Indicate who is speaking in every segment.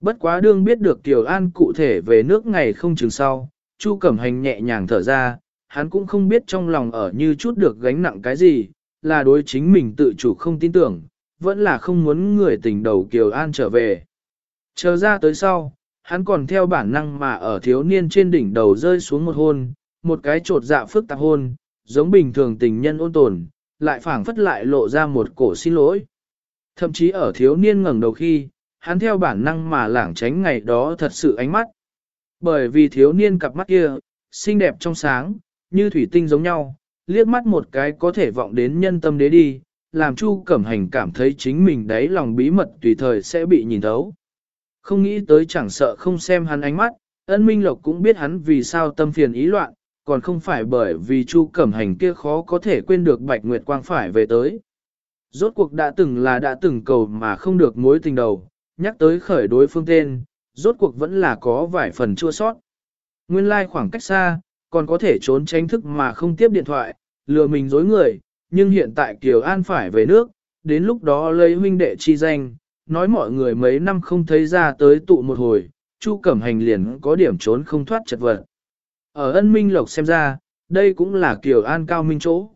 Speaker 1: Bất quá đương biết được Tiểu An cụ thể về nước ngày không chừng sau, Chu Cẩm Hành nhẹ nhàng thở ra, hắn cũng không biết trong lòng ở như chút được gánh nặng cái gì, là đối chính mình tự chủ không tin tưởng, vẫn là không muốn người tình đầu Kiều An trở về. Chờ ra tới sau, hắn còn theo bản năng mà ở thiếu niên trên đỉnh đầu rơi xuống một hôn, một cái trột dạ phức tạp hôn, giống bình thường tình nhân ôn tồn, lại phảng phất lại lộ ra một cổ xin lỗi. Thậm chí ở thiếu niên ngẩng đầu khi, hắn theo bản năng mà lảng tránh ngày đó thật sự ánh mắt. Bởi vì thiếu niên cặp mắt kia, xinh đẹp trong sáng, như thủy tinh giống nhau, liếc mắt một cái có thể vọng đến nhân tâm đế đi, làm Chu Cẩm Hành cảm thấy chính mình đấy lòng bí mật tùy thời sẽ bị nhìn thấu. Không nghĩ tới chẳng sợ không xem hắn ánh mắt, ân minh lộc cũng biết hắn vì sao tâm phiền ý loạn, còn không phải bởi vì Chu Cẩm Hành kia khó có thể quên được Bạch Nguyệt Quang phải về tới. Rốt cuộc đã từng là đã từng cầu mà không được mối tình đầu, nhắc tới khởi đối phương tên, rốt cuộc vẫn là có vài phần chua sót. Nguyên lai like khoảng cách xa, còn có thể trốn tránh thức mà không tiếp điện thoại, lừa mình dối người, nhưng hiện tại Kiều An phải về nước, đến lúc đó lấy huynh đệ chi danh, nói mọi người mấy năm không thấy ra tới tụ một hồi, Chu Cẩm Hành liền có điểm trốn không thoát chật vật. Ở ân minh lộc xem ra, đây cũng là Kiều An cao minh chỗ.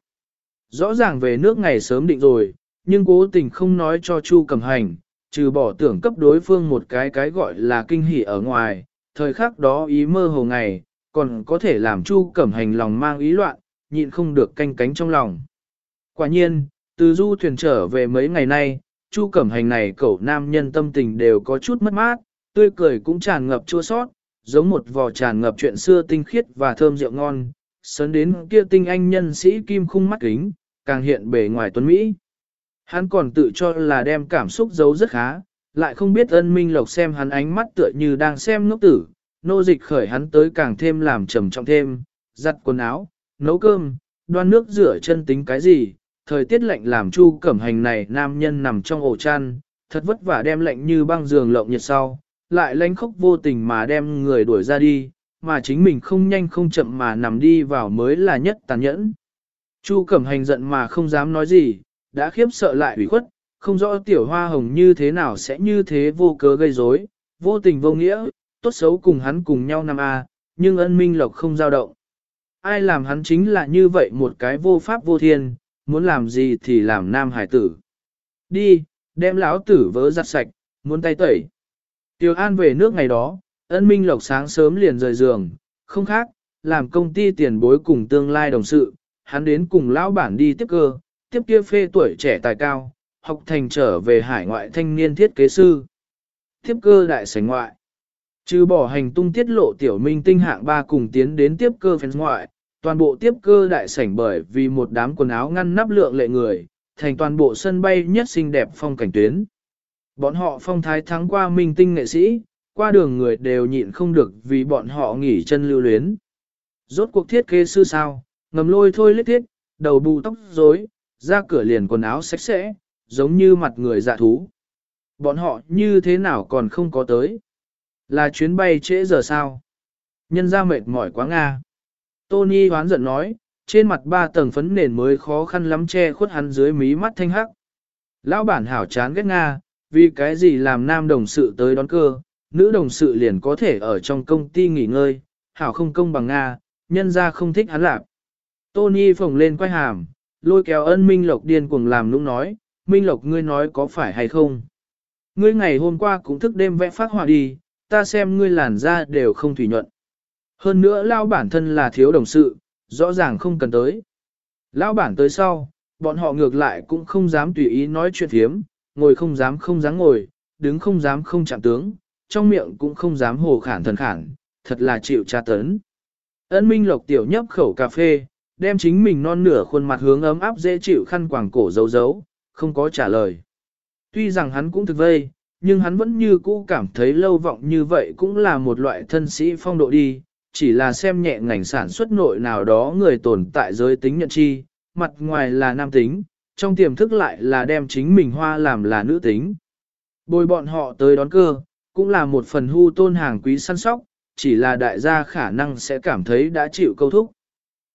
Speaker 1: Rõ ràng về nước ngày sớm định rồi, nhưng cố tình không nói cho Chu Cẩm Hành, trừ bỏ tưởng cấp đối phương một cái cái gọi là kinh hỉ ở ngoài, thời khắc đó ý mơ hồ ngày, còn có thể làm Chu Cẩm Hành lòng mang ý loạn, nhịn không được canh cánh trong lòng. Quả nhiên, từ du thuyền trở về mấy ngày nay, Chu Cẩm Hành này cậu nam nhân tâm tình đều có chút mất mát, tươi cười cũng tràn ngập chua sót, giống một vò tràn ngập chuyện xưa tinh khiết và thơm rượu ngon, sớn đến kia tinh anh nhân sĩ kim khung mắt kính, càng hiện bề ngoài tuấn Mỹ. Hắn còn tự cho là đem cảm xúc giấu rất khá, lại không biết ân minh lộc xem hắn ánh mắt tựa như đang xem ngốc tử, nô dịch khởi hắn tới càng thêm làm trầm trọng thêm, giặt quần áo, nấu cơm, đoan nước rửa chân tính cái gì, thời tiết lạnh làm chu cẩm hành này nam nhân nằm trong ổ chăn, thật vất vả đem lạnh như băng giường lộng nhiệt sau, lại lánh khóc vô tình mà đem người đuổi ra đi, mà chính mình không nhanh không chậm mà nằm đi vào mới là nhất tàn nhẫn. Chu cẩm hành giận mà không dám nói gì, đã khiếp sợ lại ủy khuất, không rõ tiểu hoa hồng như thế nào sẽ như thế vô cớ gây rối, vô tình vô nghĩa, tốt xấu cùng hắn cùng nhau năm A, à, nhưng ân minh lộc không dao động. Ai làm hắn chính là như vậy một cái vô pháp vô thiên, muốn làm gì thì làm nam hải tử. Đi, đem lão tử vỡ giặt sạch, muốn tay tẩy. Tiểu An về nước ngày đó, ân minh lộc sáng sớm liền rời giường, không khác, làm công ty tiền bối cùng tương lai đồng sự, hắn đến cùng lão bản đi tiếp cơ, tiếp kia phê tuổi trẻ tài cao, học thành trở về hải ngoại thanh niên thiết kế sư. Tiếp cơ đại sảnh ngoại. Trừ bỏ hành tung tiết lộ tiểu minh tinh hạng ba cùng tiến đến tiếp cơ phèn ngoại, toàn bộ tiếp cơ đại sảnh bởi vì một đám quần áo ngăn nắp lượng lệ người, thành toàn bộ sân bay nhất xinh đẹp phong cảnh tuyến. Bọn họ phong thái thắng qua minh tinh nghệ sĩ, qua đường người đều nhịn không được vì bọn họ nghỉ chân lưu luyến. Rốt cuộc thiết kế sư sao, ngầm lôi thôi lết thiết, đầu bù tóc rối, ra cửa liền quần áo sạch sẽ, giống như mặt người dạ thú. Bọn họ như thế nào còn không có tới? Là chuyến bay trễ giờ sao? Nhân ra mệt mỏi quá Nga. Tony hoán giận nói, trên mặt ba tầng phấn nền mới khó khăn lắm che khuất hắn dưới mí mắt thanh hắc. Lão bản hảo chán ghét Nga, vì cái gì làm nam đồng sự tới đón cơ, nữ đồng sự liền có thể ở trong công ty nghỉ ngơi, hảo không công bằng Nga, nhân ra không thích hắn lạp. Tony phồng lên quay hàm, lôi kéo ân Minh Lộc điên cuồng làm nũng nói, Minh Lộc ngươi nói có phải hay không? Ngươi ngày hôm qua cũng thức đêm vẽ phát họa đi, ta xem ngươi làn da đều không thủy nhuận. Hơn nữa lao bản thân là thiếu đồng sự, rõ ràng không cần tới. Lão bản tới sau, bọn họ ngược lại cũng không dám tùy ý nói chuyện thiếm, ngồi không dám không dám ngồi, đứng không dám không chạm tướng, trong miệng cũng không dám hồ khản thần khản, thật là chịu tra tấn. Ân Minh Lộc tiểu nhấp khẩu cà phê, đem chính mình non nửa khuôn mặt hướng ấm áp dễ chịu khăn quàng cổ giấu giấu, không có trả lời. Tuy rằng hắn cũng thực vây, nhưng hắn vẫn như cũ cảm thấy lâu vọng như vậy cũng là một loại thân sĩ phong độ đi, chỉ là xem nhẹ ngành sản xuất nội nào đó người tồn tại giới tính nhận chi, mặt ngoài là nam tính, trong tiềm thức lại là đem chính mình hoa làm là nữ tính. Bồi bọn họ tới đón cơ, cũng là một phần hưu tôn hàng quý săn sóc, chỉ là đại gia khả năng sẽ cảm thấy đã chịu câu thúc.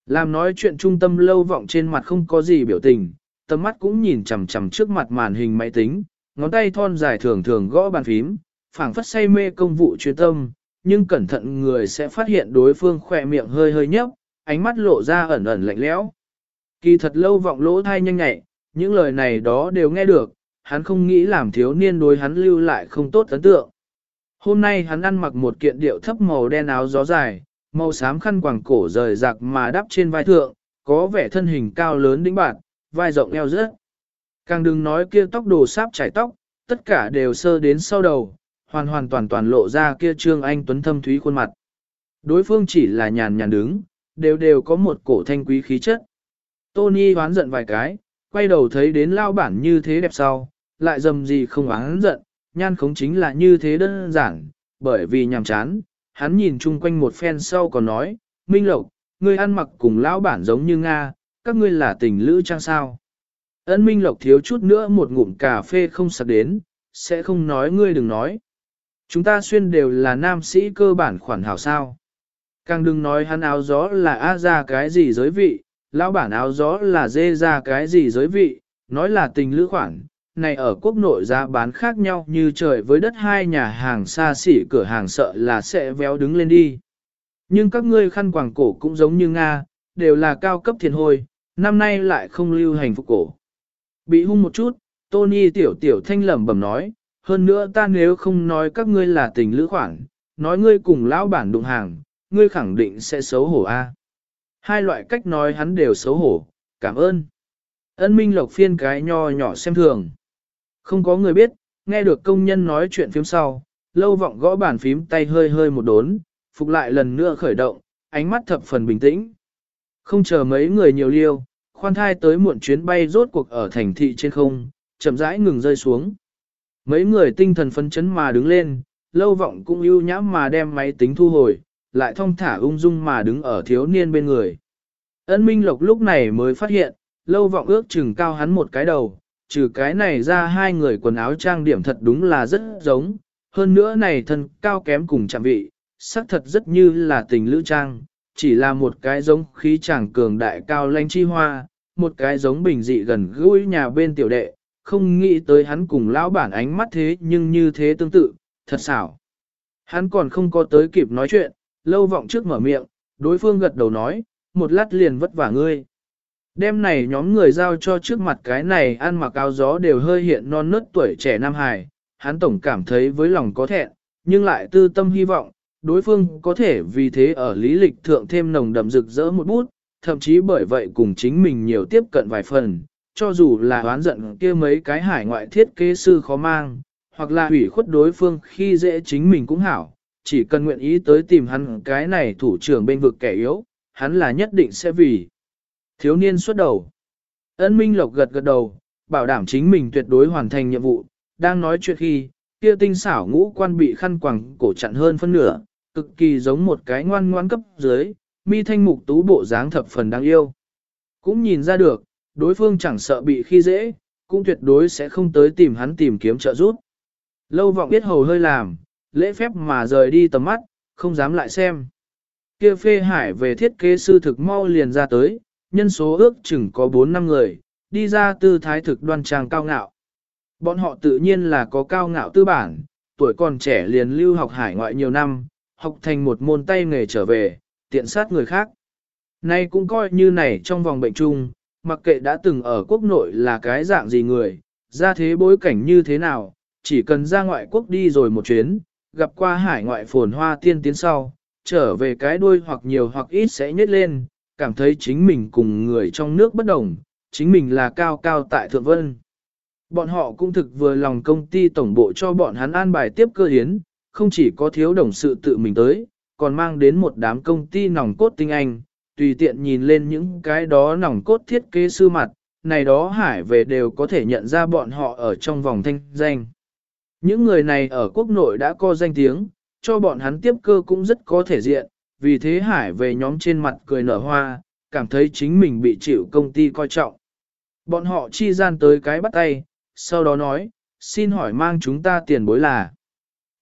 Speaker 1: Làm nói chuyện trung tâm lâu vọng trên mặt không có gì biểu tình, tầm mắt cũng nhìn chằm chằm trước mặt màn hình máy tính, ngón tay thon dài thường thường gõ bàn phím, phảng phất say mê công vụ chuyên tâm, nhưng cẩn thận người sẽ phát hiện đối phương khỏe miệng hơi hơi nhấp, ánh mắt lộ ra ẩn ẩn lạnh lẽo. Kỳ thật lâu vọng lỗ thai nhanh nhẹ, những lời này đó đều nghe được, hắn không nghĩ làm thiếu niên đối hắn lưu lại không tốt ấn tượng. Hôm nay hắn ăn mặc một kiện điệu thấp màu đen áo gió dài, màu xám khăn quàng cổ rời rạc mà đắp trên vai thượng, có vẻ thân hình cao lớn đĩnh bạn, vai rộng eo rớt. Càng đừng nói kia tóc đồ sáp trải tóc, tất cả đều sơ đến sau đầu, hoàn hoàn toàn toàn lộ ra kia trương anh tuấn thâm thúy khuôn mặt. Đối phương chỉ là nhàn nhàn đứng, đều đều có một cổ thanh quý khí chất. Tony hoán giận vài cái, quay đầu thấy đến lao bản như thế đẹp sau, lại dầm gì không oán giận, nhan khống chính là như thế đơn giản, bởi vì nhàm chán, hắn nhìn chung quanh một phen sau còn nói, Minh Lộc, ngươi ăn mặc cùng lão bản giống như Nga, các ngươi là tình lữ trang sao. ấn Minh Lộc thiếu chút nữa một ngụm cà phê không sạc đến, sẽ không nói ngươi đừng nói. Chúng ta xuyên đều là nam sĩ cơ bản khoản hảo sao. Càng đừng nói hắn áo gió là A ra cái gì giới vị, lão bản áo gió là dê ra cái gì giới vị, nói là tình lữ khoản. Này ở quốc nội giá bán khác nhau như trời với đất hai nhà hàng xa xỉ cửa hàng sợ là sẽ véo đứng lên đi. Nhưng các ngươi khăn quàng cổ cũng giống như Nga, đều là cao cấp thiền hôi, năm nay lại không lưu hành phục cổ. Bị hung một chút, Tony tiểu tiểu thanh lẩm bẩm nói, hơn nữa ta nếu không nói các ngươi là tình lữ khoản, nói ngươi cùng lão bản đụng hàng, ngươi khẳng định sẽ xấu hổ a. Hai loại cách nói hắn đều xấu hổ, cảm ơn. Ân Minh Lộc phiên cái nho nhỏ xem thường. Không có người biết, nghe được công nhân nói chuyện phím sau, lâu vọng gõ bàn phím tay hơi hơi một đốn, phục lại lần nữa khởi động, ánh mắt thập phần bình tĩnh. Không chờ mấy người nhiều liêu, khoan thai tới muộn chuyến bay rốt cuộc ở thành thị trên không, chậm rãi ngừng rơi xuống. Mấy người tinh thần phấn chấn mà đứng lên, lâu vọng cũng ưu nhãm mà đem máy tính thu hồi, lại thong thả ung dung mà đứng ở thiếu niên bên người. Ân Minh Lộc lúc này mới phát hiện, lâu vọng ước chừng cao hắn một cái đầu, trừ cái này ra hai người quần áo trang điểm thật đúng là rất giống, hơn nữa này thân cao kém cùng chạm vị, sắc thật rất như là tình lữ trang, chỉ là một cái giống khí chàng cường đại cao lanh chi hoa, một cái giống bình dị gần gũi nhà bên tiểu đệ, không nghĩ tới hắn cùng lão bản ánh mắt thế nhưng như thế tương tự, thật xảo. Hắn còn không có tới kịp nói chuyện, lâu vọng trước mở miệng, đối phương gật đầu nói, một lát liền vất vả ngươi. Đêm này nhóm người giao cho trước mặt cái này ăn mặc áo gió đều hơi hiện non nớt tuổi trẻ Nam Hải, hắn tổng cảm thấy với lòng có thẹn, nhưng lại tư tâm hy vọng, đối phương có thể vì thế ở lý lịch thượng thêm nồng đậm rực rỡ một bút, thậm chí bởi vậy cùng chính mình nhiều tiếp cận vài phần, cho dù là oán giận kia mấy cái hải ngoại thiết kế sư khó mang, hoặc là hủy khuất đối phương khi dễ chính mình cũng hảo, chỉ cần nguyện ý tới tìm hắn cái này thủ trưởng bên vực kẻ yếu, hắn là nhất định sẽ vì. Thiếu niên xuất đầu. Ân Minh Lộc gật gật đầu, bảo đảm chính mình tuyệt đối hoàn thành nhiệm vụ, đang nói chuyện khi, kia tinh xảo ngũ quan bị khăn quàng cổ chặn hơn phân nửa, cực kỳ giống một cái ngoan ngoan cấp dưới, mi thanh mục tú bộ dáng thập phần đáng yêu. Cũng nhìn ra được, đối phương chẳng sợ bị khi dễ, cũng tuyệt đối sẽ không tới tìm hắn tìm kiếm trợ giúp. Lâu vọng biết hầu hơi làm, lễ phép mà rời đi tầm mắt, không dám lại xem. Kia phê hải về thiết kế sư thực mau liền ra tới, nhân số ước chừng có 4 năm người, đi ra tư thái thực đoan trang cao ngạo. Bọn họ tự nhiên là có cao ngạo tư bản, tuổi còn trẻ liền lưu học hải ngoại nhiều năm, học thành một môn tay nghề trở về, tiện sát người khác. Nay cũng coi như này trong vòng bệnh chung, mặc kệ đã từng ở quốc nội là cái dạng gì người, ra thế bối cảnh như thế nào, chỉ cần ra ngoại quốc đi rồi một chuyến, gặp qua hải ngoại phồn hoa tiên tiến sau, trở về cái đuôi hoặc nhiều hoặc ít sẽ nhét lên, cảm thấy chính mình cùng người trong nước bất đồng, chính mình là cao cao tại thượng vân. Bọn họ cũng thực vừa lòng công ty tổng bộ cho bọn hắn an bài tiếp cơ hiến, không chỉ có thiếu đồng sự tự mình tới, còn mang đến một đám công ty nòng cốt tinh anh, tùy tiện nhìn lên những cái đó nòng cốt thiết kế sư mặt, này đó hải về đều có thể nhận ra bọn họ ở trong vòng thanh danh. Những người này ở quốc nội đã có danh tiếng, cho bọn hắn tiếp cơ cũng rất có thể diện, vì thế hải về nhóm trên mặt cười nở hoa, cảm thấy chính mình bị chịu công ty coi trọng. Bọn họ chi gian tới cái bắt tay, sau đó nói, xin hỏi mang chúng ta tiền bối là.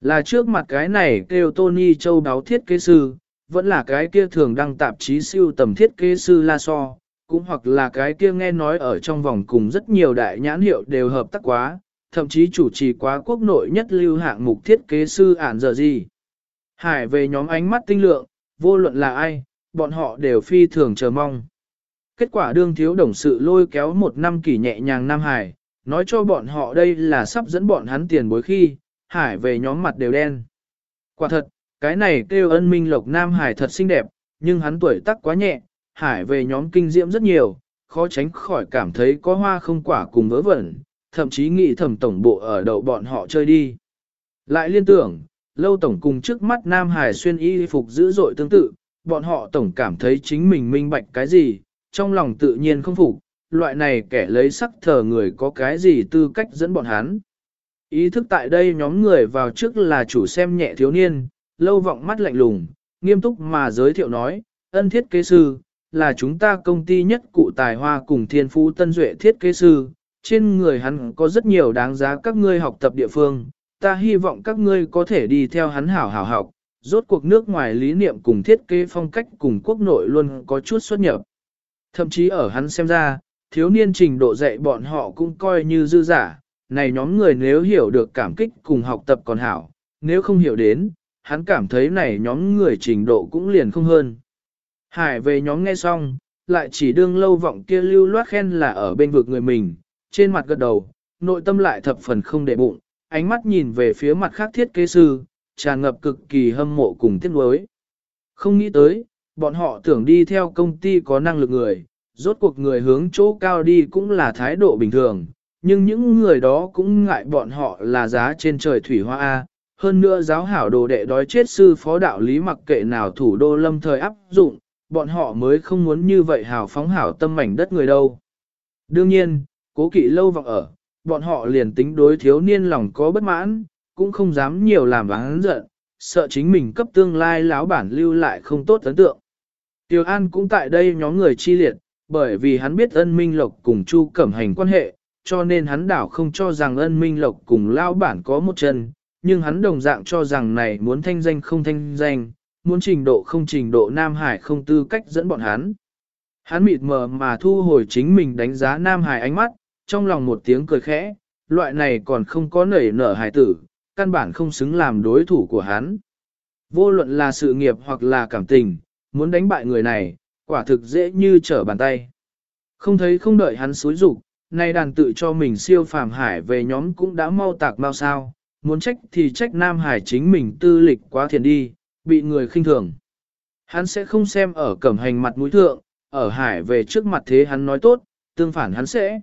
Speaker 1: Là trước mặt cái này kêu Tony Châu đáo thiết kế sư, vẫn là cái kia thường đăng tạp chí siêu tầm thiết kế sư La So, cũng hoặc là cái kia nghe nói ở trong vòng cùng rất nhiều đại nhãn hiệu đều hợp tác quá, thậm chí chủ trì quá quốc nội nhất lưu hạng mục thiết kế sư ản giờ gì. Hải về nhóm ánh mắt tinh lượng, vô luận là ai, bọn họ đều phi thường chờ mong. Kết quả đương thiếu đồng sự lôi kéo một năm kỳ nhẹ nhàng Nam Hải, nói cho bọn họ đây là sắp dẫn bọn hắn tiền bối khi, Hải về nhóm mặt đều đen. Quả thật, cái này kêu ân minh lộc Nam Hải thật xinh đẹp, nhưng hắn tuổi tác quá nhẹ, Hải về nhóm kinh diễm rất nhiều, khó tránh khỏi cảm thấy có hoa không quả cùng vớ vẩn, thậm chí nghĩ thầm tổng bộ ở đầu bọn họ chơi đi. Lại liên tưởng, lâu tổng cùng trước mắt Nam Hải xuyên y phục dữ dội tương tự, bọn họ tổng cảm thấy chính mình minh bạch cái gì, trong lòng tự nhiên không phục, loại này kẻ lấy sắc thờ người có cái gì tư cách dẫn bọn hắn. Ý thức tại đây nhóm người vào trước là chủ xem nhẹ thiếu niên, lâu vọng mắt lạnh lùng, nghiêm túc mà giới thiệu nói, ân thiết kế sư, là chúng ta công ty nhất cụ tài hoa cùng thiên phú tân duệ thiết kế sư, trên người hắn có rất nhiều đáng giá các ngươi học tập địa phương, ta hy vọng các ngươi có thể đi theo hắn hảo hảo học, rốt cuộc nước ngoài lý niệm cùng thiết kế phong cách cùng quốc nội luôn có chút xuất nhập. Thậm chí ở hắn xem ra, thiếu niên trình độ dạy bọn họ cũng coi như dư giả, này nhóm người nếu hiểu được cảm kích cùng học tập còn hảo, nếu không hiểu đến, hắn cảm thấy này nhóm người trình độ cũng liền không hơn. Hải về nhóm nghe xong, lại chỉ đương lâu vọng kia lưu loát khen là ở bên vực người mình, trên mặt gật đầu, nội tâm lại thập phần không để bụng, ánh mắt nhìn về phía mặt khác thiết kế sư, tràn ngập cực kỳ hâm mộ cùng tiếc nuối. Không nghĩ tới, bọn họ tưởng đi theo công ty có năng lực người, rốt cuộc người hướng chỗ cao đi cũng là thái độ bình thường, nhưng những người đó cũng ngại bọn họ là giá trên trời thủy hoa A. Hơn nữa giáo hảo đồ đệ đói chết sư phó đạo lý mặc kệ nào thủ đô lâm thời áp dụng, bọn họ mới không muốn như vậy hào phóng hảo tâm mảnh đất người đâu. Đương nhiên, cố kỵ lâu vọng ở, bọn họ liền tính đối thiếu niên lòng có bất mãn, cũng không dám nhiều làm hắn giận, sợ chính mình cấp tương lai lão bản lưu lại không tốt ấn tượng. Tiêu An cũng tại đây nhóm người chi liệt, bởi vì hắn biết ân minh lộc cùng Chu Cẩm Hành quan hệ, cho nên hắn đảo không cho rằng ân minh lộc cùng lão bản có một chân, nhưng hắn đồng dạng cho rằng này muốn thanh danh không thanh danh, muốn trình độ không trình độ Nam Hải không tư cách dẫn bọn hắn. Hắn mịt mờ mà thu hồi chính mình đánh giá Nam Hải ánh mắt, trong lòng một tiếng cười khẽ, loại này còn không có nảy nở hải tử, căn bản không xứng làm đối thủ của hắn. Vô luận là sự nghiệp hoặc là cảm tình, muốn đánh bại người này, quả thực dễ như trở bàn tay. Không thấy không đợi hắn xúi rục, nay đàn tự cho mình siêu phàm hải về nhóm cũng đã mau tạc mau sao, muốn trách thì trách Nam Hải chính mình tư lịch quá thiền đi, bị người khinh thường. Hắn sẽ không xem ở cẩm hành mặt mũi thượng, ở hải về trước mặt thế hắn nói tốt, tương phản hắn sẽ.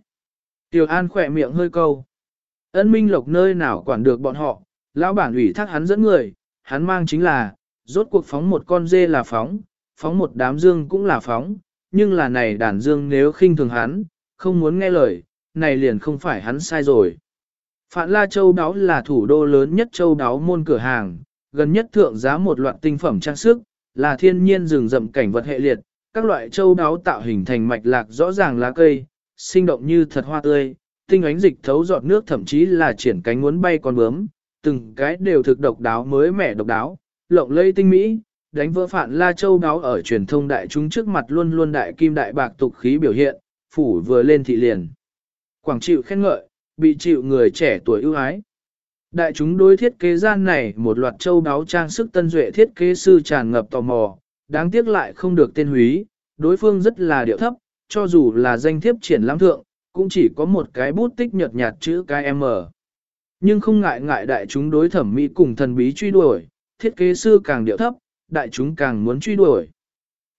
Speaker 1: Tiểu An khỏe miệng hơi câu. Ân Minh Lộc nơi nào quản được bọn họ, lão bản ủy thác hắn dẫn người, hắn mang chính là, rốt cuộc phóng một con dê là phóng, phóng một đám dương cũng là phóng, nhưng là này đàn dương nếu khinh thường hắn, không muốn nghe lời, này liền không phải hắn sai rồi. Phạn La Châu Đáo là thủ đô lớn nhất châu đáo môn cửa hàng, gần nhất thượng giá một loạt tinh phẩm trang sức, là thiên nhiên rừng rậm cảnh vật hệ liệt, các loại châu đáo tạo hình thành mạch lạc rõ ràng lá cây, sinh động như thật hoa tươi, tinh ánh dịch thấu giọt nước thậm chí là triển cánh muốn bay con bướm, từng cái đều thực độc đáo mới mẻ độc đáo, lộng lây tinh mỹ, đánh vỡ phản la châu đáo ở truyền thông đại chúng trước mặt luôn luôn đại kim đại bạc tục khí biểu hiện, phủ vừa lên thị liền. Quảng chịu khen ngợi, bị chịu người trẻ tuổi ưu ái. Đại chúng đối thiết kế gian này một loạt châu đáo trang sức tân duệ thiết kế sư tràn ngập tò mò, đáng tiếc lại không được tên húy, đối phương rất là điệu thấp, cho dù là danh thiếp triển lãm thượng, cũng chỉ có một cái bút tích nhợt nhạt chữ cái M. Nhưng không ngại ngại đại chúng đối thẩm mỹ cùng thần bí truy đuổi, thiết kế sư càng điệu thấp, đại chúng càng muốn truy đuổi.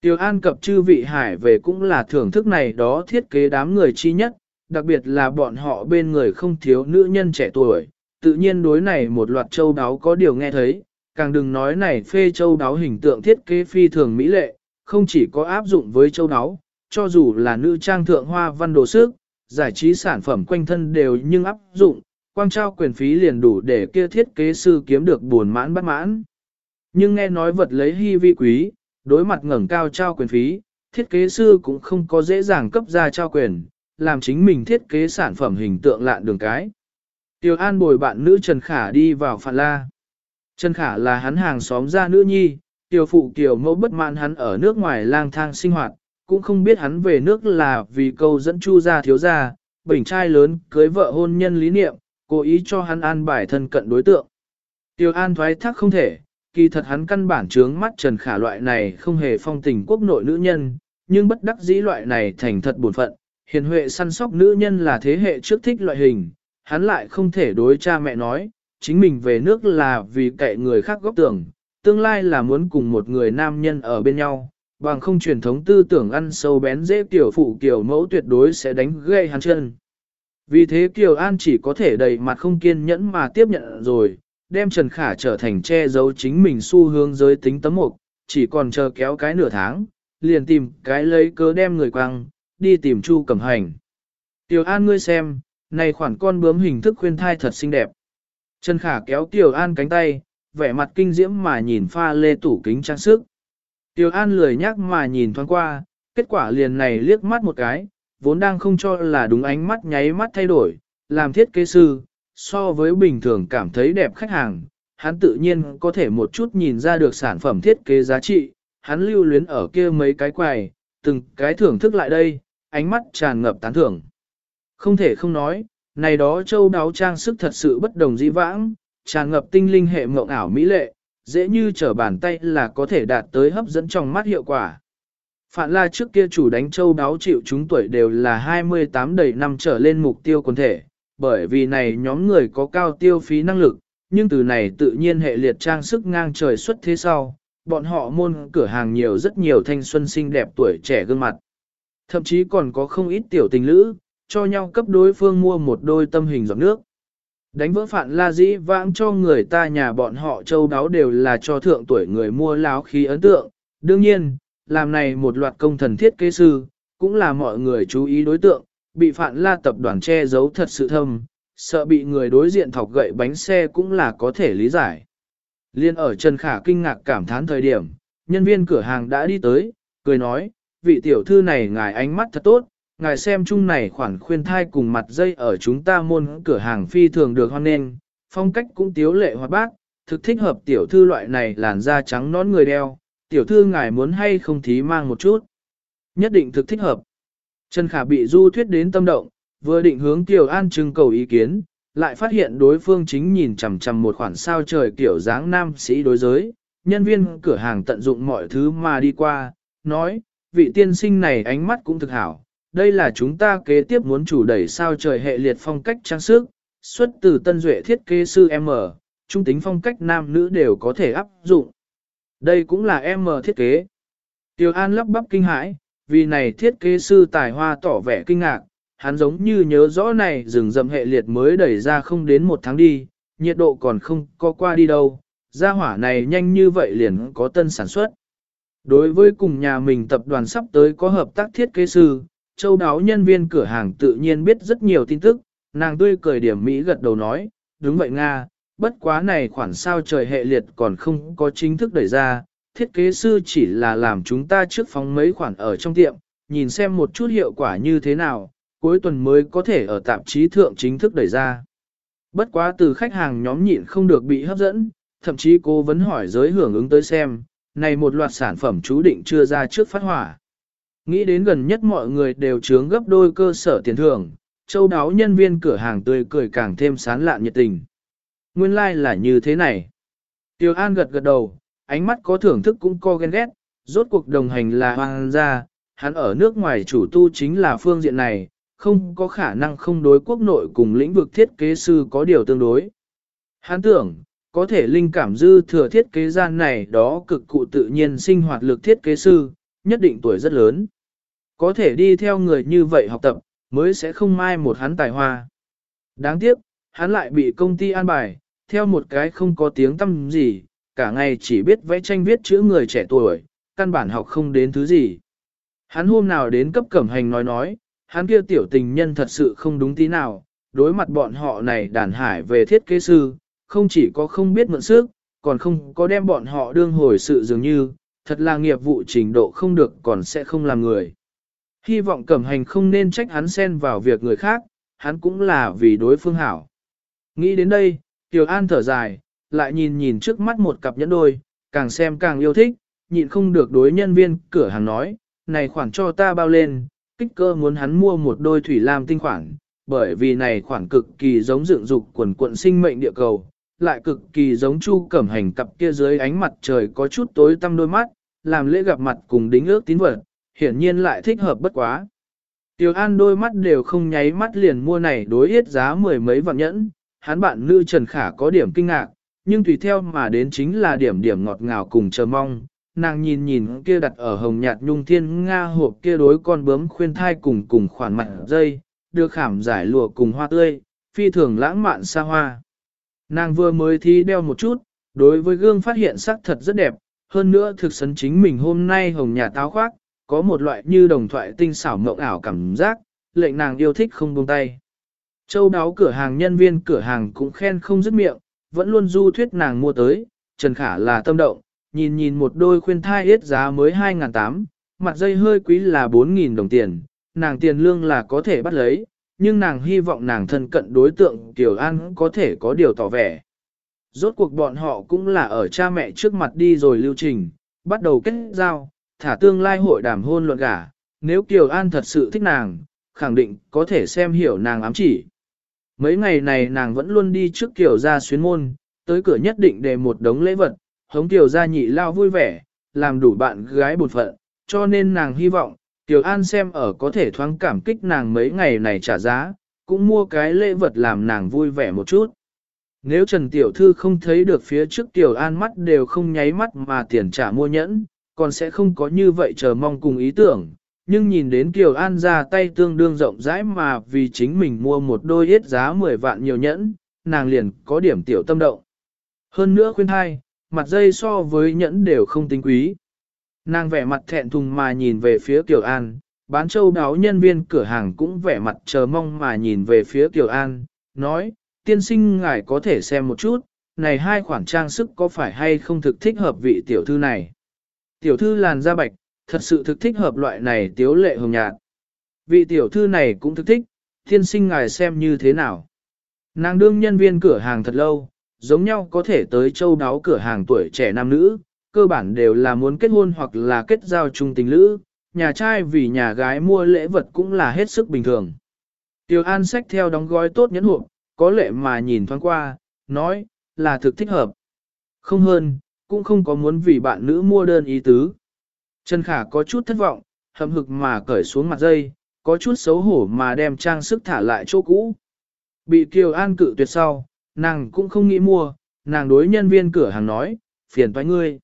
Speaker 1: Tiêu An cập chư vị hải về cũng là thưởng thức này đó thiết kế đám người chi nhất, đặc biệt là bọn họ bên người không thiếu nữ nhân trẻ tuổi, tự nhiên đối này một loạt châu đáo có điều nghe thấy, càng đừng nói này phê châu đáo hình tượng thiết kế phi thường mỹ lệ, không chỉ có áp dụng với châu đáo, cho dù là nữ trang thượng hoa văn đồ sức, giải trí sản phẩm quanh thân đều nhưng áp dụng, quang trao quyền phí liền đủ để kia thiết kế sư kiếm được buồn mãn bất mãn. Nhưng nghe nói vật lấy hy vi quý, đối mặt ngẩng cao trao quyền phí, thiết kế sư cũng không có dễ dàng cấp ra trao quyền, làm chính mình thiết kế sản phẩm hình tượng lạn đường cái. Tiêu An bồi bạn nữ Trần Khả đi vào phản la. Trần Khả là hắn hàng xóm ra nữ nhi, Tiêu phụ tiểu mẫu bất mãn hắn ở nước ngoài lang thang sinh hoạt, cũng không biết hắn về nước là vì câu dẫn chu gia thiếu gia, bình trai lớn cưới vợ hôn nhân lý niệm, cố ý cho hắn an bài thân cận đối tượng. Tiêu An thoái thác không thể, kỳ thật hắn căn bản trướng mắt Trần Khả loại này không hề phong tình quốc nội nữ nhân, nhưng bất đắc dĩ loại này thành thật buồn phận, hiền huệ săn sóc nữ nhân là thế hệ trước thích loại hình, hắn lại không thể đối cha mẹ nói, chính mình về nước là vì cậy người khác góp tưởng, tương lai là muốn cùng một người nam nhân ở bên nhau, bằng không truyền thống tư tưởng ăn sâu bén dễ tiểu phụ kiểu mẫu tuyệt đối sẽ đánh gây hắn chân. Vì thế Kiều An chỉ có thể đầy mặt không kiên nhẫn mà tiếp nhận rồi, đem Trần Khả trở thành che giấu chính mình xu hướng giới tính tấm mục, chỉ còn chờ kéo cái nửa tháng, liền tìm cái lấy cớ đem người quăng, đi tìm Chu Cẩm Hành. Tiểu An ngươi xem, này khoản con bướm hình thức khuyên thai thật xinh đẹp. Trần Khả kéo Tiểu An cánh tay, vẻ mặt kinh diễm mà nhìn pha lê tủ kính trang sức. Tiểu An lười nhắc mà nhìn thoáng qua, kết quả liền này liếc mắt một cái, vốn đang không cho là đúng ánh mắt nháy mắt thay đổi, làm thiết kế sư, so với bình thường cảm thấy đẹp khách hàng, hắn tự nhiên có thể một chút nhìn ra được sản phẩm thiết kế giá trị, hắn lưu luyến ở kia mấy cái quầy, từng cái thưởng thức lại đây, ánh mắt tràn ngập tán thưởng. Không thể không nói, này đó châu đáo trang sức thật sự bất đồng dĩ vãng, tràn ngập tinh linh hệ mộng ảo mỹ lệ, dễ như trở bàn tay là có thể đạt tới hấp dẫn trong mắt hiệu quả. Phạn la trước kia chủ đánh châu đáo chịu chúng tuổi đều là 28 đầy năm trở lên mục tiêu quần thể, bởi vì này nhóm người có cao tiêu phí năng lực, nhưng từ này tự nhiên hệ liệt trang sức ngang trời xuất thế sau, bọn họ môn cửa hàng nhiều rất nhiều thanh xuân xinh đẹp tuổi trẻ gương mặt. Thậm chí còn có không ít tiểu tình lữ, cho nhau cấp đối phương mua một đôi tâm hình giọt nước. Đánh vỡ phản la dĩ vãng cho người ta nhà bọn họ châu đáo đều là cho thượng tuổi người mua láo khí ấn tượng. Đương nhiên, làm này một loạt công thần thiết kế sư, cũng là mọi người chú ý đối tượng, bị phản la tập đoàn che giấu thật sự thâm, sợ bị người đối diện thọc gậy bánh xe cũng là có thể lý giải. Liên ở Trần Khả kinh ngạc cảm thán thời điểm, nhân viên cửa hàng đã đi tới, cười nói, vị tiểu thư này ngài ánh mắt thật tốt, ngài xem chung này khoản khuyên thai cùng mặt dây ở chúng ta môn cửa hàng phi thường được hoan nghênh, phong cách cũng tiếu lệ hoạt bát, thực thích hợp tiểu thư loại này làn da trắng nón người đeo, tiểu thư ngài muốn hay không thí mang một chút. Nhất định thực thích hợp. Trần Khả bị du thuyết đến tâm động, vừa định hướng Tiểu An trưng cầu ý kiến, lại phát hiện đối phương chính nhìn chằm chằm một khoản sao trời kiểu dáng nam sĩ đối giới, nhân viên cửa hàng tận dụng mọi thứ mà đi qua, nói, vị tiên sinh này ánh mắt cũng thực hảo, đây là chúng ta kế tiếp muốn chủ đẩy sao trời hệ liệt phong cách trang sức, xuất từ tân duệ thiết kế sư M, trung tính phong cách nam nữ đều có thể áp dụng. Đây cũng là M thiết kế. Tiêu An lắp bắp kinh hãi, vì này thiết kế sư tài hoa tỏ vẻ kinh ngạc, hắn giống như nhớ rõ này rừng rậm hệ liệt mới đẩy ra không đến một tháng đi, nhiệt độ còn không có qua đi đâu, gia hỏa này nhanh như vậy liền có tân sản xuất. Đối với cùng nhà mình tập đoàn sắp tới có hợp tác thiết kế sư, châu đáo nhân viên cửa hàng tự nhiên biết rất nhiều tin tức, nàng tươi cười điểm Mỹ gật đầu nói, đúng vậy Nga, bất quá này khoản sao trời hệ liệt còn không có chính thức đẩy ra, thiết kế sư chỉ là làm chúng ta trước phóng mấy khoản ở trong tiệm, nhìn xem một chút hiệu quả như thế nào, cuối tuần mới có thể ở tạp chí thượng chính thức đẩy ra. Bất quá từ khách hàng nhóm nhịn không được bị hấp dẫn, thậm chí cô vẫn hỏi giới hưởng ứng tới xem, này một loạt sản phẩm chú định chưa ra trước phát hỏa. Nghĩ đến gần nhất mọi người đều chướng gấp đôi cơ sở tiền thưởng, châu đáo nhân viên cửa hàng tươi cười càng thêm sán lạn nhiệt tình. Nguyên lai like là như thế này. Tiêu An gật gật đầu, ánh mắt có thưởng thức cũng có ghen ghét, rốt cuộc đồng hành là hoàng gia, hắn ở nước ngoài chủ tu chính là phương diện này, không có khả năng không đối quốc nội cùng lĩnh vực thiết kế sư có điều tương đối. Hắn tưởng, có thể linh cảm dư thừa thiết kế gian này đó cực cụ tự nhiên sinh hoạt lực thiết kế sư, nhất định tuổi rất lớn. Có thể đi theo người như vậy học tập, mới sẽ không mai một hắn tài hoa. Đáng tiếc, hắn lại bị công ty an bài, theo một cái không có tiếng tâm gì, cả ngày chỉ biết vẽ tranh viết chữ người trẻ tuổi, căn bản học không đến thứ gì. Hắn hôm nào đến cấp cẩm hành nói nói, hắn kia tiểu tình nhân thật sự không đúng tí nào, đối mặt bọn họ này đàn hải về thiết kế sư, không chỉ có không biết mượn sức, còn không có đem bọn họ đương hồi sự dường như, thật là nghiệp vụ trình độ không được còn sẽ không làm người. Hy vọng cẩm hành không nên trách hắn xen vào việc người khác, hắn cũng là vì đối phương hảo. Nghĩ đến đây, Tiểu An thở dài, lại nhìn nhìn trước mắt một cặp nhẫn đôi, càng xem càng yêu thích, nhịn không được đối nhân viên cửa hàng nói, này khoản cho ta bao lên, kích cơ muốn hắn mua một đôi thủy lam tinh khoản, bởi vì này khoản cực kỳ giống dựng dục quần quận sinh mệnh địa cầu, lại cực kỳ giống chu cẩm hành cặp kia dưới ánh mặt trời có chút tối tăm đôi mắt, làm lễ gặp mặt cùng đính ước tín vật, hiển nhiên lại thích hợp bất quá. Tiểu An đôi mắt đều không nháy mắt liền mua này đối yết giá mười mấy vạn nhẫn, hắn bạn nữ Trần Khả có điểm kinh ngạc, nhưng tùy theo mà đến chính là điểm điểm ngọt ngào cùng chờ mong. Nàng nhìn nhìn kia đặt ở hồng nhạt nhung thiên Nga hộp kia đối con bướm khuyên thai cùng cùng khoản mặt dây, được khảm giải lụa cùng hoa tươi, phi thường lãng mạn xa hoa. Nàng vừa mới thi đeo một chút, đối với gương phát hiện sắc thật rất đẹp, hơn nữa thực sấn chính mình hôm nay hồng nhà táo khoác, có một loại như đồng thoại tinh xảo mộng ảo cảm giác, lệnh nàng yêu thích không buông tay. Châu đáo cửa hàng nhân viên cửa hàng cũng khen không dứt miệng, vẫn luôn du thuyết nàng mua tới, Trần Khả là tâm động, nhìn nhìn một đôi khuyên thai yết giá mới 2.800, mặt dây hơi quý là 4.000 đồng tiền, nàng tiền lương là có thể bắt lấy, nhưng nàng hy vọng nàng thân cận đối tượng Tiểu An có thể có điều tỏ vẻ. Rốt cuộc bọn họ cũng là ở cha mẹ trước mặt đi rồi lưu trình, bắt đầu kết giao, thả tương lai hội đàm hôn luận gả, nếu Kiều An thật sự thích nàng, khẳng định có thể xem hiểu nàng ám chỉ. Mấy ngày này nàng vẫn luôn đi trước Kiều ra xuyến môn, tới cửa nhất định để một đống lễ vật, hống Kiều ra nhị lao vui vẻ, làm đủ bạn gái bột phận, cho nên nàng hy vọng, Tiểu An xem ở có thể thoáng cảm kích nàng mấy ngày này trả giá, cũng mua cái lễ vật làm nàng vui vẻ một chút. Nếu Trần Tiểu Thư không thấy được phía trước Tiểu An mắt đều không nháy mắt mà tiền trả mua nhẫn, còn sẽ không có như vậy chờ mong cùng ý tưởng. Nhưng nhìn đến Kiều An ra tay tương đương rộng rãi mà vì chính mình mua một đôi ít giá 10 vạn nhiều nhẫn, nàng liền có điểm tiểu tâm động. Hơn nữa khuyên thai, mặt dây so với nhẫn đều không tính quý. Nàng vẻ mặt thẹn thùng mà nhìn về phía Kiều An, bán châu đáo nhân viên cửa hàng cũng vẻ mặt chờ mong mà nhìn về phía Kiều An, nói, tiên sinh ngài có thể xem một chút, này hai khoản trang sức có phải hay không thực thích hợp vị tiểu thư này. Tiểu thư làn da bạch, thật sự thực thích hợp loại này tiếu lệ hồng nhạt. Vị tiểu thư này cũng thực thích, tiên sinh ngài xem như thế nào. Nàng đương nhân viên cửa hàng thật lâu, giống nhau có thể tới châu đáo cửa hàng tuổi trẻ nam nữ, cơ bản đều là muốn kết hôn hoặc là kết giao chung tình lữ, nhà trai vì nhà gái mua lễ vật cũng là hết sức bình thường. Tiểu An sách theo đóng gói tốt nhẫn hộp, có lệ mà nhìn thoáng qua, nói, là thực thích hợp. Không hơn, cũng không có muốn vì bạn nữ mua đơn ý tứ. Trần Khả có chút thất vọng, hầm hực mà cởi xuống mặt dây, có chút xấu hổ mà đem trang sức thả lại chỗ cũ. Bị Kiều An cự tuyệt sau, nàng cũng không nghĩ mua, nàng đối nhân viên cửa hàng nói, phiền toái ngươi.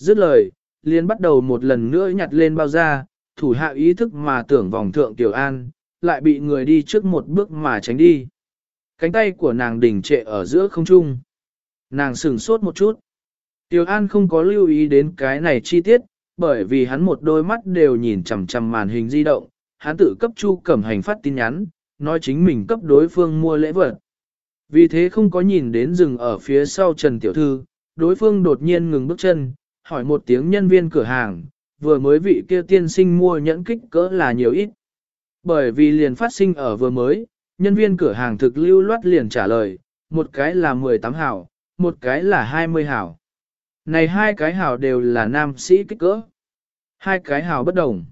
Speaker 1: Dứt lời, liền bắt đầu một lần nữa nhặt lên bao da, thủ hạ ý thức mà tưởng vòng thượng Tiểu An, lại bị người đi trước một bước mà tránh đi. Cánh tay của nàng đỉnh trệ ở giữa không trung. Nàng sửng sốt một chút. Tiểu An không có lưu ý đến cái này chi tiết, bởi vì hắn một đôi mắt đều nhìn chằm chằm màn hình di động, hắn tự cấp Chu Cẩm Hành phát tin nhắn, nói chính mình cấp đối phương mua lễ vật. Vì thế không có nhìn đến rừng ở phía sau Trần Tiểu Thư, đối phương đột nhiên ngừng bước chân, hỏi một tiếng nhân viên cửa hàng, vừa mới vị kia tiên sinh mua nhẫn kích cỡ là nhiều ít. Bởi vì liền phát sinh ở vừa mới, nhân viên cửa hàng thực lưu loát liền trả lời, một cái là 18 hảo, một cái là 20 hảo. Này hai cái hảo đều là nam sĩ kích cỡ. Hai cái hảo bất đồng.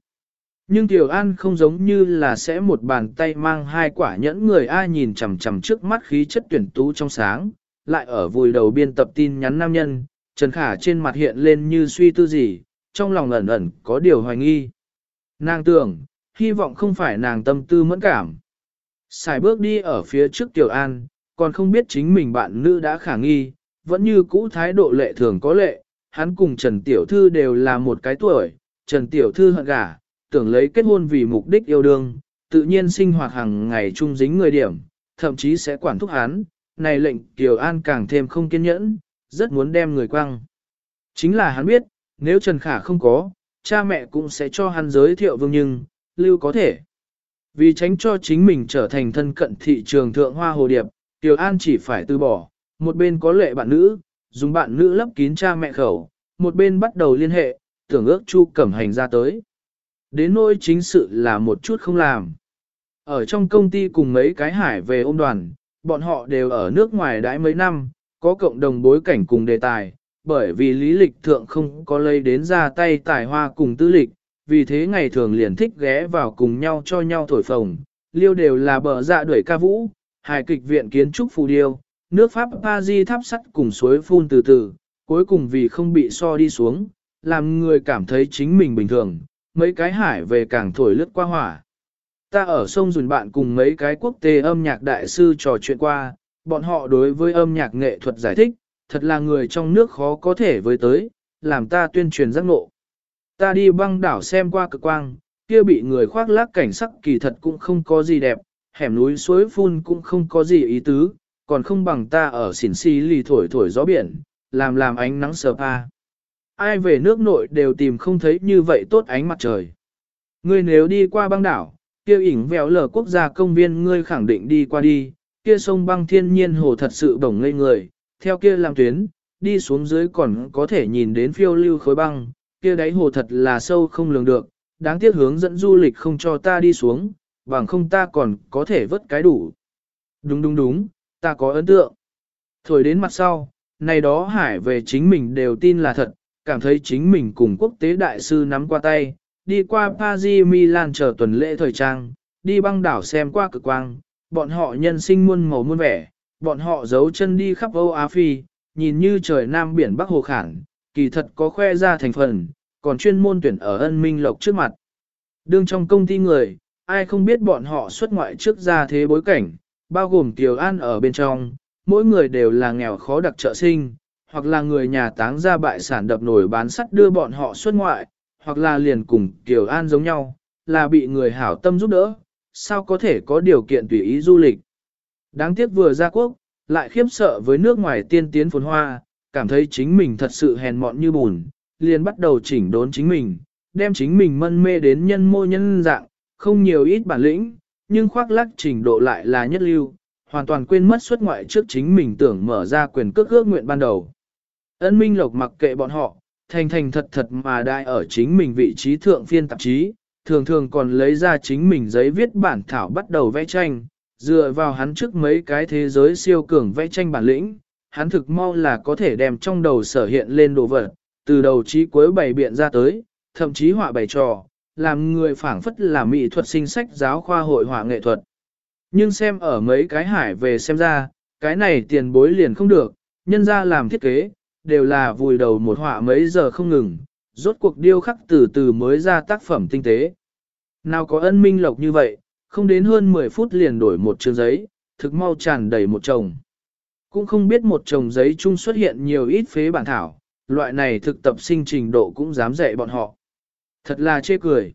Speaker 1: Nhưng Tiểu An không giống như là sẽ một bàn tay mang hai quả nhẫn người ai nhìn chằm chằm trước mắt khí chất tuyển tú trong sáng, lại ở vùi đầu biên tập tin nhắn nam nhân, Trần Khả trên mặt hiện lên như suy tư gì, trong lòng ẩn ẩn có điều hoài nghi. Nàng tưởng, hy vọng không phải nàng tâm tư mẫn cảm. Xài bước đi ở phía trước Tiểu An, còn không biết chính mình bạn nữ đã khả nghi, vẫn như cũ thái độ lệ thường có lệ, hắn cùng Trần Tiểu Thư đều là một cái tuổi, Trần Tiểu Thư hận gả, tưởng lấy kết hôn vì mục đích yêu đương, tự nhiên sinh hoạt hàng ngày chung dính người điểm, thậm chí sẽ quản thúc hắn, này lệnh Tiểu An càng thêm không kiên nhẫn, rất muốn đem người quăng. Chính là hắn biết, nếu Trần Khả không có, cha mẹ cũng sẽ cho hắn giới thiệu vương nhưng, lưu có thể. Vì tránh cho chính mình trở thành thân cận thị trường thượng hoa hồ điệp, Tiểu An chỉ phải từ bỏ, một bên có lệ bạn nữ, dùng bạn nữ lấp kín cha mẹ khẩu, một bên bắt đầu liên hệ, tưởng ước Chu Cẩm Hành ra tới. Đến nỗi chính sự là một chút không làm. Ở trong công ty cùng mấy cái hải về ôm đoàn, bọn họ đều ở nước ngoài đãi mấy năm, có cộng đồng bối cảnh cùng đề tài, bởi vì lý lịch thượng không có lấy đến ra tay tài hoa cùng tư lịch, vì thế ngày thường liền thích ghé vào cùng nhau cho nhau thổi phồng, liêu đều là bờ dạ đuổi ca vũ, hài kịch viện kiến trúc phù điêu, nước Pháp Paris tháp sắt cùng suối phun từ từ, cuối cùng vì không bị so đi xuống, làm người cảm thấy chính mình bình thường, mấy cái hải về càng thổi lướt qua hỏa. Ta ở sông dùn bạn cùng mấy cái quốc tế âm nhạc đại sư trò chuyện qua, bọn họ đối với âm nhạc nghệ thuật giải thích, thật là người trong nước khó có thể với tới, làm ta tuyên truyền giác ngộ. Ta đi băng đảo xem qua cực quang, kia bị người khoác lác cảnh sắc kỳ thật cũng không có gì đẹp, hẻm núi suối phun cũng không có gì ý tứ, còn không bằng ta ở xỉn xì lì thổi thổi gió biển, làm làm ánh nắng sờ pa. Ai về nước nội đều tìm không thấy như vậy tốt ánh mặt trời. Ngươi nếu đi qua băng đảo, kia ỉnh vèo lở quốc gia công viên ngươi khẳng định đi qua đi, kia sông băng thiên nhiên hồ thật sự bổng ngây người, theo kia làm tuyến, đi xuống dưới còn có thể nhìn đến phiêu lưu khối băng, kia đáy hồ thật là sâu không lường được, đáng tiếc hướng dẫn du lịch không cho ta đi xuống, bằng không ta còn có thể vớt cái đủ. Đúng đúng đúng, ta có ấn tượng. Thổi đến mặt sau, này đó hải về chính mình đều tin là thật, cảm thấy chính mình cùng quốc tế đại sư nắm qua tay, đi qua Paris Milan chờ tuần lễ thời trang, đi băng đảo xem qua cực quang, bọn họ nhân sinh muôn màu muôn vẻ, bọn họ giấu chân đi khắp Âu Á Phi, nhìn như trời Nam biển Bắc Hồ Khản, kỳ thật có khoe ra thành phần, còn chuyên môn tuyển ở ân minh lộc trước mặt. Đương trong công ty người, ai không biết bọn họ xuất ngoại trước ra thế bối cảnh, bao gồm Tiểu An ở bên trong, mỗi người đều là nghèo khó đặc trợ sinh, hoặc là người nhà táng ra bại sản đập nổi bán sắt đưa bọn họ xuất ngoại, hoặc là liền cùng Tiểu An giống nhau, là bị người hảo tâm giúp đỡ, sao có thể có điều kiện tùy ý du lịch. Đáng tiếc vừa ra quốc, lại khiếp sợ với nước ngoài tiên tiến phồn hoa, cảm thấy chính mình thật sự hèn mọn như bùn, liền bắt đầu chỉnh đốn chính mình, đem chính mình mân mê đến nhân mô nhân dạng, không nhiều ít bản lĩnh, nhưng khoác lắc trình độ lại là nhất lưu, hoàn toàn quên mất xuất ngoại trước chính mình tưởng mở ra quyền cước ước nguyện ban đầu. Ân Minh Lộc mặc kệ bọn họ, thành thành thật thật mà đại ở chính mình vị trí thượng phiên tạp chí, thường thường còn lấy ra chính mình giấy viết bản thảo bắt đầu vẽ tranh, dựa vào hắn trước mấy cái thế giới siêu cường vẽ tranh bản lĩnh, hắn thực mau là có thể đem trong đầu sở hiện lên đồ vật, từ đầu chí cuối bày biện ra tới, thậm chí họa bày trò, làm người phảng phất là mỹ thuật sinh sách giáo khoa hội họa nghệ thuật. Nhưng xem ở mấy cái hải về xem ra, cái này tiền bối liền không được, nhân ra làm thiết kế, đều là vùi đầu một họa mấy giờ không ngừng, rốt cuộc điêu khắc từ từ mới ra tác phẩm tinh tế. Nào có ân minh lộc như vậy, không đến hơn 10 phút liền đổi một chương giấy, thực mau tràn đầy một chồng. Cũng không biết một chồng giấy chung xuất hiện nhiều ít phế bản thảo, loại này thực tập sinh trình độ cũng dám dạy bọn họ. Thật là chê cười.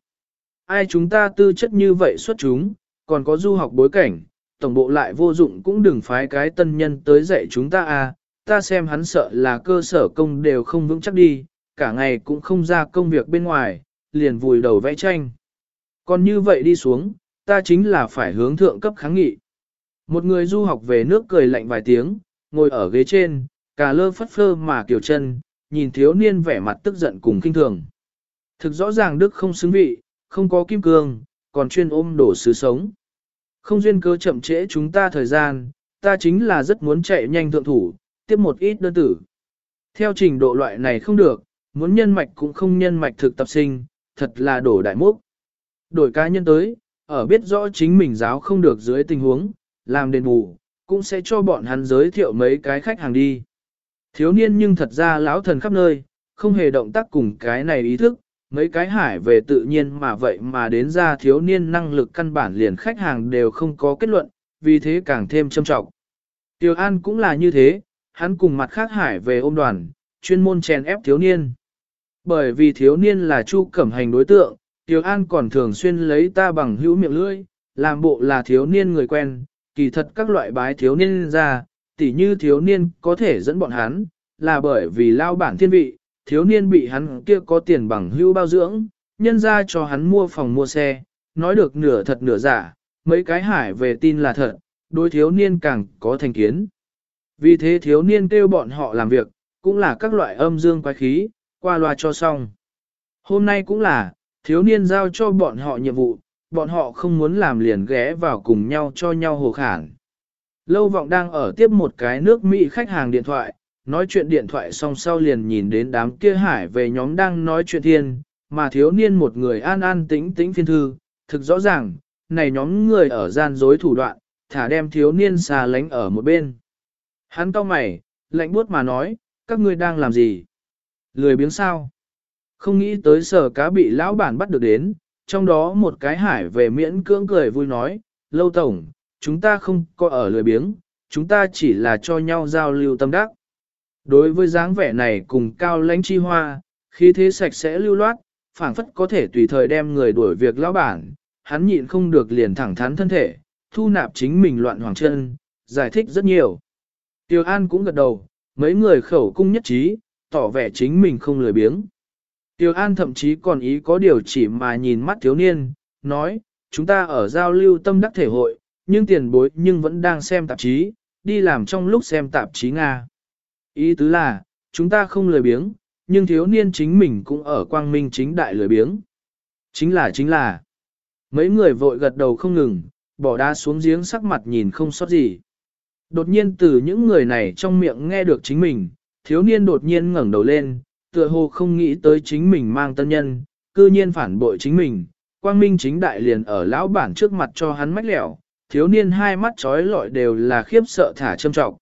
Speaker 1: Ai chúng ta tư chất như vậy xuất chúng, còn có du học bối cảnh, tổng bộ lại vô dụng cũng đừng phái cái tân nhân tới dạy chúng ta à, ta xem hắn sợ là cơ sở công đều không vững chắc đi, cả ngày cũng không ra công việc bên ngoài, liền vùi đầu vẽ tranh. Còn như vậy đi xuống, ta chính là phải hướng thượng cấp kháng nghị. Một người du học về nước cười lạnh vài tiếng, ngồi ở ghế trên, cà lơ phất phơ mà kiểu chân, nhìn thiếu niên vẻ mặt tức giận cùng kinh thường. Thực rõ ràng Đức không xứng vị, không có kim cương, còn chuyên ôm đổ sứ sống. Không duyên cớ chậm trễ chúng ta thời gian, ta chính là rất muốn chạy nhanh thượng thủ, tiếp một ít đơn tử. Theo trình độ loại này không được, muốn nhân mạch cũng không nhân mạch thực tập sinh, thật là đổ đại mốc. Đổi cá nhân tới, ở biết rõ chính mình giáo không được dưới tình huống, làm đền bù, cũng sẽ cho bọn hắn giới thiệu mấy cái khách hàng đi. Thiếu niên nhưng thật ra lão thần khắp nơi, không hề động tác cùng cái này ý thức, mấy cái hải về tự nhiên mà vậy mà đến ra thiếu niên năng lực căn bản liền khách hàng đều không có kết luận, vì thế càng thêm châm trọng. Tiêu An cũng là như thế, hắn cùng mặt khác hải về ôm đoàn, chuyên môn chèn ép thiếu niên. Bởi vì thiếu niên là chu cẩm hành đối tượng, Tiểu An còn thường xuyên lấy ta bằng hữu miệng lưỡi, làm bộ là thiếu niên người quen, kỳ thật các loại bái thiếu niên ra, tỉ như thiếu niên có thể dẫn bọn hắn, là bởi vì lao bản thiên vị, thiếu niên bị hắn kia có tiền bằng hữu bao dưỡng, nhân ra cho hắn mua phòng mua xe, nói được nửa thật nửa giả, mấy cái hải về tin là thật, đối thiếu niên càng có thành kiến. Vì thế thiếu niên kêu bọn họ làm việc, cũng là các loại âm dương quái khí, qua loa cho xong. Hôm nay cũng là, thiếu niên giao cho bọn họ nhiệm vụ, bọn họ không muốn làm liền ghé vào cùng nhau cho nhau hồ khản. Lâu vọng đang ở tiếp một cái nước Mỹ khách hàng điện thoại, nói chuyện điện thoại xong sau liền nhìn đến đám kia hải về nhóm đang nói chuyện thiên, mà thiếu niên một người an an tĩnh tĩnh phiên thư, thực rõ ràng, này nhóm người ở gian dối thủ đoạn, thả đem thiếu niên xa lánh ở một bên. Hắn cau mày, lạnh buốt mà nói, các ngươi đang làm gì? Lười biếng sao? Không nghĩ tới sở cá bị lão bản bắt được đến, trong đó một cái hải về miễn cưỡng cười vui nói, lâu tổng, chúng ta không có ở lười biếng, chúng ta chỉ là cho nhau giao lưu tâm đắc. Đối với dáng vẻ này cùng cao lãnh chi hoa, khi thế sạch sẽ lưu loát, phảng phất có thể tùy thời đem người đuổi việc lão bản, hắn nhịn không được liền thẳng thắn thân thể, thu nạp chính mình loạn hoàng chân, giải thích rất nhiều. Tiêu An cũng gật đầu, mấy người khẩu cung nhất trí, tỏ vẻ chính mình không lười biếng. Tiêu An thậm chí còn ý có điều chỉ mà nhìn mắt thiếu niên, nói, chúng ta ở giao lưu tâm đắc thể hội, nhưng tiền bối nhưng vẫn đang xem tạp chí, đi làm trong lúc xem tạp chí Nga. Ý tứ là, chúng ta không lười biếng, nhưng thiếu niên chính mình cũng ở quang minh chính đại lười biếng. Chính là chính là, mấy người vội gật đầu không ngừng, bỏ đá xuống giếng sắc mặt nhìn không sót gì. Đột nhiên từ những người này trong miệng nghe được chính mình, thiếu niên đột nhiên ngẩng đầu lên, tựa hồ không nghĩ tới chính mình mang tân nhân, cư nhiên phản bội chính mình, quang minh chính đại liền ở lão bản trước mặt cho hắn mách lẻo, thiếu niên hai mắt trói lọi đều là khiếp sợ thả châm trọng.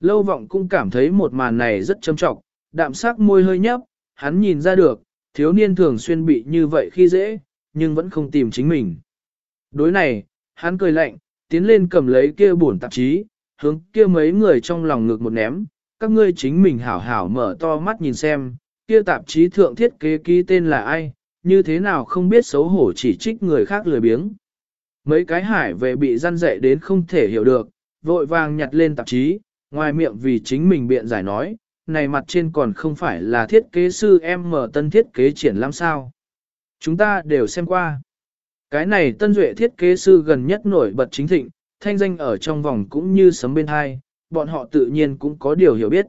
Speaker 1: Lâu vọng cũng cảm thấy một màn này rất châm trọng, đạm sắc môi hơi nhấp, hắn nhìn ra được, thiếu niên thường xuyên bị như vậy khi dễ, nhưng vẫn không tìm chính mình. Đối này, hắn cười lạnh, tiến lên cầm lấy kia bổn tạp chí, hướng kia mấy người trong lòng ngực một ném, các ngươi chính mình hảo hảo mở to mắt nhìn xem, kia tạp chí thượng thiết kế ký tên là ai, như thế nào không biết xấu hổ chỉ trích người khác lười biếng. Mấy cái hải về bị răn dạy đến không thể hiểu được, vội vàng nhặt lên tạp chí, ngoài miệng vì chính mình biện giải nói, này mặt trên còn không phải là thiết kế sư em mở tân thiết kế triển lãm sao. Chúng ta đều xem qua. Cái này tân duệ thiết kế sư gần nhất nổi bật chính thịnh, thanh danh ở trong vòng cũng như sấm bên hai, bọn họ tự nhiên cũng có điều hiểu biết.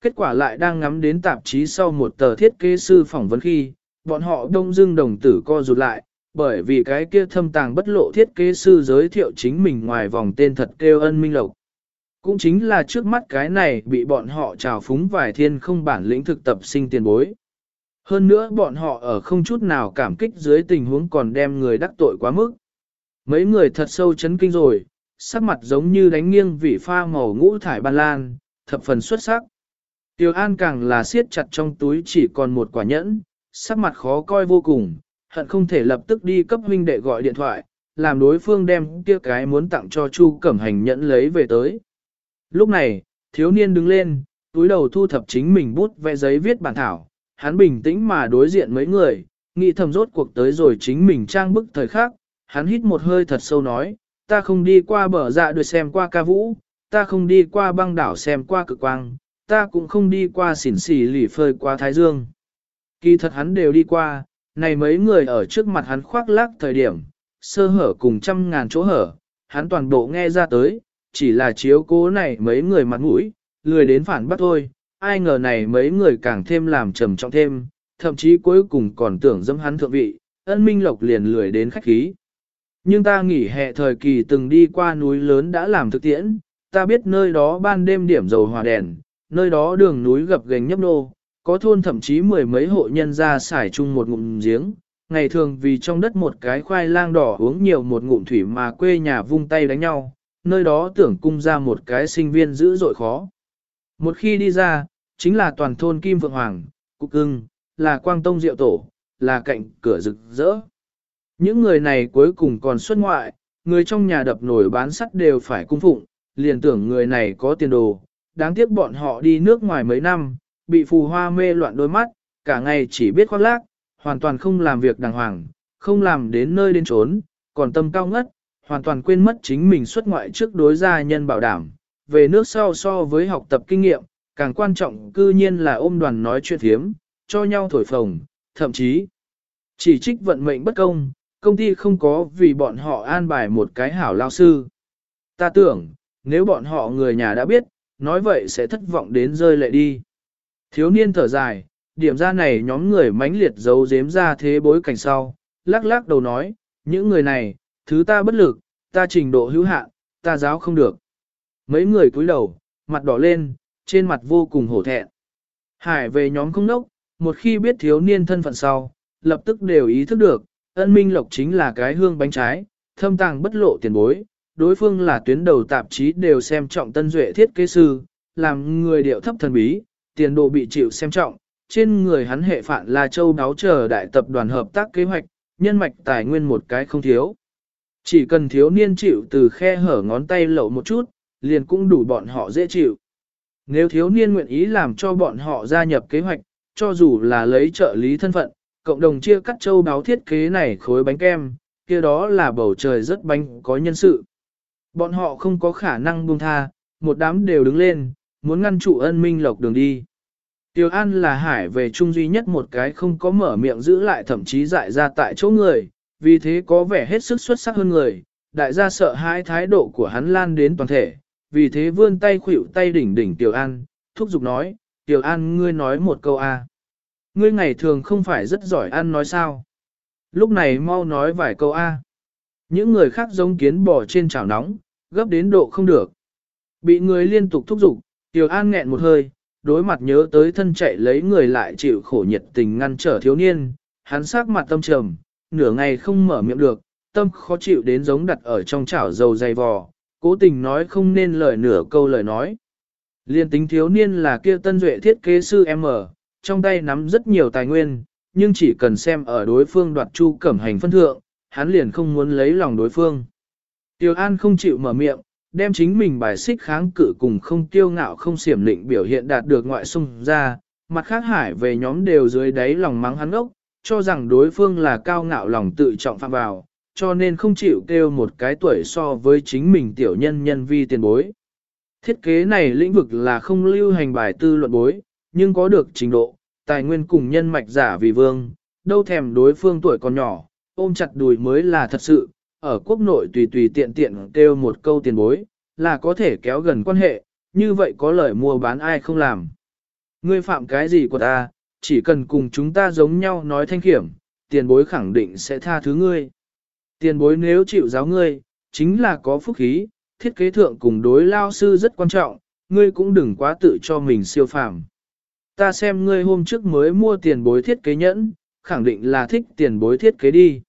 Speaker 1: Kết quả lại đang ngắm đến tạp chí sau một tờ thiết kế sư phỏng vấn khi, bọn họ đông dưng đồng tử co rụt lại, bởi vì cái kia thâm tàng bất lộ thiết kế sư giới thiệu chính mình ngoài vòng tên thật kêu ân minh lộc. Cũng chính là trước mắt cái này bị bọn họ trào phúng vài thiên không bản lĩnh thực tập sinh tiền bối. Hơn nữa bọn họ ở không chút nào cảm kích dưới tình huống còn đem người đắc tội quá mức. Mấy người thật sâu chấn kinh rồi, sắc mặt giống như đánh nghiêng vị pha màu ngũ thải ban lan, thập phần xuất sắc. Tiêu An càng là siết chặt trong túi chỉ còn một quả nhẫn, sắc mặt khó coi vô cùng, hận không thể lập tức đi cấp huynh đệ gọi điện thoại, làm đối phương đem kia cái muốn tặng cho Chu Cẩm Hành nhẫn lấy về tới. Lúc này, thiếu niên đứng lên, túi đầu thu thập chính mình bút vẽ giấy viết bản thảo, hắn bình tĩnh mà đối diện mấy người, nghĩ thầm rốt cuộc tới rồi chính mình trang bức thời khắc, hắn hít một hơi thật sâu nói, ta không đi qua bờ dạ được xem qua ca vũ, ta không đi qua băng đảo xem qua cực quang, ta cũng không đi qua xỉn xỉ lỉ phơi qua thái dương. Kỳ thật hắn đều đi qua, này mấy người ở trước mặt hắn khoác lác thời điểm, sơ hở cùng trăm ngàn chỗ hở, hắn toàn bộ nghe ra tới, chỉ là chiếu cố này mấy người mặt mũi, lười đến phản bắt thôi, ai ngờ này mấy người càng thêm làm trầm trọng thêm, thậm chí cuối cùng còn tưởng dâm hắn thượng vị, ân minh lộc liền lười đến khách khí. Nhưng ta nghỉ hè thời kỳ từng đi qua núi lớn đã làm thực tiễn, ta biết nơi đó ban đêm điểm dầu hòa đèn, nơi đó đường núi gập ghềnh nhấp nô, có thôn thậm chí mười mấy hộ nhân ra xài chung một ngụm giếng, ngày thường vì trong đất một cái khoai lang đỏ uống nhiều một ngụm thủy mà quê nhà vung tay đánh nhau, nơi đó tưởng cung ra một cái sinh viên dữ dội khó. Một khi đi ra, chính là toàn thôn Kim Vượng Hoàng, Cục Cưng, là Quang Tông Diệu Tổ, là cạnh cửa rực rỡ. Những người này cuối cùng còn xuất ngoại, người trong nhà đập nổi bán sắt đều phải cung phụng, liền tưởng người này có tiền đồ, đáng tiếc bọn họ đi nước ngoài mấy năm, bị phù hoa mê loạn đôi mắt, cả ngày chỉ biết khoác lác, hoàn toàn không làm việc đàng hoàng, không làm đến nơi đến trốn, còn tâm cao ngất, hoàn toàn quên mất chính mình xuất ngoại trước đối gia nhân bảo đảm, về nước sau so với học tập kinh nghiệm, càng quan trọng cư nhiên là ôm đoàn nói chuyện thiếm, cho nhau thổi phồng, thậm chí chỉ trích vận mệnh bất công, công ty không có vì bọn họ an bài một cái hảo lao sư. Ta tưởng, nếu bọn họ người nhà đã biết, nói vậy sẽ thất vọng đến rơi lệ đi. Thiếu niên thở dài, điểm ra này nhóm người mãnh liệt giấu giếm ra thế bối cảnh sau, lắc lắc đầu nói, những người này, thứ ta bất lực, ta trình độ hữu hạn, ta giáo không được. Mấy người cúi đầu, mặt đỏ lên, trên mặt vô cùng hổ thẹn. Hải về nhóm không nốc, một khi biết thiếu niên thân phận sau, lập tức đều ý thức được, ân minh lộc chính là cái hương bánh trái, thâm tàng bất lộ tiền bối, đối phương là tuyến đầu tạp chí đều xem trọng tân duệ thiết kế sư, làm người điệu thấp thần bí, tiền đồ bị chịu xem trọng, trên người hắn hệ phản là châu đáo chờ đại tập đoàn hợp tác kế hoạch, nhân mạch tài nguyên một cái không thiếu. Chỉ cần thiếu niên chịu từ khe hở ngón tay lậu một chút, liền cũng đủ bọn họ dễ chịu. Nếu thiếu niên nguyện ý làm cho bọn họ gia nhập kế hoạch, cho dù là lấy trợ lý thân phận, cộng đồng chia cắt châu đáo thiết kế này khối bánh kem, kia đó là bầu trời rất bánh có nhân sự. Bọn họ không có khả năng buông tha, một đám đều đứng lên, muốn ngăn trụ ân minh lộc đường đi. Tiêu An là hải về chung duy nhất một cái không có mở miệng giữ lại thậm chí dại ra tại chỗ người, vì thế có vẻ hết sức xuất sắc hơn người, đại gia sợ hãi thái độ của hắn lan đến toàn thể, vì thế vươn tay khuỵu tay đỉnh đỉnh Tiểu An, thúc giục nói, Tiểu An ngươi nói một câu A. Ngươi ngày thường không phải rất giỏi ăn nói sao. Lúc này mau nói vài câu A. Những người khác giống kiến bò trên chảo nóng, gấp đến độ không được. Bị người liên tục thúc giục, Tiểu An nghẹn một hơi, đối mặt nhớ tới thân chạy lấy người lại chịu khổ nhiệt tình ngăn trở thiếu niên, hắn sắc mặt tâm trầm, nửa ngày không mở miệng được, tâm khó chịu đến giống đặt ở trong chảo dầu dày vò, cố tình nói không nên lời nửa câu lời nói. Liên tính thiếu niên là kia tân duệ thiết kế sư M, trong tay nắm rất nhiều tài nguyên, nhưng chỉ cần xem ở đối phương đoạt chu cẩm hành phân thượng, hắn liền không muốn lấy lòng đối phương. Tiêu An không chịu mở miệng, đem chính mình bài xích kháng cự cùng không tiêu ngạo không xiểm định biểu hiện đạt được ngoại xung ra, mặt khác hải về nhóm đều dưới đáy lòng mắng hắn ốc, cho rằng đối phương là cao ngạo lòng tự trọng phạm vào, cho nên không chịu kêu một cái tuổi so với chính mình tiểu nhân nhân vi tiền bối. Thiết kế này lĩnh vực là không lưu hành bài tư luận bối, nhưng có được trình độ, tài nguyên cùng nhân mạch giả vì vương, đâu thèm đối phương tuổi còn nhỏ, ôm chặt đùi mới là thật sự, ở quốc nội tùy tùy tiện tiện kêu một câu tiền bối, là có thể kéo gần quan hệ, như vậy có lời mua bán ai không làm. Ngươi phạm cái gì của ta, chỉ cần cùng chúng ta giống nhau nói thanh khiểm, tiền bối khẳng định sẽ tha thứ ngươi. Tiền bối nếu chịu giáo ngươi, chính là có phúc khí, thiết kế thượng cùng đối lao sư rất quan trọng, ngươi cũng đừng quá tự cho mình siêu phàm. Ta xem ngươi hôm trước mới mua tiền bối thiết kế nhẫn, khẳng định là thích tiền bối thiết kế đi.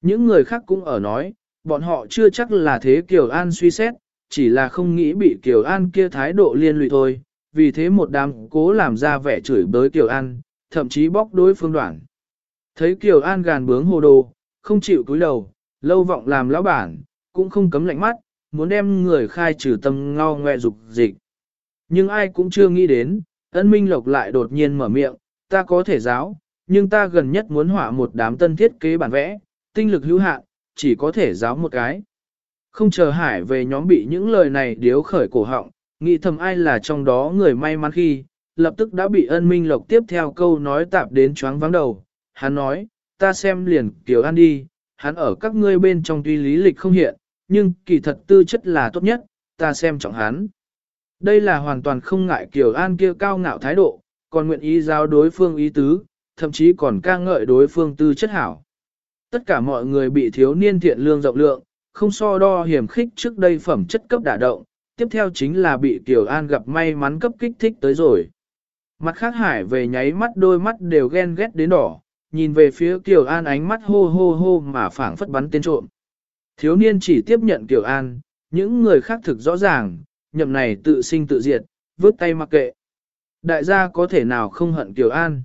Speaker 1: Những người khác cũng ở nói, bọn họ chưa chắc là thế Kiều An suy xét, chỉ là không nghĩ bị Kiều An kia thái độ liên lụy thôi, vì thế một đám cố làm ra vẻ chửi bới Kiều An, thậm chí bóc đối phương đoạn. Thấy Kiều An gàn bướng hồ đồ, không chịu cúi đầu, lâu vọng làm lão bản, cũng không cấm lạnh mắt, muốn đem người khai trừ tâm ngao ngoe dục dịch. Nhưng ai cũng chưa nghĩ đến, ân minh lộc lại đột nhiên mở miệng, ta có thể giáo, nhưng ta gần nhất muốn họa một đám tân thiết kế bản vẽ, tinh lực hữu hạn, chỉ có thể giáo một cái. Không chờ hải về nhóm bị những lời này điếu khởi cổ họng, nghĩ thầm ai là trong đó người may mắn khi, lập tức đã bị ân minh lộc tiếp theo câu nói tạp đến choáng vắng đầu. Hắn nói, ta xem liền kiểu An đi, hắn ở các ngươi bên trong tuy lý lịch không hiện, nhưng kỳ thật tư chất là tốt nhất, ta xem trọng hắn. Đây là hoàn toàn không ngại Kiều An kia cao ngạo thái độ, còn nguyện ý giao đối phương ý tứ, thậm chí còn ca ngợi đối phương tư chất hảo. Tất cả mọi người bị thiếu niên thiện lương rộng lượng, không so đo hiểm khích trước đây phẩm chất cấp đả động, tiếp theo chính là bị Kiều An gặp may mắn cấp kích thích tới rồi. Mặt khác hải về nháy mắt đôi mắt đều ghen ghét đến đỏ, nhìn về phía Kiều An ánh mắt hô hô hô mà phảng phất bắn tên trộm. Thiếu niên chỉ tiếp nhận Kiều An, những người khác thực rõ ràng, nhậm này tự sinh tự diệt, vứt tay mặc kệ. Đại gia có thể nào không hận Kiều An.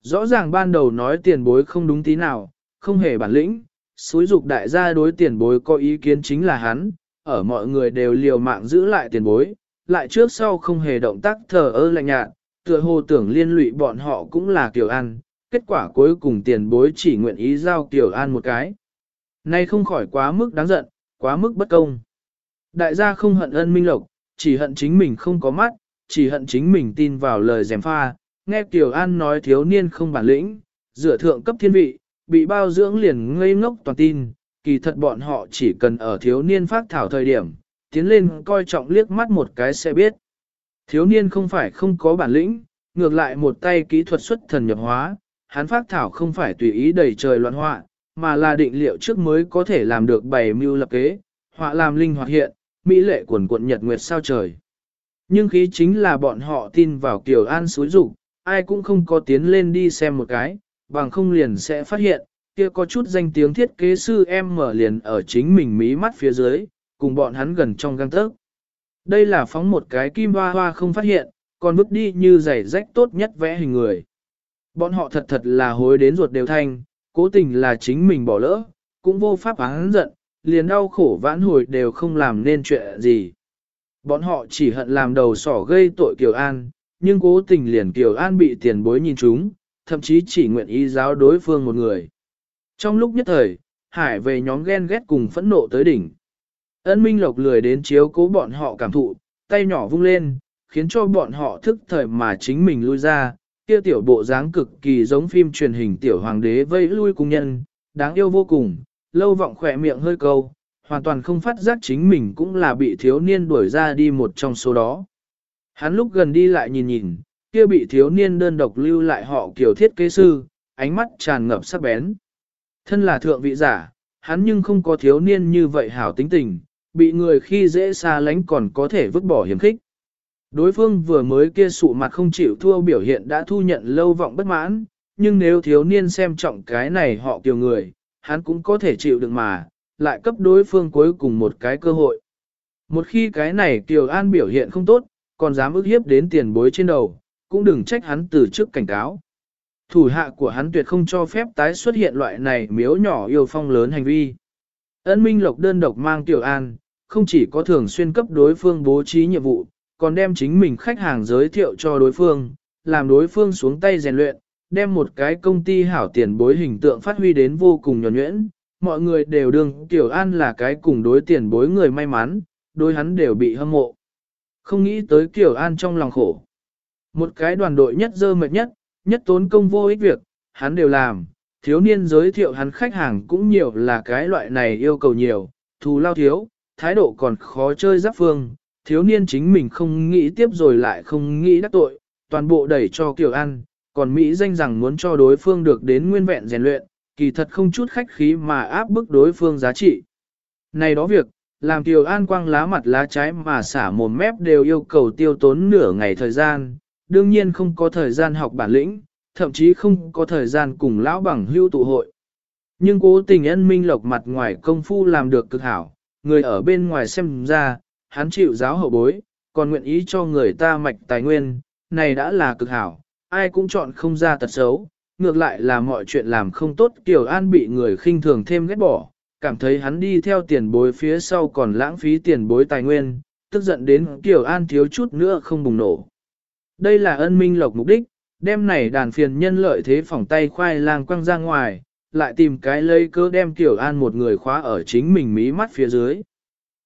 Speaker 1: Rõ ràng ban đầu nói tiền bối không đúng tí nào, không hề bản lĩnh, xúi dục đại gia đối tiền bối có ý kiến chính là hắn, ở mọi người đều liều mạng giữ lại tiền bối, lại trước sau không hề động tác thờ ơ lạnh nhạt, tựa hồ tưởng liên lụy bọn họ cũng là Kiều An, kết quả cuối cùng tiền bối chỉ nguyện ý giao Kiều An một cái. Nay không khỏi quá mức đáng giận, quá mức bất công. Đại gia không hận ân minh lộc, chỉ hận chính mình không có mắt, chỉ hận chính mình tin vào lời dèm pha, nghe Kiều An nói thiếu niên không bản lĩnh, dựa thượng cấp thiên vị, bị bao dưỡng liền ngây ngốc toàn tin, kỳ thật bọn họ chỉ cần ở thiếu niên phát thảo thời điểm, tiến lên coi trọng liếc mắt một cái sẽ biết. Thiếu niên không phải không có bản lĩnh, ngược lại một tay kỹ thuật xuất thần nhập hóa, hắn phát thảo không phải tùy ý đầy trời loạn họa, mà là định liệu trước mới có thể làm được bày mưu lập kế, họa làm linh hoạt hiện, mỹ lệ quần quận nhật nguyệt sao trời. Nhưng khí chính là bọn họ tin vào Kiều An suối rủ, ai cũng không có tiến lên đi xem một cái, bằng không liền sẽ phát hiện, kia có chút danh tiếng thiết kế sư em mở liền ở chính mình mí mắt phía dưới, cùng bọn hắn gần trong găng tớc. Đây là phóng một cái kim hoa hoa không phát hiện, còn vứt đi như giày rách tốt nhất vẽ hình người. Bọn họ thật thật là hối đến ruột đều thanh, cố tình là chính mình bỏ lỡ, cũng vô pháp án giận, liền đau khổ vãn hồi đều không làm nên chuyện gì. Bọn họ chỉ hận làm đầu sỏ gây tội Kiều An, nhưng cố tình liền Kiều An bị tiền bối nhìn chúng, thậm chí chỉ nguyện ý giáo đối phương một người. Trong lúc nhất thời, Hải về nhóm ghen ghét cùng phẫn nộ tới đỉnh. Ân Minh Lộc lười đến chiếu cố bọn họ cảm thụ, tay nhỏ vung lên, khiến cho bọn họ thức thời mà chính mình lui ra, kia tiểu bộ dáng cực kỳ giống phim truyền hình tiểu hoàng đế vây lui cùng nhân, đáng yêu vô cùng, lâu vọng khỏe miệng hơi câu, hoàn toàn không phát giác chính mình cũng là bị thiếu niên đuổi ra đi một trong số đó. Hắn lúc gần đi lại nhìn nhìn, kia bị thiếu niên đơn độc lưu lại họ kiểu thiết kế sư, ánh mắt tràn ngập sắc bén. Thân là thượng vị giả, hắn nhưng không có thiếu niên như vậy hảo tính tình, bị người khi dễ xa lánh còn có thể vứt bỏ hiểm khích. Đối phương vừa mới kia sụ mặt không chịu thua biểu hiện đã thu nhận lâu vọng bất mãn, nhưng nếu thiếu niên xem trọng cái này họ kiều người, hắn cũng có thể chịu được mà, lại cấp đối phương cuối cùng một cái cơ hội. Một khi cái này kiều an biểu hiện không tốt, còn dám ức hiếp đến tiền bối trên đầu, cũng đừng trách hắn từ trước cảnh cáo. Thủ hạ của hắn tuyệt không cho phép tái xuất hiện loại này miếu nhỏ yêu phong lớn hành vi. Ân Minh Lộc đơn độc mang Tiểu An, không chỉ có thường xuyên cấp đối phương bố trí nhiệm vụ, còn đem chính mình khách hàng giới thiệu cho đối phương, làm đối phương xuống tay rèn luyện, đem một cái công ty hảo tiền bối hình tượng phát huy đến vô cùng nhuẩn nhuyễn. Mọi người đều đương Tiểu An là cái cùng đối tiền bối người may mắn, đối hắn đều bị hâm mộ. Không nghĩ tới Tiểu An trong lòng khổ. Một cái đoàn đội nhất dơ mệt nhất, nhất tốn công vô ích việc, hắn đều làm. Thiếu niên giới thiệu hắn khách hàng cũng nhiều là cái loại này yêu cầu nhiều, thù lao thiếu, thái độ còn khó chơi giáp phương, thiếu niên chính mình không nghĩ tiếp rồi lại không nghĩ đắc tội, toàn bộ đẩy cho Kiều An, còn Mỹ danh rằng muốn cho đối phương được đến nguyên vẹn rèn luyện, kỳ thật không chút khách khí mà áp bức đối phương giá trị. Này đó việc, làm Tiểu An quang lá mặt lá trái mà xả mồm mép đều yêu cầu tiêu tốn nửa ngày thời gian, đương nhiên không có thời gian học bản lĩnh, thậm chí không có thời gian cùng lão bằng hưu tụ hội. Nhưng cố tình ân minh lộc mặt ngoài công phu làm được cực hảo, người ở bên ngoài xem ra, hắn chịu giáo hậu bối, còn nguyện ý cho người ta mạch tài nguyên, này đã là cực hảo, ai cũng chọn không ra tật xấu, ngược lại là mọi chuyện làm không tốt Kiều An bị người khinh thường thêm ghét bỏ, cảm thấy hắn đi theo tiền bối phía sau còn lãng phí tiền bối tài nguyên, tức giận đến Kiều An thiếu chút nữa không bùng nổ. Đây là ân minh lộc mục đích, đem này đàn phiền nhân lợi thế phòng tay khoai lang quăng ra ngoài, lại tìm cái lấy cơ đem Kiều An một người khóa ở chính mình mí mắt phía dưới.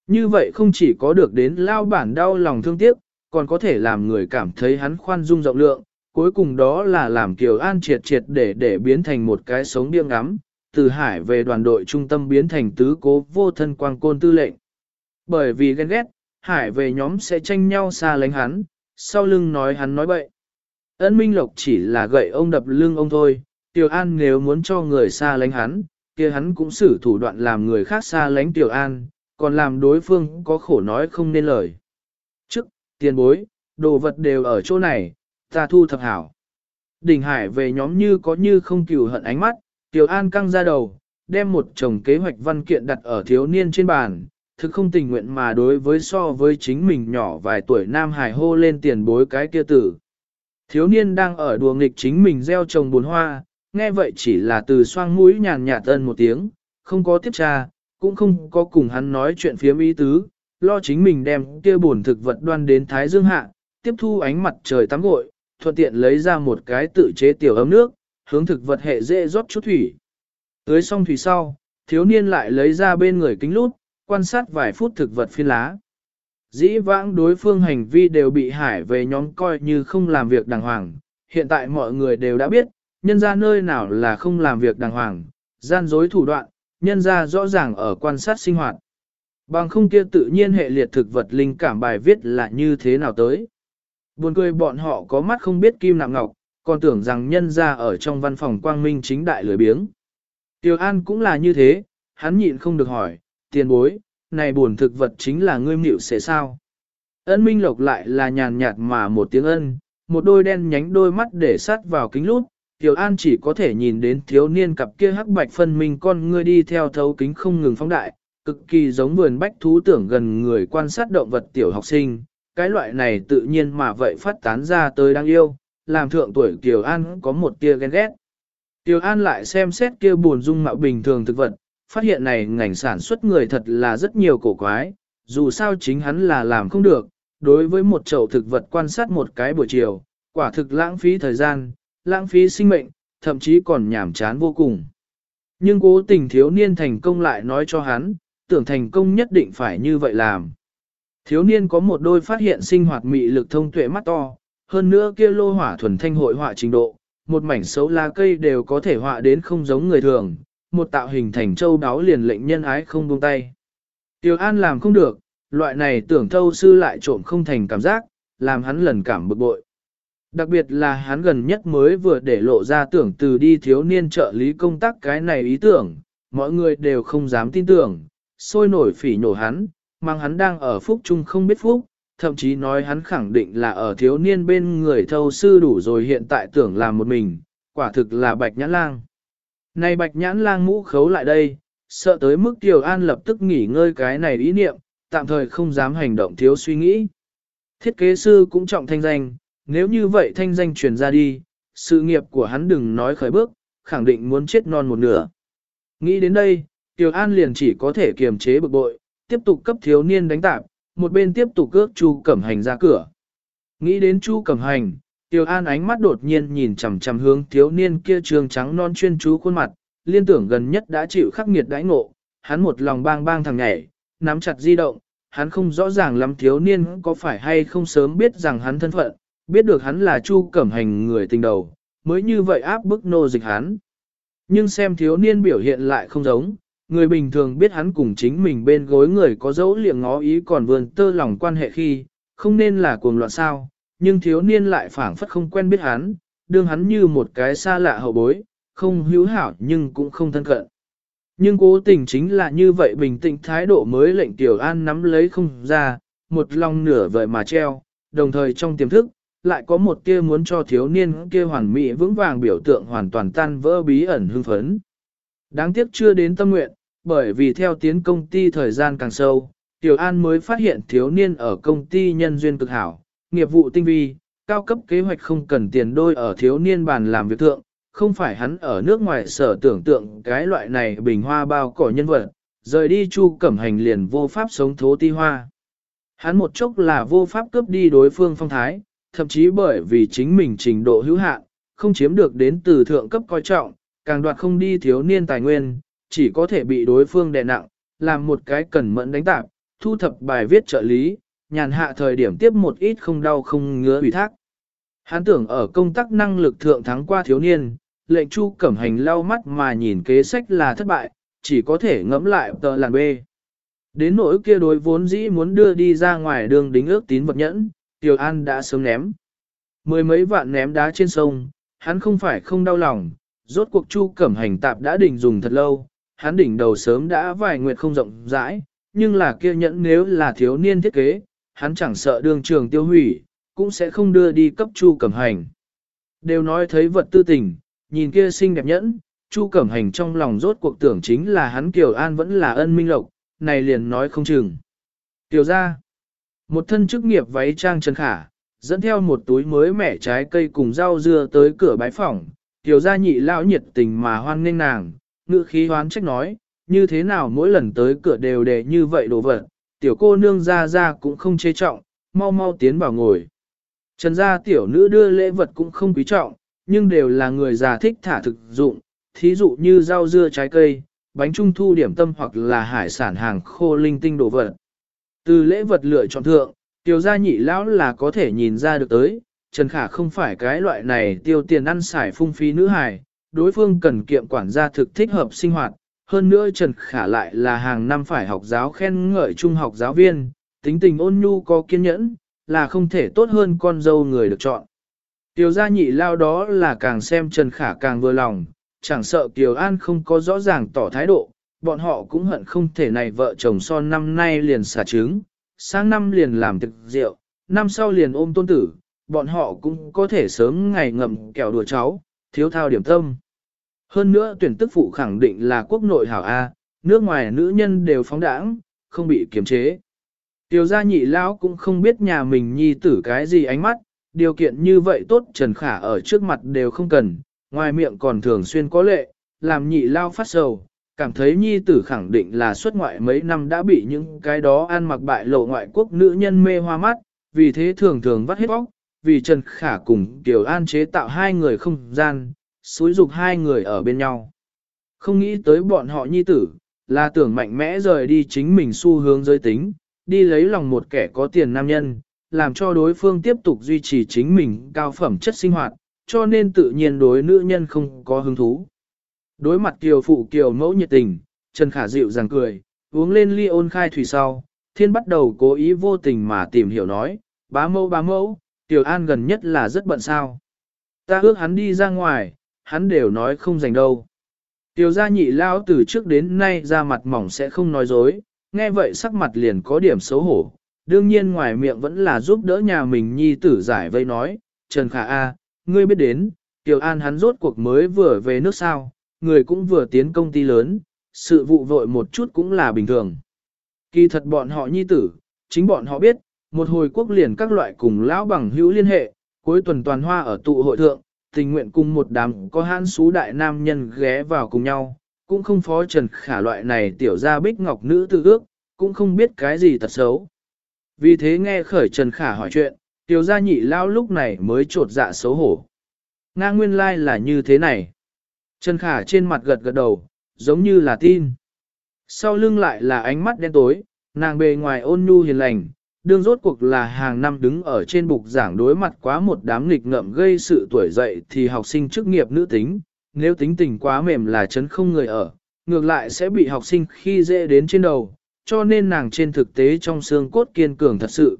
Speaker 1: Như vậy không chỉ có được đến lao bản đau lòng thương tiếc, còn có thể làm người cảm thấy hắn khoan dung rộng lượng, cuối cùng đó là làm Kiều An triệt triệt để để biến thành một cái sống điên ngắm, từ hải về đoàn đội trung tâm biến thành tứ cố vô thân quang côn tư lệnh. Bởi vì ghen ghét, hải về nhóm sẽ tranh nhau xa lánh hắn, sau lưng nói hắn nói bậy. Ân Minh Lộc chỉ là gậy ông đập lưng ông thôi, Tiểu An nếu muốn cho người xa lánh hắn, kia hắn cũng xử thủ đoạn làm người khác xa lánh Tiểu An, còn làm đối phương có khổ nói không nên lời. Trước, tiền bối, đồ vật đều ở chỗ này, ta thu thập hảo. Đỉnh Hải về nhóm như có như không cừu hận ánh mắt, Tiểu An căng ra đầu, đem một chồng kế hoạch văn kiện đặt ở thiếu niên trên bàn, thực không tình nguyện mà đối với so với chính mình nhỏ vài tuổi Nam Hải hô lên tiền bối cái kia tử. Thiếu niên đang ở đùa nghịch chính mình gieo trồng bốn hoa, nghe vậy chỉ là từ xoang mũi nhàn nhạt ân một tiếng, không có tiếp tra, cũng không có cùng hắn nói chuyện phía ý tứ, lo chính mình đem kia buồn thực vật đoan đến Thái Dương hạ, tiếp thu ánh mặt trời tắm gội, thuận tiện lấy ra một cái tự chế tiểu ấm nước, hướng thực vật hệ dễ rót chút thủy. Tới xong thủy sau, thiếu niên lại lấy ra bên người kính lút, quan sát vài phút thực vật phi lá. Dĩ vãng đối phương hành vi đều bị hải về nhóm coi như không làm việc đàng hoàng, hiện tại mọi người đều đã biết, nhân ra nơi nào là không làm việc đàng hoàng, gian dối thủ đoạn, nhân ra rõ ràng ở quan sát sinh hoạt. Bằng không kia tự nhiên hệ liệt thực vật linh cảm bài viết là như thế nào tới. Buồn cười bọn họ có mắt không biết kim nạm ngọc, còn tưởng rằng nhân ra ở trong văn phòng quang minh chính đại lười biếng. Tiêu An cũng là như thế, hắn nhịn không được hỏi, tiền bối, này buồn thực vật chính là ngươi mịu sẽ sao? Ân Minh Lộc lại là nhàn nhạt mà một tiếng ân, một đôi đen nhánh đôi mắt để sát vào kính lút, Tiểu An chỉ có thể nhìn đến thiếu niên cặp kia hắc bạch phân minh con ngươi đi theo thấu kính không ngừng phóng đại, cực kỳ giống vườn bách thú tưởng gần người quan sát động vật tiểu học sinh, cái loại này tự nhiên mà vậy phát tán ra tới đáng yêu, làm thượng tuổi Tiểu An có một tia ghen ghét. Tiểu An lại xem xét kia buồn dung mạo bình thường thực vật, phát hiện này ngành sản xuất người thật là rất nhiều cổ quái, dù sao chính hắn là làm không được, đối với một chậu thực vật quan sát một cái buổi chiều, quả thực lãng phí thời gian, lãng phí sinh mệnh, thậm chí còn nhảm chán vô cùng. Nhưng cố tình thiếu niên thành công lại nói cho hắn, tưởng thành công nhất định phải như vậy làm. Thiếu niên có một đôi phát hiện sinh hoạt mị lực thông tuệ mắt to, hơn nữa kia lô hỏa thuần thanh hội họa trình độ, một mảnh xấu lá cây đều có thể họa đến không giống người thường, một tạo hình thành châu đáo liền lệnh nhân ái không buông tay. Tiểu An làm không được, loại này tưởng thâu sư lại trộm không thành cảm giác, làm hắn lần cảm bực bội. Đặc biệt là hắn gần nhất mới vừa để lộ ra tưởng từ đi thiếu niên trợ lý công tác cái này ý tưởng, mọi người đều không dám tin tưởng, sôi nổi phỉ nổ hắn, mang hắn đang ở phúc chung không biết phúc, thậm chí nói hắn khẳng định là ở thiếu niên bên người thâu sư đủ rồi hiện tại tưởng làm một mình, quả thực là bạch nhãn lang. Này bạch nhãn lang mũ khấu lại đây, sợ tới mức Tiểu An lập tức nghỉ ngơi cái này ý niệm, tạm thời không dám hành động thiếu suy nghĩ. Thiết kế sư cũng trọng thanh danh, nếu như vậy thanh danh truyền ra đi, sự nghiệp của hắn đừng nói khởi bước, khẳng định muốn chết non một nửa. Nghĩ đến đây, Tiểu An liền chỉ có thể kiềm chế bực bội, tiếp tục cấp thiếu niên đánh tạp, một bên tiếp tục cước Chu Cẩm Hành ra cửa. Nghĩ đến Chu Cẩm Hành, tiêu An ánh mắt đột nhiên nhìn chằm chằm hướng thiếu niên kia trường trắng non chuyên chú khuôn mặt, liên tưởng gần nhất đã chịu khắc nghiệt đãi ngộ, hắn một lòng bang bang thằng nhảy, nắm chặt di động, hắn không rõ ràng lắm thiếu niên có phải hay không sớm biết rằng hắn thân phận, biết được hắn là Chu Cẩm Hành người tình đầu, mới như vậy áp bức nô dịch hắn. Nhưng xem thiếu niên biểu hiện lại không giống, người bình thường biết hắn cùng chính mình bên gối người có dấu liệng ngó ý còn vườn tơ lòng quan hệ khi, không nên là cuồng loạn sao, nhưng thiếu niên lại phảng phất không quen biết hắn, đương hắn như một cái xa lạ hậu bối, không hữu hảo nhưng cũng không thân cận. Nhưng cố tình chính là như vậy bình tĩnh thái độ mới lệnh Tiểu An nắm lấy không ra, một lòng nửa vời mà treo, đồng thời trong tiềm thức, lại có một kia muốn cho thiếu niên kia hoàn mỹ vững vàng biểu tượng hoàn toàn tan vỡ bí ẩn hưng phấn. Đáng tiếc chưa đến tâm nguyện, bởi vì theo tiến công ty thời gian càng sâu, Tiểu An mới phát hiện thiếu niên ở công ty nhân duyên cực hảo, nghiệp vụ tinh vi, cao cấp kế hoạch không cần tiền đôi ở thiếu niên bàn làm việc thượng, không phải hắn ở nước ngoài sở tưởng tượng cái loại này bình hoa bao cỏ nhân vật, rời đi chu cẩm hành liền vô pháp sống thố ti hoa. Hắn một chốc là vô pháp cướp đi đối phương phong thái, thậm chí bởi vì chính mình trình độ hữu hạn, không chiếm được đến từ thượng cấp coi trọng, càng đoạt không đi thiếu niên tài nguyên, chỉ có thể bị đối phương đè nặng, làm một cái cẩn mẫn đánh tạp, thu thập bài viết trợ lý, nhàn hạ thời điểm tiếp một ít không đau không ngứa ủy thác. Hắn tưởng ở công tác năng lực thượng thắng qua thiếu niên, lệnh Chu Cẩm Hành lau mắt mà nhìn kế sách là thất bại, chỉ có thể ngẫm lại tờ làn B. Đến nỗi kia đối vốn dĩ muốn đưa đi ra ngoài đường đính ước tín vật nhẫn, Tiểu An đã sớm ném. Mười mấy vạn ném đá trên sông, hắn không phải không đau lòng, rốt cuộc Chu Cẩm Hành tạp đã đỉnh dùng thật lâu, hắn đỉnh đầu sớm đã vài nguyệt không rộng rãi, nhưng là kia nhẫn nếu là thiếu niên thiết kế, hắn chẳng sợ đường trường tiêu hủy, cũng sẽ không đưa đi cấp Chu Cẩm Hành. Đều nói thấy vật tư tình, nhìn kia xinh đẹp nhẫn, Chu Cẩm Hành trong lòng rốt cuộc tưởng chính là hắn Kiều An vẫn là ân minh lộc, này liền nói không chừng. Tiểu ra, một thân chức nghiệp váy trang chân khả, dẫn theo một túi mới mẻ trái cây cùng rau dưa tới cửa bái phòng, tiểu gia nhị lão nhiệt tình mà hoan nghênh nàng, ngữ khí hoán trách nói, như thế nào mỗi lần tới cửa đều để như vậy đồ vật, tiểu cô nương ra ra cũng không chê trọng, mau mau tiến vào ngồi. Trần gia tiểu nữ đưa lễ vật cũng không quý trọng, nhưng đều là người già thích thả thực dụng, thí dụ như rau dưa trái cây, bánh trung thu điểm tâm hoặc là hải sản hàng khô linh tinh đồ vật. Từ lễ vật lựa chọn thượng, tiểu gia nhị lão là có thể nhìn ra được tới, Trần Khả không phải cái loại này tiêu tiền ăn xài phung phí nữ hài, đối phương cần kiệm quản gia thực thích hợp sinh hoạt, hơn nữa Trần Khả lại là hàng năm phải học giáo khen ngợi trung học giáo viên, tính tình ôn nhu có kiên nhẫn, là không thể tốt hơn con dâu người được chọn. Tiểu gia nhị lao đó là càng xem Trần Khả càng vừa lòng, chẳng sợ Kiều An không có rõ ràng tỏ thái độ, bọn họ cũng hận không thể này vợ chồng son năm nay liền xả trứng, sang năm liền làm thực rượu, năm sau liền ôm tôn tử, bọn họ cũng có thể sớm ngày ngậm kẹo đùa cháu, thiếu thao điểm tâm. Hơn nữa tuyển tức phụ khẳng định là quốc nội hảo A, nước ngoài nữ nhân đều phóng đãng, không bị kiềm chế. Tiểu gia nhị lão cũng không biết nhà mình nhi tử cái gì ánh mắt, điều kiện như vậy tốt Trần Khả ở trước mặt đều không cần, ngoài miệng còn thường xuyên có lệ, làm nhị lao phát sầu, cảm thấy nhi tử khẳng định là xuất ngoại mấy năm đã bị những cái đó ăn mặc bại lộ ngoại quốc nữ nhân mê hoa mắt, vì thế thường thường vắt hết bóc, vì Trần Khả cùng Kiều An chế tạo hai người không gian, xúi dục hai người ở bên nhau. Không nghĩ tới bọn họ nhi tử, là tưởng mạnh mẽ rời đi chính mình xu hướng giới tính, đi lấy lòng một kẻ có tiền nam nhân, làm cho đối phương tiếp tục duy trì chính mình cao phẩm chất sinh hoạt, cho nên tự nhiên đối nữ nhân không có hứng thú. Đối mặt kiều phụ kiều mẫu nhiệt tình, Trần Khả dịu dàng cười, uống lên ly ôn khai thủy sau, thiên bắt đầu cố ý vô tình mà tìm hiểu nói, bá mẫu bá mẫu, Tiểu An gần nhất là rất bận sao. Ta ước hắn đi ra ngoài, hắn đều nói không dành đâu. Tiểu gia nhị lao từ trước đến nay ra mặt mỏng sẽ không nói dối, nghe vậy sắc mặt liền có điểm xấu hổ. Đương nhiên ngoài miệng vẫn là giúp đỡ nhà mình nhi tử giải vây nói, Trần Khả A, ngươi biết đến, Tiểu An hắn rốt cuộc mới vừa về nước sao, người cũng vừa tiến công ty lớn, sự vụ vội một chút cũng là bình thường. Kỳ thật bọn họ nhi tử, chính bọn họ biết, một hồi quốc liền các loại cùng lão bằng hữu liên hệ, cuối tuần toàn hoa ở tụ hội thượng, tình nguyện cùng một đám có hãn xú đại nam nhân ghé vào cùng nhau, cũng không phó trần khả loại này tiểu ra bích ngọc nữ tư ước, cũng không biết cái gì thật xấu. Vì thế nghe khởi trần khả hỏi chuyện, tiểu gia nhị lao lúc này mới trột dạ xấu hổ. Nga nguyên lai like là như thế này. Trần khả trên mặt gật gật đầu, giống như là tin. Sau lưng lại là ánh mắt đen tối, nàng bề ngoài ôn nhu hiền lành, đương rốt cuộc là hàng năm đứng ở trên bục giảng đối mặt quá một đám nghịch ngợm gây sự tuổi dậy thì học sinh chức nghiệp nữ tính, nếu tính tình quá mềm là chấn không người ở, ngược lại sẽ bị học sinh khi dễ đến trên đầu, cho nên nàng trên thực tế trong xương cốt kiên cường thật sự.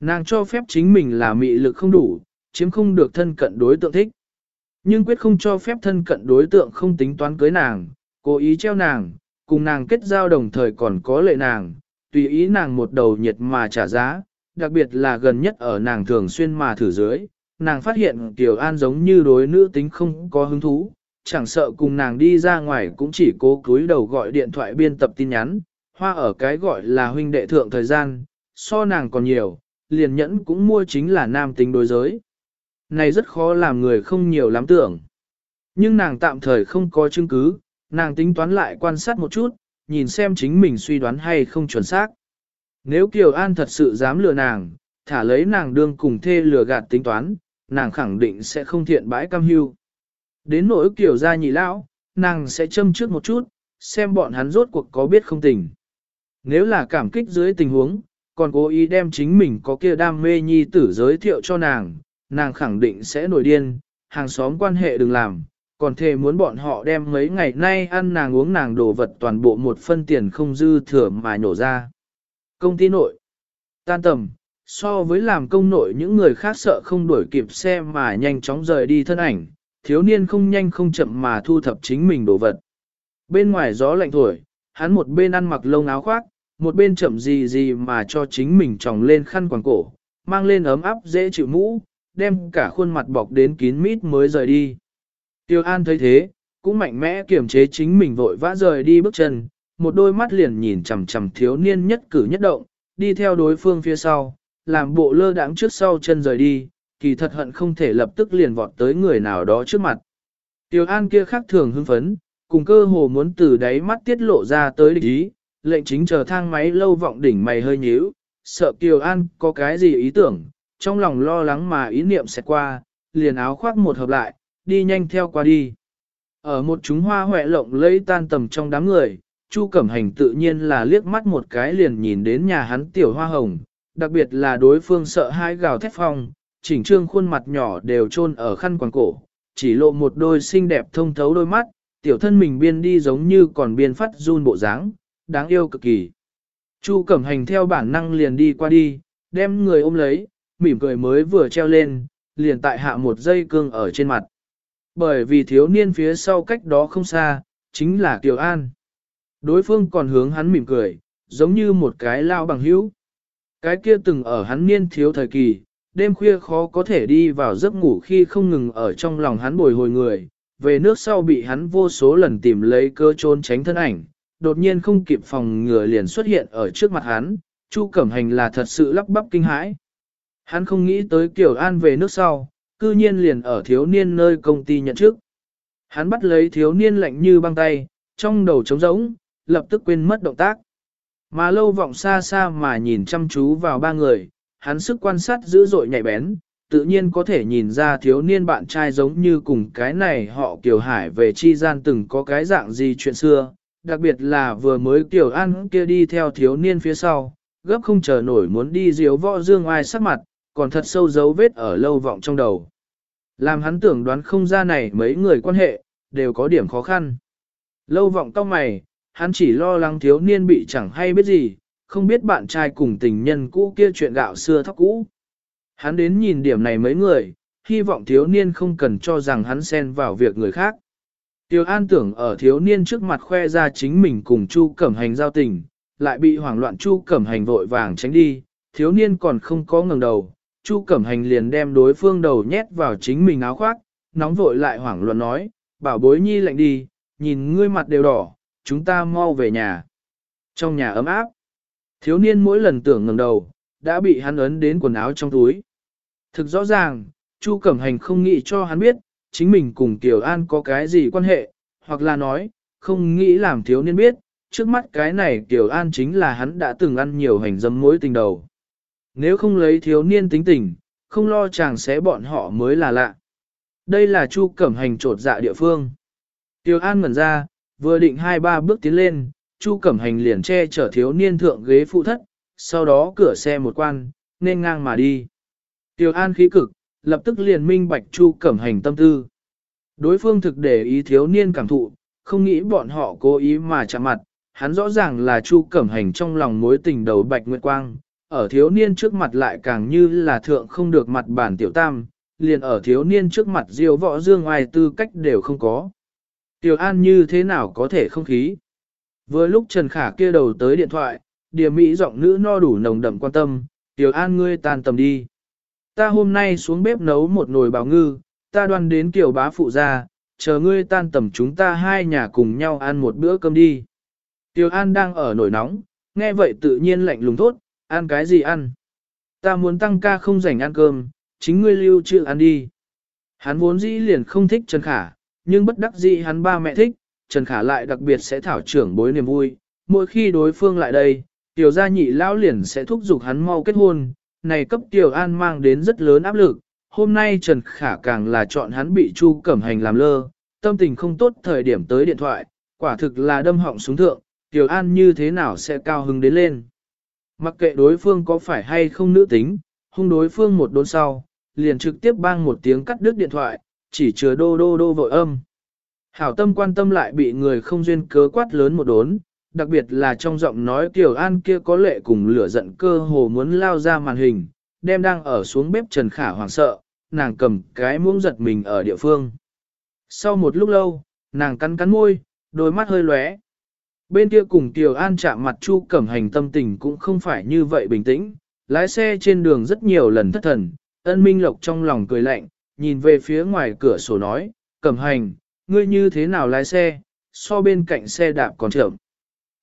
Speaker 1: Nàng cho phép chính mình là mị lực không đủ, chiếm không được thân cận đối tượng thích. Nhưng quyết không cho phép thân cận đối tượng không tính toán cưới nàng, cố ý treo nàng, cùng nàng kết giao đồng thời còn có lệ nàng, tùy ý nàng một đầu nhiệt mà trả giá, đặc biệt là gần nhất ở nàng thường xuyên mà thử dưới, nàng phát hiện Tiểu An giống như đối nữ tính không có hứng thú, chẳng sợ cùng nàng đi ra ngoài cũng chỉ cố cúi đầu gọi điện thoại biên tập tin nhắn, hoa ở cái gọi là huynh đệ thượng thời gian, so nàng còn nhiều, liền nhẫn cũng mua chính là nam tính đối giới. Này rất khó làm người không nhiều lắm tưởng. Nhưng nàng tạm thời không có chứng cứ, nàng tính toán lại quan sát một chút, nhìn xem chính mình suy đoán hay không chuẩn xác. Nếu Kiều An thật sự dám lừa nàng, thả lấy nàng đương cùng thê lừa gạt tính toán, nàng khẳng định sẽ không thiện bãi cam hưu. Đến nỗi Kiều gia nhị lão, nàng sẽ châm trước một chút, xem bọn hắn rốt cuộc có biết không tình. Nếu là cảm kích dưới tình huống, còn cố ý đem chính mình có kia đam mê nhi tử giới thiệu cho nàng, nàng khẳng định sẽ nổi điên, hàng xóm quan hệ đừng làm, còn thề muốn bọn họ đem mấy ngày nay ăn nàng uống nàng đồ vật toàn bộ một phân tiền không dư thừa mà nhổ ra. Công ty nội, tan tầm, so với làm công nội những người khác sợ không đuổi kịp xe mà nhanh chóng rời đi thân ảnh, thiếu niên không nhanh không chậm mà thu thập chính mình đồ vật. Bên ngoài gió lạnh thổi, hắn một bên ăn mặc lông áo khoác, một bên chậm gì gì mà cho chính mình tròng lên khăn quàng cổ, mang lên ấm áp dễ chịu mũ, đem cả khuôn mặt bọc đến kín mít mới rời đi. Tiêu An thấy thế, cũng mạnh mẽ kiềm chế chính mình vội vã rời đi bước chân, một đôi mắt liền nhìn chằm chằm thiếu niên nhất cử nhất động, đi theo đối phương phía sau, làm bộ lơ đãng trước sau chân rời đi, kỳ thật hận không thể lập tức liền vọt tới người nào đó trước mặt. Tiêu An kia khác thường hưng phấn, cùng cơ hồ muốn từ đáy mắt tiết lộ ra tới địch ý, lệnh chính chờ thang máy lâu vọng đỉnh mày hơi nhíu, sợ Tiêu An có cái gì ý tưởng, trong lòng lo lắng mà ý niệm sẽ qua, liền áo khoác một hợp lại, đi nhanh theo qua đi. Ở một chúng hoa huệ lộng lẫy tan tầm trong đám người, Chu Cẩm Hành tự nhiên là liếc mắt một cái liền nhìn đến nhà hắn tiểu hoa hồng, đặc biệt là đối phương sợ hai gào thét phong, chỉnh trương khuôn mặt nhỏ đều chôn ở khăn quàng cổ, chỉ lộ một đôi xinh đẹp thông thấu đôi mắt, tiểu thân mình biên đi giống như còn biên phát run bộ dáng, đáng yêu cực kỳ. Chu Cẩm Hành theo bản năng liền đi qua đi, đem người ôm lấy, mỉm cười mới vừa treo lên, liền tại hạ một dây cương ở trên mặt. Bởi vì thiếu niên phía sau cách đó không xa, chính là Kiều An. Đối phương còn hướng hắn mỉm cười, giống như một cái lao bằng hữu. Cái kia từng ở hắn niên thiếu thời kỳ, đêm khuya khó có thể đi vào giấc ngủ khi không ngừng ở trong lòng hắn bồi hồi người, về nước sau bị hắn vô số lần tìm lấy cơ trốn tránh thân ảnh, đột nhiên không kịp phòng ngừa liền xuất hiện ở trước mặt hắn, Chu Cẩm Hành là thật sự lắp bắp kinh hãi. Hắn không nghĩ tới Kiều An về nước sau, cư nhiên liền ở thiếu niên nơi công ty nhận trước. Hắn bắt lấy thiếu niên lạnh như băng tay, trong đầu trống rỗng, lập tức quên mất động tác. Mà lâu vọng xa xa mà nhìn chăm chú vào ba người, hắn sức quan sát dữ dội nhạy bén, tự nhiên có thể nhìn ra thiếu niên bạn trai giống như cùng cái này họ Kiều Hải về chi gian từng có cái dạng gì chuyện xưa, đặc biệt là vừa mới Kiều An kia đi theo thiếu niên phía sau, gấp không chờ nổi muốn đi diếu võ dương ai sắc mặt, còn thật sâu dấu vết ở lâu vọng trong đầu. Làm hắn tưởng đoán không ra này mấy người quan hệ, đều có điểm khó khăn. Lâu vọng cao mày, hắn chỉ lo lắng thiếu niên bị chẳng hay biết gì, không biết bạn trai cùng tình nhân cũ kia chuyện gạo xưa thóc cũ. Hắn đến nhìn điểm này mấy người, hy vọng thiếu niên không cần cho rằng hắn xen vào việc người khác. Tiêu An tưởng ở thiếu niên trước mặt khoe ra chính mình cùng Chu Cẩm Hành giao tình, lại bị hoảng loạn Chu Cẩm Hành vội vàng tránh đi, thiếu niên còn không có ngẩng đầu, Chu Cẩm Hành liền đem đối phương đầu nhét vào chính mình áo khoác, nóng vội lại hoảng loạn nói, bảo bối nhi lạnh đi, nhìn ngươi mặt đều đỏ, chúng ta mau về nhà. Trong nhà ấm áp, thiếu niên mỗi lần tưởng ngẩng đầu, đã bị hắn ấn đến quần áo trong túi. Thực rõ ràng, Chu Cẩm Hành không nghĩ cho hắn biết, chính mình cùng Tiểu An có cái gì quan hệ, hoặc là nói, không nghĩ làm thiếu niên biết, trước mắt cái này Tiểu An chính là hắn đã từng ăn nhiều hành dâm mối tình đầu. Nếu không lấy thiếu niên tính tình, không lo chàng sẽ bọn họ mới là lạ. Đây là Chu Cẩm Hành trột dạ địa phương. Tiểu An ngẩn ra, vừa định hai ba bước tiến lên, Chu Cẩm Hành liền che chở thiếu niên thượng ghế phụ thất, sau đó cửa xe một quan, nên ngang mà đi. Tiểu An khí cực, lập tức liền minh bạch Chu Cẩm Hành tâm tư. Đối phương thực để ý thiếu niên cảm thụ, không nghĩ bọn họ cố ý mà chạm mặt, hắn rõ ràng là Chu Cẩm Hành trong lòng mối tình đầu Bạch Nguyệt Quang, ở thiếu niên trước mặt lại càng như là thượng không được mặt bản tiểu tam, liền ở thiếu niên trước mặt diêu võ dương ai tư cách đều không có. Tiểu An như thế nào có thể không khí? Vừa lúc Trần Khả kia đầu tới điện thoại, địa mỹ giọng nữ no đủ nồng đậm quan tâm, Tiểu An ngươi tan tầm đi. Ta hôm nay xuống bếp nấu một nồi bào ngư, ta đoan đến kiểu bá phụ ra, chờ ngươi tan tầm chúng ta hai nhà cùng nhau ăn một bữa cơm đi. Tiểu An đang ở nổi nóng, nghe vậy tự nhiên lạnh lùng thốt, ăn cái gì ăn? Ta muốn tăng ca không rảnh ăn cơm, chính ngươi lưu trữ ăn đi. Hắn vốn dĩ liền không thích Trần Khả, nhưng bất đắc dĩ hắn ba mẹ thích, Trần Khả lại đặc biệt sẽ thảo trưởng bối niềm vui. Mỗi khi đối phương lại đây, tiểu gia nhị lão liền sẽ thúc giục hắn mau kết hôn, này cấp tiểu an mang đến rất lớn áp lực. Hôm nay Trần Khả càng là chọn hắn bị Chu Cẩm Hành làm lơ, tâm tình không tốt thời điểm tới điện thoại, quả thực là đâm họng xuống thượng, tiểu an như thế nào sẽ cao hứng đến lên. Mặc kệ đối phương có phải hay không nữ tính, hung đối phương một đốn sau, liền trực tiếp bang một tiếng cắt đứt điện thoại, chỉ chứa đô đô đô vội âm. Hảo tâm quan tâm lại bị người không duyên cớ quát lớn một đốn, đặc biệt là trong giọng nói Kiều An kia có lệ cùng lửa giận cơ hồ muốn lao ra màn hình, đem đang ở xuống bếp Trần Khả hoảng sợ, nàng cầm cái muỗng giật mình ở địa phương. Sau một lúc lâu, nàng cắn cắn môi, đôi mắt hơi lóe. Bên kia cùng tiểu An chạm mặt Chu Cẩm Hành tâm tình cũng không phải như vậy bình tĩnh, lái xe trên đường rất nhiều lần thất thần, ân minh lộc trong lòng cười lạnh, nhìn về phía ngoài cửa sổ nói, Cẩm Hành, ngươi như thế nào lái xe, so bên cạnh xe đạp còn chậm.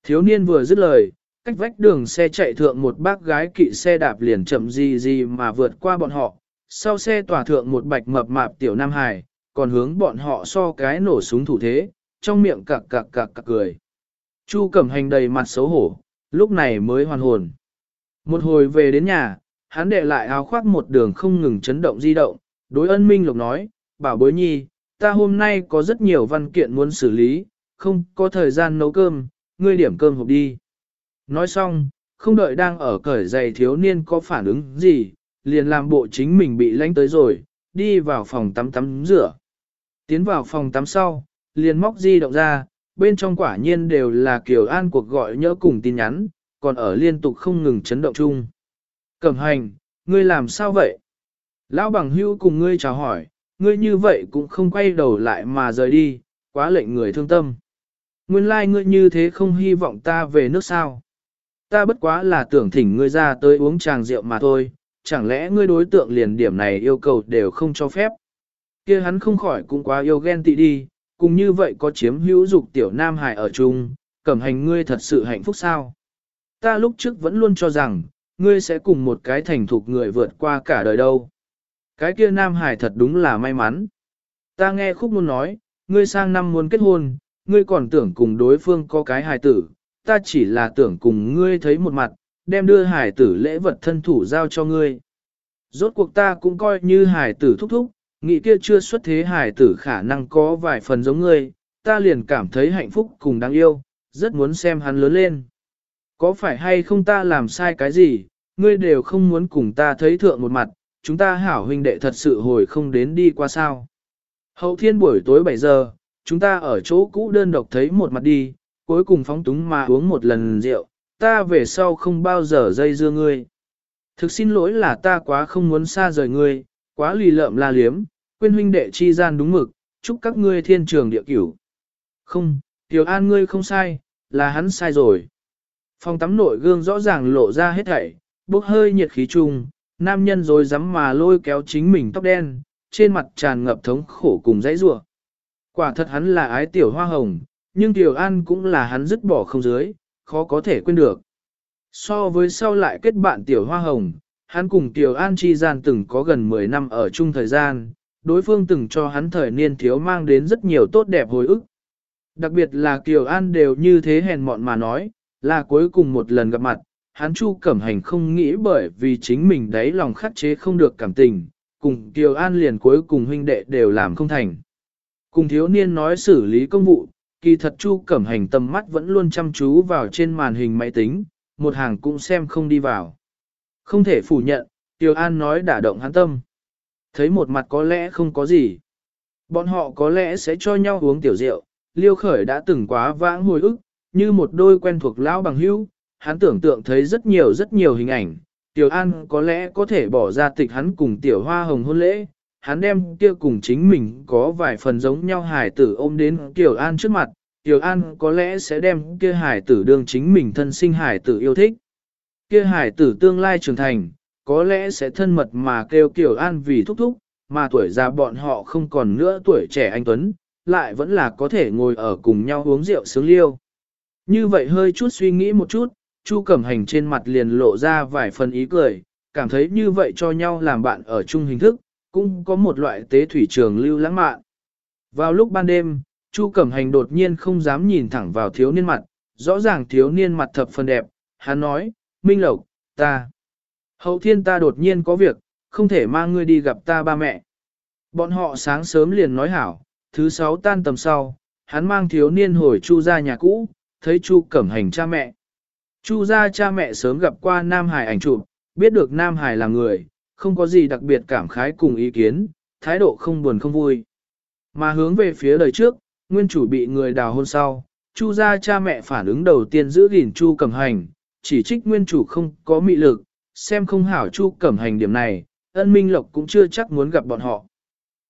Speaker 1: Thiếu niên vừa dứt lời, cách vách đường xe chạy thượng một bác gái kỵ xe đạp liền chậm gì gì mà vượt qua bọn họ, sau xe tỏa thượng một bạch mập mạp tiểu Nam Hải, còn hướng bọn họ so cái nổ súng thủ thế, trong miệng cạc cạc cạc cặc cười. Chu Cẩm Hành đầy mặt xấu hổ, lúc này mới hoàn hồn. Một hồi về đến nhà, hắn để lại áo khoác một đường không ngừng chấn động di động, đối ân minh lục nói, bảo bối nhi, ta hôm nay có rất nhiều văn kiện muốn xử lý, không có thời gian nấu cơm, ngươi điểm cơm hộp đi. Nói xong, không đợi đang ở cởi giày thiếu niên có phản ứng gì, liền làm bộ chính mình bị lánh tới rồi, đi vào phòng tắm tắm rửa. Tiến vào phòng tắm sau, liền móc di động ra, bên trong quả nhiên đều là Kiều An cuộc gọi nhớ cùng tin nhắn, còn ở liên tục không ngừng chấn động chung. Cẩm hành, ngươi làm sao vậy? Lão bằng hưu cùng ngươi chào hỏi, ngươi như vậy cũng không quay đầu lại mà rời đi, quá lệnh người thương tâm. Nguyên lai like ngươi như thế không hy vọng ta về nước sao. Ta bất quá là tưởng thỉnh ngươi ra tới uống tràng rượu mà thôi, chẳng lẽ ngươi đối tượng liền điểm này yêu cầu đều không cho phép. kia hắn không khỏi cũng quá yêu ghen tị đi, cùng như vậy có chiếm hữu dục tiểu nam hải ở chung, cẩm hành ngươi thật sự hạnh phúc sao? Ta lúc trước vẫn luôn cho rằng, ngươi sẽ cùng một cái thành thục người vượt qua cả đời đâu. Cái kia nam hải thật đúng là may mắn. Ta nghe khúc muốn nói, ngươi sang năm muốn kết hôn, ngươi còn tưởng cùng đối phương có cái hài tử, ta chỉ là tưởng cùng ngươi thấy một mặt, đem đưa hài tử lễ vật thân thủ giao cho ngươi. Rốt cuộc ta cũng coi như hài tử thúc thúc, nghĩ kia chưa xuất thế hài tử khả năng có vài phần giống ngươi, ta liền cảm thấy hạnh phúc cùng đáng yêu, rất muốn xem hắn lớn lên. Có phải hay không ta làm sai cái gì, ngươi đều không muốn cùng ta thấy thượng một mặt, chúng ta hảo huynh đệ thật sự hồi không đến đi qua sao. Hậu thiên buổi tối 7 giờ, chúng ta ở chỗ cũ đơn độc thấy một mặt đi, cuối cùng phóng túng mà uống một lần rượu, ta về sau không bao giờ dây dưa ngươi. Thực xin lỗi là ta quá không muốn xa rời ngươi, quá lì lợm la liếm, quên huynh đệ chi gian đúng mực, chúc các ngươi thiên trường địa cửu. Không, Tiểu An ngươi không sai, là hắn sai rồi. Phòng tắm nội gương rõ ràng lộ ra hết thảy, bốc hơi nhiệt khí chung, nam nhân rồi dám mà lôi kéo chính mình tóc đen, trên mặt tràn ngập thống khổ cùng dãy rủa. Quả thật hắn là ái tiểu hoa hồng, nhưng Tiểu An cũng là hắn dứt bỏ không dưới, khó có thể quên được. So với sau lại kết bạn tiểu hoa hồng, hắn cùng tiểu an chi gian từng có gần 10 năm ở chung thời gian, đối phương từng cho hắn thời niên thiếu mang đến rất nhiều tốt đẹp hồi ức. Đặc biệt là Kiều An đều như thế hèn mọn mà nói, là cuối cùng một lần gặp mặt, hắn Chu Cẩm Hành không nghĩ bởi vì chính mình đấy lòng khắc chế không được cảm tình, cùng Kiều An liền cuối cùng huynh đệ đều làm không thành. Cùng thiếu niên nói xử lý công vụ, kỳ thật Chu Cẩm Hành tầm mắt vẫn luôn chăm chú vào trên màn hình máy tính, một hàng cũng xem không đi vào. Không thể phủ nhận, Tiêu An nói đả động hắn tâm. Thấy một mặt có lẽ không có gì. Bọn họ có lẽ sẽ cho nhau uống tiểu rượu, liêu khởi đã từng quá vãng hồi ức, như một đôi quen thuộc lão bằng hữu, hắn tưởng tượng thấy rất nhiều rất nhiều hình ảnh. Tiểu An có lẽ có thể bỏ ra tịch hắn cùng tiểu hoa hồng hôn lễ, hắn đem kia cùng chính mình có vài phần giống nhau hải tử ôm đến Tiểu An trước mặt, Tiểu An có lẽ sẽ đem kia hải tử đương chính mình thân sinh hải tử yêu thích. Kia hải tử tương lai trưởng thành, có lẽ sẽ thân mật mà kêu kiểu An vì thúc thúc, mà tuổi già bọn họ không còn nữa tuổi trẻ anh Tuấn, lại vẫn là có thể ngồi ở cùng nhau uống rượu sướng liêu. Như vậy hơi chút suy nghĩ một chút, Chu Cẩm Hành trên mặt liền lộ ra vài phần ý cười, cảm thấy như vậy cho nhau làm bạn ở chung hình thức, cũng có một loại tế thủy trường lưu lãng mạn. Vào lúc ban đêm, Chu Cẩm Hành đột nhiên không dám nhìn thẳng vào thiếu niên mặt, rõ ràng thiếu niên mặt thập phần đẹp, hắn nói, Minh Lộc, ta. Hậu thiên ta đột nhiên có việc, không thể mang ngươi đi gặp ta ba mẹ. Bọn họ sáng sớm liền nói hảo, thứ sáu tan tầm sau, hắn mang thiếu niên hồi Chu ra nhà cũ, thấy Chu Cẩm Hành cha mẹ. Chu ra cha mẹ sớm gặp qua Nam Hải ảnh chụp, biết được Nam Hải là người, không có gì đặc biệt cảm khái cùng ý kiến, thái độ không buồn không vui. Mà hướng về phía đời trước, nguyên chủ bị người đào hôn sau, Chu gia cha mẹ phản ứng đầu tiên giữ gìn Chu Cẩm Hành, chỉ trích nguyên chủ không có mị lực, xem không hảo Chu Cẩm Hành điểm này, ân minh lộc cũng chưa chắc muốn gặp bọn họ.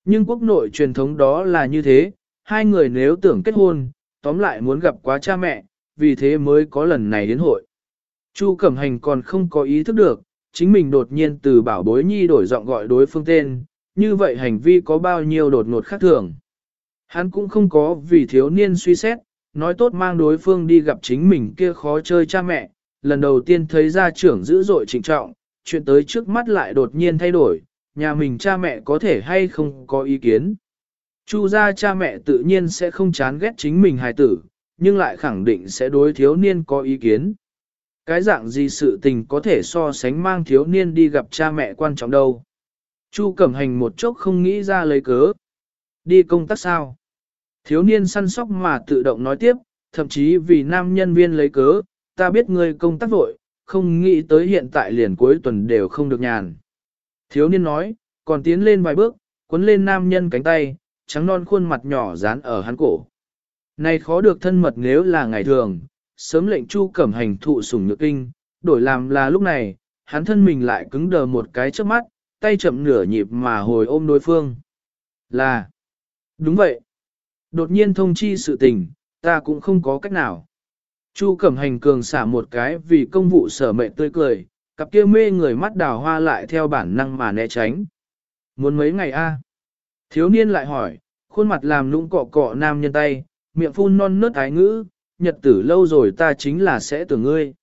Speaker 1: Nhưng quốc nội truyền thống đó là như thế, hai người nếu tưởng kết hôn, tóm lại muốn gặp quá cha mẹ, vì thế mới có lần này đến hội. Chu Cẩm Hành còn không có ý thức được, chính mình đột nhiên từ bảo bối nhi đổi giọng gọi đối phương tên, như vậy hành vi có bao nhiêu đột ngột khác thường. Hắn cũng không có vì thiếu niên suy xét, nói tốt mang đối phương đi gặp chính mình kia khó chơi cha mẹ, lần đầu tiên thấy gia trưởng dữ dội trịnh trọng, chuyện tới trước mắt lại đột nhiên thay đổi, nhà mình cha mẹ có thể hay không có ý kiến. Chu gia cha mẹ tự nhiên sẽ không chán ghét chính mình hài tử, nhưng lại khẳng định sẽ đối thiếu niên có ý kiến. Cái dạng gì sự tình có thể so sánh mang thiếu niên đi gặp cha mẹ quan trọng đâu. Chu Cẩm Hành một chốc không nghĩ ra lấy cớ. Đi công tác sao? Thiếu niên săn sóc mà tự động nói tiếp, thậm chí vì nam nhân viên lấy cớ, ta biết ngươi công tác vội, không nghĩ tới hiện tại liền cuối tuần đều không được nhàn. Thiếu niên nói, còn tiến lên vài bước, quấn lên nam nhân cánh tay, trắng non khuôn mặt nhỏ dán ở hắn cổ. Này khó được thân mật nếu là ngày thường, sớm lệnh chu cẩm hành thụ sủng nhược kinh, đổi làm là lúc này, hắn thân mình lại cứng đờ một cái trước mắt, tay chậm nửa nhịp mà hồi ôm đối phương. Là, đúng vậy. Đột nhiên thông chi sự tình, ta cũng không có cách nào. Chu Cẩm Hành cường xả một cái vì công vụ sở mệnh tươi cười, Cặp kia mê người mắt đào hoa lại theo bản năng mà né tránh. Muốn mấy ngày a? Thiếu niên lại hỏi, khuôn mặt làm lũng cọ cọ nam nhân tay, miệng phun non nớt ái ngữ, nhật tử lâu rồi ta chính là sẽ tưởng ngươi.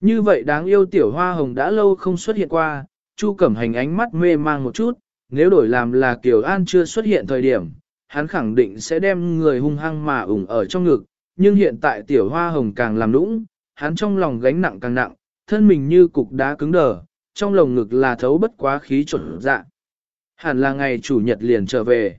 Speaker 1: Như vậy đáng yêu tiểu hoa hồng đã lâu không xuất hiện qua, Chu Cẩm Hành ánh mắt mê mang một chút, nếu đổi làm là Kiều An chưa xuất hiện thời điểm, hắn khẳng định sẽ đem người hung hăng mà ủng ở trong ngực, nhưng hiện tại tiểu hoa hồng càng làm lũng hắn trong lòng gánh nặng càng nặng, thân mình như cục đá cứng đờ, trong lồng ngực là thấu bất quá khí chuẩn dạ. Hẳn là ngày chủ nhật liền trở về.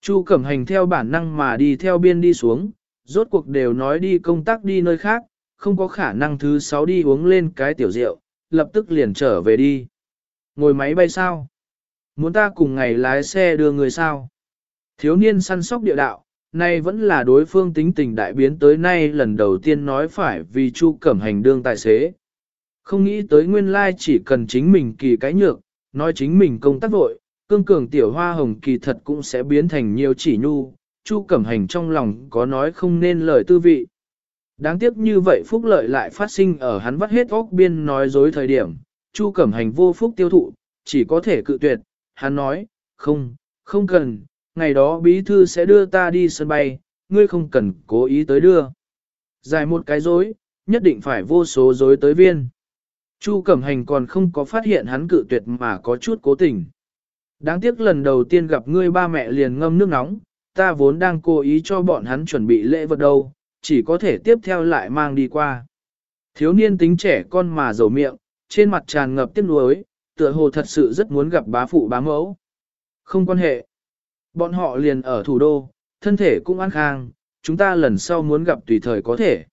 Speaker 1: Chu Cẩm Hành theo bản năng mà đi theo biên đi xuống, rốt cuộc đều nói đi công tác đi nơi khác, không có khả năng thứ sáu đi uống lên cái tiểu rượu, lập tức liền trở về đi. Ngồi máy bay sao? Muốn ta cùng ngày lái xe đưa người sao? Thiếu niên săn sóc địa đạo, nay vẫn là đối phương tính tình đại biến tới nay lần đầu tiên nói phải vì Chu Cẩm Hành đương tài xế. Không nghĩ tới nguyên lai chỉ cần chính mình kỳ cái nhược, nói chính mình công tác vội, cương cường tiểu hoa hồng kỳ thật cũng sẽ biến thành nhiều chỉ nhu, Chu Cẩm Hành trong lòng có nói không nên lời tư vị. Đáng tiếc như vậy phúc lợi lại phát sinh ở hắn vắt hết óc biên nói dối thời điểm, Chu Cẩm Hành vô phúc tiêu thụ, chỉ có thể cự tuyệt, hắn nói, không, không cần, ngày đó bí thư sẽ đưa ta đi sân bay, ngươi không cần cố ý tới đưa. Dài một cái dối, nhất định phải vô số dối tới viên. Chu Cẩm Hành còn không có phát hiện hắn cự tuyệt mà có chút cố tình. Đáng tiếc lần đầu tiên gặp ngươi ba mẹ liền ngâm nước nóng, ta vốn đang cố ý cho bọn hắn chuẩn bị lễ vật đâu, chỉ có thể tiếp theo lại mang đi qua. Thiếu niên tính trẻ con mà dầu miệng, trên mặt tràn ngập tiếc nuối, tựa hồ thật sự rất muốn gặp bá phụ bá mẫu. Không quan hệ. Bọn họ liền ở thủ đô, thân thể cũng an khang, chúng ta lần sau muốn gặp tùy thời có thể.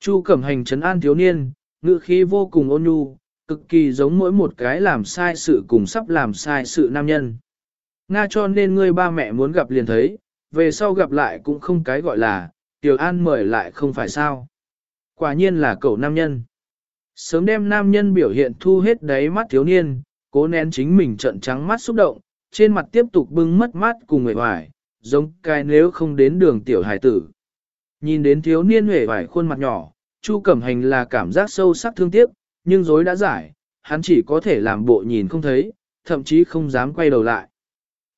Speaker 1: Chu Cẩm Hành trấn an thiếu niên, ngữ khí vô cùng ôn nhu, cực kỳ giống mỗi một cái làm sai sự cùng sắp làm sai sự nam nhân. Nga cho nên ngươi ba mẹ muốn gặp liền thấy, về sau gặp lại cũng không cái gọi là, Tiểu An mời lại không phải sao. Quả nhiên là cậu nam nhân. Sớm đem nam nhân biểu hiện thu hết đáy mắt thiếu niên, cố nén chính mình trận trắng mắt xúc động, trên mặt tiếp tục bưng mất mát cùng người hoài, giống cái nếu không đến đường tiểu hải tử. Nhìn đến thiếu niên huệ vải khuôn mặt nhỏ, Chu Cẩm Hành là cảm giác sâu sắc thương tiếc, nhưng dối đã giải, hắn chỉ có thể làm bộ nhìn không thấy, thậm chí không dám quay đầu lại.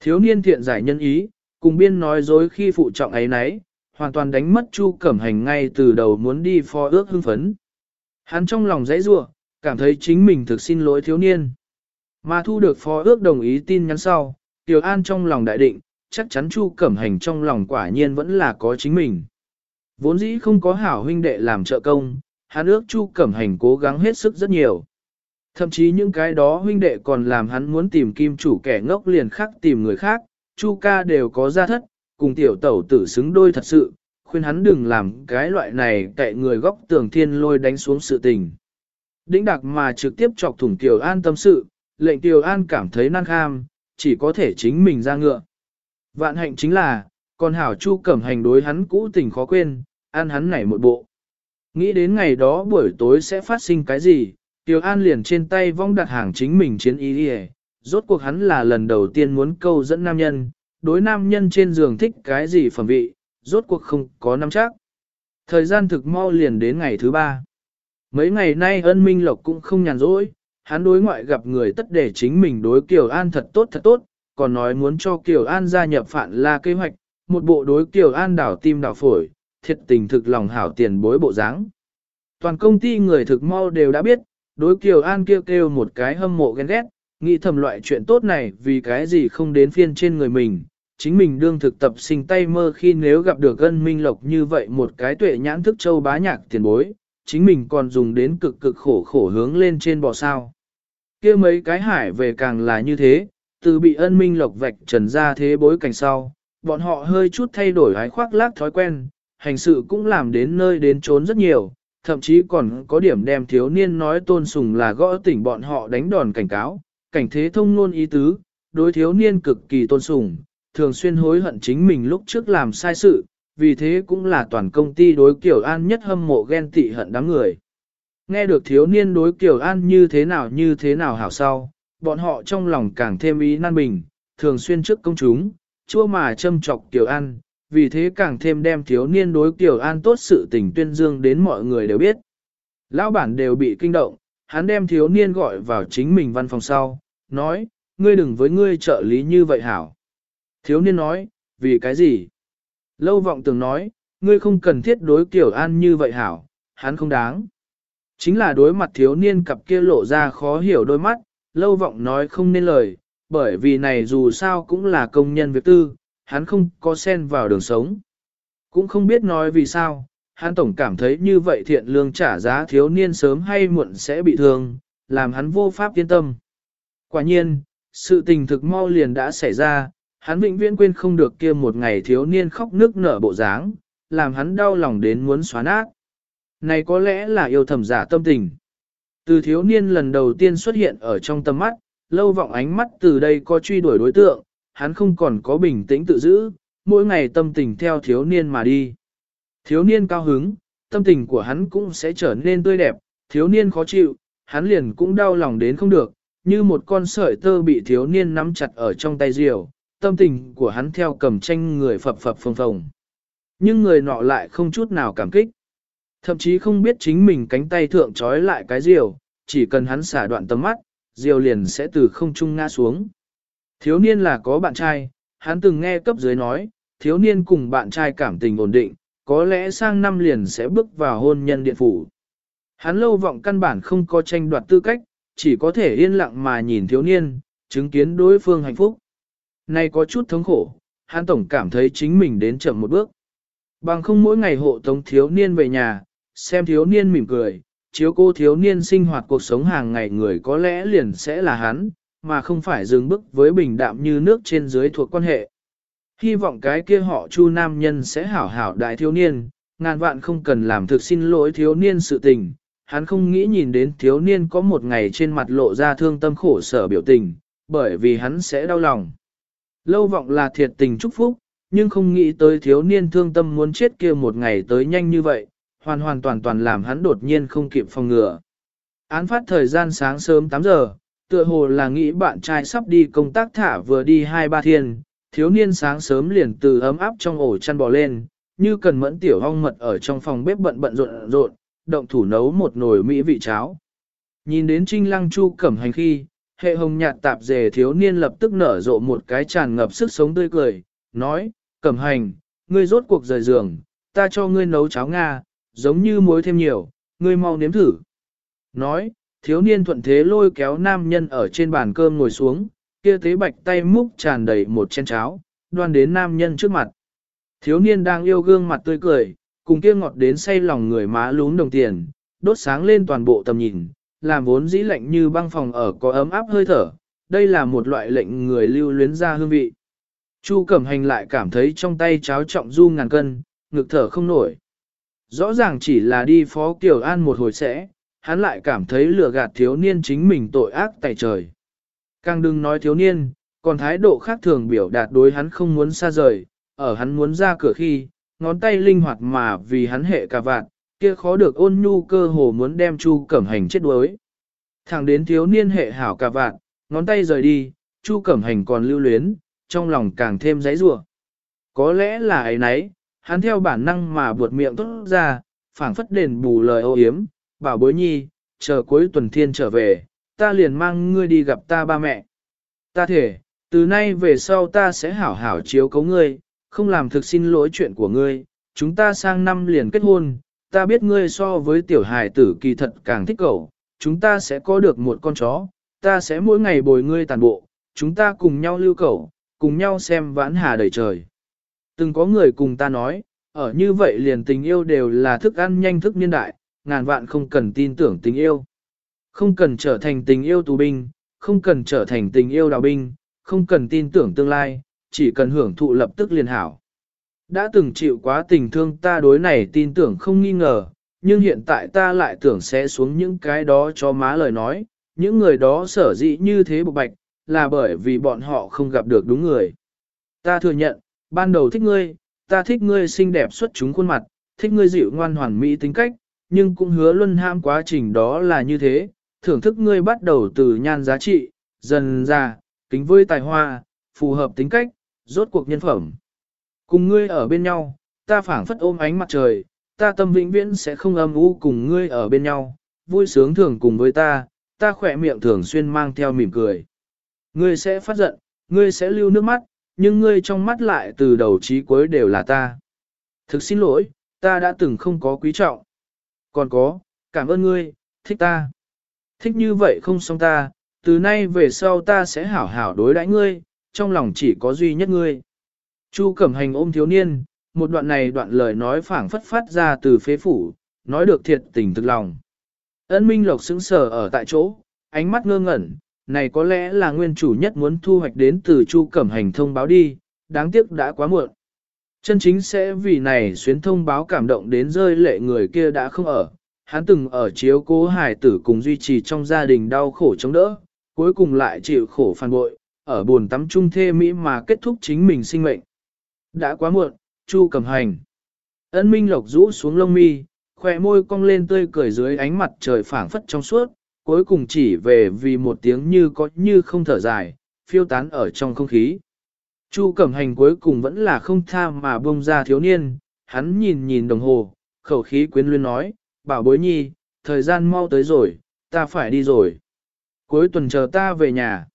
Speaker 1: Thiếu niên thiện giải nhân ý, cùng biên nói dối khi phụ trọng ấy nấy, hoàn toàn đánh mất Chu Cẩm Hành ngay từ đầu muốn đi phó ước hưng phấn. Hắn trong lòng dãy rủa, cảm thấy chính mình thực xin lỗi thiếu niên. Mà thu được phó ước đồng ý tin nhắn sau, Tiểu An trong lòng đại định, chắc chắn Chu Cẩm Hành trong lòng quả nhiên vẫn là có chính mình. Vốn dĩ không có hảo huynh đệ làm trợ công, hắn ước Chu Cẩm Hành cố gắng hết sức rất nhiều. Thậm chí những cái đó huynh đệ còn làm hắn muốn tìm kim chủ kẻ ngốc liền khác tìm người khác, Chu ca đều có gia thất, cùng tiểu tẩu tử xứng đôi thật sự, khuyên hắn đừng làm cái loại này cậy người góc tường thiên lôi đánh xuống sự tình. Đĩnh đặc mà trực tiếp chọc thủng Tiểu An tâm sự, lệnh Tiêu An cảm thấy năng kham, chỉ có thể chính mình ra ngựa. Vạn hạnh chính là, còn hảo chu cẩm hành đối hắn cũ tình khó quên, an hắn này một bộ. Nghĩ đến ngày đó buổi tối sẽ phát sinh cái gì, Tiêu An liền trên tay vong đặt hàng chính mình chiến ý đi rốt cuộc hắn là lần đầu tiên muốn câu dẫn nam nhân, đối nam nhân trên giường thích cái gì phẩm vị, rốt cuộc không có nắm chắc. Thời gian thực mau liền đến ngày thứ ba. Mấy ngày nay ân minh lộc cũng không nhàn rỗi, hắn đối ngoại gặp người tất để chính mình đối Kiều An thật tốt thật tốt, còn nói muốn cho Kiều An gia nhập phản là kế hoạch, một bộ đối Kiều An đảo tim đảo phổi, thiệt tình thực lòng hảo tiền bối bộ dáng. Toàn công ty người thực mau đều đã biết, đối Kiều An kêu kêu một cái hâm mộ ghen ghét, nghĩ thầm loại chuyện tốt này vì cái gì không đến phiên trên người mình, chính mình đương thực tập sinh tay mơ khi nếu gặp được ân minh lộc như vậy một cái tuệ nhãn thức châu bá nhạc tiền bối, chính mình còn dùng đến cực cực khổ khổ hướng lên trên bò sao. kia mấy cái hải về càng là như thế, từ bị ân minh lộc vạch trần ra thế bối cảnh sau, bọn họ hơi chút thay đổi hái khoác lác thói quen, hành sự cũng làm đến nơi đến trốn rất nhiều, thậm chí còn có điểm đem thiếu niên nói tôn sùng là gõ tỉnh bọn họ đánh đòn cảnh cáo, cảnh thế thông ngôn ý tứ, đối thiếu niên cực kỳ tôn sùng, thường xuyên hối hận chính mình lúc trước làm sai sự, vì thế cũng là toàn công ty đối Kiều An nhất hâm mộ ghen tị hận đám người. Nghe được thiếu niên đối Kiều An như thế nào như thế nào hảo sau, bọn họ trong lòng càng thêm ý nan bình, thường xuyên trước công chúng, chua mà châm chọc Kiều An, vì thế càng thêm đem thiếu niên đối Kiều An tốt sự tình tuyên dương đến mọi người đều biết. Lão bản đều bị kinh động, hắn đem thiếu niên gọi vào chính mình văn phòng sau, nói, ngươi đừng với ngươi trợ lý như vậy hảo. Thiếu niên nói, vì cái gì? Lâu vọng tưởng nói, ngươi không cần thiết đối kiểu an như vậy hảo, hắn không đáng. Chính là đối mặt thiếu niên cặp kia lộ ra khó hiểu đôi mắt, lâu vọng nói không nên lời, bởi vì này dù sao cũng là công nhân việc tư, hắn không có sen vào đường sống. Cũng không biết nói vì sao, hắn tổng cảm thấy như vậy thiện lương trả giá thiếu niên sớm hay muộn sẽ bị thương, làm hắn vô pháp yên tâm. Quả nhiên, sự tình thực mau liền đã xảy ra, hắn vĩnh viễn quên không được kia một ngày thiếu niên khóc nước nở bộ dáng, làm hắn đau lòng đến muốn xóa nát. Này có lẽ là yêu thầm giả tâm tình. Từ thiếu niên lần đầu tiên xuất hiện ở trong tâm mắt, lâu vọng ánh mắt từ đây có truy đuổi đối tượng, hắn không còn có bình tĩnh tự giữ, mỗi ngày tâm tình theo thiếu niên mà đi. Thiếu niên cao hứng, tâm tình của hắn cũng sẽ trở nên tươi đẹp, thiếu niên khó chịu, hắn liền cũng đau lòng đến không được, như một con sợi tơ bị thiếu niên nắm chặt ở trong tay diều, tâm tình của hắn theo cầm tranh người phập phập phồng phồng. Nhưng người nọ lại không chút nào cảm kích. Thậm chí không biết chính mình cánh tay thượng trói lại cái diều, chỉ cần hắn xả đoạn tầm mắt, diều liền sẽ từ không trung ngã xuống. Thiếu niên là có bạn trai, hắn từng nghe cấp dưới nói, thiếu niên cùng bạn trai cảm tình ổn định, có lẽ sang năm liền sẽ bước vào hôn nhân điện phủ. Hắn lâu vọng căn bản không có tranh đoạt tư cách, chỉ có thể yên lặng mà nhìn thiếu niên, chứng kiến đối phương hạnh phúc này có chút thống khổ, hắn tổng cảm thấy chính mình đến chậm một bước. Bằng không mỗi ngày hộ tống thiếu niên về nhà, xem thiếu niên mỉm cười, chiếu cô thiếu niên sinh hoạt cuộc sống hàng ngày người có lẽ liền sẽ là hắn, mà không phải dừng bước với bình đạm như nước trên dưới thuộc quan hệ. Hy vọng cái kia họ chu nam nhân sẽ hảo hảo đại thiếu niên, ngàn vạn không cần làm thực xin lỗi thiếu niên sự tình. Hắn không nghĩ nhìn đến thiếu niên có một ngày trên mặt lộ ra thương tâm khổ sở biểu tình, bởi vì hắn sẽ đau lòng. Lâu vọng là thiệt tình chúc phúc, nhưng không nghĩ tới thiếu niên thương tâm muốn chết kia một ngày tới nhanh như vậy, hoàn hoàn toàn toàn làm hắn đột nhiên không kịp phòng ngừa. Án phát thời gian sáng sớm 8 giờ, tựa hồ là nghĩ bạn trai sắp đi công tác thả vừa đi hai ba thiên, thiếu niên sáng sớm liền từ ấm áp trong ổ chăn bò lên, như cần mẫn tiểu hong mật ở trong phòng bếp bận bận rộn rộn, động thủ nấu một nồi mỹ vị cháo. Nhìn đến Trinh Lăng Chu cẩm hành khi, hệ hồng nhạt tạp dề thiếu niên lập tức nở rộ một cái tràn ngập sức sống tươi cười, nói, cẩm hành, ngươi rốt cuộc rời giường, ta cho ngươi nấu cháo Nga, giống như muối thêm nhiều, ngươi mau nếm thử. Nói, thiếu niên thuận thế lôi kéo nam nhân ở trên bàn cơm ngồi xuống, kia tế bạch tay múc tràn đầy một chén cháo, đoan đến nam nhân trước mặt. Thiếu niên đang yêu gương mặt tươi cười, cùng kia ngọt đến say lòng người má lún đồng tiền, đốt sáng lên toàn bộ tầm nhìn, làm vốn dĩ lạnh như băng phòng ở có ấm áp hơi thở, đây là một loại lệnh người lưu luyến ra hương vị. Chu Cẩm Hành lại cảm thấy trong tay cháo trọng du ngàn cân, ngực thở không nổi. Rõ ràng chỉ là đi phó Kiều An một hồi sẽ, hắn lại cảm thấy lừa gạt thiếu niên chính mình tội ác tại trời. Càng đừng nói thiếu niên, còn thái độ khác thường biểu đạt đối hắn không muốn xa rời, ở hắn muốn ra cửa khi, ngón tay linh hoạt mà vì hắn hệ cả vạn, kia khó được ôn nhu cơ hồ muốn đem Chu Cẩm Hành chết đuối. Thẳng đến thiếu niên hệ hảo cả vạn, ngón tay rời đi, Chu Cẩm Hành còn lưu luyến, trong lòng càng thêm giấy rủa. Có lẽ là ấy nấy, hắn theo bản năng mà buột miệng tốt ra, phảng phất đền bù lời ô hiếm, bảo bối nhi, chờ cuối tuần thiên trở về, ta liền mang ngươi đi gặp ta ba mẹ. Ta thể, từ nay về sau ta sẽ hảo hảo chiếu cấu ngươi, không làm thực xin lỗi chuyện của ngươi, chúng ta sang năm liền kết hôn, ta biết ngươi so với tiểu hài tử kỳ thật càng thích cậu, chúng ta sẽ có được một con chó, ta sẽ mỗi ngày bồi ngươi tàn bộ, chúng ta cùng nhau lưu cậu, cùng nhau xem vãn hà đầy trời. Từng có người cùng ta nói, ở như vậy liền tình yêu đều là thức ăn nhanh thức niên đại, ngàn vạn không cần tin tưởng tình yêu. Không cần trở thành tình yêu tù binh, không cần trở thành tình yêu đào binh, không cần tin tưởng tương lai, chỉ cần hưởng thụ lập tức liền hảo. Đã từng chịu quá tình thương ta đối này tin tưởng không nghi ngờ, nhưng hiện tại ta lại tưởng sẽ xuống những cái đó cho má lời nói, những người đó sở dĩ như thế bộc bạch, là bởi vì bọn họ không gặp được đúng người. Ta thừa nhận, ban đầu thích ngươi, ta thích ngươi xinh đẹp xuất chúng khuôn mặt, thích ngươi dịu ngoan hoàn mỹ tính cách, nhưng cũng hứa luân ham quá trình đó là như thế, thưởng thức ngươi bắt đầu từ nhan giá trị, dần ra, kính với tài hoa, phù hợp tính cách, rốt cuộc nhân phẩm. Cùng ngươi ở bên nhau, ta phảng phất ôm ánh mặt trời, ta tâm vĩnh viễn sẽ không âm u cùng ngươi ở bên nhau, vui sướng thường cùng với ta, ta khỏe miệng thường xuyên mang theo mỉm cười. Ngươi sẽ phát giận, ngươi sẽ lưu nước mắt, nhưng ngươi trong mắt lại từ đầu chí cuối đều là ta. Thực xin lỗi, ta đã từng không có quý trọng. Còn có, cảm ơn ngươi, thích ta. Thích như vậy không xong ta, từ nay về sau ta sẽ hảo hảo đối đãi ngươi, trong lòng chỉ có duy nhất ngươi. Chu Cẩm Hành ôm thiếu niên, một đoạn này đoạn lời nói phảng phất phát ra từ phế phủ, nói được thiệt tình thực lòng. Ân Minh Lộc sững sờ ở tại chỗ, ánh mắt ngơ ngẩn, này có lẽ là nguyên chủ nhất muốn thu hoạch đến từ Chu Cẩm Hành thông báo đi, đáng tiếc đã quá muộn. Chân chính sẽ vì này xuyến thông báo cảm động đến rơi lệ người kia đã không ở, hắn từng ở chiếu cố hài tử cùng duy trì trong gia đình đau khổ chống đỡ, cuối cùng lại chịu khổ phản bội, ở buồn tắm trung thê Mỹ mà kết thúc chính mình sinh mệnh. Đã quá muộn, Chu Cẩm Hành. Ân Minh Lộc rũ xuống lông mi, khỏe môi cong lên tươi cười dưới ánh mặt trời phảng phất trong suốt, cuối cùng chỉ về vì một tiếng như có như không thở dài, phiêu tán ở trong không khí. Chu Cẩm Hành cuối cùng vẫn là không tha mà bông ra thiếu niên, hắn nhìn nhìn đồng hồ, khẩu khí quyến luyến nói, bảo bối nhi, thời gian mau tới rồi, ta phải đi rồi. Cuối tuần chờ ta về nhà.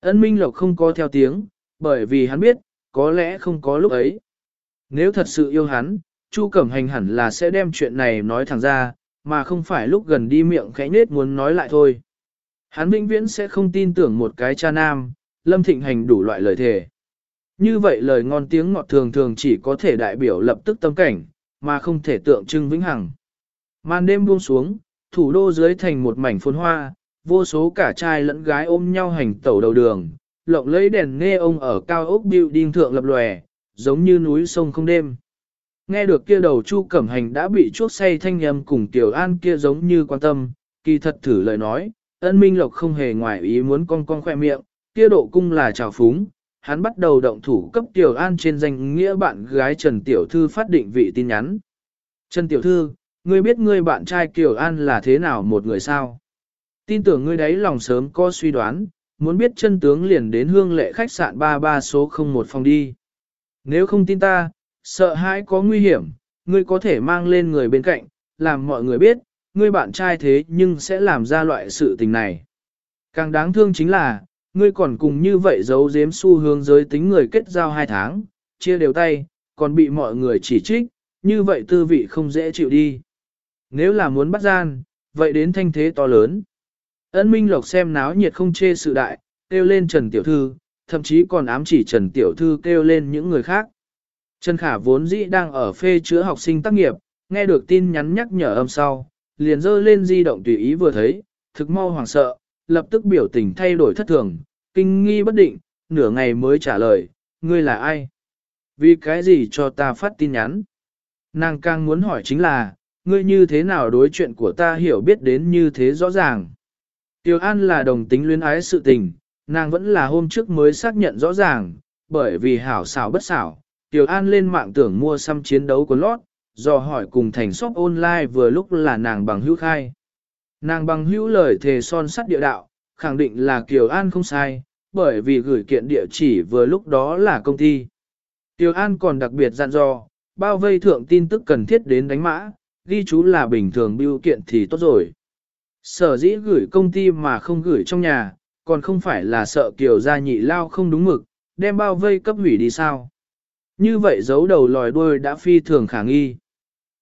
Speaker 1: Ân Minh Lộc không có theo tiếng, bởi vì hắn biết, có lẽ không có lúc ấy. Nếu thật sự yêu hắn, Chu Cẩm Hành hẳn là sẽ đem chuyện này nói thẳng ra, mà không phải lúc gần đi miệng khẽ nết muốn nói lại thôi. Hắn vĩnh viễn sẽ không tin tưởng một cái cha nam, Lâm Thịnh Hành đủ loại lời thề. Như vậy lời ngon tiếng ngọt thường thường chỉ có thể đại biểu lập tức tâm cảnh, mà không thể tượng trưng vĩnh hằng. Màn đêm buông xuống, thủ đô dưới thành một mảnh phồn hoa, vô số cả trai lẫn gái ôm nhau hành tẩu đầu đường, lộng lấy đèn nghe ông ở cao ốc building thượng lập lòe, giống như núi sông không đêm. Nghe được kia đầu Chu Cẩm Hành đã bị chuốc say thanh âm cùng Tiểu An kia giống như quan tâm, kỳ thật thử lời nói, ân minh lộc không hề ngoài ý muốn con con khoe miệng, kia độ cung là trào phúng, hắn bắt đầu động thủ cấp Tiểu An trên danh nghĩa bạn gái Trần Tiểu Thư phát định vị tin nhắn. Trần Tiểu Thư, ngươi biết ngươi bạn trai Kiều An là thế nào một người sao? Tin tưởng ngươi đấy lòng sớm có suy đoán, muốn biết chân tướng liền đến hương lệ khách sạn 33 số 01 phòng đi. Nếu không tin ta, sợ hãi có nguy hiểm, ngươi có thể mang lên người bên cạnh, làm mọi người biết, ngươi bạn trai thế nhưng sẽ làm ra loại sự tình này. Càng đáng thương chính là, ngươi còn cùng như vậy giấu giếm xu hướng giới tính người kết giao hai tháng, chia đều tay, còn bị mọi người chỉ trích, như vậy tư vị không dễ chịu đi. Nếu là muốn bắt gian, vậy đến thanh thế to lớn. Ân Minh Lộc xem náo nhiệt không chê sự đại, kêu lên Trần Tiểu Thư, thậm chí còn ám chỉ Trần Tiểu Thư kêu lên những người khác. Trần Khả vốn dĩ đang ở phê chữa học sinh tác nghiệp, nghe được tin nhắn nhắc nhở âm sau, liền dơ lên di động tùy ý vừa thấy, thực mau hoảng sợ, lập tức biểu tình thay đổi thất thường, kinh nghi bất định, nửa ngày mới trả lời, ngươi là ai? Vì cái gì cho ta phát tin nhắn? Nàng càng muốn hỏi chính là, ngươi như thế nào đối chuyện của ta hiểu biết đến như thế rõ ràng? Tiểu An là đồng tính luyến ái sự tình, nàng vẫn là hôm trước mới xác nhận rõ ràng, bởi vì hảo xảo bất xảo, Tiểu An lên mạng tưởng mua xăm chiến đấu của lót, do hỏi cùng thành shop online vừa lúc là nàng bằng hữu khai. Nàng bằng hữu lời thề son sắt địa đạo, khẳng định là Kiều An không sai, bởi vì gửi kiện địa chỉ vừa lúc đó là công ty. Tiểu An còn đặc biệt dặn dò, bao vây thượng tin tức cần thiết đến đánh mã, ghi chú là bình thường biêu kiện thì tốt rồi. Sở dĩ gửi công ty mà không gửi trong nhà, còn không phải là sợ kiểu gia nhị lao không đúng mực, đem bao vây cấp hủy đi sao. Như vậy giấu đầu lòi đuôi đã phi thường khả nghi.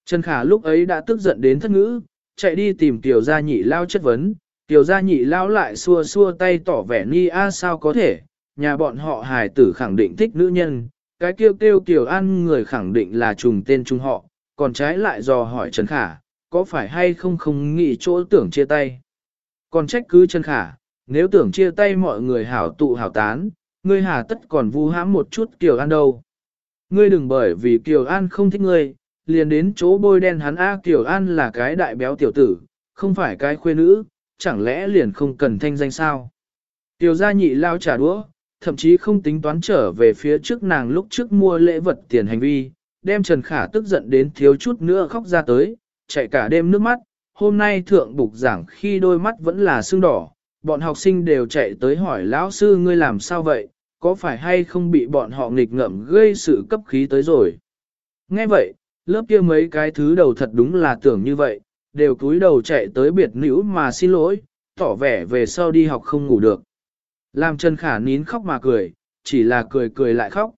Speaker 1: Trần Khả lúc ấy đã tức giận đến thất ngữ, chạy đi tìm Tiểu Gia Nhị Lao chất vấn, Tiểu Gia Nhị Lao lại xua xua tay tỏ vẻ ni a sao có thể, nhà bọn họ hài tử khẳng định thích nữ nhân, cái kêu kêu Tiểu An người khẳng định là trùng tên trung họ, còn trái lại dò hỏi Trần Khả, có phải hay không không nghĩ chỗ tưởng chia tay. Còn trách cứ Trần Khả, nếu tưởng chia tay mọi người hảo tụ hảo tán, ngươi hà tất còn vu hãm một chút Kiều An đâu. Ngươi đừng bởi vì Kiều An không thích ngươi, liền đến chỗ bôi đen hắn A Kiều An là cái đại béo tiểu tử, không phải cái khuê nữ, chẳng lẽ liền không cần thanh danh sao? Tiểu gia nhị lao trả đũa, thậm chí không tính toán trở về phía trước nàng lúc trước mua lễ vật tiền hành vi, đem Trần Khả tức giận đến thiếu chút nữa khóc ra tới, chạy cả đêm nước mắt, hôm nay thượng bục giảng khi đôi mắt vẫn là sưng đỏ, bọn học sinh đều chạy tới hỏi lão sư ngươi làm sao vậy, có phải hay không bị bọn họ nghịch ngợm gây sự cấp khí tới rồi. Nghe vậy, lớp kia mấy cái thứ đầu thật đúng là tưởng như vậy, đều cúi đầu chạy tới biệt nữ mà xin lỗi, tỏ vẻ về sau đi học không ngủ được. Làm Trần Khả nín khóc mà cười, chỉ là cười cười lại khóc.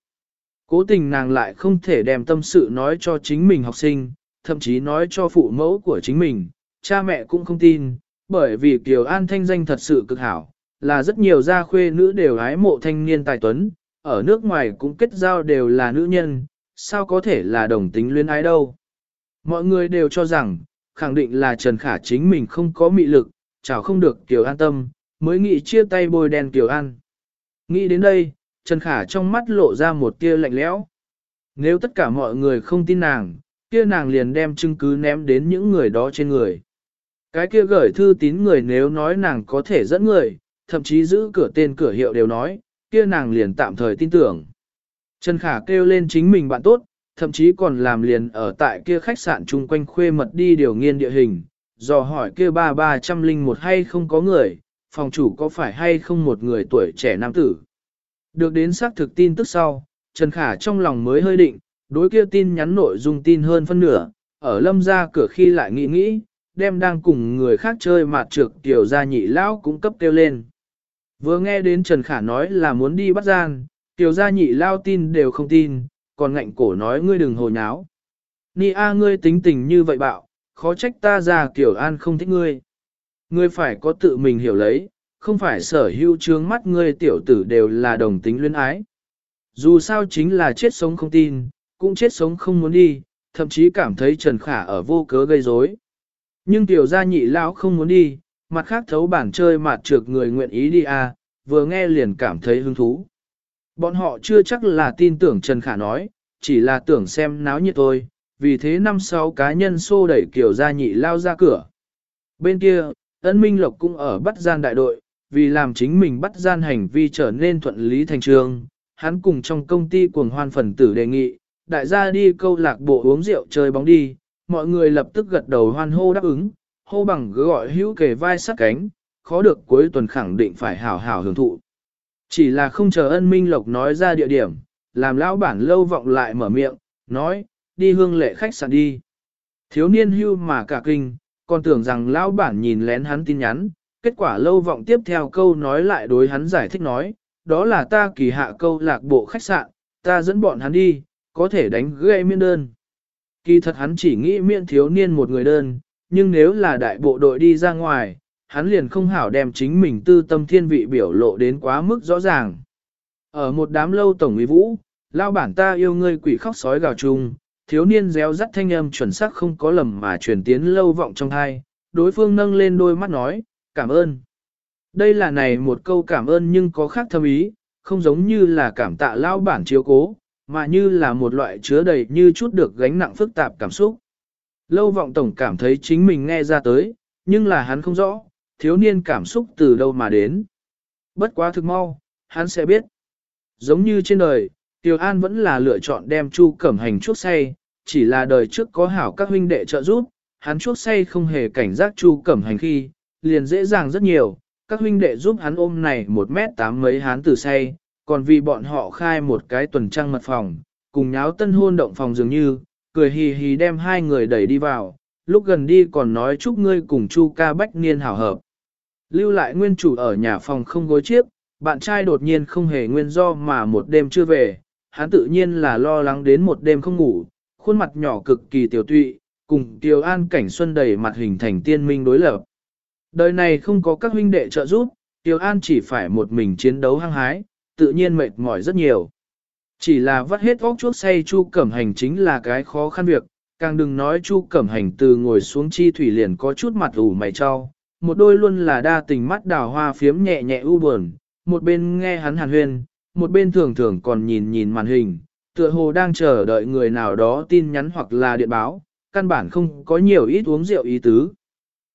Speaker 1: Cố tình nàng lại không thể đem tâm sự nói cho chính mình học sinh, thậm chí nói cho phụ mẫu của chính mình, cha mẹ cũng không tin, bởi vì Kiều An thanh danh thật sự cực hảo, là rất nhiều gia khuê nữ đều ái mộ thanh niên tài tuấn, ở nước ngoài cũng kết giao đều là nữ nhân, sao có thể là đồng tính luyến ái đâu. Mọi người đều cho rằng, khẳng định là Trần Khả chính mình không có mị lực, chào không được Kiều An tâm, mới nghĩ chia tay bôi đen Kiều An. Nghĩ đến đây, Trần Khả trong mắt lộ ra một tia lạnh lẽo. Nếu tất cả mọi người không tin nàng, kia nàng liền đem chứng cứ ném đến những người đó trên người. Cái kia gửi thư tín người nếu nói nàng có thể dẫn người, thậm chí giữ cửa tên cửa hiệu đều nói, kia nàng liền tạm thời tin tưởng. Trần Khả kêu lên chính mình bạn tốt, thậm chí còn làm liền ở tại kia khách sạn chung quanh khuê mật đi điều nghiên địa hình, dò hỏi kia ba ba trăm linh một hay không có người, phòng chủ có phải hay không một người tuổi trẻ nam tử. Được đến xác thực tin tức sau, Trần Khả trong lòng mới hơi định, đối kia tin nhắn nội dung tin hơn phân nửa, ở lâm ra cửa khi lại nghĩ nghĩ, đem đang cùng người khác chơi mạt trược tiểu gia nhị lão cũng cấp kêu lên. Vừa nghe đến Trần Khả nói là muốn đi bắt gian, tiểu gia nhị lao tin đều không tin, còn ngạnh cổ nói ngươi đừng hồ nháo. Ni a ngươi tính tình như vậy bạo, khó trách ta ra kiểu an không thích ngươi. Ngươi phải có tự mình hiểu lấy, không phải sở hữu trướng mắt ngươi tiểu tử đều là đồng tính luyến ái. Dù sao chính là chết sống không tin, cũng chết sống không muốn đi, thậm chí cảm thấy Trần Khả ở vô cớ gây rối. Nhưng tiểu gia nhị lão không muốn đi, mặt khác thấu bản chơi mặt trược người nguyện ý đi à, vừa nghe liền cảm thấy hứng thú. Bọn họ chưa chắc là tin tưởng Trần Khả nói, chỉ là tưởng xem náo nhiệt thôi, vì thế năm sáu cá nhân xô đẩy kiểu gia nhị lao ra cửa. Bên kia, ấn minh lộc cũng ở bắt gian đại đội, vì làm chính mình bắt gian hành vi trở nên thuận lý thành trường, hắn cùng trong công ty cuồng hoan phần tử đề nghị, đại gia đi câu lạc bộ uống rượu chơi bóng đi, mọi người lập tức gật đầu hoan hô đáp ứng, hô bằng cứ gọi hữu kề vai sát cánh, khó được cuối tuần khẳng định phải hảo hảo hưởng thụ. Chỉ là không chờ ân minh lộc nói ra địa điểm, làm lão bản lâu vọng lại mở miệng, nói, đi hương lệ khách sạn đi. Thiếu niên hưu mà cả kinh, còn tưởng rằng lão bản nhìn lén hắn tin nhắn, kết quả lâu vọng tiếp theo câu nói lại đối hắn giải thích nói, đó là ta kỳ hạ câu lạc bộ khách sạn, ta dẫn bọn hắn đi, có thể đánh gây miên đơn. Kỳ thật hắn chỉ nghĩ miễn thiếu niên một người đơn, nhưng nếu là đại bộ đội đi ra ngoài, hắn liền không hảo đem chính mình tư tâm thiên vị biểu lộ đến quá mức rõ ràng. Ở một đám lâu tổng uy vũ, lao bản ta yêu ngươi quỷ khóc sói gào chung, thiếu niên réo rắt thanh âm chuẩn xác không có lầm mà truyền tiến lâu vọng trong hai, đối phương nâng lên đôi mắt nói, cảm ơn. Đây là này một câu cảm ơn nhưng có khác thâm ý, không giống như là cảm tạ lao bản chiếu cố, mà như là một loại chứa đầy như chút được gánh nặng phức tạp cảm xúc. Lâu vọng tổng cảm thấy chính mình nghe ra tới, nhưng là hắn không rõ, thiếu niên cảm xúc từ đâu mà đến. Bất quá thực mau, hắn sẽ biết. Giống như trên đời, Tiểu An vẫn là lựa chọn đem Chu Cẩm Hành chuốc say, chỉ là đời trước có hảo các huynh đệ trợ giúp, hắn chuốc say không hề cảnh giác Chu Cẩm Hành khi, liền dễ dàng rất nhiều, các huynh đệ giúp hắn ôm này một mét tám mấy hắn từ say, còn vì bọn họ khai một cái tuần trăng mật phòng, cùng nháo tân hôn động phòng dường như, cười hì hì đem hai người đẩy đi vào, lúc gần đi còn nói chúc ngươi cùng Chu ca bách niên hảo hợp. Lưu lại nguyên chủ ở nhà phòng không gối chiếc, bạn trai đột nhiên không hề nguyên do mà một đêm chưa về, hắn tự nhiên là lo lắng đến một đêm không ngủ, khuôn mặt nhỏ cực kỳ tiểu tụy, cùng Tiểu An cảnh xuân đầy mặt hình thành tiên minh đối lập. Đời này không có các huynh đệ trợ giúp, Tiểu An chỉ phải một mình chiến đấu hăng hái, tự nhiên mệt mỏi rất nhiều. Chỉ là vắt hết óc chuốc say Chu Cẩm Hành chính là cái khó khăn việc, càng đừng nói Chu Cẩm Hành từ ngồi xuống chi thủy liền có chút mặt ủ mày cho, một đôi luôn là đa tình mắt đào hoa phiếm nhẹ nhẹ u buồn, một bên nghe hắn hàn huyên, một bên thường thường còn nhìn nhìn màn hình, tựa hồ đang chờ đợi người nào đó tin nhắn hoặc là điện báo, căn bản không có nhiều ít uống rượu ý tứ.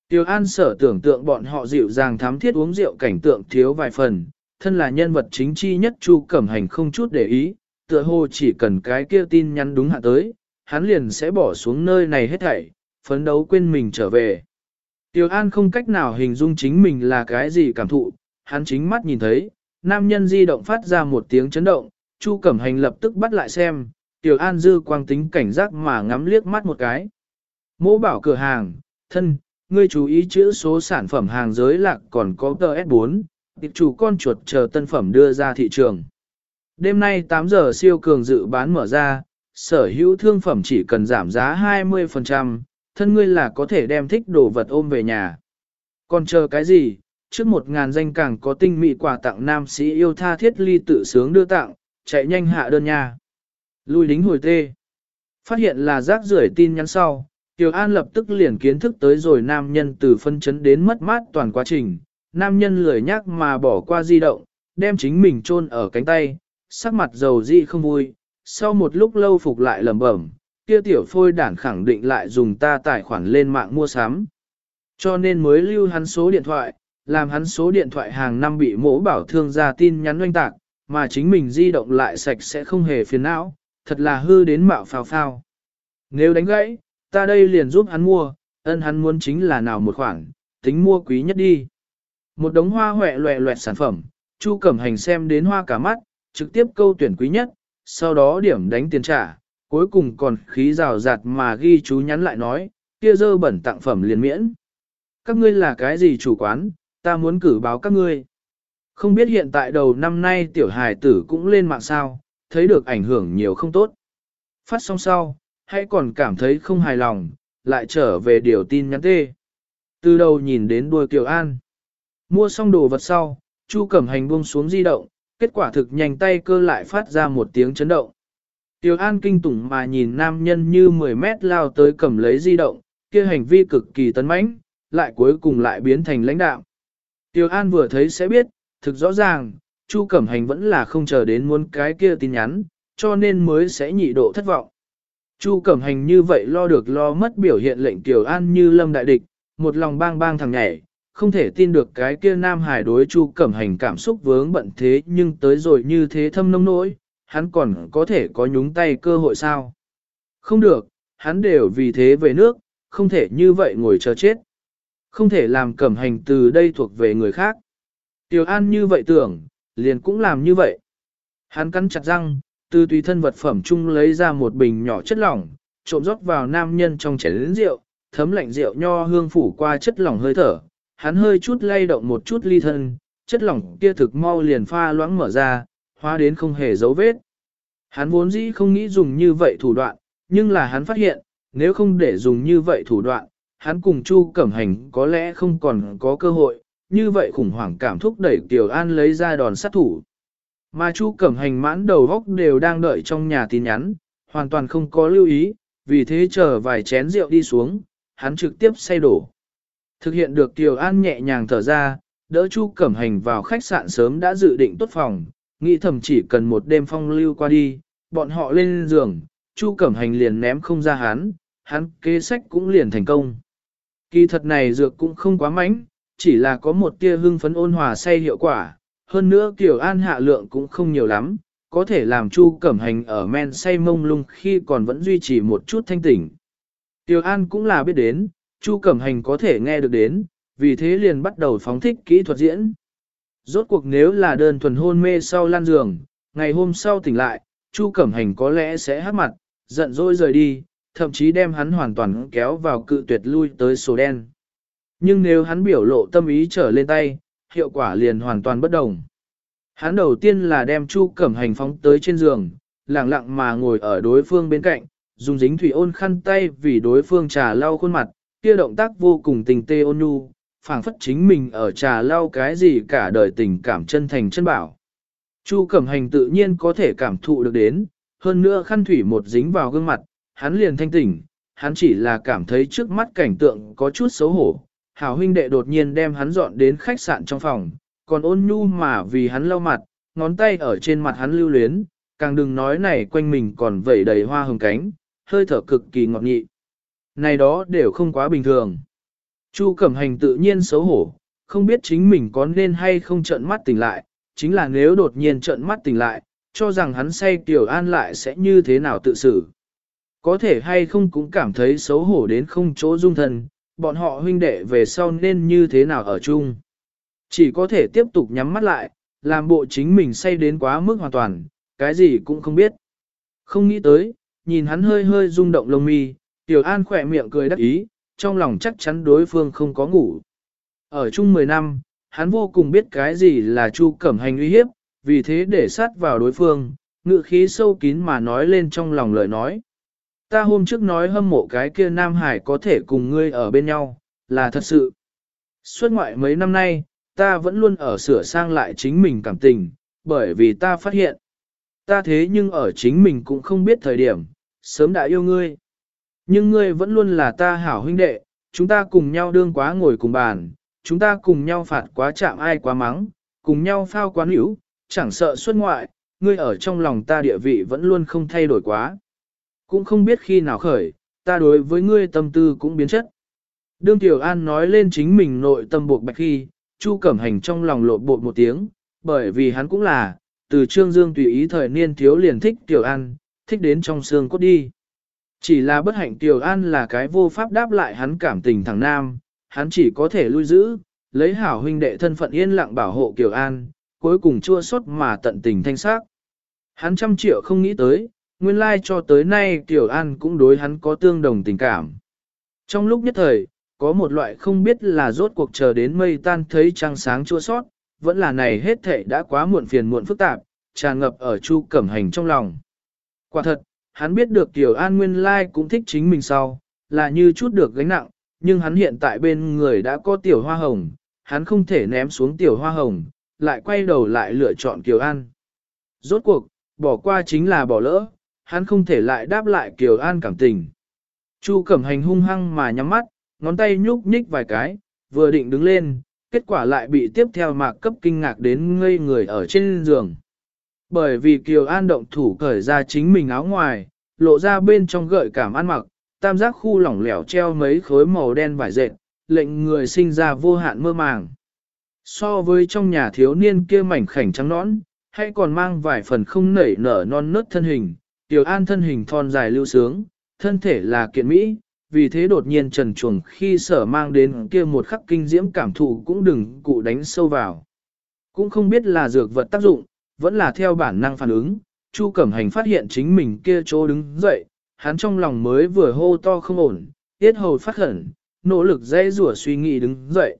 Speaker 1: Tiêu An sở tưởng tượng bọn họ dịu dàng thám thiết uống rượu cảnh tượng thiếu vài phần, thân là nhân vật chính chi nhất Chu Cẩm Hành không chút để ý, tựa hồ chỉ cần cái kia tin nhắn đúng hạ tới, hắn liền sẽ bỏ xuống nơi này hết thảy, phấn đấu quên mình trở về. Tiêu An không cách nào hình dung chính mình là cái gì cảm thụ, hắn chính mắt nhìn thấy, nam nhân di động phát ra một tiếng chấn động, Chu Cẩm Hành lập tức bắt lại xem, Tiêu An dư quang tính cảnh giác mà ngắm liếc mắt một cái. Mô bảo cửa hàng, thân, ngươi chú ý chữ số sản phẩm hàng giới lạc còn có TS4, tiệp chủ con chuột chờ tân phẩm đưa ra thị trường. Đêm nay 8 giờ siêu cường dự bán mở ra, sở hữu thương phẩm chỉ cần giảm giá 20%, thân ngươi là có thể đem thích đồ vật ôm về nhà. Còn chờ cái gì, trước một ngàn danh càng có tinh mỹ quà tặng nam sĩ yêu tha thiết ly tự sướng đưa tặng, chạy nhanh hạ đơn nha. Lui lính hồi tê. Phát hiện là rác rưởi tin nhắn sau, Tiểu An lập tức liền kiến thức tới rồi nam nhân từ phân chấn đến mất mát toàn quá trình. Nam nhân lười nhắc mà bỏ qua di động, đem chính mình chôn ở cánh tay, sắc mặt dầu dị không vui. Sau một lúc lâu phục lại lẩm bẩm, kia tiểu phôi đản khẳng định lại dùng ta tài khoản lên mạng mua sắm. Cho nên mới lưu hắn số điện thoại, làm hắn số điện thoại hàng năm bị mỗ bảo thương ra tin nhắn oanh tạc, mà chính mình di động lại sạch sẽ không hề phiền não, thật là hư đến mạo phào phao. Nếu đánh gãy, ta đây liền giúp hắn mua, ân hắn muốn chính là nào một khoản, tính mua quý nhất đi. Một đống hoa hoẹ loẹ loẹt sản phẩm, Chu Cẩm Hành xem đến hoa cả mắt, trực tiếp câu tuyển quý nhất, sau đó điểm đánh tiền trả, cuối cùng còn khí rào rạt mà ghi chú nhắn lại nói, kia dơ bẩn tặng phẩm liền miễn. Các ngươi là cái gì chủ quán, ta muốn cử báo các ngươi. Không biết hiện tại đầu năm nay tiểu hài tử cũng lên mạng sao, thấy được ảnh hưởng nhiều không tốt. Phát xong sau, hay còn cảm thấy không hài lòng, lại trở về điều tin nhắn tê. Từ đầu nhìn đến đuôi Kiều An. Mua xong đồ vật sau, Chu Cẩm Hành buông xuống di động, kết quả thực nhanh tay cơ lại phát ra một tiếng chấn động. Tiểu An kinh tủng mà nhìn nam nhân như 10 mét lao tới cầm lấy di động, kia hành vi cực kỳ tấn mãnh, lại cuối cùng lại biến thành lãnh đạo. Tiểu An vừa thấy sẽ biết, thực rõ ràng, Chu Cẩm Hành vẫn là không chờ đến muốn cái kia tin nhắn, cho nên mới sẽ nhị độ thất vọng. Chu Cẩm Hành như vậy lo được lo mất biểu hiện lệnh Tiểu An như lâm đại địch, một lòng bang bang thằng nhảy, không thể tin được cái kia nam hải đối Chu Cẩm Hành cảm xúc vướng bận thế nhưng tới rồi như thế thâm nông nỗi, hắn còn có thể có nhúng tay cơ hội sao? Không được, hắn đều vì thế về nước, không thể như vậy ngồi chờ chết. Không thể làm Cẩm Hành từ đây thuộc về người khác. Tiểu An như vậy tưởng, liền cũng làm như vậy. Hắn cắn chặt răng, từ tùy thân vật phẩm chung lấy ra một bình nhỏ chất lỏng, trộm rót vào nam nhân trong chén rượu, thấm lạnh rượu nho hương phủ qua chất lỏng hơi thở. Hắn hơi chút lay động một chút ly thân, chất lỏng kia thực mau liền pha loãng mở ra, hóa đến không hề dấu vết. Hắn vốn dĩ không nghĩ dùng như vậy thủ đoạn, nhưng là hắn phát hiện, nếu không để dùng như vậy thủ đoạn, hắn cùng Chu Cẩm Hành có lẽ không còn có cơ hội, như vậy khủng hoảng cảm thúc đẩy Tiểu An lấy ra đòn sát thủ. Mà Chu Cẩm Hành mãn đầu góc đều đang đợi trong nhà tin nhắn, hoàn toàn không có lưu ý, vì thế chờ vài chén rượu đi xuống, hắn trực tiếp say đổ. Thực hiện được Tiểu An nhẹ nhàng thở ra, đỡ Chu Cẩm Hành vào khách sạn sớm đã dự định tốt phòng, nghĩ thầm chỉ cần một đêm phong lưu qua đi, bọn họ lên giường, Chu Cẩm Hành liền ném không ra hắn, hắn kế sách cũng liền thành công. Kỳ thật này dược cũng không quá mánh, chỉ là có một tia hưng phấn ôn hòa say hiệu quả, hơn nữa Tiểu an hạ lượng cũng không nhiều lắm, có thể làm Chu Cẩm Hành ở men say mông lung khi còn vẫn duy trì một chút thanh tỉnh. Tiểu An cũng là biết đến, Chu Cẩm Hành có thể nghe được đến, vì thế liền bắt đầu phóng thích kỹ thuật diễn. Rốt cuộc nếu là đơn thuần hôn mê sau lan giường, ngày hôm sau tỉnh lại, Chu Cẩm Hành có lẽ sẽ hát mặt, giận dỗi rời đi, thậm chí đem hắn hoàn toàn kéo vào cự tuyệt lui tới sổ đen. Nhưng nếu hắn biểu lộ tâm ý trở lên tay, hiệu quả liền hoàn toàn bất đồng. Hắn đầu tiên là đem Chu Cẩm Hành phóng tới trên giường, lặng lặng mà ngồi ở đối phương bên cạnh, dùng dính thủy ôn khăn tay vì đối phương trà lau khuôn mặt, kia động tác vô cùng tình tê ôn nhu, phảng phất chính mình ở trà lau cái gì cả đời tình cảm chân thành chân bảo. Chu Cẩm Hành tự nhiên có thể cảm thụ được đến, hơn nữa khăn thủy một dính vào gương mặt, hắn liền thanh tỉnh, hắn chỉ là cảm thấy trước mắt cảnh tượng có chút xấu hổ. Hảo huynh đệ đột nhiên đem hắn dọn đến khách sạn trong phòng, còn ôn nhu mà vì hắn lau mặt, ngón tay ở trên mặt hắn lưu luyến, càng đừng nói này quanh mình còn vẩy đầy hoa hồng cánh, hơi thở cực kỳ ngọt nhị. Này đó đều không quá bình thường. Chu Cẩm Hành tự nhiên xấu hổ, không biết chính mình có nên hay không trợn mắt tỉnh lại, chính là nếu đột nhiên trợn mắt tỉnh lại, cho rằng hắn say Tiểu An lại sẽ như thế nào tự xử. Có thể hay không cũng cảm thấy xấu hổ đến không chỗ dung thân, bọn họ huynh đệ về sau nên như thế nào ở chung. Chỉ có thể tiếp tục nhắm mắt lại, làm bộ chính mình say đến quá mức hoàn toàn, cái gì cũng không biết. Không nghĩ tới, nhìn hắn hơi hơi rung động lông mi, Tiểu An khỏe miệng cười đắc ý, trong lòng chắc chắn đối phương không có ngủ. Ở chung 10 năm, hắn vô cùng biết cái gì là Chu Cẩm Hành uy hiếp, vì thế để sát vào đối phương, ngự khí sâu kín mà nói lên trong lòng lời nói. Ta hôm trước nói hâm mộ cái kia Nam Hải có thể cùng ngươi ở bên nhau, là thật sự. Suốt ngoại mấy năm nay, ta vẫn luôn ở sửa sang lại chính mình cảm tình, bởi vì ta phát hiện. Ta thế nhưng ở chính mình cũng không biết thời điểm, sớm đã yêu ngươi. Nhưng ngươi vẫn luôn là ta hảo huynh đệ, chúng ta cùng nhau đương quá ngồi cùng bàn, chúng ta cùng nhau phạt quá chạm ai quá mắng, cùng nhau phao quá hữu, chẳng sợ xuất ngoại, ngươi ở trong lòng ta địa vị vẫn luôn không thay đổi quá. Cũng không biết khi nào khởi, ta đối với ngươi tâm tư cũng biến chất. Đương Tiểu An nói lên chính mình nội tâm buộc bạch khi, Chu Cẩm Hành trong lòng lộ bột một tiếng, bởi vì hắn cũng là, từ Trương Dương tùy ý thời niên thiếu liền thích Tiểu An, thích đến trong xương cốt đi. Chỉ là bất hạnh Tiểu An là cái vô pháp đáp lại hắn cảm tình thằng nam, hắn chỉ có thể lui giữ, lấy hảo huynh đệ thân phận yên lặng bảo hộ Kiều An, cuối cùng chua xót mà tận tình thanh sắc. Hắn trăm triệu không nghĩ tới, nguyên lai cho tới nay Kiều An cũng đối hắn có tương đồng tình cảm. Trong lúc nhất thời, có một loại không biết là rốt cuộc chờ đến mây tan thấy trăng sáng chua xót vẫn là này hết thệ đã quá muộn phiền muộn phức tạp, tràn ngập ở Chu Cẩm Hành trong lòng. Quả thật, hắn biết được Tiểu An nguyên lai cũng thích chính mình sau, là như chút được gánh nặng, nhưng hắn hiện tại bên người đã có Tiểu Hoa Hồng, hắn không thể ném xuống Tiểu Hoa Hồng, lại quay đầu lại lựa chọn Kiều An. Rốt cuộc, bỏ qua chính là bỏ lỡ, hắn không thể lại đáp lại Kiều An cảm tình. Chu Cẩm Hành hung hăng mà nhắm mắt, ngón tay nhúc nhích vài cái, vừa định đứng lên, kết quả lại bị tiếp theo mạc cấp kinh ngạc đến ngây người ở trên giường. Bởi vì Kiều An động thủ cởi ra chính mình áo ngoài, lộ ra bên trong gợi cảm ăn mặc, tam giác khu lỏng lẻo treo mấy khối màu đen vải dệt, lệnh người sinh ra vô hạn mơ màng. So với trong nhà thiếu niên kia mảnh khảnh trắng nõn, hay còn mang vài phần không nảy nở non nớt thân hình, Tiểu An thân hình thon dài lưu sướng, thân thể là kiện mỹ, vì thế đột nhiên trần chuồng khi sở mang đến kia một khắc kinh diễm cảm thụ cũng đừng cụ đánh sâu vào. Cũng không biết là dược vật tác dụng, vẫn là theo bản năng phản ứng, Chu Cẩm Hành phát hiện chính mình kia chỗ đứng dậy, hắn trong lòng mới vừa hô to không ổn, tiết hầu phát khẩn, nỗ lực dây rủa suy nghĩ đứng dậy.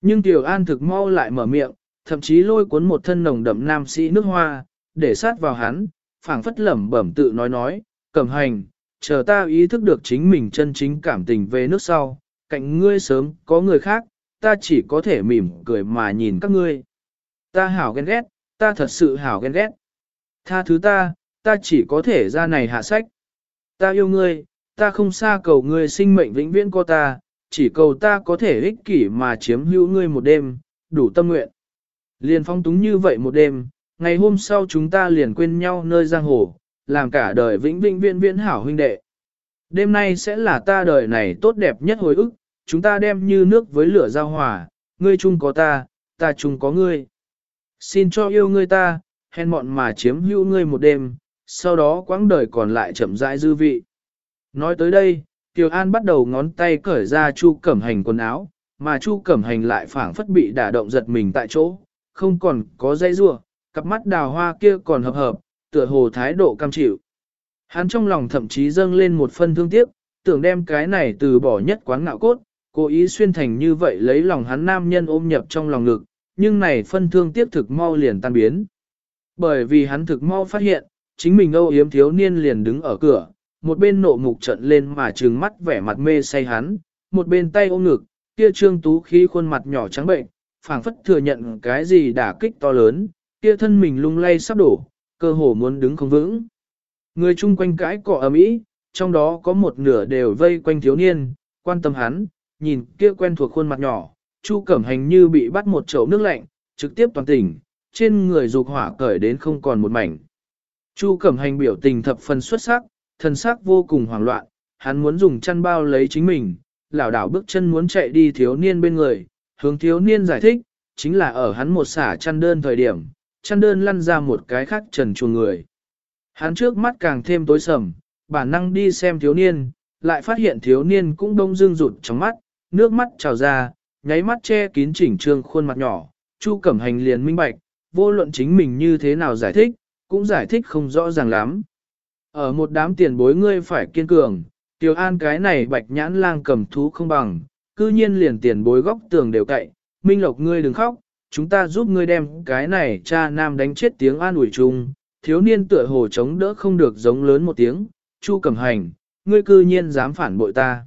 Speaker 1: Nhưng Tiểu An thực mau lại mở miệng, thậm chí lôi cuốn một thân nồng đậm nam sĩ nước hoa, để sát vào hắn, phảng phất lẩm bẩm tự nói nói, Cẩm Hành, chờ ta ý thức được chính mình chân chính cảm tình về nước sau, cạnh ngươi sớm có người khác, ta chỉ có thể mỉm cười mà nhìn các ngươi. Ta hảo ghen ghét, ta thật sự hảo ghen ghét. Tha thứ ta, ta chỉ có thể ra này hạ sách. Ta yêu ngươi, ta không xa cầu ngươi sinh mệnh vĩnh viễn có ta, chỉ cầu ta có thể ích kỷ mà chiếm hữu ngươi một đêm, đủ tâm nguyện. Liền phong túng như vậy một đêm, ngày hôm sau chúng ta liền quên nhau nơi giang hồ, làm cả đời vĩnh vĩnh viễn viễn hảo huynh đệ. Đêm nay sẽ là ta đời này tốt đẹp nhất hồi ức, chúng ta đem như nước với lửa giao hòa, ngươi chung có ta, ta chung có ngươi. Xin cho yêu ngươi ta, hèn mọn mà chiếm hữu ngươi một đêm, sau đó quãng đời còn lại chậm rãi dư vị. Nói tới đây, Tiểu An bắt đầu ngón tay cởi ra Chu Cẩm Hành quần áo, mà Chu Cẩm Hành lại phảng phất bị đả động giật mình tại chỗ, không còn có dây rua, cặp mắt đào hoa kia còn hợp hợp, tựa hồ thái độ cam chịu. Hắn trong lòng thậm chí dâng lên một phân thương tiếc, tưởng đem cái này từ bỏ nhất quán ngạo cốt, cố ý xuyên thành như vậy lấy lòng hắn nam nhân ôm nhập trong lòng ngực, nhưng này phân thương tiếc thực mau liền tan biến. Bởi vì hắn thực mau phát hiện, chính mình âu yếm thiếu niên liền đứng ở cửa, một bên nộ mục trận lên mà trừng mắt vẻ mặt mê say hắn, một bên tay ôm ngực, kia trương tú khí khuôn mặt nhỏ trắng bệnh, phảng phất thừa nhận cái gì đả kích to lớn, kia thân mình lung lay sắp đổ, cơ hồ muốn đứng không vững. Người chung quanh cãi cọ ầm ĩ, trong đó có một nửa đều vây quanh thiếu niên, quan tâm hắn, nhìn kia quen thuộc khuôn mặt nhỏ, Chu Cẩm Hành như bị bắt một chậu nước lạnh, trực tiếp toàn tỉnh, trên người dục hỏa cởi đến không còn một mảnh. Chu Cẩm Hành biểu tình thập phần xuất sắc, thần sắc vô cùng hoảng loạn, hắn muốn dùng chăn bao lấy chính mình, lảo đảo bước chân muốn chạy đi thiếu niên bên người, hướng thiếu niên giải thích, chính là ở hắn một xả chăn đơn thời điểm, chăn đơn lăn ra một cái khác trần chuồng người. Hắn trước mắt càng thêm tối sầm, bản năng đi xem thiếu niên, lại phát hiện thiếu niên cũng đông dương rụt trong mắt, nước mắt trào ra, nháy mắt che kín chỉnh trương khuôn mặt nhỏ, Chu Cẩm Hành liền minh bạch, vô luận chính mình như thế nào giải thích, cũng giải thích không rõ ràng lắm. Ở một đám tiền bối ngươi phải kiên cường, Tiểu An cái này bạch nhãn lang cầm thú không bằng, cư nhiên liền tiền bối góc tường đều cậy, Minh Lộc ngươi đừng khóc, chúng ta giúp ngươi đem cái này cha nam đánh chết tiếng an ủi chung, thiếu niên tựa hồ chống đỡ không được giống lớn một tiếng, Chu Cẩm Hành, ngươi cư nhiên dám phản bội ta.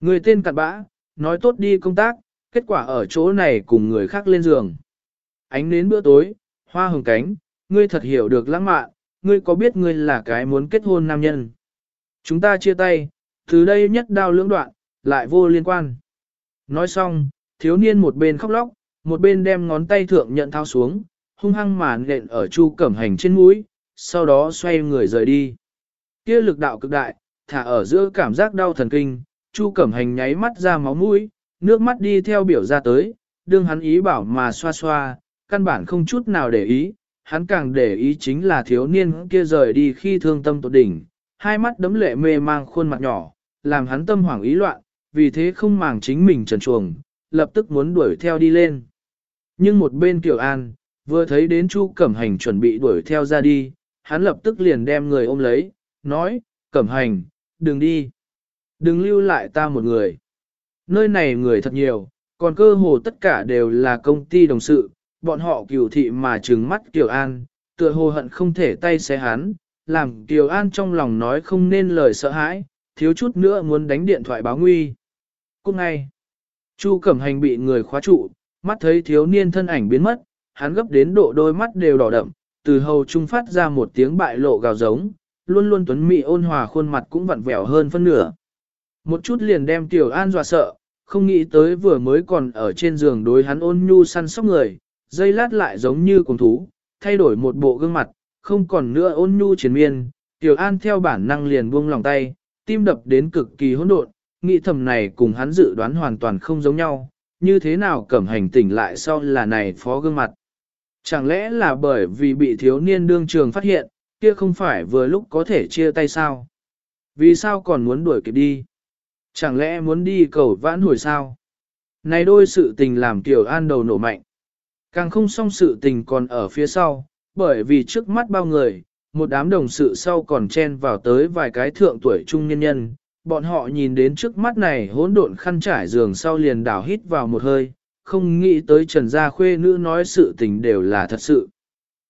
Speaker 1: Ngươi tên cặn bã, nói tốt đi công tác, kết quả ở chỗ này cùng người khác lên giường. Ánh đến bữa tối, hoa hồng cánh, ngươi thật hiểu được lãng mạn, ngươi có biết ngươi là cái muốn kết hôn nam nhân. Chúng ta chia tay, từ đây nhất đao lưỡng đoạn, lại vô liên quan. Nói xong, thiếu niên một bên khóc lóc, một bên đem ngón tay thượng nhận thao xuống, hung hăng màn nện ở chu cẩm hành trên mũi, sau đó xoay người rời đi. Kia lực đạo cực đại, thả ở giữa cảm giác đau thần kinh, chu cẩm hành nháy mắt ra máu mũi, nước mắt đi theo biểu ra tới, đương hắn ý bảo mà xoa xoa, căn bản không chút nào để ý, hắn càng để ý chính là thiếu niên kia rời đi khi thương tâm tột đỉnh, hai mắt đấm lệ mê mang khuôn mặt nhỏ, làm hắn tâm hoảng ý loạn, vì thế không màng chính mình trần chuồng, lập tức muốn đuổi theo đi lên. Nhưng một bên Kiều An, vừa thấy đến Chu Cẩm Hành chuẩn bị đuổi theo ra đi, hắn lập tức liền đem người ôm lấy, nói, Cẩm Hành, đừng đi. Đừng lưu lại ta một người. Nơi này người thật nhiều, còn cơ hồ tất cả đều là công ty đồng sự, bọn họ cửu thị mà trừng mắt Kiều An, tựa hồ hận không thể tay xé hắn, làm Kiều An trong lòng nói không nên lời sợ hãi, thiếu chút nữa muốn đánh điện thoại báo nguy. Cũng ngay, Chu Cẩm Hành bị người khóa trụ, mắt thấy thiếu niên thân ảnh biến mất, hắn gấp đến độ đôi mắt đều đỏ đậm, từ hầu trung phát ra một tiếng bại lộ gào giống, luôn luôn tuấn mỹ ôn hòa khuôn mặt cũng vặn vẹo hơn phân nửa. Một chút liền đem Tiểu An dọa sợ, không nghĩ tới vừa mới còn ở trên giường đối hắn ôn nhu săn sóc người, dây lát lại giống như cùng thú, thay đổi một bộ gương mặt, không còn nữa ôn nhu triền miên, Tiểu An theo bản năng liền buông lòng tay, tim đập đến cực kỳ hỗn độn, nghĩ thầm này cùng hắn dự đoán hoàn toàn không giống nhau, như thế nào cẩm hành tỉnh lại sau là này phó gương mặt. Chẳng lẽ là bởi vì bị thiếu niên đương trường phát hiện, kia không phải vừa lúc có thể chia tay sao? Vì sao còn muốn đuổi kịp đi? Chẳng lẽ muốn đi cầu vãn hồi sao? Này đôi sự tình làm Tiểu An đầu nổ mạnh. Càng không xong sự tình còn ở phía sau, bởi vì trước mắt bao người, một đám đồng sự sau còn chen vào tới vài cái thượng tuổi trung nhân nhân. Bọn họ nhìn đến trước mắt này hỗn độn khăn trải giường sau liền đảo hít vào một hơi, không nghĩ tới trần gia khuê nữ nói sự tình đều là thật sự.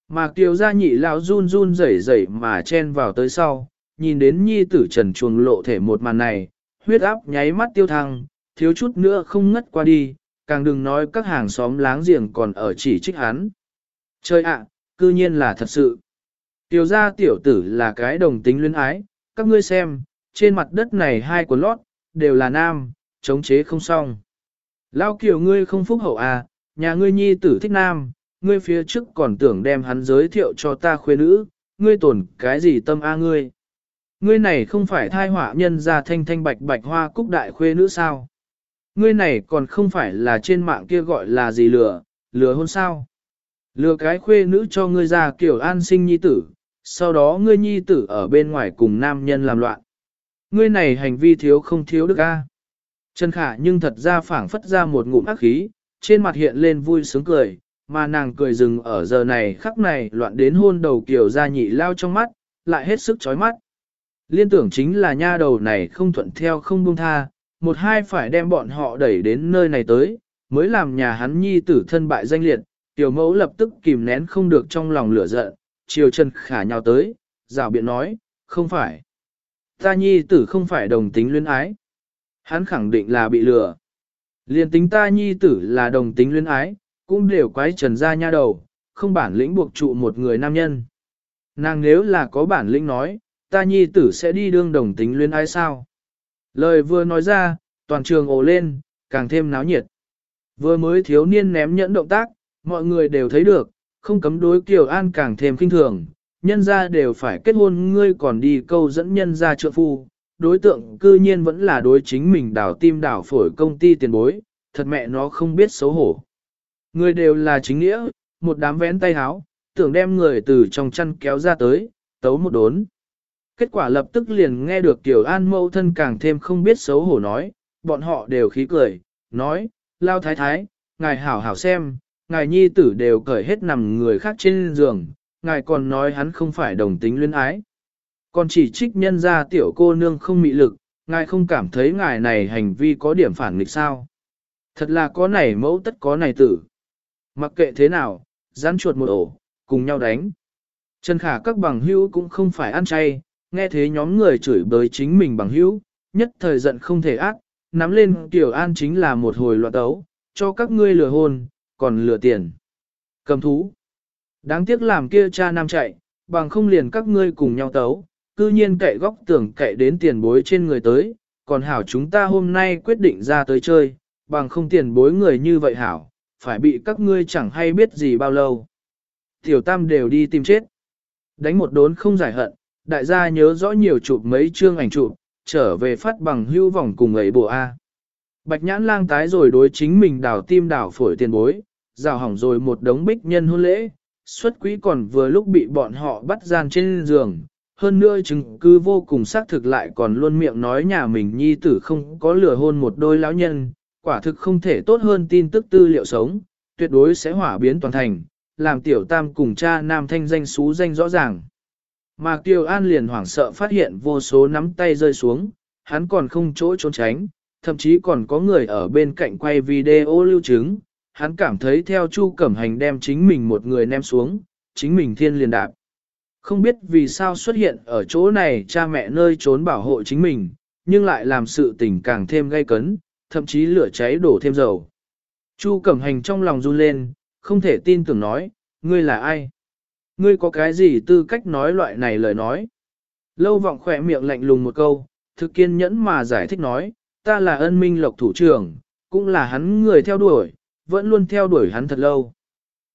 Speaker 1: Mà kiều gia nhị lão run run rẩy rẩy mà chen vào tới sau, nhìn đến nhi tử trần chuồng lộ thể một màn này, huyết áp nháy mắt tiêu thăng, thiếu chút nữa không ngất qua đi, càng đừng nói các hàng xóm láng giềng còn ở chỉ trích hắn. Chơi ạ, cư nhiên là thật sự. Tiểu gia tiểu tử là cái đồng tính luyến ái, các ngươi xem, trên mặt đất này hai quần lót, đều là nam, chống chế không xong. Lao kiểu ngươi không phúc hậu à, nhà ngươi nhi tử thích nam, ngươi phía trước còn tưởng đem hắn giới thiệu cho ta khuê nữ, ngươi tổn cái gì tâm a ngươi. Ngươi này không phải thai họa nhân ra thanh thanh bạch bạch hoa cúc đại khuê nữ sao? Ngươi này còn không phải là trên mạng kia gọi là gì lừa, lừa hôn sao? Lừa cái khuê nữ cho ngươi ra kiểu an sinh nhi tử, sau đó ngươi nhi tử ở bên ngoài cùng nam nhân làm loạn. Ngươi này hành vi thiếu không thiếu đức a. Trần Khả nhưng thật ra phảng phất ra một ngụm ác khí, trên mặt hiện lên vui sướng cười, mà nàng cười dừng ở giờ này khắc này loạn đến hôn đầu kiểu ra nhị lao trong mắt, lại hết sức chói mắt. Liên tưởng chính là nha đầu này không thuận theo không buông tha, một hai phải đem bọn họ đẩy đến nơi này tới, mới làm nhà hắn nhi tử thân bại danh liệt, tiểu mẫu lập tức kìm nén không được trong lòng lửa giận, chiều chân khả nhau tới, rào biện nói, không phải. Ta nhi tử không phải đồng tính luyến ái. Hắn khẳng định là bị lừa. Liên tính ta nhi tử là đồng tính luyến ái, cũng đều quái trần ra nha đầu, không bản lĩnh buộc trụ một người nam nhân. Nàng nếu là có bản lĩnh nói, ta nhi tử sẽ đi đương đồng tính luyến ái sao? Lời vừa nói ra, toàn trường ồ lên, càng thêm náo nhiệt. Vừa mới thiếu niên ném nhẫn động tác, mọi người đều thấy được, không cấm đối Kiều An càng thêm kinh thường, nhân ra đều phải kết hôn ngươi còn đi câu dẫn nhân ra trượng phu, đối tượng cư nhiên vẫn là đối chính mình đảo tim đảo phổi công ty tiền bối, thật mẹ nó không biết xấu hổ. Người đều là chính nghĩa, một đám vén tay háo, tưởng đem người từ trong chăn kéo ra tới, tấu một đốn. Kết quả lập tức liền nghe được Tiểu An mâu thân càng thêm không biết xấu hổ nói, bọn họ đều khí cười, nói, lao thái thái, ngài hảo hảo xem, ngài nhi tử đều cởi hết nằm người khác trên giường, ngài còn nói hắn không phải đồng tính luyến ái. Còn chỉ trích nhân ra tiểu cô nương không mị lực, ngài không cảm thấy ngài này hành vi có điểm phản nghịch sao. Thật là có này mẫu tất có này tử. Mặc kệ thế nào, rắn chuột một ổ, cùng nhau đánh. Trần Khả các bằng hữu cũng không phải ăn chay, nghe thế nhóm người chửi bới chính mình bằng hữu, nhất thời giận không thể ác, nắm lên Tiểu An chính là một hồi loạn tấu, cho các ngươi lừa hôn, còn lừa tiền. Cầm thú. Đáng tiếc làm kia cha nam chạy, bằng không liền các ngươi cùng nhau tấu, cư nhiên cậy góc tưởng cậy đến tiền bối trên người tới, còn hảo chúng ta hôm nay quyết định ra tới chơi, bằng không tiền bối người như vậy hảo, phải bị các ngươi chẳng hay biết gì bao lâu. Tiểu tam đều đi tìm chết. Đánh một đốn không giải hận, đại gia nhớ rõ nhiều chụp mấy chương ảnh chụp, trở về phát bằng hưu vòng cùng ấy bộ A. Bạch nhãn lang tái rồi đối chính mình đảo tim đảo phổi tiền bối, rào hỏng rồi một đống bích nhân hôn lễ, xuất quý còn vừa lúc bị bọn họ bắt gian trên giường. Hơn nữa chứng cứ vô cùng xác thực lại còn luôn miệng nói nhà mình nhi tử không có lừa hôn một đôi lão nhân, quả thực không thể tốt hơn tin tức tư liệu sống, tuyệt đối sẽ hỏa biến toàn thành, làm tiểu tam cùng cha nam thanh danh xú danh rõ ràng. Mà Kiều An liền hoảng sợ phát hiện vô số nắm tay rơi xuống, hắn còn không chỗ trốn tránh, thậm chí còn có người ở bên cạnh quay video lưu chứng, hắn cảm thấy theo Chu Cẩm Hành đem chính mình một người ném xuống, chính mình thiên liền đạp. Không biết vì sao xuất hiện ở chỗ này cha mẹ nơi trốn bảo hộ chính mình, nhưng lại làm sự tình càng thêm gay cấn, thậm chí lửa cháy đổ thêm dầu. Chu Cẩm Hành trong lòng run lên, không thể tin tưởng nói, ngươi là ai? Ngươi có cái gì tư cách nói loại này lời nói? Lâu vọng khỏe miệng lạnh lùng một câu, thực kiên nhẫn mà giải thích nói, ta là ân minh lộc thủ trưởng, cũng là hắn người theo đuổi, vẫn luôn theo đuổi hắn thật lâu.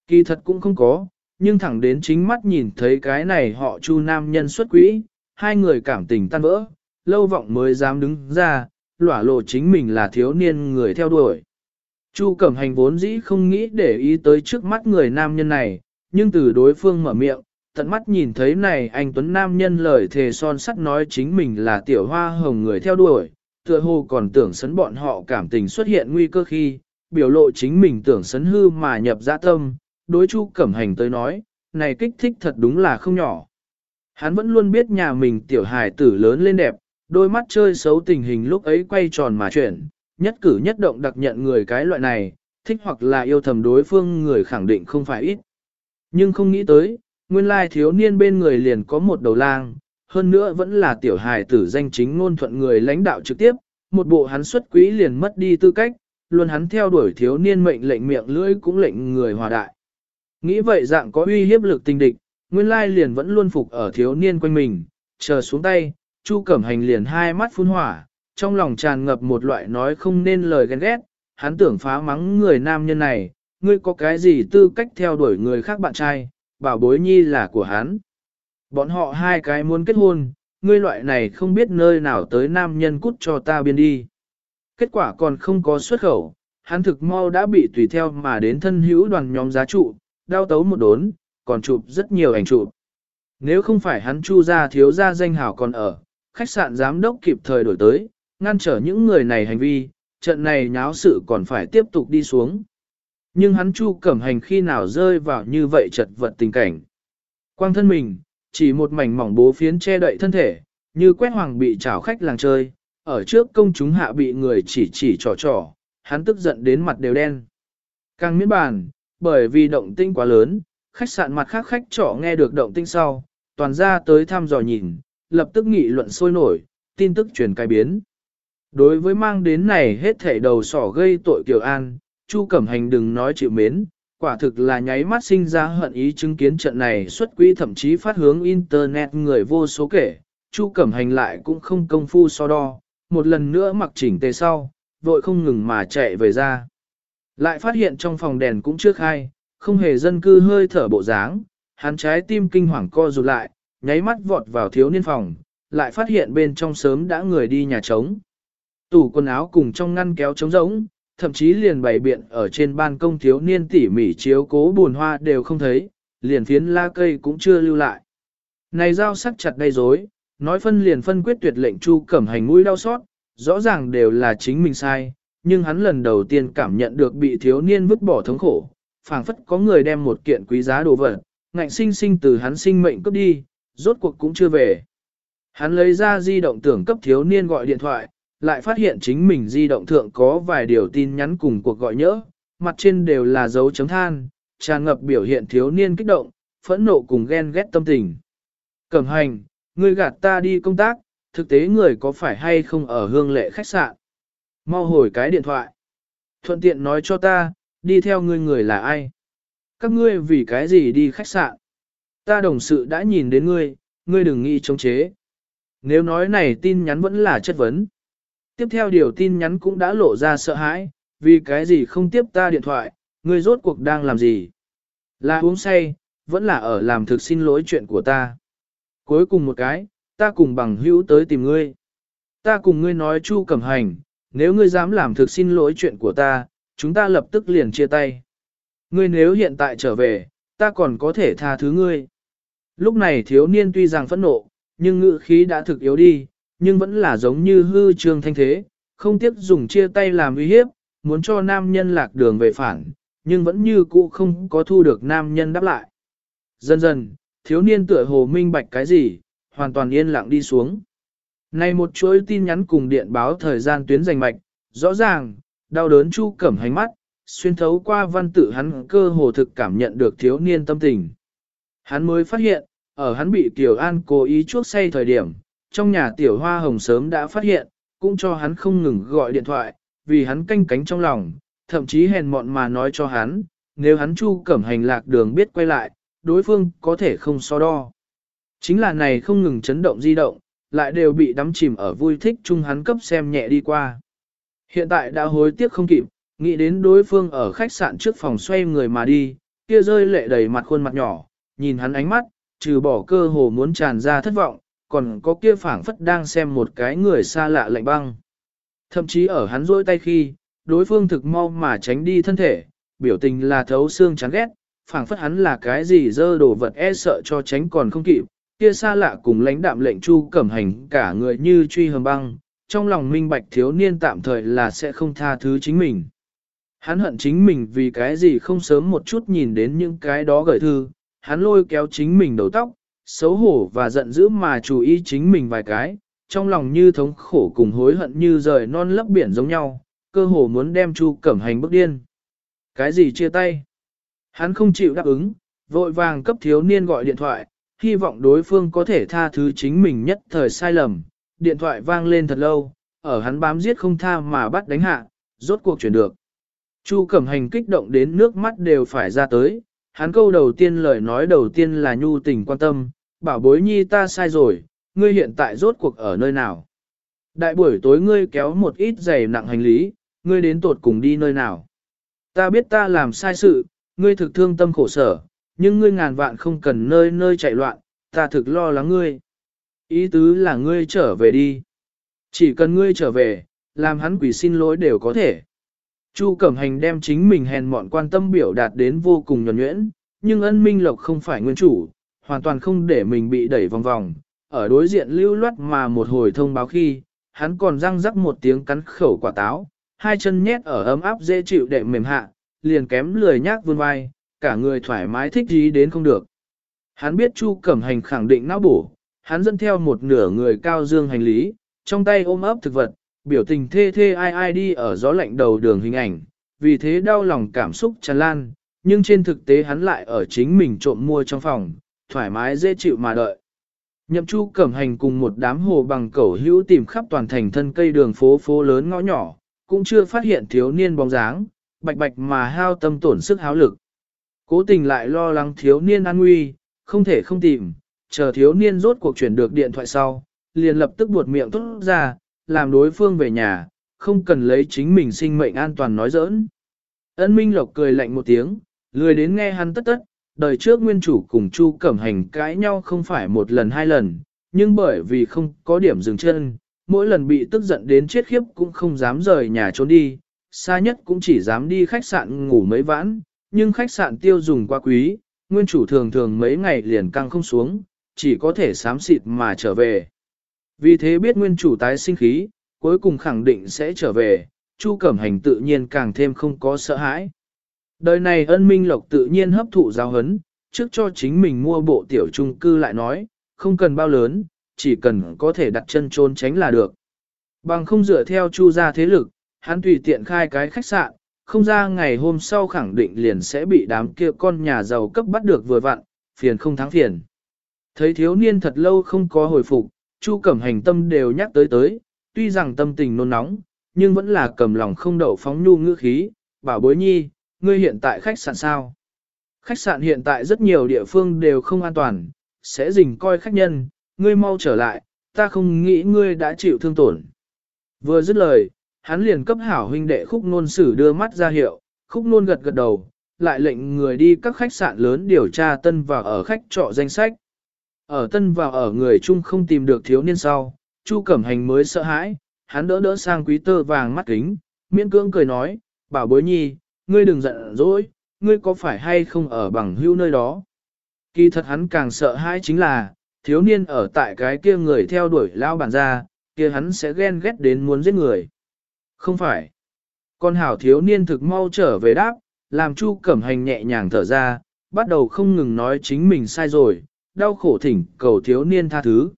Speaker 1: Kỳ thật cũng không có, nhưng thẳng đến chính mắt nhìn thấy cái này họ chu nam nhân xuất quỹ, hai người cảm tình tan vỡ, lâu vọng mới dám đứng ra, lỏa lộ chính mình là thiếu niên người theo đuổi. Chu Cẩm Hành vốn dĩ không nghĩ để ý tới trước mắt người nam nhân này, nhưng từ đối phương mở miệng, tận mắt nhìn thấy này anh Tuấn Nam nhân lời thề son sắt nói chính mình là tiểu hoa hồng người theo đuổi, tựa hồ còn tưởng sấn bọn họ cảm tình xuất hiện nguy cơ khi, biểu lộ chính mình tưởng sấn hư mà nhập dã tâm, đối Chu Cẩm Hành tới nói, này kích thích thật đúng là không nhỏ. Hắn vẫn luôn biết nhà mình tiểu hài tử lớn lên đẹp, đôi mắt chơi xấu tình hình lúc ấy quay tròn mà chuyển, nhất cử nhất động đặc nhận người cái loại này, thích hoặc là yêu thầm đối phương người khẳng định không phải ít. Nhưng không nghĩ tới, nguyên lai thiếu niên bên người liền có một đầu lang, hơn nữa vẫn là tiểu hài tử danh chính ngôn thuận người lãnh đạo trực tiếp, một bộ hắn xuất quỹ liền mất đi tư cách, luôn hắn theo đuổi thiếu niên mệnh lệnh miệng lưỡi cũng lệnh người hòa đại. Nghĩ vậy dạng có uy hiếp lực tình địch, nguyên lai liền vẫn luôn phục ở thiếu niên quanh mình, chờ xuống tay, Chu Cẩm Hành liền hai mắt phun hỏa, trong lòng tràn ngập một loại nói không nên lời ghen ghét, hắn tưởng phá mắng người nam nhân này, ngươi có cái gì tư cách theo đuổi người khác bạn trai, bảo bối nhi là của hắn. Bọn họ hai cái muốn kết hôn, ngươi loại này không biết nơi nào tới nam nhân cút cho ta biên đi. Kết quả còn không có xuất khẩu, hắn thực mau đã bị tùy theo mà đến thân hữu đoàn nhóm giá trụ, đau tấu một đốn, còn chụp rất nhiều ảnh chụp. Nếu không phải hắn chu ra thiếu ra danh hảo còn ở, khách sạn giám đốc kịp thời đổi tới, ngăn trở những người này hành vi, trận này nháo sự còn phải tiếp tục đi xuống. Nhưng hắn chu cẩm hành khi nào rơi vào như vậy chật vật tình cảnh. Quang thân mình, chỉ một mảnh mỏng bố phiến che đậy thân thể, như quét hoàng bị chảo khách làng chơi, ở trước công chúng hạ bị người chỉ chỉ trò trò, hắn tức giận đến mặt đều đen. Càng miễn bàn, bởi vì động tinh quá lớn, khách sạn mặt khác khách trọ nghe được động tinh sau, toàn ra tới thăm dò nhìn, lập tức nghị luận sôi nổi, tin tức truyền cai biến. Đối với mang đến này hết thảy đầu sỏ gây tội Kiều An, Chu Cẩm Hành đừng nói chịu mến, quả thực là nháy mắt sinh ra hận ý chứng kiến trận này xuất quỹ thậm chí phát hướng Internet người vô số kể. Chu Cẩm Hành lại cũng không công phu so đo, một lần nữa mặc chỉnh tề sau, vội không ngừng mà chạy về ra. Lại phát hiện trong phòng đèn cũng trước hai, không hề dân cư hơi thở bộ dáng, hắn trái tim kinh hoàng co rụt lại, nháy mắt vọt vào thiếu niên phòng, lại phát hiện bên trong sớm đã người đi nhà trống. Tủ quần áo cùng trong ngăn kéo trống rỗng, thậm chí liền bày biện ở trên ban công thiếu niên tỉ mỉ chiếu cố buồn hoa đều không thấy, liền phiến la cây cũng chưa lưu lại. Này dao sắc chặt đầy rối, nói phân liền phân quyết tuyệt lệnh chu cẩm hành mũi đau xót, rõ ràng đều là chính mình sai, nhưng hắn lần đầu tiên cảm nhận được bị thiếu niên vứt bỏ thống khổ, phảng phất có người đem một kiện quý giá đồ vật, ngạnh sinh sinh từ hắn sinh mệnh cướp đi, rốt cuộc cũng chưa về. Hắn lấy ra di động tưởng cấp thiếu niên gọi điện thoại, lại phát hiện chính mình di động thượng có vài điều tin nhắn cùng cuộc gọi nhỡ, mặt trên đều là dấu chấm than, tràn ngập biểu hiện thiếu niên kích động, phẫn nộ cùng ghen ghét tâm tình. Cẩm hành, ngươi gạt ta đi công tác, thực tế người có phải hay không ở hương lệ khách sạn. Mau hồi cái điện thoại. Thuận tiện nói cho ta, đi theo ngươi người là ai? Các ngươi vì cái gì đi khách sạn? Ta đồng sự đã nhìn đến ngươi, ngươi đừng nghĩ chống chế. Nếu nói này tin nhắn vẫn là chất vấn. Tiếp theo điều tin nhắn cũng đã lộ ra sợ hãi, vì cái gì không tiếp ta điện thoại, ngươi rốt cuộc đang làm gì? Là uống say, vẫn là ở làm thực xin lỗi chuyện của ta. Cuối cùng một cái, ta cùng bằng hữu tới tìm ngươi. Ta cùng ngươi nói chu cẩm hành, nếu ngươi dám làm thực xin lỗi chuyện của ta, chúng ta lập tức liền chia tay. Ngươi nếu hiện tại trở về, ta còn có thể tha thứ ngươi. Lúc này thiếu niên tuy rằng phẫn nộ, nhưng ngữ khí đã thực yếu đi, nhưng vẫn là giống như hư trương thanh thế, không tiếc dùng chia tay làm uy hiếp, muốn cho nam nhân lạc đường về phản, nhưng vẫn như cũ không có thu được nam nhân đáp lại. Dần dần, thiếu niên tựa hồ minh bạch cái gì, hoàn toàn yên lặng đi xuống. Này một chuỗi tin nhắn cùng điện báo thời gian tuyến giành mạch, rõ ràng, đau đớn chu cẩm hành mắt, xuyên thấu qua văn tự hắn cơ hồ thực cảm nhận được thiếu niên tâm tình. Hắn mới phát hiện, ở hắn bị Tiểu An cố ý chuốc say thời điểm, trong nhà Tiểu Hoa Hồng sớm đã phát hiện, cũng cho hắn không ngừng gọi điện thoại, vì hắn canh cánh trong lòng, thậm chí hèn mọn mà nói cho hắn, nếu hắn chu cẩm hành lạc đường biết quay lại, đối phương có thể không so đo. Chính là này không ngừng chấn động di động, lại đều bị đắm chìm ở vui thích chung hắn cấp xem nhẹ đi qua. Hiện tại đã hối tiếc không kịp, nghĩ đến đối phương ở khách sạn trước phòng xoay người mà đi, kia rơi lệ đầy mặt khuôn mặt nhỏ, nhìn hắn ánh mắt, trừ bỏ cơ hồ muốn tràn ra thất vọng, còn có kia phảng phất đang xem một cái người xa lạ lạnh băng. Thậm chí ở hắn rôi tay khi, đối phương thực mau mà tránh đi thân thể, biểu tình là thấu xương chán ghét, phảng phất hắn là cái gì dơ đồ vật e sợ cho tránh còn không kịp, kia xa lạ cùng lãnh đạm lệnh chu cẩm hành cả người như truy hầm băng, trong lòng minh bạch thiếu niên tạm thời là sẽ không tha thứ chính mình. Hắn hận chính mình vì cái gì không sớm một chút nhìn đến những cái đó gửi thư, hắn lôi kéo chính mình đầu tóc, xấu hổ và giận dữ mà chú ý chính mình vài cái, trong lòng như thống khổ cùng hối hận như rời non lấp biển giống nhau, cơ hồ muốn đem Chu Cẩm Hành bức điên. Cái gì chia tay? Hắn không chịu đáp ứng, vội vàng cấp thiếu niên gọi điện thoại, hy vọng đối phương có thể tha thứ chính mình nhất thời sai lầm. Điện thoại vang lên thật lâu, ở hắn bám giết không tha mà bắt đánh hạ, rốt cuộc chuyển được. Chu Cẩm Hành kích động đến nước mắt đều phải ra tới, hắn câu đầu tiên lời nói đầu tiên là nhu tình quan tâm, bảo bối nhi ta sai rồi, ngươi hiện tại rốt cuộc ở nơi nào. Đại buổi tối ngươi kéo một ít giày nặng hành lý, ngươi đến tột cùng đi nơi nào. Ta biết ta làm sai sự, ngươi thực thương tâm khổ sở, nhưng ngươi ngàn vạn không cần nơi nơi chạy loạn, ta thực lo lắng ngươi. Ý tứ là ngươi trở về đi. Chỉ cần ngươi trở về, làm hắn quỷ xin lỗi đều có thể. Chu Cẩm Hành đem chính mình hèn mọn quan tâm biểu đạt đến vô cùng nhuẩn nhuyễn, nhưng ân minh lộc không phải nguyên chủ, hoàn toàn không để mình bị đẩy vòng vòng. Ở đối diện lưu loát mà một hồi thông báo khi, hắn còn răng rắc một tiếng cắn khẩu quả táo, hai chân nhét ở ấm áp dễ chịu đệm mềm hạ, liền kém lười nhác vươn vai, cả người thoải mái thích gì đến không được. Hắn biết Chu Cẩm Hành khẳng định não bổ, hắn dẫn theo một nửa người cao dương hành lý, trong tay ôm ấp thực vật, biểu tình thê thê ai ai đi ở gió lạnh đầu đường hình ảnh, vì thế đau lòng cảm xúc tràn lan, nhưng trên thực tế hắn lại ở chính mình trộm mua trong phòng, thoải mái dễ chịu mà đợi. Nhậm Chu Cẩm Hành cùng một đám hồ bằng cẩu hữu tìm khắp toàn thành thân cây đường phố phố lớn ngõ nhỏ, cũng chưa phát hiện thiếu niên bóng dáng, bạch bạch mà hao tâm tổn sức háo lực. Cố tình lại lo lắng thiếu niên an nguy, không thể không tìm, chờ thiếu niên rốt cuộc chuyển được điện thoại sau, liền lập tức buột miệng tốt ra, làm đối phương về nhà, không cần lấy chính mình sinh mệnh an toàn nói giỡn. Ân Minh Lộc cười lạnh một tiếng, lười đến nghe hắn tất tất, đời trước nguyên chủ cùng Chu Cẩm Hành cãi nhau không phải một lần hai lần, nhưng bởi vì không có điểm dừng chân, mỗi lần bị tức giận đến chết khiếp cũng không dám rời nhà trốn đi, xa nhất cũng chỉ dám đi khách sạn ngủ mấy vãn, nhưng khách sạn tiêu dùng quá quý, nguyên chủ thường thường mấy ngày liền căng không xuống, chỉ có thể sám xịt mà trở về. Vì thế biết nguyên chủ tái sinh khí, cuối cùng khẳng định sẽ trở về, Chu Cẩm Hành tự nhiên càng thêm không có sợ hãi. Đời này ân minh lộc tự nhiên hấp thụ giáo hấn, trước cho chính mình mua bộ tiểu trung cư lại nói, không cần bao lớn, chỉ cần có thể đặt chân trốn tránh là được. Bằng không dựa theo chu gia thế lực, hắn tùy tiện khai cái khách sạn, không ra ngày hôm sau khẳng định liền sẽ bị đám kia con nhà giàu cấp bắt được vừa vặn, phiền không thắng phiền. Thấy thiếu niên thật lâu không có hồi phục, Chu Cẩm Hành tâm đều nhắc tới tới, tuy rằng tâm tình nôn nóng, nhưng vẫn là cầm lòng không đậu phóng nhu ngữ khí, bảo bối nhi, ngươi hiện tại khách sạn sao? Khách sạn hiện tại rất nhiều địa phương đều không an toàn, sẽ dình coi khách nhân, ngươi mau trở lại, ta không nghĩ ngươi đã chịu thương tổn. Vừa dứt lời, hắn liền cấp hảo huynh đệ khúc nôn sử đưa mắt ra hiệu, khúc nôn gật gật đầu, lại lệnh người đi các khách sạn lớn điều tra tân vào ở khách trọ danh sách. Ở tân vào ở người chung không tìm được thiếu niên sau, Chu Cẩm Hành mới sợ hãi, hắn đỡ đỡ sang quý tơ vàng mắt kính, miễn cưỡng cười nói, bảo bối nhi, ngươi đừng giận dỗi, ngươi có phải hay không ở bằng hữu nơi đó. Kỳ thật hắn càng sợ hãi chính là, thiếu niên ở tại cái kia người theo đuổi lao bản ra, kia hắn sẽ ghen ghét đến muốn giết người. Không phải. Con hảo thiếu niên thực mau trở về đáp, làm Chu Cẩm Hành nhẹ nhàng thở ra, bắt đầu không ngừng nói chính mình sai rồi, đau khổ thỉnh cầu thiếu niên tha thứ.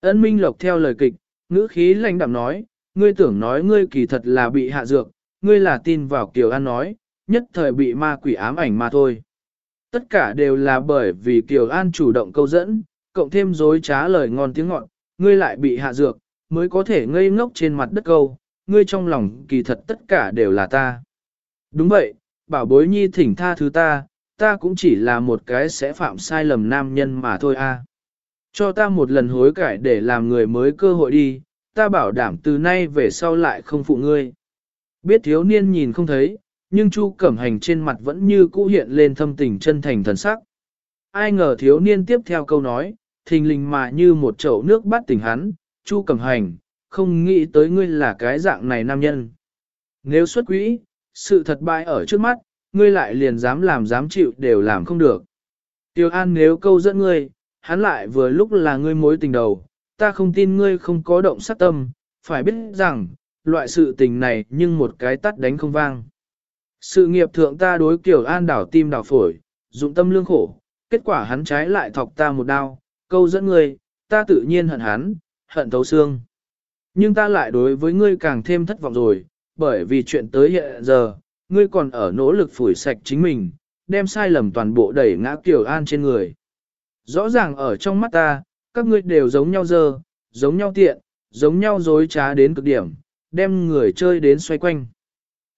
Speaker 1: Ân Minh Lộc theo lời kịch, ngữ khí lãnh đạm nói, ngươi tưởng nói ngươi kỳ thật là bị hạ dược, ngươi là tin vào Kiều An nói, nhất thời bị ma quỷ ám ảnh mà thôi. Tất cả đều là bởi vì Kiều An chủ động câu dẫn, cộng thêm dối trá lời ngon tiếng ngọt, ngươi lại bị hạ dược, mới có thể ngây ngốc trên mặt đất câu, ngươi trong lòng kỳ thật tất cả đều là ta. Đúng vậy, bảo bối nhi thỉnh tha thứ ta, ta cũng chỉ là một cái sẽ phạm sai lầm nam nhân mà thôi a. Cho ta một lần hối cải để làm người mới cơ hội đi, ta bảo đảm từ nay về sau lại không phụ ngươi. Biết thiếu niên nhìn không thấy, nhưng Chu Cẩm Hành trên mặt vẫn như cũ hiện lên thâm tình chân thành thần sắc. Ai ngờ thiếu niên tiếp theo câu nói, thình lình mà như một chậu nước bắt tỉnh hắn, Chu Cẩm Hành, không nghĩ tới ngươi là cái dạng này nam nhân. Nếu xuất quỹ, sự thật bại ở trước mắt, ngươi lại liền dám làm dám chịu đều làm không được. Tiêu An nếu câu dẫn ngươi, hắn lại vừa lúc là ngươi mối tình đầu, ta không tin ngươi không có động sát tâm, phải biết rằng, loại sự tình này nhưng một cái tắt đánh không vang. Sự nghiệp thượng ta đối kiểu an đảo tim đảo phổi, dụng tâm lương khổ, kết quả hắn trái lại thọc ta một đao, câu dẫn ngươi, ta tự nhiên hận hắn, hận thấu xương. Nhưng ta lại đối với ngươi càng thêm thất vọng rồi, bởi vì chuyện tới hiện giờ, ngươi còn ở nỗ lực phủi sạch chính mình, đem sai lầm toàn bộ đẩy ngã Kiều An trên người. Rõ ràng ở trong mắt ta, các ngươi đều giống nhau dơ, giống nhau tiện, giống nhau dối trá đến cực điểm, đem người chơi đến xoay quanh.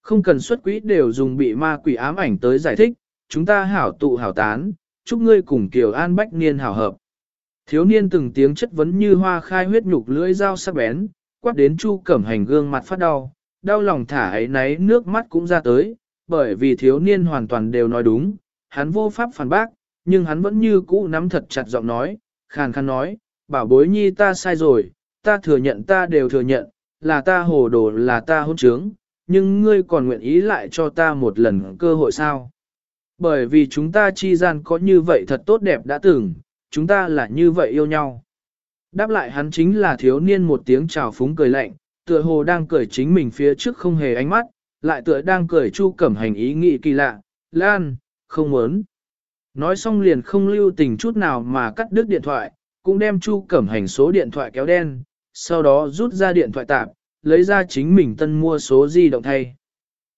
Speaker 1: Không cần xuất quỹ đều dùng bị ma quỷ ám ảnh tới giải thích, chúng ta hảo tụ hảo tán, chúc ngươi cùng Kiều An Bách Niên hảo hợp. Thiếu niên từng tiếng chất vấn như hoa khai huyết nhục lưỡi dao sắc bén, quát đến Chu Cẩm Hành gương mặt phát đau, đau lòng thả ấy náy nước mắt cũng ra tới, bởi vì thiếu niên hoàn toàn đều nói đúng, hắn vô pháp phản bác, nhưng hắn vẫn như cũ nắm thật chặt giọng nói, khàn khàn nói, bảo bối nhi ta sai rồi, ta thừa nhận ta đều thừa nhận, là ta hồ đồ là ta hôn trướng, nhưng ngươi còn nguyện ý lại cho ta một lần cơ hội sao? Bởi vì chúng ta chi gian có như vậy thật tốt đẹp đã từng, chúng ta là như vậy yêu nhau. Đáp lại hắn chính là thiếu niên một tiếng chào phúng cười lạnh, tựa hồ đang cười chính mình phía trước không hề ánh mắt, lại tựa đang cười chu cẩm hành ý nghĩ kỳ lạ, Lan, không muốn. Nói xong liền không lưu tình chút nào mà cắt đứt điện thoại, cũng đem chu cẩm hành số điện thoại kéo đen, sau đó rút ra điện thoại tạp, lấy ra chính mình tân mua số di động thay.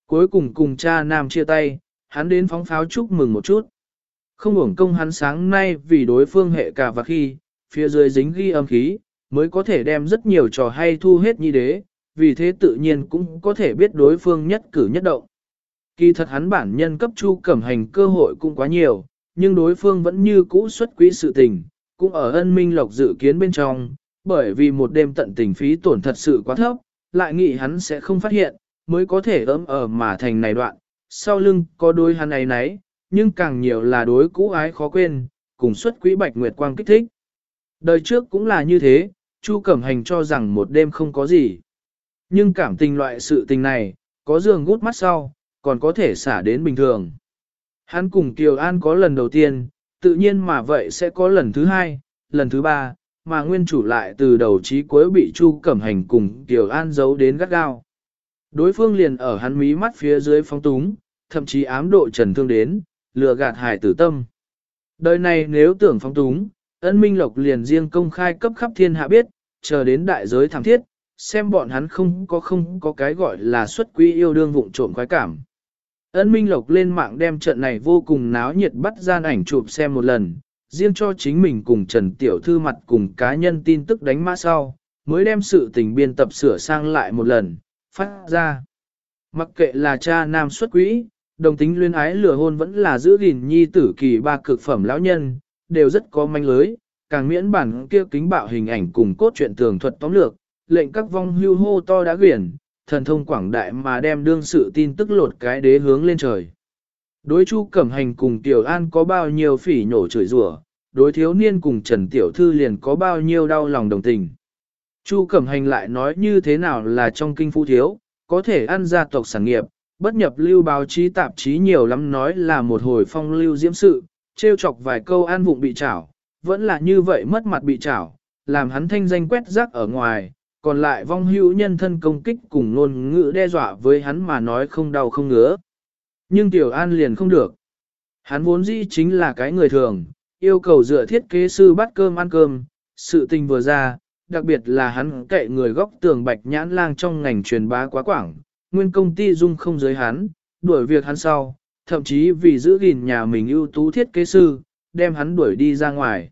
Speaker 1: Cuối cùng cùng cha nam chia tay, hắn đến phóng pháo chúc mừng một chút. Không hưởng công hắn sáng nay vì đối phương hệ cả và khi, phía dưới dính ghi âm khí, mới có thể đem rất nhiều trò hay thu hết như đế, vì thế tự nhiên cũng có thể biết đối phương nhất cử nhất động. Kỳ thật hắn bản nhân cấp chu cẩm hành cơ hội cũng quá nhiều, nhưng đối phương vẫn như cũ xuất quỹ sự tình, cũng ở ân minh lộc dự kiến bên trong, bởi vì một đêm tận tình phí tổn thật sự quá thấp, lại nghĩ hắn sẽ không phát hiện, mới có thể ấm ở mà thành này đoạn, sau lưng có đôi hắn ấy nấy, nhưng càng nhiều là đối cũ ái khó quên, cùng xuất quỹ bạch nguyệt quang kích thích. Đời trước cũng là như thế, Chu Cẩm Hành cho rằng một đêm không có gì. Nhưng cảm tình loại sự tình này, có giường gút mắt sau, còn có thể xả đến bình thường. Hắn cùng Kiều An có lần đầu tiên, tự nhiên mà vậy sẽ có lần thứ hai, lần thứ ba, mà nguyên chủ lại từ đầu chí cuối bị Chu Cẩm Hành cùng Kiều An giấu đến gắt gao. Đối phương liền ở hắn mí mắt phía dưới phóng túng, thậm chí ám độ trần thương đến, lừa gạt hải tử tâm. Đời này nếu tưởng phóng túng, Ân Minh Lộc liền riêng công khai cấp khắp thiên hạ biết, chờ đến đại giới thẳng thiết, xem bọn hắn không có không có cái gọi là xuất quý yêu đương vụng trộm khoái cảm. Ân Minh Lộc lên mạng đem trận này vô cùng náo nhiệt bắt gian ảnh chụp xem một lần, riêng cho chính mình cùng Trần Tiểu Thư mặt cùng cá nhân tin tức đánh mã sau, mới đem sự tình biên tập sửa sang lại một lần, phát ra. Mặc kệ là cha nam xuất quỹ, đồng tính luyến ái lừa hôn vẫn là giữ gìn nhi tử kỳ ba cực phẩm lão nhân, đều rất có manh lưới, càng miễn bản kia kính bạo hình ảnh cùng cốt truyện tường thuật tóm lược, lệnh các vong hưu hô to đã quyển, thần thông quảng đại mà đem đương sự tin tức lột cái đế hướng lên trời. Đối Chu Cẩm Hành cùng Tiểu An có bao nhiêu phỉ nhổ chửi rủa, đối thiếu niên cùng Trần Tiểu Thư liền có bao nhiêu đau lòng đồng tình. Chu Cẩm Hành lại nói như thế nào là trong kinh phu thiếu, có thể ăn gia tộc sản nghiệp, bất nhập lưu báo chí tạp chí nhiều lắm nói là một hồi phong lưu diễm sự, trêu chọc vài câu an vụng bị trảo, vẫn là như vậy mất mặt bị trảo, làm hắn thanh danh quét rác ở ngoài, còn lại vong hữu nhân thân công kích cùng ngôn ngữ đe dọa với hắn mà nói không đau không ngứa. Nhưng Tiểu An liền không được. Hắn vốn dĩ chính là cái người thường, yêu cầu dựa thiết kế sư bắt cơm ăn cơm, sự tình vừa ra, đặc biệt là hắn kệ người góc tường bạch nhãn lang trong ngành truyền bá quá quảng, nguyên công ty dung không giới hắn, đuổi việc hắn sau, thậm chí vì giữ gìn nhà mình ưu tú thiết kế sư, đem hắn đuổi đi ra ngoài.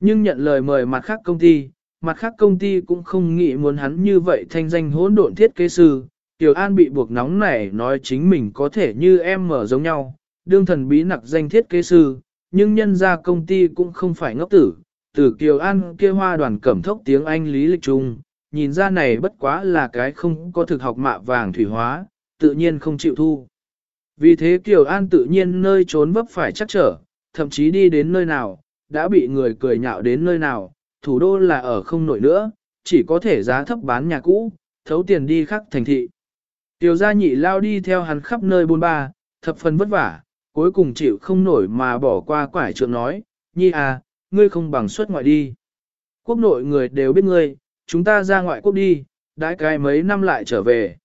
Speaker 1: Nhưng nhận lời mời mặt khác công ty, mặt khác công ty cũng không nghĩ muốn hắn như vậy thanh danh hỗn độn thiết kế sư. Tiểu An bị buộc nóng nảy nói chính mình có thể như em mở giống nhau, đương thần bí nặc danh thiết kế sư, nhưng nhân ra công ty cũng không phải ngốc tử. Từ Kiều An kia hoa đoàn cẩm thốc tiếng Anh lý lịch trung, nhìn ra này bất quá là cái không có thực học mạ vàng thủy hóa, tự nhiên không chịu thu. Vì thế Kiều An tự nhiên nơi trốn vấp phải chắc trở, thậm chí đi đến nơi nào, đã bị người cười nhạo đến nơi nào, thủ đô là ở không nổi nữa, chỉ có thể giá thấp bán nhà cũ, thấu tiền đi khắc thành thị. Tiểu gia nhị lao đi theo hắn khắp nơi bôn ba, thập phần vất vả, cuối cùng chịu không nổi mà bỏ qua quải trượng nói, nhi à, ngươi không bằng xuất ngoại đi. Quốc nội người đều biết ngươi, chúng ta ra ngoại quốc đi, đãi cái mấy năm lại trở về.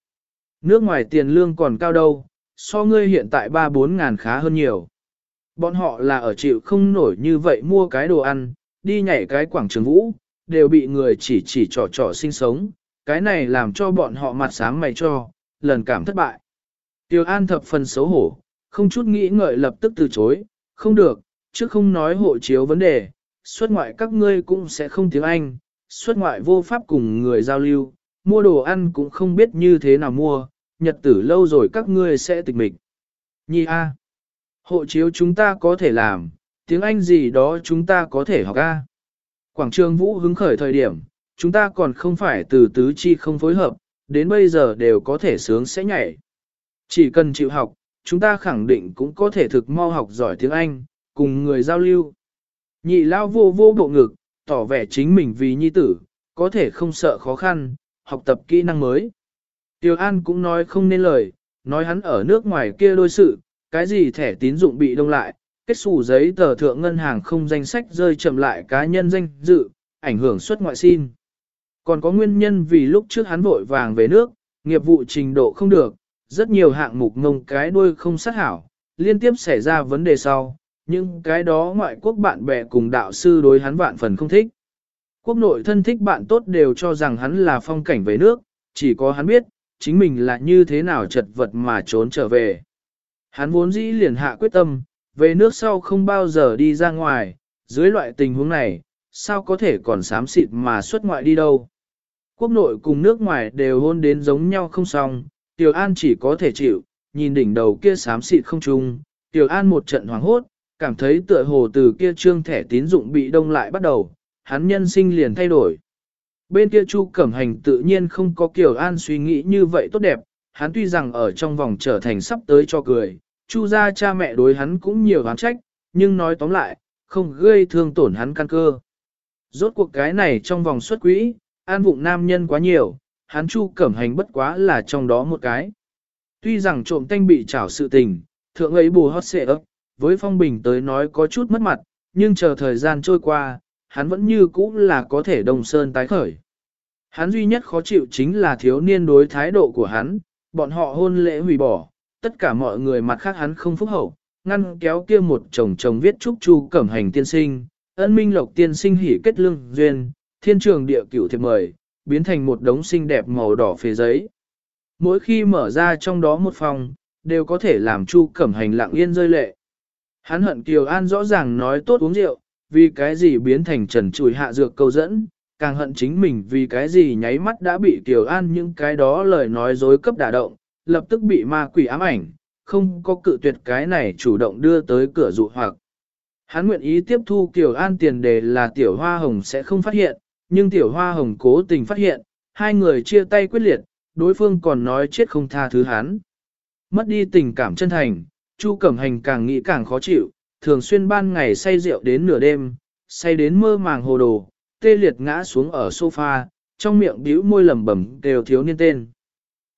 Speaker 1: Nước ngoài tiền lương còn cao đâu, so ngươi hiện tại 3-4 ngàn khá hơn nhiều. Bọn họ là ở chịu không nổi như vậy mua cái đồ ăn, đi nhảy cái quảng trường vũ, đều bị người chỉ chỉ trò trò sinh sống, cái này làm cho bọn họ mặt sáng mày cho, lần cảm thất bại. Tiêu An thập phần xấu hổ, không chút nghĩ ngợi lập tức từ chối, không được, chứ không nói hộ chiếu vấn đề, xuất ngoại các ngươi cũng sẽ không tiếng Anh, xuất ngoại vô pháp cùng người giao lưu, mua đồ ăn cũng không biết như thế nào mua, nhật tử lâu rồi các ngươi sẽ tịch mịch. Nhi A. Hộ chiếu chúng ta có thể làm, tiếng Anh gì đó chúng ta có thể học A. Quảng trường Vũ hứng khởi thời điểm, chúng ta còn không phải từ tứ chi không phối hợp, đến bây giờ đều có thể sướng sẽ nhảy. Chỉ cần chịu học, chúng ta khẳng định cũng có thể thực mau học giỏi tiếng Anh, cùng người giao lưu. Nhị lao vô vô bộ ngực, tỏ vẻ chính mình vì nhi tử, có thể không sợ khó khăn, học tập kỹ năng mới. Tiêu An cũng nói không nên lời, nói hắn ở nước ngoài kia đôi sự, cái gì thẻ tín dụng bị đông lại, kết xù giấy tờ thượng ngân hàng không danh sách rơi chậm lại cá nhân danh dự, ảnh hưởng xuất ngoại xin. Còn có nguyên nhân vì lúc trước hắn vội vàng về nước, nghiệp vụ trình độ không được, rất nhiều hạng mục ngông cái đuôi không sát hảo, liên tiếp xảy ra vấn đề sau, nhưng cái đó ngoại quốc bạn bè cùng đạo sư đối hắn vạn phần không thích. Quốc nội thân thích bạn tốt đều cho rằng hắn là phong cảnh về nước, chỉ có hắn biết, chính mình là như thế nào chật vật mà trốn trở về. Hắn vốn dĩ liền hạ quyết tâm, về nước sau không bao giờ đi ra ngoài, dưới loại tình huống này, sao có thể còn xám xịt mà xuất ngoại đi đâu. Quốc nội cùng nước ngoài đều hôn đến giống nhau không xong, Tiểu An chỉ có thể chịu, nhìn đỉnh đầu kia xám xịt không chung, Tiểu An một trận hoảng hốt, cảm thấy tựa hồ từ kia trương thẻ tín dụng bị đông lại bắt đầu, hắn nhân sinh liền thay đổi. Bên kia Chu Cẩm Hành tự nhiên không có Kiều An suy nghĩ như vậy tốt đẹp, hắn tuy rằng ở trong vòng trở thành sắp tới cho cười, Chu gia cha mẹ đối hắn cũng nhiều oán trách, nhưng nói tóm lại, không gây thương tổn hắn căn cơ. Rốt cuộc cái này trong vòng xuất quỹ, an vụng nam nhân quá nhiều, hắn Chu Cẩm Hành bất quá là trong đó một cái. Tuy rằng trộm tanh bị trảo sự tình, thượng ấy bù hót xệ ấp, với Phong Bình tới nói có chút mất mặt, nhưng chờ thời gian trôi qua, hắn vẫn như cũ là có thể đồng sơn tái khởi. Hắn duy nhất khó chịu chính là thiếu niên đối thái độ của hắn, bọn họ hôn lễ hủy bỏ, tất cả mọi người mặt khác hắn không phúc hậu, ngăn kéo kia một chồng chồng viết chúc chu cẩm hành tiên sinh, ân minh lộc tiên sinh hỉ kết lương duyên, thiên trường địa cửu thiệp mời, biến thành một đống xinh đẹp màu đỏ phế giấy. Mỗi khi mở ra trong đó một phòng, đều có thể làm Chu Cẩm Hành lặng yên rơi lệ. Hắn hận Kiều An rõ ràng nói tốt uống rượu, vì cái gì biến thành trần chùi hạ dược câu dẫn, càng hận chính mình vì cái gì nháy mắt đã bị Kiều An những cái đó lời nói dối cấp đả động, lập tức bị ma quỷ ám ảnh, không có cự tuyệt cái này chủ động đưa tới cửa dụ hoặc. Hắn nguyện ý tiếp thu Kiều An tiền đề là tiểu hoa hồng sẽ không phát hiện, nhưng tiểu hoa hồng cố tình phát hiện, hai người chia tay quyết liệt, đối phương còn nói chết không tha thứ hắn. Mất đi tình cảm chân thành, Chu Cẩm Hành càng nghĩ càng khó chịu, thường xuyên ban ngày say rượu đến nửa đêm, say đến mơ màng hồ đồ, tê liệt ngã xuống ở sofa, trong miệng bĩu môi lẩm bẩm đều thiếu niên tên.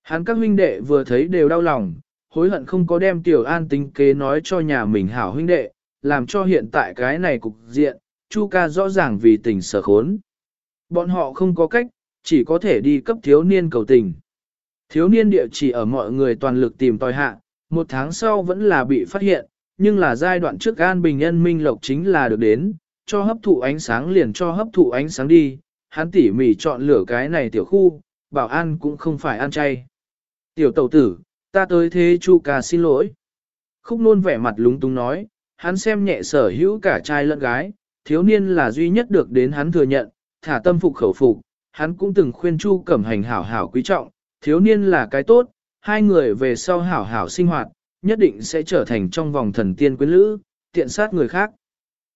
Speaker 1: Hắn các huynh đệ vừa thấy đều đau lòng, hối hận không có đem Tiểu An tính kế nói cho nhà mình hảo huynh đệ, làm cho hiện tại cái này cục diện, Chu ca rõ ràng vì tình sở khốn. Bọn họ không có cách, chỉ có thể đi cấp thiếu niên cầu tình. Thiếu niên địa chỉ ở mọi người toàn lực tìm tòi hạ, một tháng sau vẫn là bị phát hiện, nhưng là giai đoạn trước An Bình Nhân Minh Lộc chính là được đến, cho hấp thụ ánh sáng liền cho hấp thụ ánh sáng đi, hắn tỉ mỉ chọn lửa cái này tiểu khu, bảo an cũng không phải ăn chay. Tiểu tẩu tử, ta tới thế chu ca xin lỗi. Khúc nôn vẻ mặt lúng túng nói, hắn xem nhẹ sở hữu cả trai lẫn gái, thiếu niên là duy nhất được đến hắn thừa nhận, thả tâm phục khẩu phục, hắn cũng từng khuyên chu cẩm hành hảo hảo quý trọng, thiếu niên là cái tốt, hai người về sau hảo hảo sinh hoạt, nhất định sẽ trở thành trong vòng thần tiên quyến lữ, tiện sát người khác.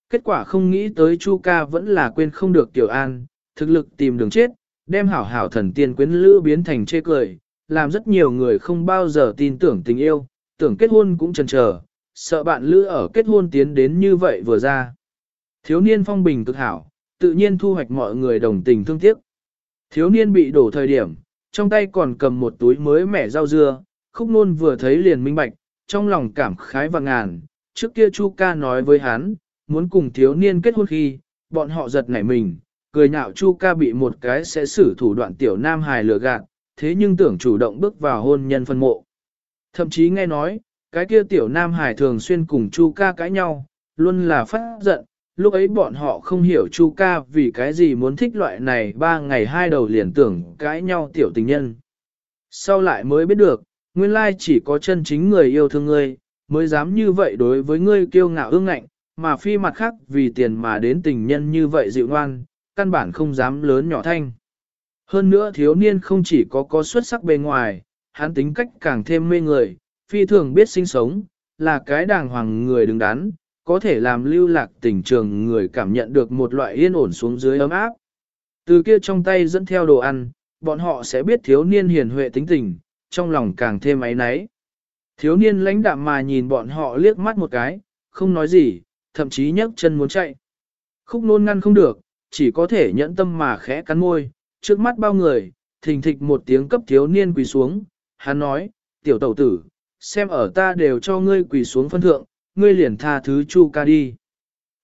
Speaker 1: Kết quả không nghĩ tới Chu ca vẫn là quên không được Tiểu An, thực lực tìm đường chết, đem hảo hảo thần tiên quyến lữ biến thành chê cười, làm rất nhiều người không bao giờ tin tưởng tình yêu, tưởng kết hôn cũng chần chờ, sợ bạn lữ ở kết hôn tiến đến như vậy vừa ra. Thiếu niên phong bình cực hảo, tự nhiên thu hoạch mọi người đồng tình thương tiếc. Thiếu niên bị đổ thời điểm, trong tay còn cầm một túi mới mẻ rau dưa, khúc nôn vừa thấy liền minh bạch, trong lòng cảm khái và ngàn, trước kia Chu ca nói với hắn, muốn cùng thiếu niên kết hôn khi, bọn họ giật nảy mình, cười nhạo Chu ca bị một cái sẽ xử thủ đoạn tiểu nam hài lừa gạt, thế nhưng tưởng chủ động bước vào hôn nhân phân mộ. Thậm chí nghe nói, cái kia tiểu nam hải thường xuyên cùng Chu ca cãi nhau, luôn là phát giận, lúc ấy bọn họ không hiểu Chu ca vì cái gì muốn thích loại này ba ngày hai đầu liền tưởng cãi nhau tiểu tình nhân. Sau lại mới biết được, nguyên lai chỉ có chân chính người yêu thương ngươi, mới dám như vậy đối với ngươi kiêu ngạo ương ngạnh, mà phi mặt khác vì tiền mà đến tình nhân như vậy dịu ngoan, căn bản không dám lớn nhỏ thanh. Hơn nữa thiếu niên không chỉ có có xuất sắc bề ngoài, hắn tính cách càng thêm mê người, phi thường biết sinh sống, là cái đàng hoàng người đứng đắn, có thể làm lưu lạc tình trường người cảm nhận được một loại yên ổn xuống dưới ấm áp. Từ kia trong tay dẫn theo đồ ăn, bọn họ sẽ biết thiếu niên hiền huệ tính tình, trong lòng càng thêm ấy náy. Thiếu niên lãnh đạm mà nhìn bọn họ liếc mắt một cái, không nói gì, thậm chí nhấc chân muốn chạy. Khúc nôn ngăn không được, chỉ có thể nhẫn tâm mà khẽ cắn môi, trước mắt bao người, thình thịch một tiếng cấp thiếu niên quỳ xuống, hắn nói, tiểu tẩu tử, xem ở ta đều cho ngươi quỳ xuống phân thượng, ngươi liền tha thứ chu ca đi.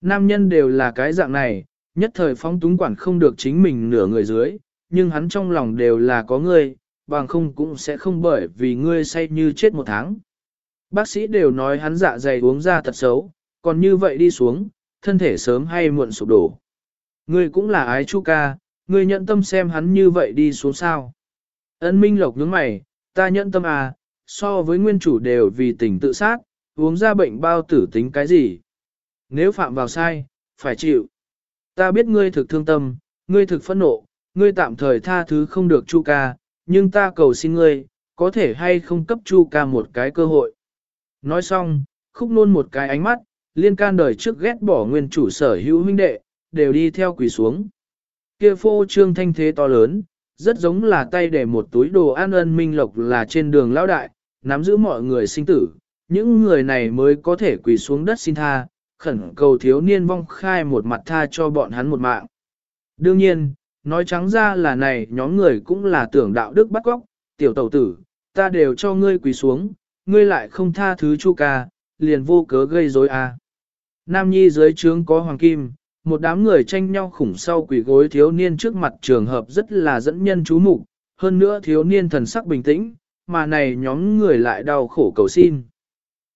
Speaker 1: Nam nhân đều là cái dạng này, nhất thời phóng túng quản không được chính mình nửa người dưới, nhưng hắn trong lòng đều là có ngươi, bằng không cũng sẽ không bởi vì ngươi say như chết một tháng. Bác sĩ đều nói hắn dạ dày uống ra thật xấu, còn như vậy đi xuống, thân thể sớm hay muộn sụp đổ. Ngươi cũng là ái chu ca, ngươi nhận tâm xem hắn như vậy đi xuống sao. ấn Minh Lộc nhướng mày, ta nhận tâm à, so với nguyên chủ đều vì tình tự sát, uống ra bệnh bao tử tính cái gì. Nếu phạm vào sai, phải chịu. Ta biết ngươi thực thương tâm, ngươi thực phẫn nộ, ngươi tạm thời tha thứ không được Chu ca, nhưng ta cầu xin ngươi, có thể hay không cấp Chu ca một cái cơ hội. Nói xong, khúc nôn một cái ánh mắt, liên can đời trước ghét bỏ nguyên chủ sở hữu huynh đệ, đều đi theo quỳ xuống. Kia phô trương thanh thế to lớn, rất giống là tay để một túi đồ ăn ân minh lộc là trên đường lão đại, nắm giữ mọi người sinh tử, những người này mới có thể quỳ xuống đất xin tha, khẩn cầu thiếu niên vong khai một mặt tha cho bọn hắn một mạng. Đương nhiên, nói trắng ra là này nhóm người cũng là tưởng đạo đức bắt góc, tiểu tẩu tử, ta đều cho ngươi quỳ xuống, ngươi lại không tha thứ chu ca, liền vô cớ gây rối à. Nam Nhi dưới trướng có hoàng kim, một đám người tranh nhau khủng sau quỷ gối thiếu niên trước mặt trường hợp rất là dẫn nhân chú mục hơn nữa thiếu niên thần sắc bình tĩnh, mà này nhóm người lại đau khổ cầu xin.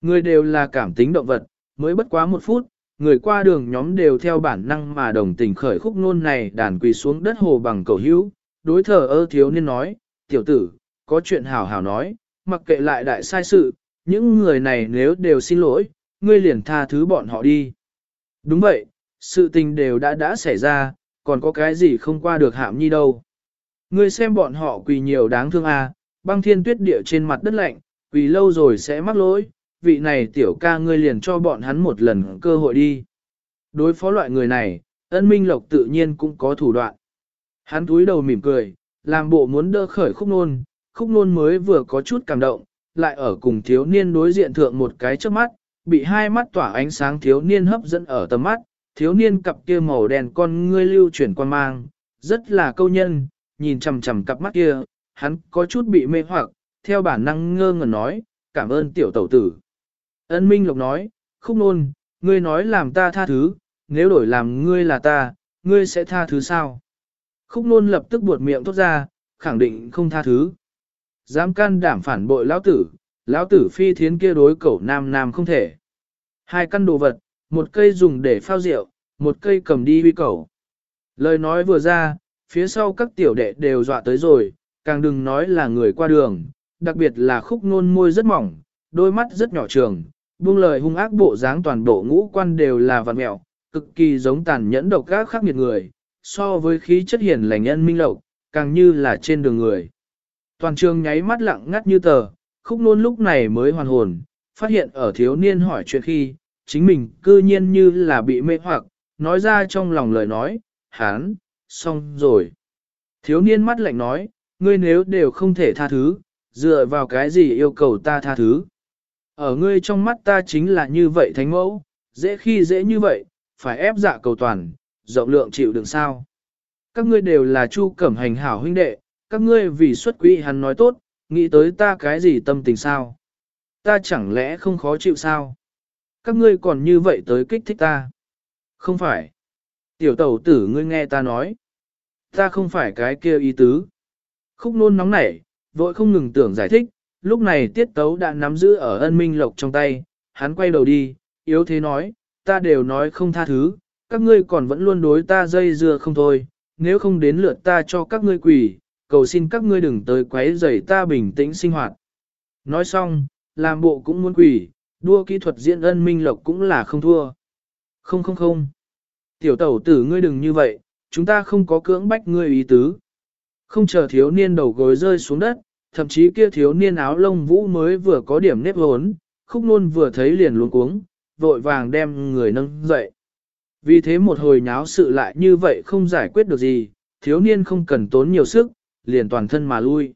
Speaker 1: Người đều là cảm tính động vật, mới bất quá một phút, người qua đường nhóm đều theo bản năng mà đồng tình khởi khúc nôn này đàn quỳ xuống đất hồ bằng cầu hữu, đối thờ ơ thiếu niên nói, tiểu tử, có chuyện hảo hảo nói, mặc kệ lại đại sai sự, những người này nếu đều xin lỗi, ngươi liền tha thứ bọn họ đi. Đúng vậy, sự tình đều đã đã xảy ra, còn có cái gì không qua được hạm nhi đâu. Ngươi xem bọn họ quỳ nhiều đáng thương à, băng thiên tuyết địa trên mặt đất lạnh, vì lâu rồi sẽ mắc lỗi, vị này tiểu ca ngươi liền cho bọn hắn một lần cơ hội đi. Đối phó loại người này, ân minh lộc tự nhiên cũng có thủ đoạn. Hắn túi đầu mỉm cười, làm bộ muốn đỡ khởi khúc nôn, khúc nôn mới vừa có chút cảm động, lại ở cùng thiếu niên đối diện thượng một cái trước mắt, bị hai mắt tỏa ánh sáng thiếu niên hấp dẫn ở tầm mắt, thiếu niên cặp kia màu đen con ngươi lưu chuyển quan mang, rất là câu nhân, nhìn chằm chằm cặp mắt kia, hắn có chút bị mê hoặc, theo bản năng ngơ ngẩn nói, cảm ơn tiểu tẩu tử. Ân Minh Lộc nói, khúc nôn, ngươi nói làm ta tha thứ, nếu đổi làm ngươi là ta, ngươi sẽ tha thứ sao? Khúc nôn lập tức buột miệng thốt ra, khẳng định không tha thứ. Dám can đảm phản bội lão tử, lão tử phi thiến kia đối cẩu nam nam không thể. Hai căn đồ vật, một cây dùng để phao rượu, một cây cầm đi huy cẩu. Lời nói vừa ra, phía sau các tiểu đệ đều dọa tới rồi, càng đừng nói là người qua đường, đặc biệt là khúc nôn môi rất mỏng, đôi mắt rất nhỏ trường, buông lời hung ác bộ dáng toàn bộ ngũ quan đều là vằn mẹo, cực kỳ giống tàn nhẫn độc ác khắc nghiệt người, so với khí chất hiền lành nhân minh lộc, càng như là trên đường người. Toàn trường nháy mắt lặng ngắt như tờ, khúc nôn lúc này mới hoàn hồn, phát hiện ở thiếu niên hỏi chuyện khi, chính mình cư nhiên như là bị mê hoặc, nói ra trong lòng lời nói, hán, xong rồi. Thiếu niên mắt lạnh nói, ngươi nếu đều không thể tha thứ, dựa vào cái gì yêu cầu ta tha thứ. Ở ngươi trong mắt ta chính là như vậy thánh mẫu, dễ khi dễ như vậy, phải ép dạ cầu toàn, rộng lượng chịu đựng sao. Các ngươi đều là chu cẩm hành hảo huynh đệ, các ngươi vì xuất quỹ hắn nói tốt, nghĩ tới ta cái gì tâm tình sao? Ta chẳng lẽ không khó chịu sao? Các ngươi còn như vậy tới kích thích ta? Không phải. Tiểu tẩu tử ngươi nghe ta nói. Ta không phải cái kia ý tứ. Khúc nôn nóng nảy, vội không ngừng tưởng giải thích, lúc này tiết tấu đã nắm giữ ở ân minh lộc trong tay, hắn quay đầu đi, yếu thế nói, ta đều nói không tha thứ, các ngươi còn vẫn luôn đối ta dây dưa không thôi, nếu không đến lượt ta cho các ngươi quỷ, cầu xin các ngươi đừng tới quấy rầy ta bình tĩnh sinh hoạt. Nói xong, làm bộ cũng muốn quỷ, đua kỹ thuật diễn ân minh lộc cũng là không thua. Không không không. Tiểu tẩu tử ngươi đừng như vậy, chúng ta không có cưỡng bách ngươi ý tứ. Không chờ thiếu niên đầu gối rơi xuống đất, thậm chí kia thiếu niên áo lông vũ mới vừa có điểm nếp hốn, khúc nôn vừa thấy liền luống cuống, vội vàng đem người nâng dậy. Vì thế một hồi nháo sự lại như vậy không giải quyết được gì, thiếu niên không cần tốn nhiều sức, liền toàn thân mà lui.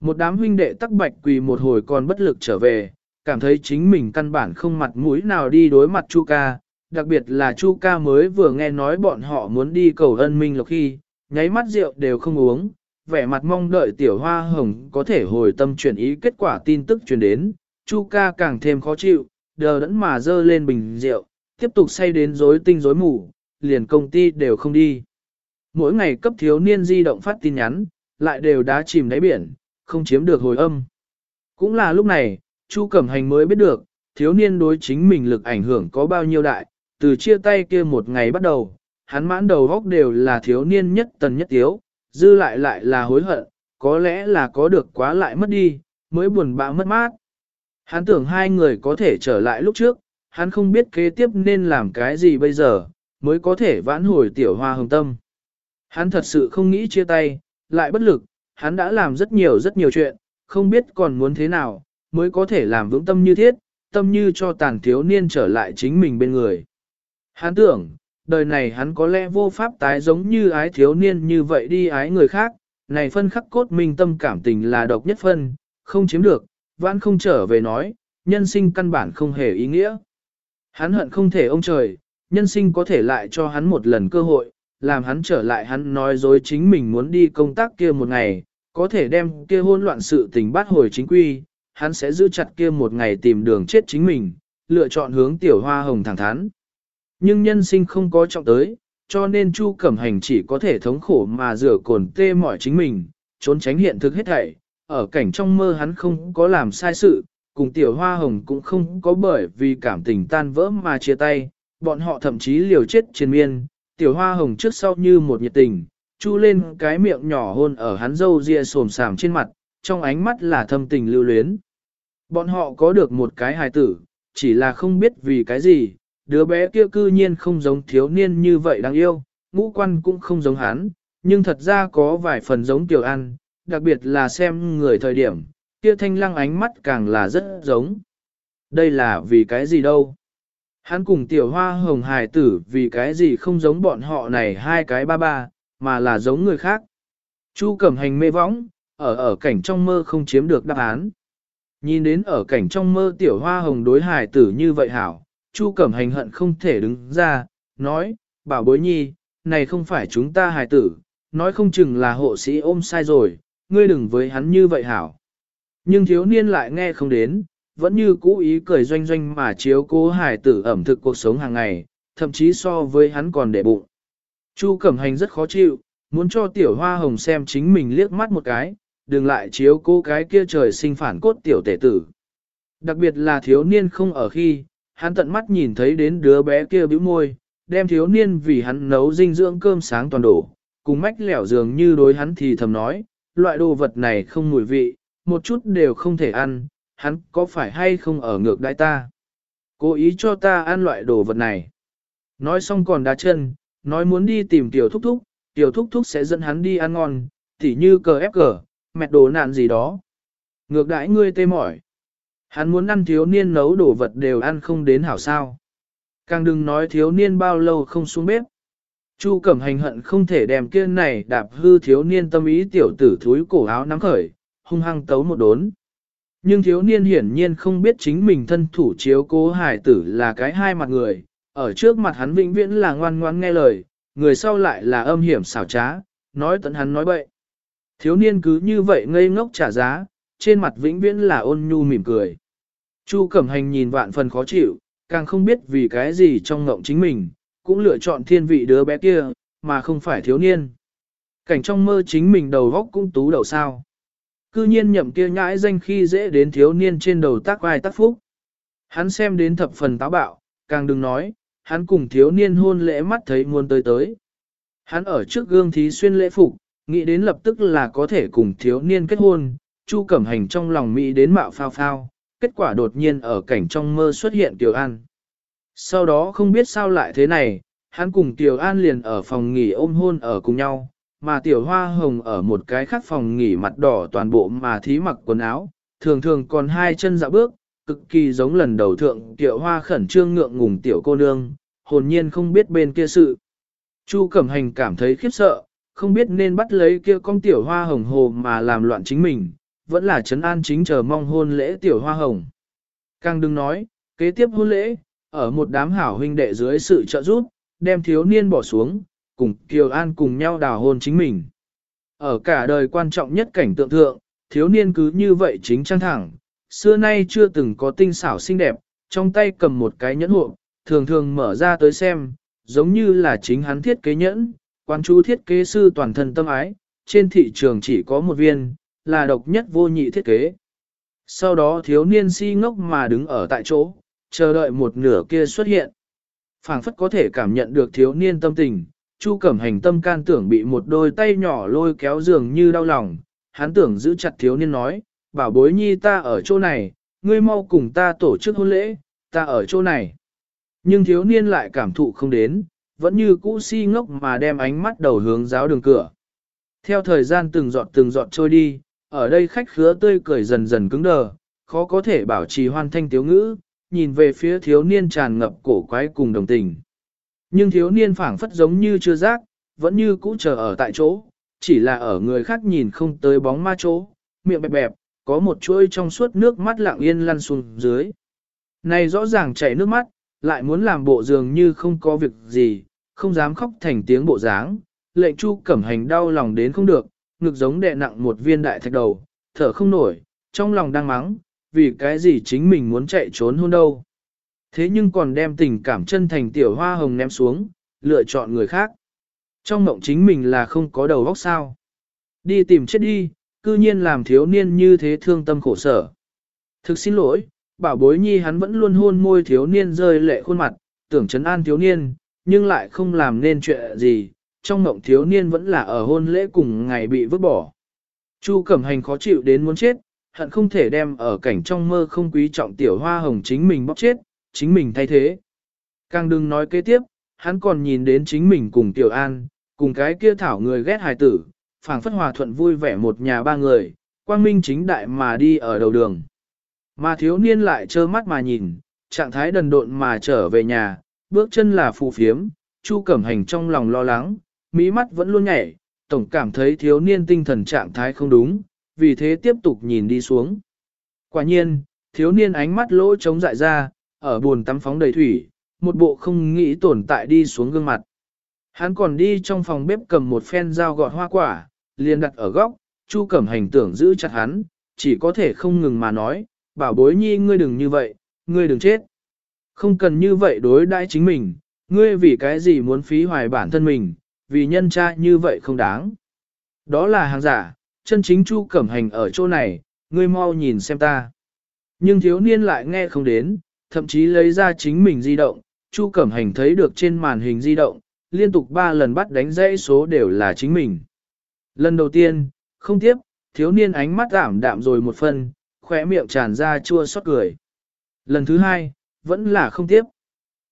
Speaker 1: Một đám huynh đệ tắc bạch quỳ một hồi còn bất lực trở về, cảm thấy chính mình căn bản không mặt mũi nào đi đối mặt Chu ca, đặc biệt là Chu ca mới vừa nghe nói bọn họ muốn đi cầu ân minh lộc khi, nháy mắt rượu đều không uống, vẻ mặt mong đợi tiểu hoa hồng có thể hồi tâm chuyển ý kết quả tin tức truyền đến, Chu ca càng thêm khó chịu, đờ đẫn mà dơ lên bình rượu, tiếp tục say đến rối tinh rối mù, liền công ty đều không đi. Mỗi ngày cấp thiếu niên di động phát tin nhắn, lại đều đá chìm đáy biển, không chiếm được hồi âm. Cũng là lúc này, Chu Cẩm Hành mới biết được, thiếu niên đối chính mình lực ảnh hưởng có bao nhiêu đại, từ chia tay kia một ngày bắt đầu, hắn mãn đầu góc đều là thiếu niên nhất tần nhất tiếu, dư lại lại là hối hận, có lẽ là có được quá lại mất đi, mới buồn bã mất mát. Hắn tưởng hai người có thể trở lại lúc trước, hắn không biết kế tiếp nên làm cái gì bây giờ, mới có thể vãn hồi tiểu hoa hồng tâm. Hắn thật sự không nghĩ chia tay, lại bất lực, hắn đã làm rất nhiều rất nhiều chuyện, không biết còn muốn thế nào, mới có thể làm vững tâm như thiết, tâm như cho tàn thiếu niên trở lại chính mình bên người. Hắn tưởng, đời này hắn có lẽ vô pháp tái giống như ái thiếu niên như vậy đi ái người khác, này phân khắc cốt minh tâm cảm tình là độc nhất phân, không chiếm được, vãn không trở về nói, nhân sinh căn bản không hề ý nghĩa. Hắn hận không thể ông trời, nhân sinh có thể lại cho hắn một lần cơ hội, làm hắn trở lại hắn nói dối chính mình muốn đi công tác kia một ngày, có thể đem kia hôn loạn sự tình bắt hồi chính quy, hắn sẽ giữ chặt kia một ngày tìm đường chết chính mình, lựa chọn hướng tiểu hoa hồng thẳng thắn. Nhưng nhân sinh không có trọng tới, cho nên Chu Cẩm Hành chỉ có thể thống khổ mà rửa cồn tê mỏi chính mình, trốn tránh hiện thực hết thảy. Ở cảnh trong mơ hắn không có làm sai sự, cùng tiểu hoa hồng cũng không có bởi vì cảm tình tan vỡ mà chia tay, bọn họ thậm chí liều chết trên miên, tiểu hoa hồng trước sau như một nhiệt tình, chu lên cái miệng nhỏ hôn ở hắn dâu ria sồm sàm trên mặt, trong ánh mắt là thâm tình lưu luyến. Bọn họ có được một cái hài tử, chỉ là không biết vì cái gì, đứa bé kia cư nhiên không giống thiếu niên như vậy đáng yêu, ngũ quan cũng không giống hắn, nhưng thật ra có vài phần giống tiểu ăn, đặc biệt là xem người thời điểm, kia thanh lăng ánh mắt càng là rất giống. Đây là vì cái gì đâu? Hắn cùng tiểu hoa hồng hài tử vì cái gì không giống bọn họ này hai cái ba ba, mà là giống người khác. Chu cẩm hành mê võng, ở ở cảnh trong mơ không chiếm được đáp án. Nhìn đến ở cảnh trong mơ tiểu hoa hồng đối hài tử như vậy hảo, Chu cẩm hành hận không thể đứng ra, nói, bảo bối nhi, này không phải chúng ta hài tử, nói không chừng là hộ sĩ ôm sai rồi, ngươi đừng với hắn như vậy hảo. Nhưng thiếu niên lại nghe không đến, vẫn như cũ ý cười doanh doanh mà chiếu cố hài tử ẩm thực cuộc sống hàng ngày, thậm chí so với hắn còn để bụng. Chu Cẩm Hành rất khó chịu, muốn cho tiểu hoa hồng xem chính mình liếc mắt một cái, đừng lại chiếu cố cái kia trời sinh phản cốt tiểu tể tử. Đặc biệt là thiếu niên không ở khi, hắn tận mắt nhìn thấy đến đứa bé kia bĩu môi, đem thiếu niên vì hắn nấu dinh dưỡng cơm sáng toàn đổ, cùng mách lẻo dường như đối hắn thì thầm nói, loại đồ vật này không mùi vị, một chút đều không thể ăn, hắn có phải hay không ở ngược đại ta? Cố ý cho ta ăn loại đồ vật này. Nói xong còn đá chân, nói muốn đi tìm tiểu thúc thúc, tiểu thúc thúc sẽ dẫn hắn đi ăn ngon, tỉ như cờ ép cờ, mẹ đồ nạn gì đó. Ngược đãi ngươi tê mỏi. Hắn muốn ăn thiếu niên nấu đồ vật đều ăn không đến hảo sao. Càng đừng nói thiếu niên bao lâu không xuống bếp. Chu Cẩm Hành hận không thể đem kia này đạp hư thiếu niên tâm ý tiểu tử thúi cổ áo nắm khởi, hung hăng tấu một đốn. Nhưng thiếu niên hiển nhiên không biết chính mình thân thủ chiếu cố hải tử là cái hai mặt người, ở trước mặt hắn vĩnh viễn là ngoan ngoan nghe lời, người sau lại là âm hiểm xảo trá, nói tận hắn nói bậy. Thiếu niên cứ như vậy ngây ngốc trả giá, trên mặt vĩnh viễn là ôn nhu mỉm cười. Chu Cẩm Hành nhìn vạn phần khó chịu, càng không biết vì cái gì trong ngộng chính mình, cũng lựa chọn thiên vị đứa bé kia, mà không phải thiếu niên. Cảnh trong mơ chính mình đầu góc cũng tú đầu sao. Cư nhiên nhậm kia nhãi danh khi dễ đến thiếu niên trên đầu tác ai tác phúc. Hắn xem đến thập phần táo bạo, càng đừng nói, hắn cùng thiếu niên hôn lễ mắt thấy muôn tới tới. Hắn ở trước gương thí xuyên lễ phục, nghĩ đến lập tức là có thể cùng thiếu niên kết hôn, Chu Cẩm Hành trong lòng mỹ đến mạo phao phao, kết quả đột nhiên ở cảnh trong mơ xuất hiện Tiểu An. Sau đó không biết sao lại thế này, hắn cùng Tiểu An liền ở phòng nghỉ ôm hôn ở cùng nhau, mà Tiểu Hoa Hồng ở một cái khác phòng nghỉ mặt đỏ toàn bộ mà thí mặc quần áo, thường thường còn hai chân dạo bước, cực kỳ giống lần đầu thượng Tiểu Hoa khẩn trương ngượng ngùng Tiểu cô nương, hồn nhiên không biết bên kia sự. Chu Cẩm Hành cảm thấy khiếp sợ, không biết nên bắt lấy kia con Tiểu Hoa Hồng hồ mà làm loạn chính mình, vẫn là trấn an chính chờ mong hôn lễ Tiểu Hoa Hồng. Càng đừng nói, kế tiếp hôn lễ, ở một đám hảo huynh đệ dưới sự trợ giúp, đem thiếu niên bỏ xuống, cùng Kiều An cùng nhau đào hôn chính mình. Ở cả đời quan trọng nhất cảnh tượng thượng, thiếu niên cứ như vậy chính trang thẳng, xưa nay chưa từng có tinh xảo xinh đẹp, trong tay cầm một cái nhẫn hộ, thường thường mở ra tới xem, giống như là chính hắn thiết kế nhẫn, quan chú thiết kế sư toàn thân tâm ái, trên thị trường chỉ có một viên, là độc nhất vô nhị thiết kế. Sau đó thiếu niên si ngốc mà đứng ở tại chỗ, chờ đợi một nửa kia xuất hiện. phảng phất có thể cảm nhận được thiếu niên tâm tình, Chu Cẩm Hành tâm can tưởng bị một đôi tay nhỏ lôi kéo dường như đau lòng, hắn tưởng giữ chặt thiếu niên nói, bảo bối nhi ta ở chỗ này, ngươi mau cùng ta tổ chức hôn lễ, ta ở chỗ này. Nhưng thiếu niên lại cảm thụ không đến, vẫn như cũ si ngốc mà đem ánh mắt đầu hướng giáo đường cửa. Theo thời gian từng giọt từng giọt trôi đi, ở đây khách khứa tươi cười dần dần cứng đờ, khó có thể bảo trì hoàn thanh tiếu ngữ, nhìn về phía thiếu niên tràn ngập cổ quái cùng đồng tình. Nhưng thiếu niên phảng phất giống như chưa giác, vẫn như cũ chờ ở tại chỗ, chỉ là ở người khác nhìn không tới bóng ma chỗ, miệng bẹp bẹp, có một chuỗi trong suốt nước mắt lặng yên lăn xuống dưới. Này rõ ràng chảy nước mắt, lại muốn làm bộ dường như không có việc gì, không dám khóc thành tiếng bộ dáng, lệnh chu cẩm hành đau lòng đến không được, ngực giống đè nặng một viên đại thạch đầu, thở không nổi, trong lòng đang mắng, vì cái gì chính mình muốn chạy trốn hôn đâu. Thế nhưng còn đem tình cảm chân thành tiểu hoa hồng ném xuống, lựa chọn người khác. Trong mộng chính mình là không có đầu óc sao. Đi tìm chết đi, cư nhiên làm thiếu niên như thế thương tâm khổ sở. Thực xin lỗi, bảo bối nhi hắn vẫn luôn hôn môi thiếu niên rơi lệ khuôn mặt, tưởng chấn an thiếu niên, nhưng lại không làm nên chuyện gì, trong mộng thiếu niên vẫn là ở hôn lễ cùng ngày bị vứt bỏ. Chu Cẩm Hành khó chịu đến muốn chết, hận không thể đem ở cảnh trong mơ không quý trọng tiểu hoa hồng chính mình bóc chết, chính mình thay thế. Càng đừng nói kế tiếp, hắn còn nhìn đến chính mình cùng tiểu an, cùng cái kia thảo người ghét hài tử, phảng phất hòa thuận vui vẻ một nhà ba người, quang minh chính đại mà đi ở đầu đường. Mà thiếu niên lại trơ mắt mà nhìn, trạng thái đần độn mà trở về nhà, bước chân là phù phiếm, Chu Cẩm Hành trong lòng lo lắng, Mí mắt vẫn luôn nhảy, tổng cảm thấy thiếu niên tinh thần trạng thái không đúng, vì thế tiếp tục nhìn đi xuống. Quả nhiên, thiếu niên ánh mắt lỗ trống dại ra, ở buồn tắm phóng đầy thủy, một bộ không nghĩ tồn tại đi xuống gương mặt. Hắn còn đi trong phòng bếp cầm một phen dao gọt hoa quả, liền đặt ở góc, Chu Cẩm Hành tưởng giữ chặt hắn, chỉ có thể không ngừng mà nói, bảo bối nhi ngươi đừng như vậy, ngươi đừng chết. Không cần như vậy đối đãi chính mình, ngươi vì cái gì muốn phí hoài bản thân mình, vì nhân cha như vậy không đáng. Đó là hàng giả, chân chính Chu Cẩm Hành ở chỗ này, ngươi mau nhìn xem ta. Nhưng thiếu niên lại nghe không đến, thậm chí lấy ra chính mình di động, Chu Cẩm Hành thấy được trên màn hình di động, liên tục 3 lần bắt đánh dãy số đều là chính mình. Lần đầu tiên, không tiếp, thiếu niên ánh mắt ảm đạm rồi một phần, khỏe miệng tràn ra chua xót cười. Lần thứ hai, vẫn là không tiếp.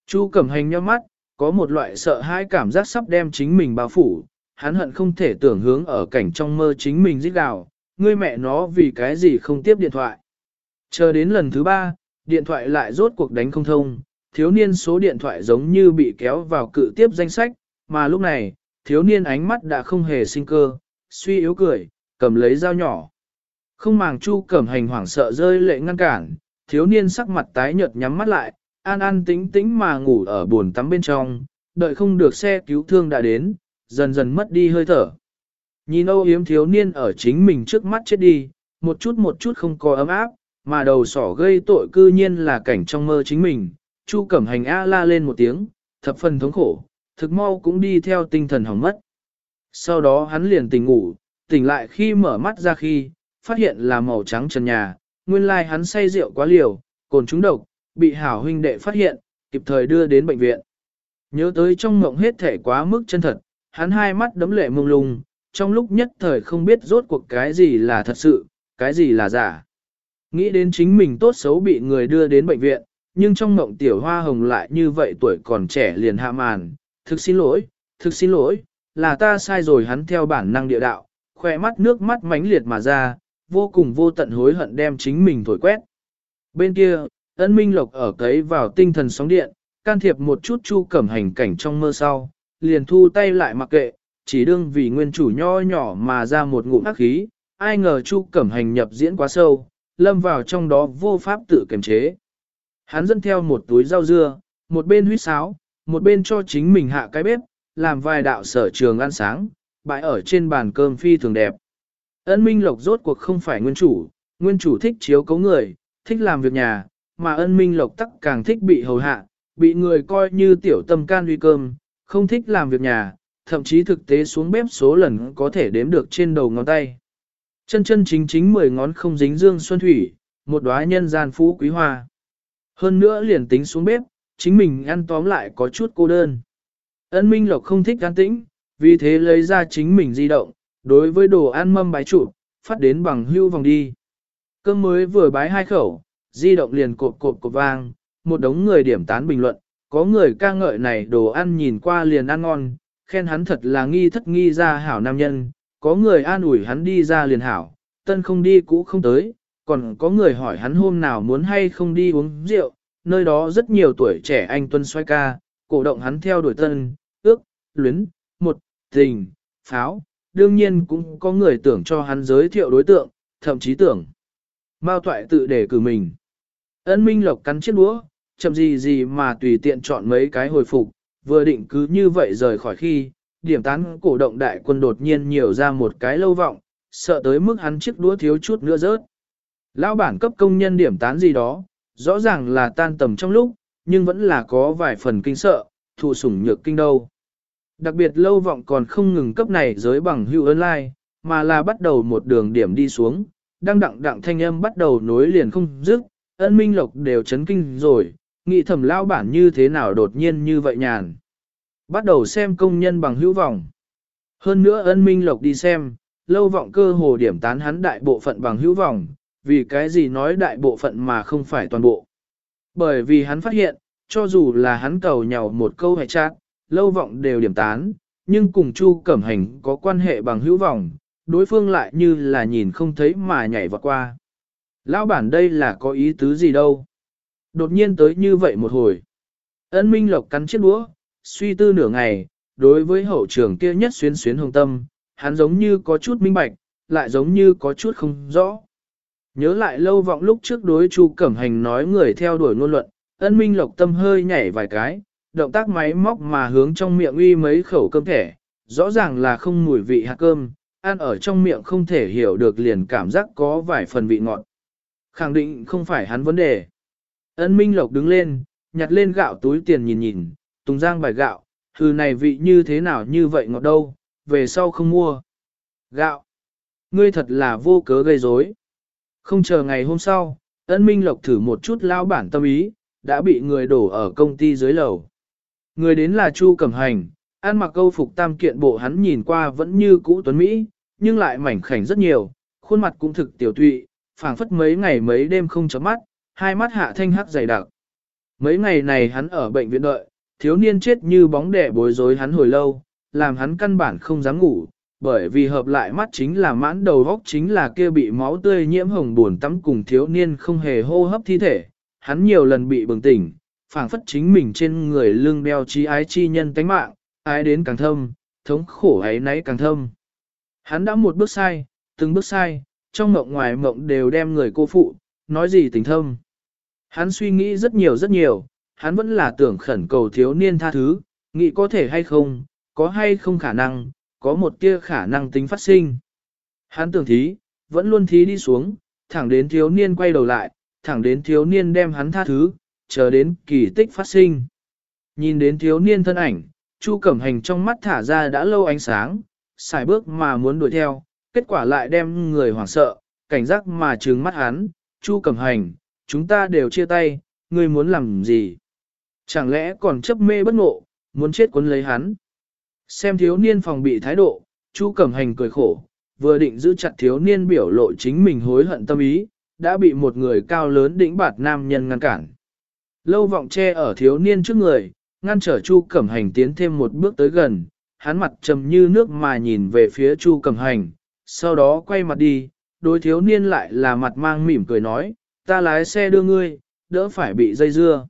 Speaker 1: Chu Cẩm Hành nhíu mắt, có một loại sợ hãi cảm giác sắp đem chính mình bao phủ, hắn hận không thể tưởng hướng ở cảnh trong mơ chính mình giết gào, ngươi mẹ nó vì cái gì không tiếp điện thoại. Chờ đến lần thứ ba, điện thoại lại rốt cuộc đánh không thông, thiếu niên số điện thoại giống như bị kéo vào cự tiếp danh sách, mà lúc này, thiếu niên ánh mắt đã không hề sinh cơ, suy yếu cười, cầm lấy dao nhỏ. Không màng chu cẩm hành hoảng sợ rơi lệ ngăn cản, thiếu niên sắc mặt tái nhợt nhắm mắt lại, an an tĩnh tĩnh mà ngủ ở buồn tắm bên trong, đợi không được xe cứu thương đã đến, dần dần mất đi hơi thở. Nhìn âu yếm thiếu niên ở chính mình trước mắt chết đi, một chút một chút không có ấm áp, mà đầu sỏ gây tội cư nhiên là cảnh trong mơ chính mình. Chu Cẩm Hành A la lên một tiếng, thập phần thống khổ, thực mau cũng đi theo tinh thần hỏng mất. Sau đó hắn liền tỉnh ngủ, tỉnh lại khi mở mắt ra khi, phát hiện là màu trắng trần nhà, nguyên lai hắn say rượu quá liều, cồn trúng độc, bị hảo huynh đệ phát hiện, kịp thời đưa đến bệnh viện. Nhớ tới trong mộng hết thể quá mức chân thật, hắn hai mắt đấm lệ mông lung, trong lúc nhất thời không biết rốt cuộc cái gì là thật sự, cái gì là giả. Nghĩ đến chính mình tốt xấu bị người đưa đến bệnh viện, nhưng trong mộng tiểu hoa hồng lại như vậy tuổi còn trẻ liền hạ màn, thực xin lỗi, thực xin lỗi, là ta sai rồi hắn theo bản năng địa đạo, khỏe mắt nước mắt mánh liệt mà ra, vô cùng vô tận hối hận đem chính mình thổi quét. Bên kia, ân minh lộc ở cấy vào tinh thần sóng điện, can thiệp một chút chu cẩm hành cảnh trong mơ sau, liền thu tay lại mặc kệ, chỉ đương vì nguyên chủ nho nhỏ mà ra một ngụm ác khí, ai ngờ chu cẩm hành nhập diễn quá sâu, lâm vào trong đó vô pháp tự kiềm chế. Hắn dẫn theo một túi rau dưa, một bên huýt sáo, một bên cho chính mình hạ cái bếp, làm vài đạo sở trường ăn sáng, bãi ở trên bàn cơm phi thường đẹp. Ân Minh Lộc rốt cuộc không phải nguyên chủ, nguyên chủ thích chiếu cấu người, thích làm việc nhà, mà ân Minh Lộc tắc càng thích bị hầu hạ, bị người coi như tiểu tâm can uy cơm, không thích làm việc nhà, thậm chí thực tế xuống bếp số lần có thể đếm được trên đầu ngón tay. Chân chân chính chính mười ngón không dính dương xuân thủy, một đóa nhân gian phú quý hoa. Hơn nữa liền tính xuống bếp, chính mình ăn tóm lại có chút cô đơn. Ân Minh Lộc không thích an tĩnh, vì thế lấy ra chính mình di động, đối với đồ ăn mâm bái trụ, phát đến bằng hưu vòng đi. Cơm mới vừa bái hai khẩu, di động liền cộp cộp cộp vang, một đống người điểm tán bình luận, có người ca ngợi này đồ ăn nhìn qua liền ăn ngon, khen hắn thật là nghi thất nghi ra hảo nam nhân, có người an ủi hắn đi ra liền hảo, tân không đi cũ không tới, còn có người hỏi hắn hôm nào muốn hay không đi uống rượu, nơi đó rất nhiều tuổi trẻ anh tuân xoay ca, cổ động hắn theo đuổi tân, ước, luyến, một, tình, pháo, đương nhiên cũng có người tưởng cho hắn giới thiệu đối tượng, thậm chí tưởng. Mao toại tự để cử mình. Ân Minh Lộc cắn chiếc đũa, chậm gì gì mà tùy tiện chọn mấy cái hồi phục, vừa định cứ như vậy rời khỏi khi, điểm tán cổ động đại quân đột nhiên nhiều ra một cái lâu vọng, sợ tới mức hắn chiếc đũa thiếu chút nữa rớt. Lão bản cấp công nhân điểm tán gì đó, rõ ràng là tan tầm trong lúc, nhưng vẫn là có vài phần kinh sợ, thụ sủng nhược kinh đâu. Đặc biệt lâu vọng còn không ngừng cấp này giới bằng hữu online, mà là bắt đầu một đường điểm đi xuống, đang đặng đặng thanh âm bắt đầu nối liền không dứt, ân minh lộc đều chấn kinh rồi, nghĩ thầm lao bản như thế nào đột nhiên như vậy nhàn. Bắt đầu xem công nhân bằng hữu vọng. Hơn nữa ân minh lộc đi xem, lâu vọng cơ hồ điểm tán hắn đại bộ phận bằng hữu vọng, vì cái gì nói đại bộ phận mà không phải toàn bộ. Bởi vì hắn phát hiện, cho dù là hắn cầu nhau một câu hệ chát, lâu vọng đều điểm tán, nhưng cùng Chu Cẩm Hành có quan hệ bằng hữu vọng, đối phương lại như là nhìn không thấy mà nhảy vọt qua. Lão bản đây là có ý tứ gì đâu. Đột nhiên tới như vậy một hồi. Ân Minh Lộc cắn chiếc đũa, suy tư nửa ngày, đối với hậu trường kia nhất xuyến xuyến hồng tâm, hắn giống như có chút minh bạch, lại giống như có chút không rõ. Nhớ lại lâu vọng lúc trước đối Chu Cẩm Hành nói người theo đuổi ngôn luận, ân minh lộc tâm hơi nhảy vài cái, động tác máy móc mà hướng trong miệng uy mấy khẩu cơm thẻ, rõ ràng là không mùi vị hạt cơm, ăn ở trong miệng không thể hiểu được liền cảm giác có vài phần vị ngọt. Khẳng định không phải hắn vấn đề. Ân minh lộc đứng lên, nhặt lên gạo túi tiền nhìn nhìn, tùng giang bài gạo, hừ này vị như thế nào như vậy ngọt đâu, về sau không mua. Gạo. Ngươi thật là vô cớ gây rối. Không chờ ngày hôm sau, ân minh lộc thử một chút lao bản tâm ý, đã bị người đổ ở công ty dưới lầu. Người đến là Chu Cẩm Hành, ăn mặc câu phục tam kiện bộ hắn nhìn qua vẫn như cũ tuấn Mỹ, nhưng lại mảnh khảnh rất nhiều, khuôn mặt cũng thực tiểu tụy, phảng phất mấy ngày mấy đêm không chấm mắt, hai mắt hạ thanh hắc dày đặc. Mấy ngày này hắn ở bệnh viện đợi, thiếu niên chết như bóng đẻ bối rối hắn hồi lâu, làm hắn căn bản không dám ngủ, bởi vì hợp lại mắt chính là mãn đầu góc chính là kia bị máu tươi nhiễm hồng buồn tắm cùng thiếu niên không hề hô hấp thi thể, hắn nhiều lần bị bừng tỉnh, phảng phất chính mình trên người lưng đeo chi ái chi nhân tánh mạng, ái đến càng thâm, thống khổ ấy nấy càng thâm. Hắn đã một bước sai, từng bước sai, trong mộng ngoài mộng đều đem người cô phụ, nói gì tình thâm. Hắn suy nghĩ rất nhiều rất nhiều, hắn vẫn là tưởng khẩn cầu thiếu niên tha thứ, nghĩ có thể hay không, có hay không khả năng, có một tia khả năng tính phát sinh. Hắn tưởng thí, vẫn luôn thí đi xuống, thẳng đến thiếu niên quay đầu lại, thẳng đến thiếu niên đem hắn tha thứ, chờ đến kỳ tích phát sinh. Nhìn đến thiếu niên thân ảnh, Chu Cẩm Hành trong mắt thả ra đã lâu ánh sáng, xài bước mà muốn đuổi theo, kết quả lại đem người hoảng sợ, cảnh giác mà trừng mắt hắn, Chu Cẩm Hành, chúng ta đều chia tay, ngươi muốn làm gì? Chẳng lẽ còn chấp mê bất ngộ, muốn chết cuốn lấy hắn? Xem thiếu niên phòng bị thái độ, Chu Cẩm Hành cười khổ, vừa định giữ chặt thiếu niên biểu lộ chính mình hối hận tâm ý, đã bị một người cao lớn đỉnh bạt nam nhân ngăn cản. Lâu vọng che ở thiếu niên trước người, ngăn trở Chu Cẩm Hành tiến thêm một bước tới gần, hắn mặt trầm như nước mà nhìn về phía Chu Cẩm Hành, sau đó quay mặt đi, đối thiếu niên lại là mặt mang mỉm cười nói, ta lái xe đưa ngươi, đỡ phải bị dây dưa.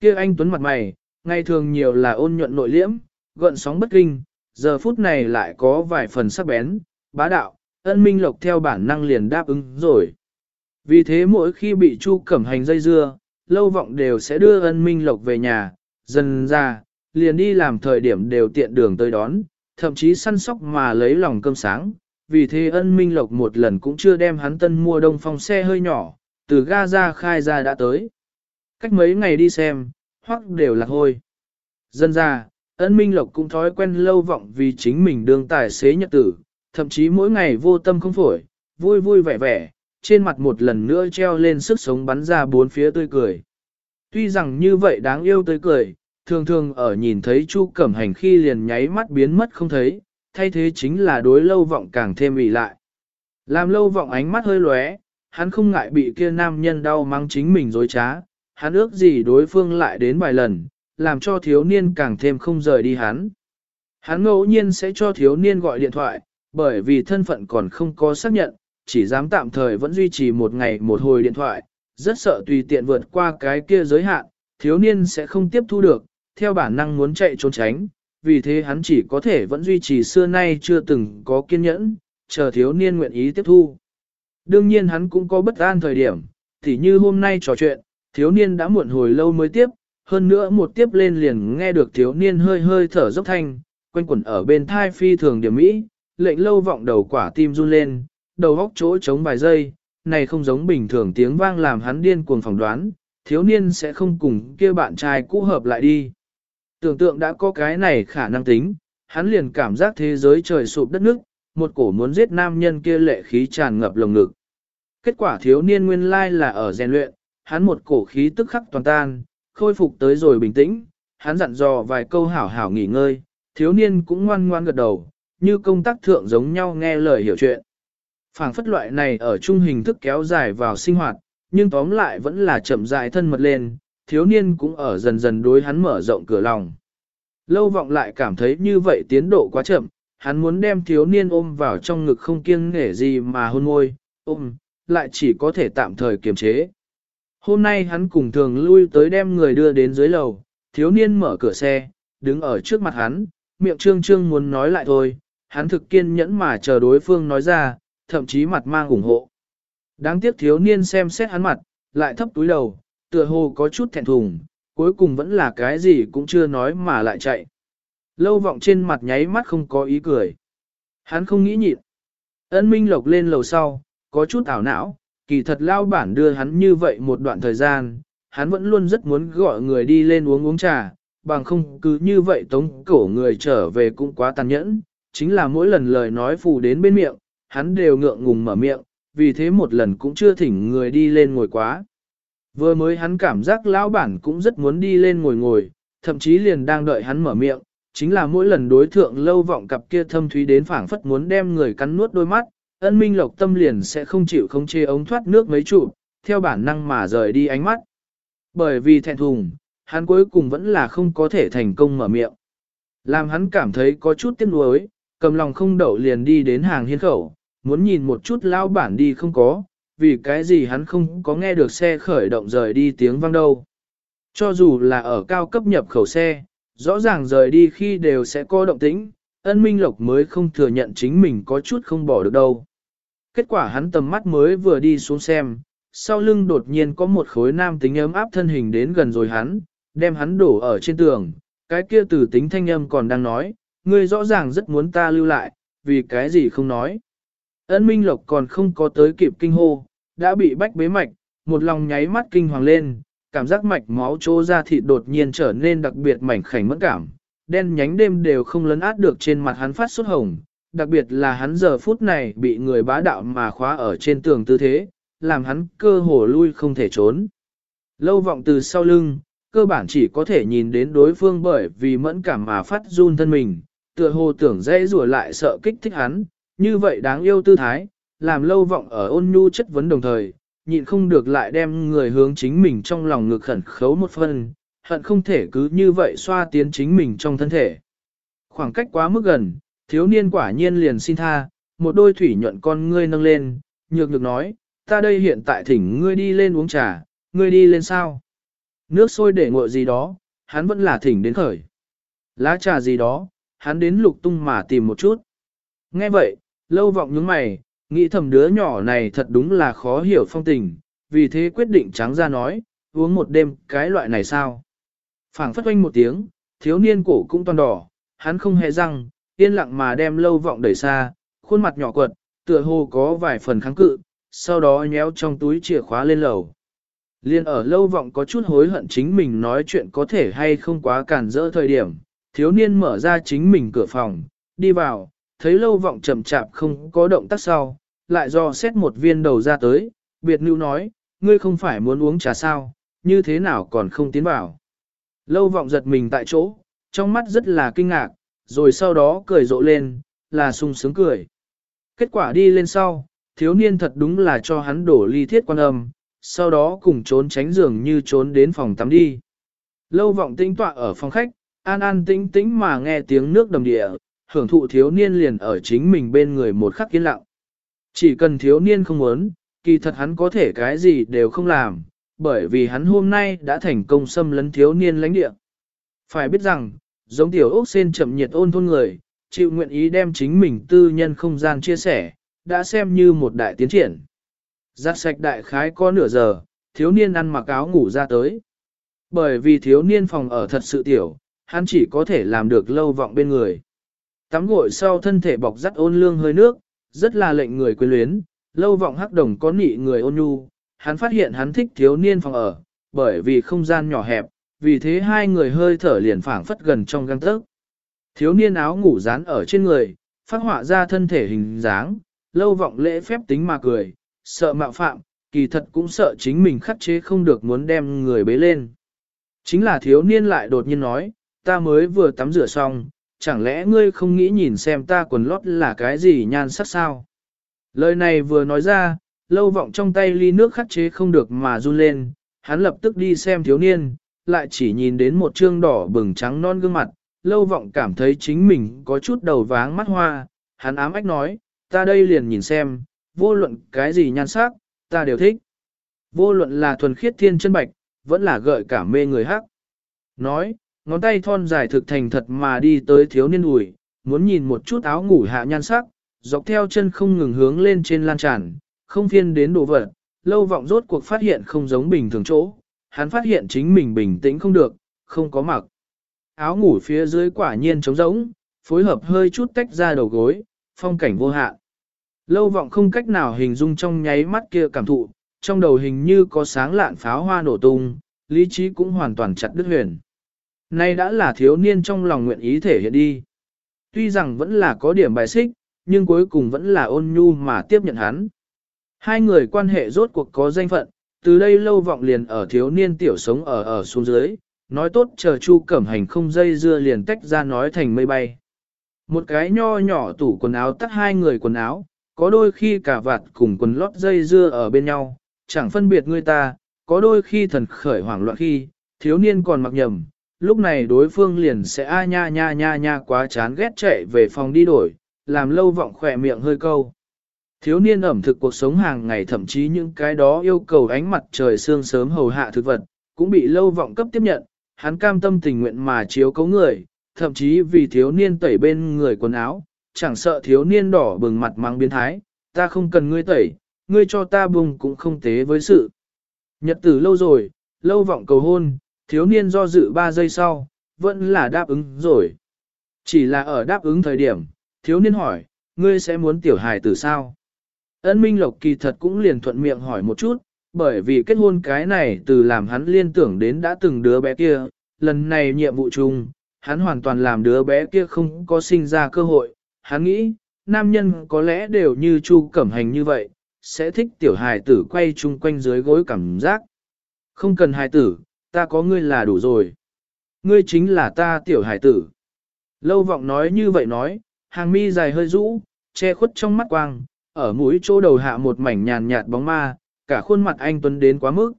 Speaker 1: kia anh Tuấn mặt mày, ngày thường nhiều là ôn nhuận nội liễm, gợn sóng bất kinh, giờ phút này lại có vài phần sắc bén, bá đạo, ân minh lộc theo bản năng liền đáp ứng rồi. Vì thế mỗi khi bị Chu Cẩm Hành dây dưa, lâu vọng đều sẽ đưa ân minh lộc về nhà, dần ra, liền đi làm thời điểm đều tiện đường tới đón, thậm chí săn sóc mà lấy lòng cơm sáng. Vì thế ân minh lộc một lần cũng chưa đem hắn tân mua đông phong xe hơi nhỏ, từ ga ra khai ra đã tới. Cách mấy ngày đi xem, hoặc đều là hôi. Dân ra, ân minh lộc cũng thói quen lâu vọng vì chính mình đương tài xế nhật tử, thậm chí mỗi ngày vô tâm không phổi, vui vui vẻ vẻ, trên mặt một lần nữa treo lên sức sống bắn ra bốn phía tươi cười. Tuy rằng như vậy đáng yêu tươi cười, thường thường ở nhìn thấy Chu Cẩm Hành khi liền nháy mắt biến mất không thấy, thay thế chính là đối lâu vọng càng thêm ủy lại. Làm lâu vọng ánh mắt hơi lóe, hắn không ngại bị kia nam nhân đau mắng chính mình dối trá, hắn ước gì đối phương lại đến vài lần, làm cho thiếu niên càng thêm không rời đi hắn. Hắn ngẫu nhiên sẽ cho thiếu niên gọi điện thoại, bởi vì thân phận còn không có xác nhận, chỉ dám tạm thời vẫn duy trì một ngày một hồi điện thoại, rất sợ tùy tiện vượt qua cái kia giới hạn, thiếu niên sẽ không tiếp thu được, theo bản năng muốn chạy trốn tránh, vì thế hắn chỉ có thể vẫn duy trì xưa nay chưa từng có kiên nhẫn, chờ thiếu niên nguyện ý tiếp thu. Đương nhiên hắn cũng có bất an thời điểm, thì như hôm nay trò chuyện, thiếu niên đã muộn hồi lâu mới tiếp, hơn nữa một tiếp lên liền nghe được thiếu niên hơi hơi thở dốc thanh, quanh quẩn ở bên thai phi thường điểm mỹ, lệnh lâu vọng đầu quả tim run lên, đầu góc chỗ trống vài giây, này không giống bình thường tiếng vang làm hắn điên cuồng phỏng đoán, thiếu niên sẽ không cùng kia bạn trai cũ hợp lại đi. Tưởng tượng đã có cái này khả năng tính, hắn liền cảm giác thế giới trời sụp đất nước, một cổ muốn giết nam nhân kia lệ khí tràn ngập lồng ngực. Kết quả thiếu niên nguyên lai là ở rèn luyện, hắn một cổ khí tức khắc toàn tan, khôi phục tới rồi bình tĩnh, hắn dặn dò vài câu hảo hảo nghỉ ngơi, thiếu niên cũng ngoan ngoan gật đầu, như công tác thượng giống nhau nghe lời hiểu chuyện. phảng phất loại này ở trung hình thức kéo dài vào sinh hoạt, nhưng tóm lại vẫn là chậm rãi thân mật lên, thiếu niên cũng ở dần dần đối hắn mở rộng cửa lòng. Lâu vọng lại cảm thấy như vậy tiến độ quá chậm, hắn muốn đem thiếu niên ôm vào trong ngực không kiêng nghể gì mà hôn môi, ôm, lại chỉ có thể tạm thời kiềm chế. Hôm nay hắn cùng thường lui tới đem người đưa đến dưới lầu, thiếu niên mở cửa xe, đứng ở trước mặt hắn, miệng trương trương muốn nói lại thôi, hắn thực kiên nhẫn mà chờ đối phương nói ra, thậm chí mặt mang ủng hộ. Đáng tiếc thiếu niên xem xét hắn mặt, lại thấp túi đầu, tựa hồ có chút thẹn thùng, cuối cùng vẫn là cái gì cũng chưa nói mà lại chạy. Lâu vọng trên mặt nháy mắt không có ý cười. Hắn không nghĩ nhịn. Ân Minh Lộc lên lầu sau, có chút ảo não, kỳ thật lao bản đưa hắn như vậy một đoạn thời gian, hắn vẫn luôn rất muốn gọi người đi lên uống uống trà, bằng không cứ như vậy tống cổ người trở về cũng quá tàn nhẫn, chính là mỗi lần lời nói phù đến bên miệng, hắn đều ngượng ngùng mở miệng, vì thế một lần cũng chưa thỉnh người đi lên ngồi quá. Vừa mới hắn cảm giác lão bản cũng rất muốn đi lên ngồi ngồi, thậm chí liền đang đợi hắn mở miệng, chính là mỗi lần đối thượng lâu vọng cặp kia thâm thúy đến phảng phất muốn đem người cắn nuốt đôi mắt, ân minh lộc tâm liền sẽ không chịu không chê ống thoát nước mấy trụ, theo bản năng mà rời đi ánh mắt. Bởi vì thẹn thùng, hắn cuối cùng vẫn là không có thể thành công mở miệng. Làm hắn cảm thấy có chút tiếc nuối, cầm lòng không đậu liền đi đến hàng hiên khẩu, muốn nhìn một chút lão bản đi không có, vì cái gì hắn không có nghe được xe khởi động rời đi tiếng vang đâu. Cho dù là ở cao cấp nhập khẩu xe, rõ ràng rời đi khi đều sẽ có động tĩnh, ân minh lộc mới không thừa nhận chính mình có chút không bỏ được đâu. Kết quả hắn tầm mắt mới vừa đi xuống xem, sau lưng đột nhiên có một khối nam tính ấm áp thân hình đến gần rồi hắn, đem hắn đổ ở trên tường, cái kia từ tính thanh âm còn đang nói, ngươi rõ ràng rất muốn ta lưu lại, vì cái gì không nói. Ân Minh Lộc còn không có tới kịp kinh hô, đã bị bách bế mạch, một lòng nháy mắt kinh hoàng lên, cảm giác mạch máu chỗ ra thịt đột nhiên trở nên đặc biệt mảnh khảnh mẫn cảm, đen nhánh đêm đều không lấn át được trên mặt hắn phát xuất hồng, đặc biệt là hắn giờ phút này bị người bá đạo mà khóa ở trên tường tư thế, làm hắn cơ hồ lui không thể trốn. Lâu vọng từ sau lưng, cơ bản chỉ có thể nhìn đến đối phương bởi vì mẫn cảm mà phát run thân mình, tựa hồ tưởng dễ rùa lại sợ kích thích hắn, như vậy đáng yêu tư thái, làm lâu vọng ở ôn nhu chất vấn đồng thời, nhịn không được lại đem người hướng chính mình trong lòng ngực khẩn khấu một phần, hận không thể cứ như vậy xoa tiến chính mình trong thân thể. Khoảng cách quá mức gần, thiếu niên quả nhiên liền xin tha, một đôi thủy nhuận con ngươi nâng lên, nhược nhược nói, ta đây hiện tại thỉnh ngươi đi lên uống trà, ngươi đi lên sao? Nước sôi để nguội gì đó, hắn vẫn là thỉnh đến khởi. Lá trà gì đó, hắn đến lục tung mà tìm một chút. Nghe vậy, lâu vọng những mày, nghĩ thầm đứa nhỏ này thật đúng là khó hiểu phong tình, vì thế quyết định trắng ra nói, uống một đêm cái loại này sao. phảng phất oanh một tiếng, thiếu niên cổ cũng toàn đỏ, hắn không hề răng, yên lặng mà đem lâu vọng đẩy xa, khuôn mặt nhỏ quật, tựa hồ có vài phần kháng cự, sau đó nhéo trong túi chìa khóa lên lầu. Liên ở lâu vọng có chút hối hận chính mình nói chuyện có thể hay không quá cản rỡ thời điểm, thiếu niên mở ra chính mình cửa phòng, đi vào, thấy lâu vọng chậm chạp không có động tác sau, lại do xét một viên đầu ra tới, biệt nữ nói, ngươi không phải muốn uống trà sao, như thế nào còn không tiến vào. Lâu vọng giật mình tại chỗ, trong mắt rất là kinh ngạc, rồi sau đó cười rộ lên, là sung sướng cười. Kết quả đi lên sau, thiếu niên thật đúng là cho hắn đổ ly thiết quan âm, sau đó cùng trốn tránh giường như trốn đến phòng tắm đi. Lâu vọng tinh tọa ở phòng khách, an an tĩnh tĩnh mà nghe tiếng nước đầm địa, hưởng thụ thiếu niên liền ở chính mình bên người một khắc yên lặng. Chỉ cần thiếu niên không muốn, kỳ thật hắn có thể cái gì đều không làm, bởi vì hắn hôm nay đã thành công xâm lấn thiếu niên lãnh địa. Phải biết rằng, giống tiểu ốc sen chậm nhiệt ôn thôn người, chịu nguyện ý đem chính mình tư nhân không gian chia sẻ, đã xem như một đại tiến triển. Giặt sạch đại khái có nửa giờ, thiếu niên ăn mặc áo ngủ ra tới. Bởi vì thiếu niên phòng ở thật sự tiểu, hắn chỉ có thể làm được lâu vọng bên người. Tắm gội sau thân thể bọc rắt ôn lương hơi nước, rất là lệnh người quyến luyến, lâu vọng hắc đồng có nị người ôn nhu, hắn phát hiện hắn thích thiếu niên phòng ở, bởi vì không gian nhỏ hẹp, vì thế hai người hơi thở liền phảng phất gần trong găng tấc. Thiếu niên áo ngủ dán ở trên người, phát họa ra thân thể hình dáng, lâu vọng lễ phép tính mà cười, sợ mạo phạm, kỳ thật cũng sợ chính mình khắc chế không được muốn đem người bế lên. Chính là thiếu niên lại đột nhiên nói, ta mới vừa tắm rửa xong, chẳng lẽ ngươi không nghĩ nhìn xem ta quần lót là cái gì nhan sắc sao? Lời này vừa nói ra, lâu vọng trong tay ly nước khắc chế không được mà run lên, hắn lập tức đi xem thiếu niên, lại chỉ nhìn đến một trương đỏ bừng trắng non gương mặt, lâu vọng cảm thấy chính mình có chút đầu váng mắt hoa, hắn ám ách nói, ta đây liền nhìn xem, vô luận cái gì nhan sắc, ta đều thích. Vô luận là thuần khiết thiên chân bạch, vẫn là gợi cả mê người hắc. Nói, ngón tay thon dài thực thành thật mà đi tới thiếu niên ủi, muốn nhìn một chút áo ngủ hạ nhan sắc, dọc theo chân không ngừng hướng lên trên lan tràn, không phiên đến đồ vật, lâu vọng rốt cuộc phát hiện không giống bình thường chỗ, hắn phát hiện chính mình bình tĩnh không được, không có mặc. Áo ngủ phía dưới quả nhiên trống rỗng, phối hợp hơi chút tách ra đầu gối, phong cảnh vô hạn. Lâu vọng không cách nào hình dung trong nháy mắt kia cảm thụ, trong đầu hình như có sáng lạn pháo hoa nổ tung, lý trí cũng hoàn toàn chặt đứt huyền. Nay đã là thiếu niên trong lòng nguyện ý thể hiện đi. Tuy rằng vẫn là có điểm bài xích, nhưng cuối cùng vẫn là ôn nhu mà tiếp nhận hắn. Hai người quan hệ rốt cuộc có danh phận, từ đây lâu vọng liền ở thiếu niên tiểu sống ở ở xuống dưới, nói tốt chờ Chu Cẩm Hành không dây dưa liền tách ra nói thành mây bay. Một cái nho nhỏ tủ quần áo tắt hai người quần áo, có đôi khi cả vạt cùng quần lót dây dưa ở bên nhau, chẳng phân biệt người ta, có đôi khi thần khởi hoảng loạn khi, thiếu niên còn mặc nhầm, lúc này đối phương liền sẽ a nha nha nha nha quá chán ghét chạy về phòng đi đổi, làm lâu vọng khỏe miệng hơi câu. Thiếu niên ẩm thực cuộc sống hàng ngày thậm chí những cái đó yêu cầu ánh mặt trời sương sớm hầu hạ thực vật, cũng bị lâu vọng cấp tiếp nhận, hắn cam tâm tình nguyện mà chiếu cấu người, thậm chí vì thiếu niên tẩy bên người quần áo, chẳng sợ thiếu niên đỏ bừng mặt mang biến thái, ta không cần ngươi tẩy, ngươi cho ta bùng cũng không tế với sự. Nhật tử lâu rồi, lâu vọng cầu hôn, thiếu niên do dự 3 giây sau, vẫn là đáp ứng rồi. Chỉ là ở đáp ứng thời điểm, thiếu niên hỏi, ngươi sẽ muốn tiểu hài tử sao? Ân Minh Lộc kỳ thật cũng liền thuận miệng hỏi một chút, bởi vì kết hôn cái này từ làm hắn liên tưởng đến đã từng đứa bé kia, lần này nhiệm vụ chung, hắn hoàn toàn làm đứa bé kia không có sinh ra cơ hội, hắn nghĩ, nam nhân có lẽ đều như Chu Cẩm Hành như vậy, sẽ thích tiểu hài tử quay chung quanh dưới gối cảm giác. Không cần hài tử, ta có ngươi là đủ rồi. Ngươi chính là ta tiểu hải tử. Lâu vọng nói như vậy nói, hàng mi dài hơi rũ, che khuất trong mắt quang, ở mũi chỗ đầu hạ một mảnh nhàn nhạt bóng ma, cả khuôn mặt anh tuấn đến quá mức.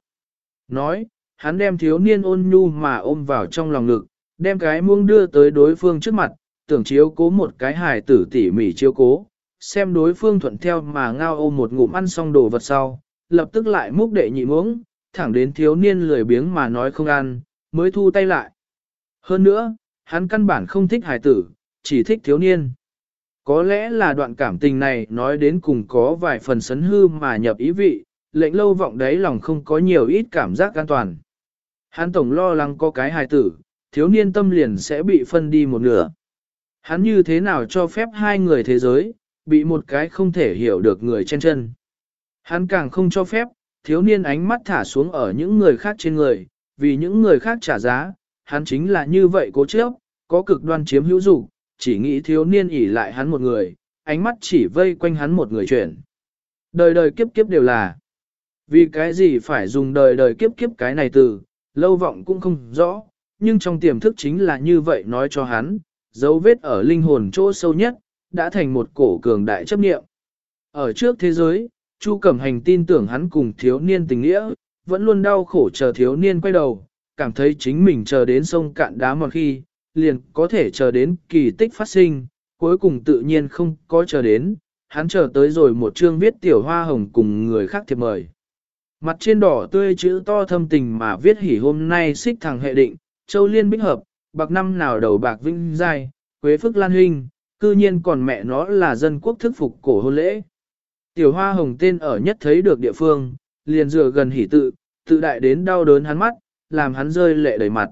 Speaker 1: Nói, hắn đem thiếu niên ôn nhu mà ôm vào trong lòng ngực, đem cái muông đưa tới đối phương trước mặt, tưởng chiếu cố một cái hài tử tỉ mỉ chiếu cố, xem đối phương thuận theo mà ngao ôm một ngụm ăn xong đồ vật sau, lập tức lại múc đệ nhị muỗng, thẳng đến thiếu niên lười biếng mà nói không ăn, mới thu tay lại. Hơn nữa, hắn căn bản không thích hài tử, chỉ thích thiếu niên. Có lẽ là đoạn cảm tình này nói đến cùng có vài phần sấn hư mà nhập ý vị, lệnh lâu vọng đấy lòng không có nhiều ít cảm giác an toàn. Hắn tổng lo lắng có cái hài tử, thiếu niên tâm liền sẽ bị phân đi một nửa. Hắn như thế nào cho phép hai người thế giới, bị một cái không thể hiểu được người trên chân. Hắn càng không cho phép, thiếu niên ánh mắt thả xuống ở những người khác trên người, vì những người khác trả giá, hắn chính là như vậy cố chấp, có cực đoan chiếm hữu dục, chỉ nghĩ thiếu niên ỉ lại hắn một người, ánh mắt chỉ vây quanh hắn một người chuyển. Đời đời kiếp kiếp đều là. Vì cái gì phải dùng đời đời kiếp kiếp cái này từ, lâu vọng cũng không rõ, nhưng trong tiềm thức chính là như vậy nói cho hắn, dấu vết ở linh hồn chỗ sâu nhất, đã thành một cổ cường đại chấp niệm. Ở trước thế giới, Chu Cẩm Hành tin tưởng hắn cùng thiếu niên tình nghĩa, vẫn luôn đau khổ chờ thiếu niên quay đầu, cảm thấy chính mình chờ đến sông cạn đá một khi, liền có thể chờ đến kỳ tích phát sinh, cuối cùng tự nhiên không có chờ đến, hắn chờ tới rồi một chương viết tiểu hoa hồng cùng người khác thiệp mời. Mặt trên đỏ tươi chữ to thâm tình mà viết hỉ hôm nay xích thằng hệ định, châu liên bích hợp, bạc năm nào đầu bạc vinh giai, quế phức lan huynh, cư nhiên còn mẹ nó là dân quốc thức phục cổ hôn lễ. Tiểu hoa hồng tên ở nhất thấy được địa phương, liền dựa gần hỉ tự, tự đại đến đau đớn hắn mắt, làm hắn rơi lệ đầy mặt.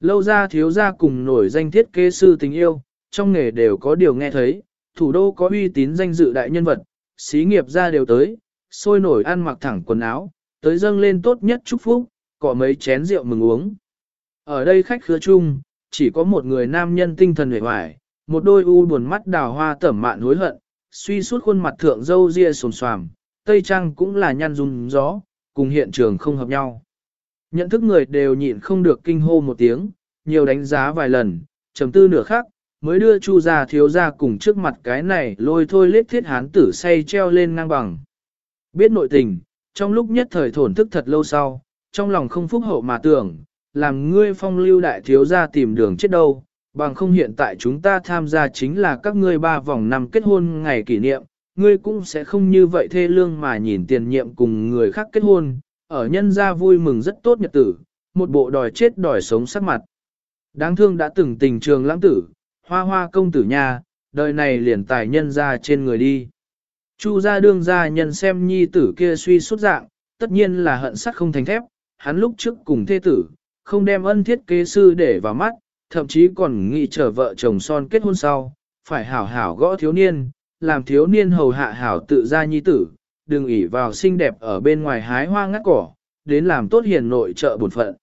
Speaker 1: Lâu ra thiếu ra cùng nổi danh thiết kế sư tình yêu, trong nghề đều có điều nghe thấy, thủ đô có uy tín danh dự đại nhân vật, xí nghiệp ra đều tới, sôi nổi ăn mặc thẳng quần áo, tới dâng lên tốt nhất chúc phúc, có mấy chén rượu mừng uống. Ở đây khách khứa chung, chỉ có một người nam nhân tinh thần hề hoài, một đôi u buồn mắt đào hoa tẩm mạn hối hận, suy suốt khuôn mặt thượng dâu ria sồn xoàm, tây trang cũng là nhăn run gió, cùng hiện trường không hợp nhau. Nhận thức người đều nhịn không được kinh hô một tiếng, nhiều đánh giá vài lần, trầm tư nửa khắc, mới đưa chu gia thiếu gia cùng trước mặt cái này lôi thôi lết thiết hán tử say treo lên ngang bằng. Biết nội tình, trong lúc nhất thời thổn thức thật lâu sau, trong lòng không phúc hậu mà tưởng, làm ngươi phong lưu đại thiếu gia tìm đường chết đâu, bằng không hiện tại chúng ta tham gia chính là các ngươi ba vòng năm kết hôn ngày kỷ niệm, ngươi cũng sẽ không như vậy thê lương mà nhìn tiền nhiệm cùng người khác kết hôn, ở nhân gia vui mừng rất tốt nhật tử, một bộ đòi chết đòi sống sắc mặt. Đáng thương đã từng tình trường lãng tử, hoa hoa công tử nhà, đời này liền tài nhân ra trên người đi. Chu gia đương gia nhân xem nhi tử kia suy sút dạng, tất nhiên là hận sắt không thành thép, hắn lúc trước cùng thê tử, không đem ân thiết kế sư để vào mắt, thậm chí còn nghĩ chờ vợ chồng son kết hôn sau, phải hảo hảo gõ thiếu niên, làm thiếu niên hầu hạ hảo tự gia nhi tử, đừng ỷ vào xinh đẹp ở bên ngoài hái hoa ngắt cỏ, đến làm tốt hiền nội trợ bổn phận.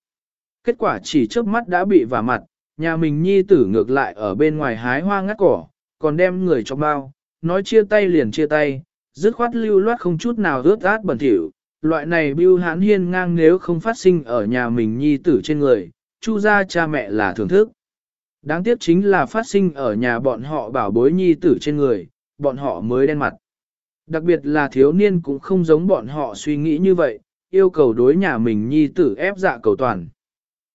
Speaker 1: Kết quả chỉ trước mắt đã bị vả mặt, nhà mình nhi tử ngược lại ở bên ngoài hái hoa ngắt cỏ, còn đem người cho bao, nói chia tay liền chia tay, dứt khoát lưu loát không chút nào rớt át bẩn thỉu. Loại này bưu hãn hiên ngang nếu không phát sinh ở nhà mình nhi tử trên người, chu gia cha mẹ là thưởng thức. Đáng tiếc chính là phát sinh ở nhà bọn họ bảo bối nhi tử trên người, bọn họ mới đen mặt. Đặc biệt là thiếu niên cũng không giống bọn họ suy nghĩ như vậy, yêu cầu đối nhà mình nhi tử ép dạ cầu toàn.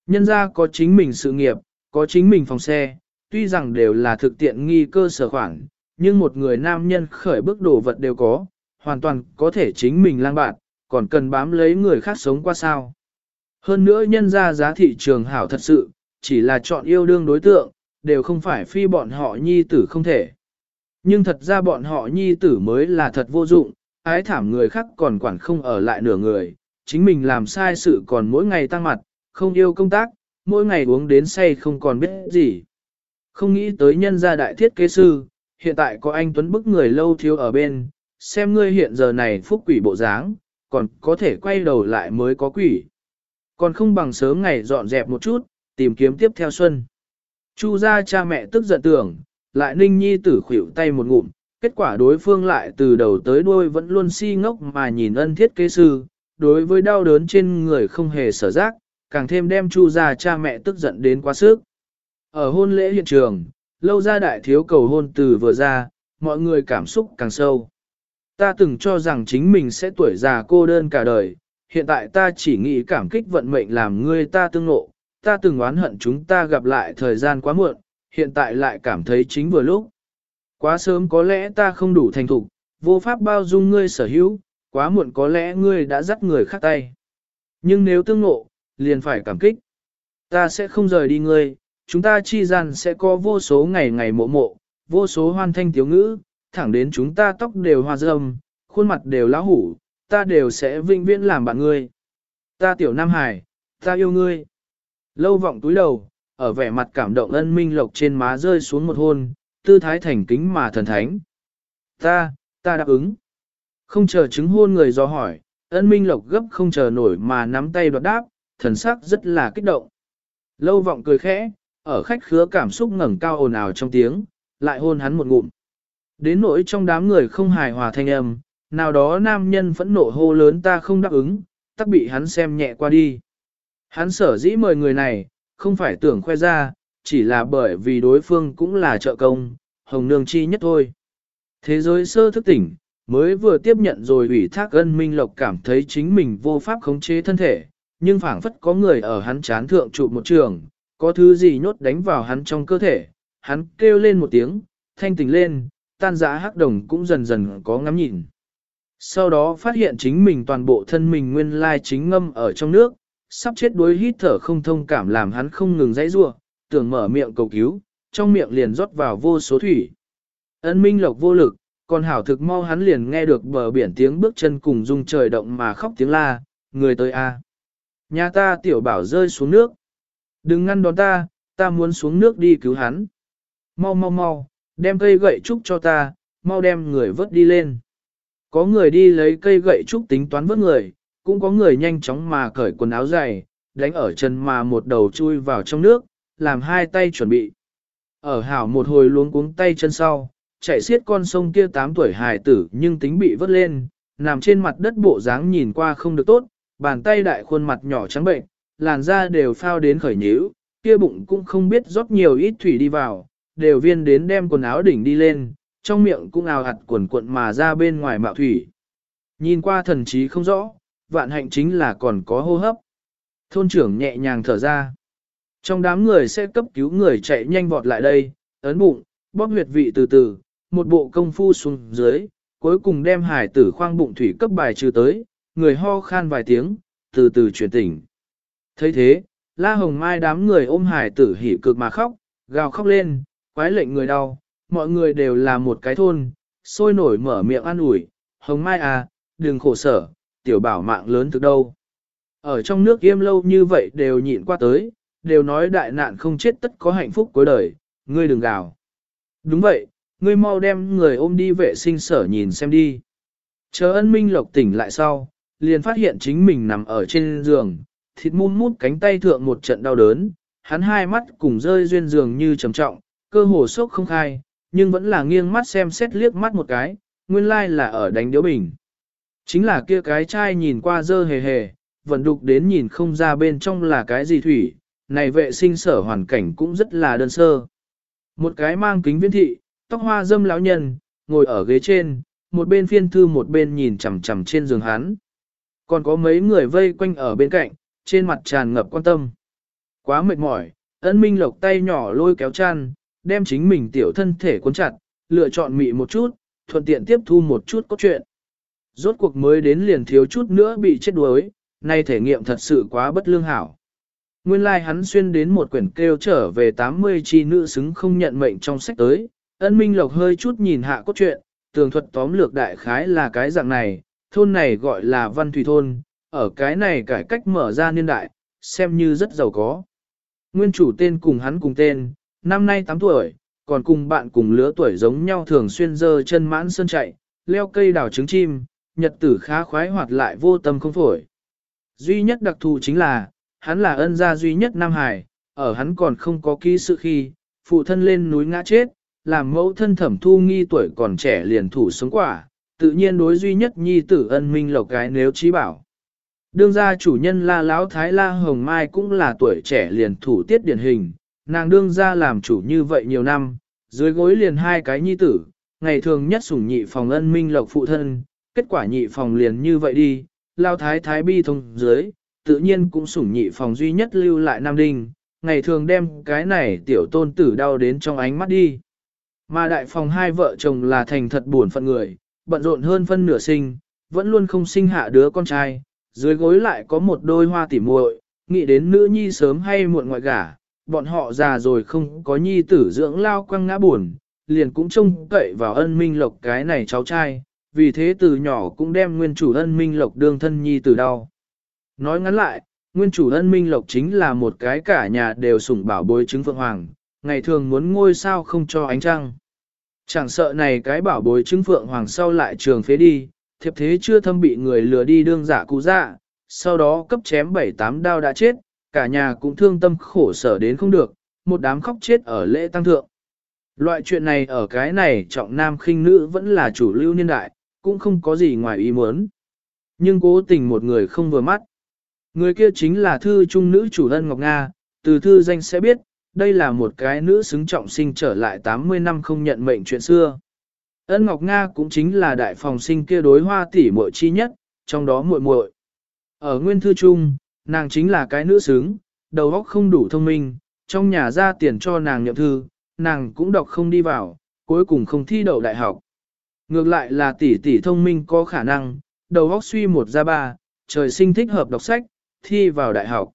Speaker 1: Nhân ra có chính mình sự nghiệp, có chính mình phòng xe, tuy rằng đều là thực tiện nghi cơ sở khoản, nhưng một người nam nhân khởi bước đồ vật đều có, hoàn toàn có thể chính mình lang bạt, còn cần bám lấy người khác sống qua sao. Hơn nữa nhân ra giá thị trường hảo thật sự, chỉ là chọn yêu đương đối tượng, đều không phải phi bọn họ nhi tử không thể. Nhưng thật ra bọn họ nhi tử mới là thật vô dụng, ái thảm người khác còn quản không ở lại nửa người, chính mình làm sai sự còn mỗi ngày tăng mặt, không yêu công tác, mỗi ngày uống đến say không còn biết gì. Không nghĩ tới nhân gia đại thiết kế sư, hiện tại có anh Tuấn bức người lâu thiếu ở bên, xem ngươi hiện giờ này phúc quỷ bộ dáng, còn có thể quay đầu lại mới có quỷ. Còn không bằng sớm ngày dọn dẹp một chút, tìm kiếm tiếp theo xuân. Chu gia cha mẹ tức giận tưởng, lại ninh nhi tử khỉu tay một ngụm, kết quả đối phương lại từ đầu tới đuôi vẫn luôn si ngốc mà nhìn ân thiết kế sư, đối với đau đớn trên người không hề sở giác, càng thêm đem chu gia cha mẹ tức giận đến quá sức. Ở hôn lễ hiện trường, lâu ra đại thiếu cầu hôn từ vừa ra, mọi người cảm xúc càng sâu. Ta từng cho rằng chính mình sẽ tuổi già cô đơn cả đời, hiện tại ta chỉ nghĩ cảm kích vận mệnh làm ngươi ta tương ngộ, ta từng oán hận chúng ta gặp lại thời gian quá muộn, hiện tại lại cảm thấy chính vừa lúc. Quá sớm có lẽ ta không đủ thành thục, vô pháp bao dung ngươi sở hữu, quá muộn có lẽ ngươi đã dắt người khác tay. Nhưng nếu tương ngộ, liền phải cảm kích. Ta sẽ không rời đi ngươi, chúng ta chi gian sẽ có vô số ngày ngày mộ mộ, vô số hoan thanh tiếu ngữ, thẳng đến chúng ta tóc đều hoa râm, khuôn mặt đều lão hủ, ta đều sẽ vinh viễn làm bạn ngươi. Ta tiểu Nam Hải, ta yêu ngươi. Lâu vọng túi đầu, ở vẻ mặt cảm động ân minh lộc trên má rơi xuống một hôn, tư thái thành kính mà thần thánh. Ta, ta đáp ứng. Không chờ chứng hôn người do hỏi, ân minh lộc gấp không chờ nổi mà nắm tay đoạt đáp, thần sắc rất là kích động. Lâu vọng cười khẽ, ở khách khứa cảm xúc ngẩng cao ồn ào trong tiếng, lại hôn hắn một ngụm. Đến nỗi trong đám người không hài hòa thanh âm, nào đó nam nhân phẫn nộ hô lớn ta không đáp ứng, tắc bị hắn xem nhẹ qua đi. Hắn sở dĩ mời người này, không phải tưởng khoe ra, chỉ là bởi vì đối phương cũng là trợ công, hồng nương chi nhất thôi. Thế giới sơ thức tỉnh, mới vừa tiếp nhận rồi ủy thác ân minh lộc cảm thấy chính mình vô pháp khống chế thân thể, nhưng phảng phất có người ở hắn chán thượng trụ một trường, có thứ gì nhốt đánh vào hắn trong cơ thể, hắn kêu lên một tiếng, thanh tỉnh lên, tan giã hắc đồng cũng dần dần có ngắm nhìn. Sau đó phát hiện chính mình toàn bộ thân mình nguyên lai chính ngâm ở trong nước, sắp chết đuối hít thở không thông cảm làm hắn không ngừng dãy rua, tưởng mở miệng cầu cứu, trong miệng liền rót vào vô số thủy. Ân minh lộc vô lực, còn hảo thực mau hắn liền nghe được bờ biển tiếng bước chân cùng rung trời động mà khóc tiếng la, người tới a. Nhà ta tiểu bảo rơi xuống nước. Đừng ngăn đón ta, ta muốn xuống nước đi cứu hắn. Mau mau mau, đem cây gậy trúc cho ta, mau đem người vớt đi lên. Có người đi lấy cây gậy trúc tính toán vớt người, cũng có người nhanh chóng mà cởi quần áo dày, đánh ở chân mà một đầu chui vào trong nước, làm hai tay chuẩn bị. Ở hảo một hồi luống cuống tay chân sau, chạy xiết con sông kia 8 tuổi hài tử nhưng tính bị vớt lên, nằm trên mặt đất bộ dáng nhìn qua không được tốt, bàn tay đại khuôn mặt nhỏ trắng bệnh, làn da đều phao đến khởi nhíu, kia bụng cũng không biết rót nhiều ít thủy đi vào, đều viên đến đem quần áo đỉnh đi lên, trong miệng cũng ào hạt quần cuộn mà ra bên ngoài mạo thủy. Nhìn qua thần trí không rõ, vạn hạnh chính là còn có hô hấp. Thôn trưởng nhẹ nhàng thở ra. Trong đám người sẽ cấp cứu người chạy nhanh vọt lại đây, ấn bụng, bóp huyệt vị từ từ, một bộ công phu xuống dưới, cuối cùng đem hải tử khoang bụng thủy cấp bài trừ tới, người ho khan vài tiếng, từ từ chuyển tỉnh. thấy thế, La Hồng Mai đám người ôm hải tử hỉ cực mà khóc, gào khóc lên, quái lệnh người đau, mọi người đều là một cái thôn, sôi nổi mở miệng an ủi, Hồng Mai à, đừng khổ sở, tiểu bảo mạng lớn thực đâu. Ở trong nước im lâu như vậy đều nhịn qua tới, đều nói đại nạn không chết tất có hạnh phúc cuối đời, ngươi đừng gào. Đúng vậy, ngươi mau đem người ôm đi vệ sinh sở nhìn xem đi. Chờ ân minh lộc tỉnh lại sau, liền phát hiện chính mình nằm ở trên giường, thịt mum mút cánh tay thượng một trận đau đớn, hắn hai mắt cùng rơi duyên giường như trầm trọng, cơ hồ sốc không khai, nhưng vẫn là nghiêng mắt xem xét liếc mắt một cái, nguyên lai là ở đánh điếu bình. Chính là kia cái chai nhìn qua dơ hề hề, vận đục đến nhìn không ra bên trong là cái gì thủy, này vệ sinh sở hoàn cảnh cũng rất là đơn sơ. Một cái mang kính viễn thị, tóc hoa dâm lão nhân, ngồi ở ghế trên, một bên phiên thư một bên nhìn chằm chằm trên giường hắn. Còn có mấy người vây quanh ở bên cạnh, trên mặt tràn ngập quan tâm. Quá mệt mỏi, ân minh lộc tay nhỏ lôi kéo chăn, đem chính mình tiểu thân thể cuốn chặt, lựa chọn mị một chút, thuận tiện tiếp thu một chút có chuyện. Rốt cuộc mới đến liền thiếu chút nữa bị chết đuối, nay thể nghiệm thật sự quá bất lương hảo. Nguyên lai like hắn xuyên đến một quyển kêu trở về 80 chi nữ xứng không nhận mệnh trong sách tới, ân minh lộc hơi chút nhìn hạ cốt truyện, tường thuật tóm lược đại khái là cái dạng này, thôn này gọi là văn thủy thôn, ở cái này cải cách mở ra niên đại, xem như rất giàu có. Nguyên chủ tên cùng hắn cùng tên, năm nay 8 tuổi, còn cùng bạn cùng lứa tuổi giống nhau thường xuyên dơ chân mãn sơn chạy, leo cây đào trứng chim, nhật tử khá khoái hoạt lại vô tâm không phổi. Duy nhất đặc thù chính là, hắn là ân gia duy nhất Nam Hải, ở hắn còn không có ký sự khi, phụ thân lên núi ngã chết, làm mẫu thân thẩm thu nghi tuổi còn trẻ liền thủ sống quả, tự nhiên đối duy nhất nhi tử ân minh lộc cái nếu trí bảo. Đương gia chủ nhân la lão thái la hồng mai cũng là tuổi trẻ liền thủ tiết điển hình, nàng đương gia làm chủ như vậy nhiều năm, dưới gối liền hai cái nhi tử, ngày thường nhất sủng nhị phòng ân minh lộc phụ thân, kết quả nhị phòng liền như vậy đi, lao thái thái bi thông dưới, tự nhiên cũng sủng nhị phòng duy nhất lưu lại Nam Đinh, ngày thường đem cái này tiểu tôn tử đau đến trong ánh mắt đi. Mà đại phòng hai vợ chồng là thành thật buồn phận người, bận rộn hơn phân nửa sinh, vẫn luôn không sinh hạ đứa con trai, dưới gối lại có một đôi hoa tỉ muội, nghĩ đến nữ nhi sớm hay muộn ngoại gả, bọn họ già rồi không có nhi tử dưỡng lao quăng ngã buồn, liền cũng trông cậy vào ân minh lộc cái này cháu trai, vì thế từ nhỏ cũng đem nguyên chủ ân minh lộc đương thân nhi tử đau. Nói ngắn lại, nguyên chủ ân minh lộc chính là một cái cả nhà đều sủng bảo bối trứng phượng hoàng, ngày thường muốn ngôi sao không cho ánh trăng. Chẳng sợ này cái bảo bối trứng phượng hoàng sau lại trường phế đi, thiệp thế chưa thâm bị người lừa đi đương giả cụ dạ, sau đó cấp chém bảy tám đao đã chết, cả nhà cũng thương tâm khổ sở đến không được, một đám khóc chết ở lễ tăng thượng. Loại chuyện này ở cái này trọng nam khinh nữ vẫn là chủ lưu niên đại, cũng không có gì ngoài ý muốn. Nhưng cố tình một người không vừa mắt. Người kia chính là thư trung nữ chủ ân Ngọc Nga, từ thư danh sẽ biết, đây là một cái nữ xứng trọng sinh trở lại 80 năm không nhận mệnh chuyện xưa. Ân Ngọc Nga cũng chính là đại phòng sinh kia đối hoa tỷ muội chi nhất, trong đó muội muội. Ở nguyên thư trung, nàng chính là cái nữ xứng, đầu óc không đủ thông minh, trong nhà ra tiền cho nàng nhậm thư, nàng cũng đọc không đi vào, cuối cùng không thi đậu đại học. Ngược lại là tỷ tỷ thông minh có khả năng, đầu óc suy một ra ba, trời sinh thích hợp đọc sách, thi vào đại học.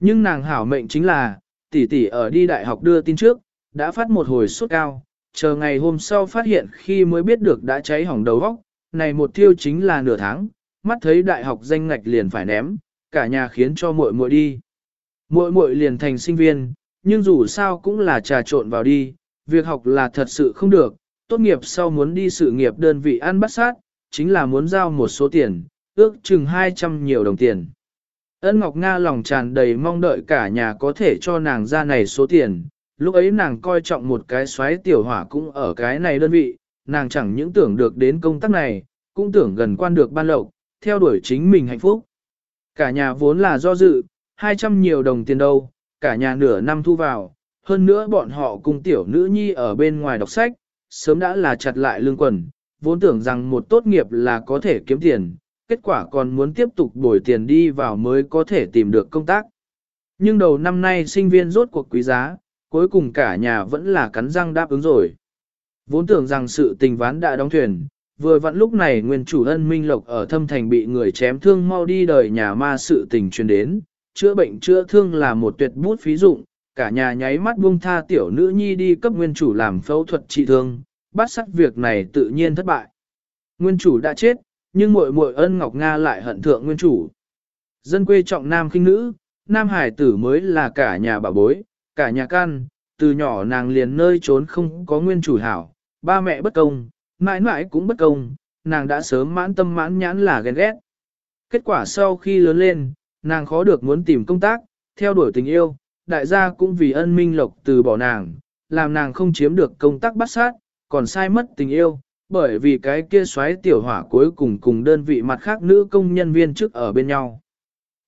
Speaker 1: Nhưng nàng hảo mệnh chính là, tỷ tỷ ở đi đại học đưa tin trước, đã phát một hồi sốt cao, chờ ngày hôm sau phát hiện khi mới biết được đã cháy hỏng đầu óc, này một tiêu chính là nửa tháng, mắt thấy đại học danh ngạch liền phải ném, cả nhà khiến cho muội muội đi. Muội muội liền thành sinh viên, nhưng dù sao cũng là trà trộn vào đi, việc học là thật sự không được, tốt nghiệp sau muốn đi sự nghiệp đơn vị ăn bắt sát, chính là muốn giao một số tiền, ước chừng 200 nhiều đồng tiền. Ân Ngọc Nga lòng tràn đầy mong đợi cả nhà có thể cho nàng ra này số tiền, lúc ấy nàng coi trọng một cái xoáy tiểu hỏa cũng ở cái này đơn vị, nàng chẳng những tưởng được đến công tác này, cũng tưởng gần quan được ban lộc, theo đuổi chính mình hạnh phúc. Cả nhà vốn là do dự, 200 nhiều đồng tiền đâu, cả nhà nửa năm thu vào, hơn nữa bọn họ cùng tiểu nữ nhi ở bên ngoài đọc sách, sớm đã là chặt lại lương quần, vốn tưởng rằng một tốt nghiệp là có thể kiếm tiền, kết quả còn muốn tiếp tục bồi tiền đi vào mới có thể tìm được công tác. Nhưng đầu năm nay sinh viên rốt cuộc quý giá, cuối cùng cả nhà vẫn là cắn răng đáp ứng rồi. Vốn tưởng rằng sự tình ván đã đóng thuyền, vừa vặn lúc này nguyên chủ ân minh lộc ở thâm thành bị người chém thương mau đi đời nhà ma sự tình truyền đến, chữa bệnh chữa thương là một tuyệt bút phí dụng, cả nhà nháy mắt buông tha tiểu nữ nhi đi cấp nguyên chủ làm phẫu thuật trị thương, bắt sắc việc này tự nhiên thất bại. Nguyên chủ đã chết, nhưng muội muội ân Ngọc Nga lại hận thượng nguyên chủ. Dân quê trọng nam khinh nữ, nam hải tử mới là cả nhà bà bối, cả nhà can, từ nhỏ nàng liền nơi trốn không có nguyên chủ hảo, ba mẹ bất công, mãi mãi cũng bất công, nàng đã sớm mãn tâm mãn nhãn là ghen ghét. Kết quả sau khi lớn lên, nàng khó được muốn tìm công tác, theo đuổi tình yêu, đại gia cũng vì ân minh lộc từ bỏ nàng, làm nàng không chiếm được công tác bắt sát, còn sai mất tình yêu, bởi vì cái kia xoáy tiểu hỏa cuối cùng cùng đơn vị mặt khác nữ công nhân viên trước ở bên nhau.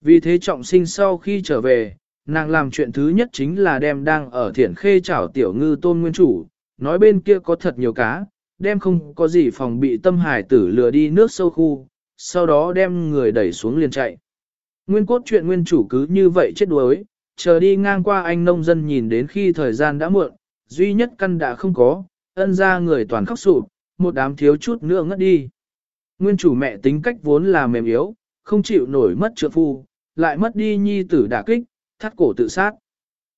Speaker 1: Vì thế trọng sinh sau khi trở về, nàng làm chuyện thứ nhất chính là đem đang ở thiển khê chảo tiểu ngư tôn nguyên chủ, nói bên kia có thật nhiều cá, đem không có gì phòng bị tâm hải tử lừa đi nước sâu khu, sau đó đem người đẩy xuống liền chạy. Nguyên cốt chuyện nguyên chủ cứ như vậy chết đuối, chờ đi ngang qua anh nông dân nhìn đến khi thời gian đã muộn, duy nhất căn đã không có, ân ra người toàn khóc sụp, một đám thiếu chút nữa ngất đi. Nguyên chủ mẹ tính cách vốn là mềm yếu, không chịu nổi mất trượng phu, lại mất đi nhi tử đả kích, thắt cổ tự sát.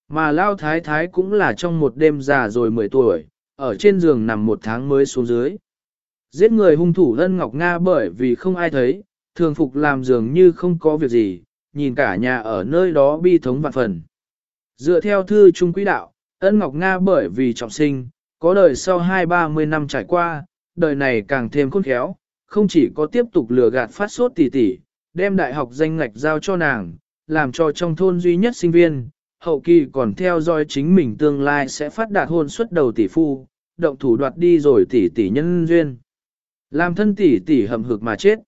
Speaker 1: Mà Lao Thái Thái cũng là trong một đêm già rồi 10 tuổi, ở trên giường nằm một tháng mới xuống dưới. Giết người hung thủ Lân Ngọc Nga bởi vì không ai thấy, thường phục làm dường như không có việc gì, nhìn cả nhà ở nơi đó bi thống vạn phần. Dựa theo thư trung quý đạo, ân Ngọc Nga bởi vì trọng sinh, có đời sau hai ba mươi năm trải qua, đời này càng thêm khôn khéo, không chỉ có tiếp tục lừa gạt phát sốt tỷ tỷ, đem đại học danh ngạch giao cho nàng, làm cho trong thôn duy nhất sinh viên, hậu kỳ còn theo dõi chính mình tương lai sẽ phát đạt hôn suất đầu tỷ phu, động thủ đoạt đi rồi tỷ tỷ nhân duyên. Làm thân tỷ tỷ hầm hực mà chết.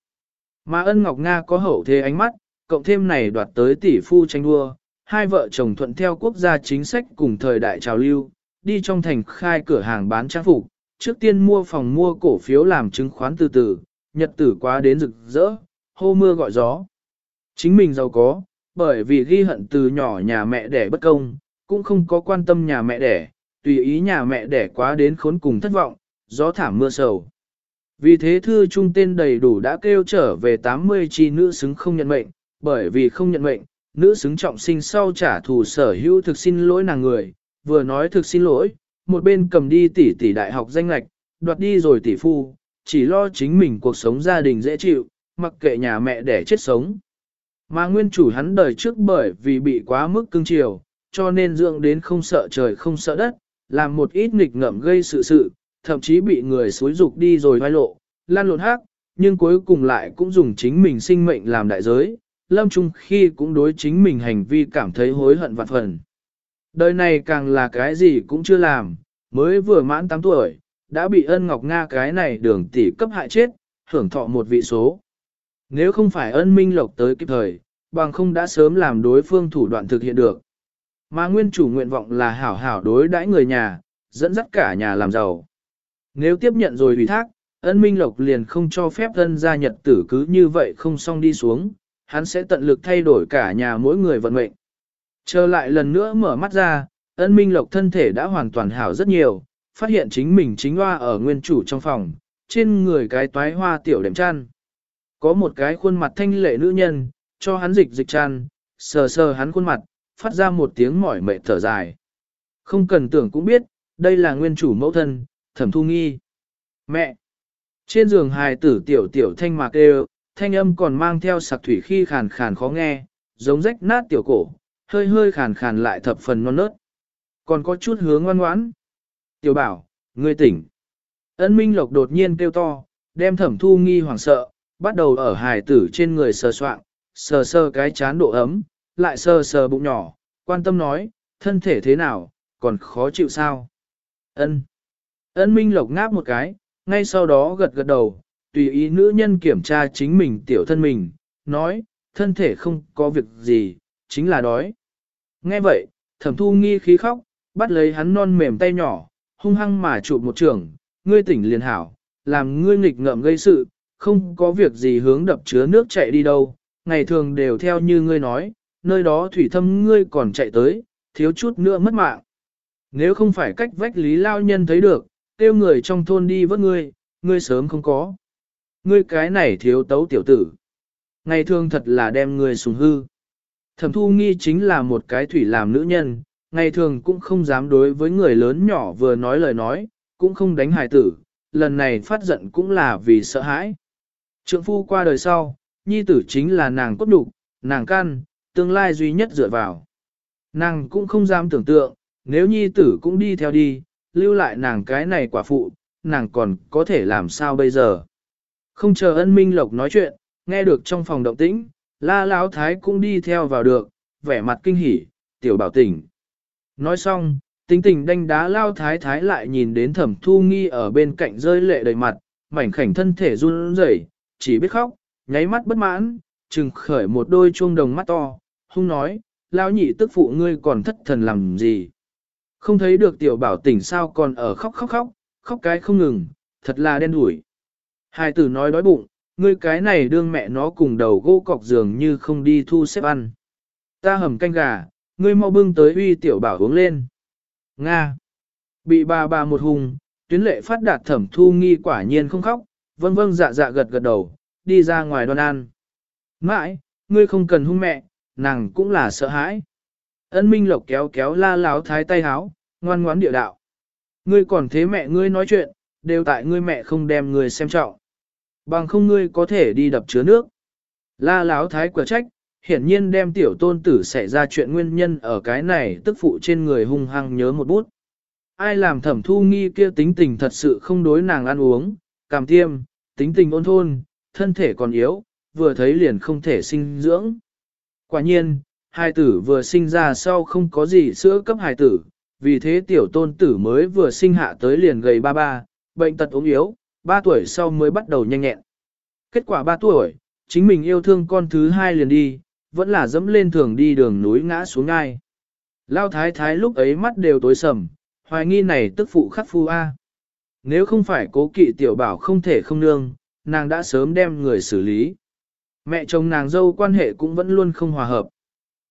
Speaker 1: Mà ân Ngọc Nga có hậu thế ánh mắt, cộng thêm này đoạt tới tỷ phu tranh đua, hai vợ chồng thuận theo quốc gia chính sách cùng thời đại trào lưu, đi trong thành khai cửa hàng bán trang phục, trước tiên mua phòng mua cổ phiếu làm chứng khoán từ từ, nhật tử quá đến rực rỡ, hô mưa gọi gió. Chính mình giàu có, bởi vì ghi hận từ nhỏ nhà mẹ đẻ bất công, cũng không có quan tâm nhà mẹ đẻ, tùy ý nhà mẹ đẻ quá đến khốn cùng thất vọng, gió thảm mưa sầu. Vì thế thư trung tên đầy đủ đã kêu trở về 80 chi nữ xứng không nhận mệnh, bởi vì không nhận mệnh, nữ xứng trọng sinh sau trả thù sở hữu thực xin lỗi nàng người, vừa nói thực xin lỗi, một bên cầm đi tỷ tỷ đại học danh lạch, đoạt đi rồi tỷ phu, chỉ lo chính mình cuộc sống gia đình dễ chịu, mặc kệ nhà mẹ để chết sống. Mà nguyên chủ hắn đời trước bởi vì bị quá mức cưng chiều, cho nên dưỡng đến không sợ trời không sợ đất, làm một ít nghịch ngợm gây sự sự, thậm chí bị người xối dục đi rồi vai lộ, lan lộn hát, nhưng cuối cùng lại cũng dùng chính mình sinh mệnh làm đại giới, lâm trung khi cũng đối chính mình hành vi cảm thấy hối hận vạn phần. Đời này càng là cái gì cũng chưa làm, mới vừa mãn 8 tuổi, đã bị ân ngọc Nga cái này đường tỷ cấp hại chết, hưởng thọ một vị số. Nếu không phải ân minh lộc tới kịp thời, bằng không đã sớm làm đối phương thủ đoạn thực hiện được. Mà nguyên chủ nguyện vọng là hảo hảo đối đãi người nhà, dẫn dắt cả nhà làm giàu. Nếu tiếp nhận rồi ủy thác, ân minh lộc liền không cho phép ân gia nhật tử cứ như vậy không xong đi xuống, hắn sẽ tận lực thay đổi cả nhà mỗi người vận mệnh. Trở lại lần nữa mở mắt ra, ân minh lộc thân thể đã hoàn toàn hảo rất nhiều, phát hiện chính mình chính hoa ở nguyên chủ trong phòng, trên người cái toái hoa tiểu đệm chăn. Có một cái khuôn mặt thanh lệ nữ nhân, cho hắn dịch dịch chăn, sờ sờ hắn khuôn mặt, phát ra một tiếng mỏi mệt thở dài. Không cần tưởng cũng biết, đây là nguyên chủ mẫu thân, thẩm thu nghi. Mẹ! Trên giường hài tử tiểu tiểu thanh mạc đều, thanh âm còn mang theo sặc thủy khi khàn khàn khó nghe, giống rách nát tiểu cổ, hơi hơi khàn khàn lại thập phần non nớt. Còn có chút hướng ngoan ngoãn. Tiểu bảo, ngươi tỉnh. Ân Minh Lộc đột nhiên kêu to, đem thẩm thu nghi hoảng sợ, bắt đầu ở hài tử trên người sờ soạn, sờ sờ cái chán độ ấm, lại sờ sờ bụng nhỏ, quan tâm nói, thân thể thế nào, còn khó chịu sao? Ân. Ân Minh Lộc ngáp một cái, ngay sau đó gật gật đầu, tùy ý nữ nhân kiểm tra chính mình tiểu thân mình, nói, thân thể không có việc gì, chính là đói. Nghe vậy, thẩm thu nghi khí khóc, bắt lấy hắn non mềm tay nhỏ, hung hăng mà chụp một trường, ngươi tỉnh liền hảo, làm ngươi nghịch ngợm gây sự, không có việc gì hướng đập chứa nước chạy đi đâu, ngày thường đều theo như ngươi nói, nơi đó thủy thâm ngươi còn chạy tới, thiếu chút nữa mất mạng. Nếu không phải cách vách lý lao nhân thấy được, tiêu người trong thôn đi vớt ngươi, ngươi sớm không có. Ngươi cái này thiếu tấu tiểu tử. Ngày thường thật là đem ngươi sùng hư. Thẩm thu nghi chính là một cái thủy làm nữ nhân, ngày thường cũng không dám đối với người lớn nhỏ vừa nói lời nói, cũng không đánh hài tử, lần này phát giận cũng là vì sợ hãi. Trượng phu qua đời sau, nhi tử chính là nàng cốt đục, nàng căn, tương lai duy nhất dựa vào. Nàng cũng không dám tưởng tượng, nếu nhi tử cũng đi theo đi, lưu lại nàng cái này quả phụ, nàng còn có thể làm sao bây giờ. Không chờ ân minh lộc nói chuyện, nghe được trong phòng động tĩnh, la lão thái cũng đi theo vào được, vẻ mặt kinh hỉ, tiểu bảo tỉnh. Nói xong, tính tình đanh đá lao thái thái lại nhìn đến thẩm thu nghi ở bên cạnh rơi lệ đầy mặt, mảnh khảnh thân thể run rẩy, chỉ biết khóc, nháy mắt bất mãn, trừng khởi một đôi chuông đồng mắt to, hung nói, lao nhị tức phụ ngươi còn thất thần làm gì. Không thấy được tiểu bảo tỉnh sao còn ở khóc khóc khóc, khóc cái không ngừng, thật là đen đủi. Hai tử nói đói bụng, ngươi cái này đương mẹ nó cùng đầu gỗ cọc giường như không đi thu xếp ăn. Ta hầm canh gà, ngươi mau bưng tới uy tiểu bảo uống lên. Nga. Bị bà bà một hùng, tuyến lệ phát đạt thẩm thu nghi quả nhiên không khóc, vâng vâng dạ dạ gật gật đầu, đi ra ngoài đoan ăn. Mãi, ngươi không cần hung mẹ, nàng cũng là sợ hãi. Ân Minh Lộc kéo kéo la láo thái tay háo, ngoan ngoãn địa đạo. Ngươi còn thế mẹ ngươi nói chuyện, đều tại ngươi mẹ không đem ngươi xem trọng. Bằng không ngươi có thể đi đập chứa nước. La láo thái quả trách, hiển nhiên đem tiểu tôn tử xảy ra chuyện nguyên nhân ở cái này tức phụ trên người hung hăng nhớ một bút. Ai làm thẩm thu nghi kia tính tình thật sự không đối nàng ăn uống, cảm tiêm, tính tình ôn thôn, thân thể còn yếu, vừa thấy liền không thể sinh dưỡng. Quả nhiên, hai tử vừa sinh ra sau không có gì sữa cấp hài tử, vì thế tiểu tôn tử mới vừa sinh hạ tới liền gầy ba ba, bệnh tật ốm yếu, ba tuổi sau mới bắt đầu nhanh nhẹn. Kết quả ba tuổi, chính mình yêu thương con thứ hai liền đi, vẫn là dẫm lên thường đi đường núi ngã xuống ngai. Lao thái thái lúc ấy mắt đều tối sầm, hoài nghi này tức phụ khắc phu A. Nếu không phải cố kỵ tiểu bảo không thể không nương, nàng đã sớm đem người xử lý. Mẹ chồng nàng dâu quan hệ cũng vẫn luôn không hòa hợp.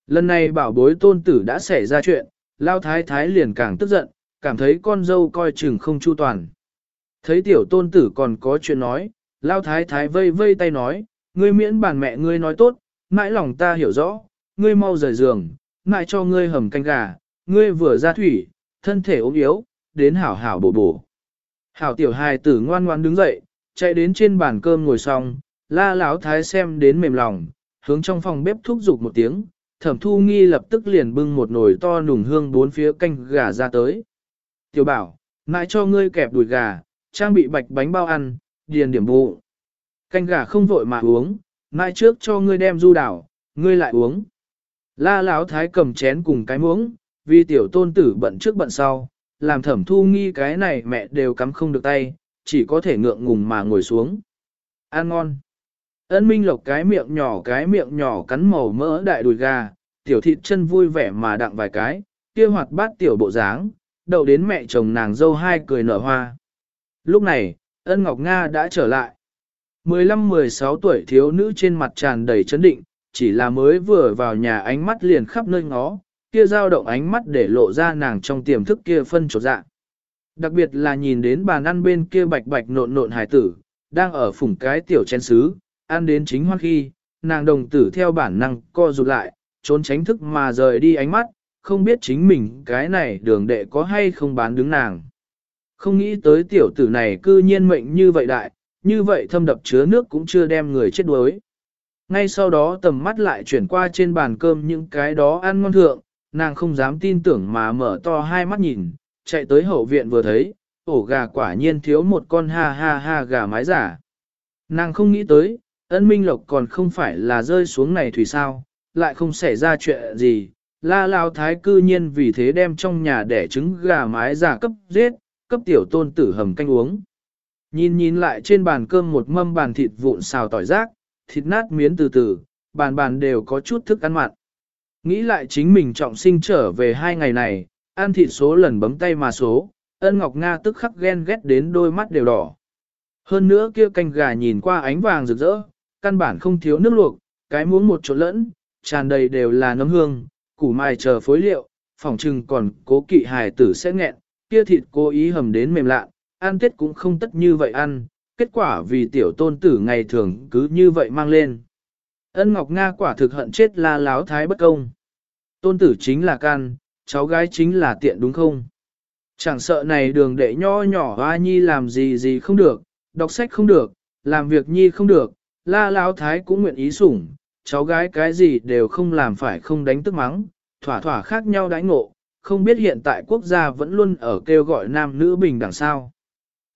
Speaker 1: Lần này bảo bối tôn tử đã xảy ra chuyện, lao thái thái liền càng tức giận, cảm thấy con dâu coi chừng không chu toàn. Thấy tiểu tôn tử còn có chuyện nói, lao thái thái vây vây tay nói, ngươi miễn bản mẹ ngươi nói tốt, mãi lòng ta hiểu rõ, ngươi mau rời giường, mãi cho ngươi hầm canh gà, ngươi vừa ra thủy, thân thể ốm yếu, đến hảo hảo bổ bổ. Hảo tiểu hài tử ngoan ngoan đứng dậy, chạy đến trên bàn cơm ngồi xong, la lão thái xem đến mềm lòng, hướng trong phòng bếp thúc giục một tiếng, thẩm thu nghi lập tức liền bưng một nồi to nùng hương bốn phía canh gà ra tới. Tiểu bảo, mãi cho ngươi kẹp đùi gà, trang bị bạch bánh bao ăn, điền điểm vụ. Canh gà không vội mà uống, mai trước cho ngươi đem du đảo, ngươi lại uống. La Lão thái cầm chén cùng cái muỗng, vì tiểu tôn tử bận trước bận sau, làm thẩm thu nghi cái này mẹ đều cắm không được tay, chỉ có thể ngượng ngùng mà ngồi xuống. Ăn ngon. Ân Minh Lộc cái miệng nhỏ cái miệng nhỏ cắn màu mỡ đại đùi gà, tiểu thịt chân vui vẻ mà đặng vài cái, kia hoạt bát tiểu bộ dáng, đậu đến mẹ chồng nàng dâu hai cười nở hoa. Lúc này, ân Ngọc Nga đã trở lại. 15-16 tuổi thiếu nữ trên mặt tràn đầy chấn định, chỉ là mới vừa vào nhà ánh mắt liền khắp nơi ngó, kia dao động ánh mắt để lộ ra nàng trong tiềm thức kia phân trột dạng. Đặc biệt là nhìn đến bàn ăn bên kia bạch bạch nộn nộn hải tử, đang ở phủng cái tiểu chén sứ, ăn đến chính hoan khi, nàng đồng tử theo bản năng co rụt lại, trốn tránh thức mà rời đi ánh mắt, không biết chính mình cái này đường đệ có hay không bán đứng nàng. Không nghĩ tới tiểu tử này cư nhiên mệnh như vậy đại, như vậy thâm đập chứa nước cũng chưa đem người chết đuối. Ngay sau đó tầm mắt lại chuyển qua trên bàn cơm những cái đó ăn ngon thượng, nàng không dám tin tưởng mà mở to hai mắt nhìn, chạy tới hậu viện vừa thấy, ổ gà quả nhiên thiếu một con ha ha ha gà mái giả. Nàng không nghĩ tới, ân minh lộc còn không phải là rơi xuống này thủy sao, lại không xảy ra chuyện gì, la lao thái cư nhiên vì thế đem trong nhà đẻ trứng gà mái giả cấp giết, cấp tiểu tôn tử hầm canh uống. Nhìn nhìn lại trên bàn cơm một mâm bàn thịt vụn xào tỏi rác, thịt nát miến từ từ, bàn bàn đều có chút thức ăn mặn. Nghĩ lại chính mình trọng sinh trở về hai ngày này, ăn thịt số lần bấm tay mà số, ân ngọc Nga tức khắc ghen ghét đến đôi mắt đều đỏ. Hơn nữa kia canh gà nhìn qua ánh vàng rực rỡ, căn bản không thiếu nước luộc, cái muỗng một chỗ lẫn, tràn đầy đều là nấm hương, củ mài chờ phối liệu, phỏng trừng còn cố kỵ hài tử sẽ nghẹn, kia thịt cố ý hầm đến mềm lạ, ăn tết cũng không tất như vậy ăn, kết quả vì tiểu tôn tử ngày thường cứ như vậy mang lên. Ân Ngọc Nga quả thực hận chết la láo thái bất công. Tôn tử chính là can, cháu gái chính là tiện đúng không? Chẳng sợ này đường đệ nho nhỏ hoa nhi làm gì gì không được, đọc sách không được, làm việc nhi không được, la láo thái cũng nguyện ý sủng, cháu gái cái gì đều không làm phải không đánh tức mắng, thỏa thỏa khác nhau đãi ngộ, không biết hiện tại quốc gia vẫn luôn ở kêu gọi nam nữ bình đẳng sao.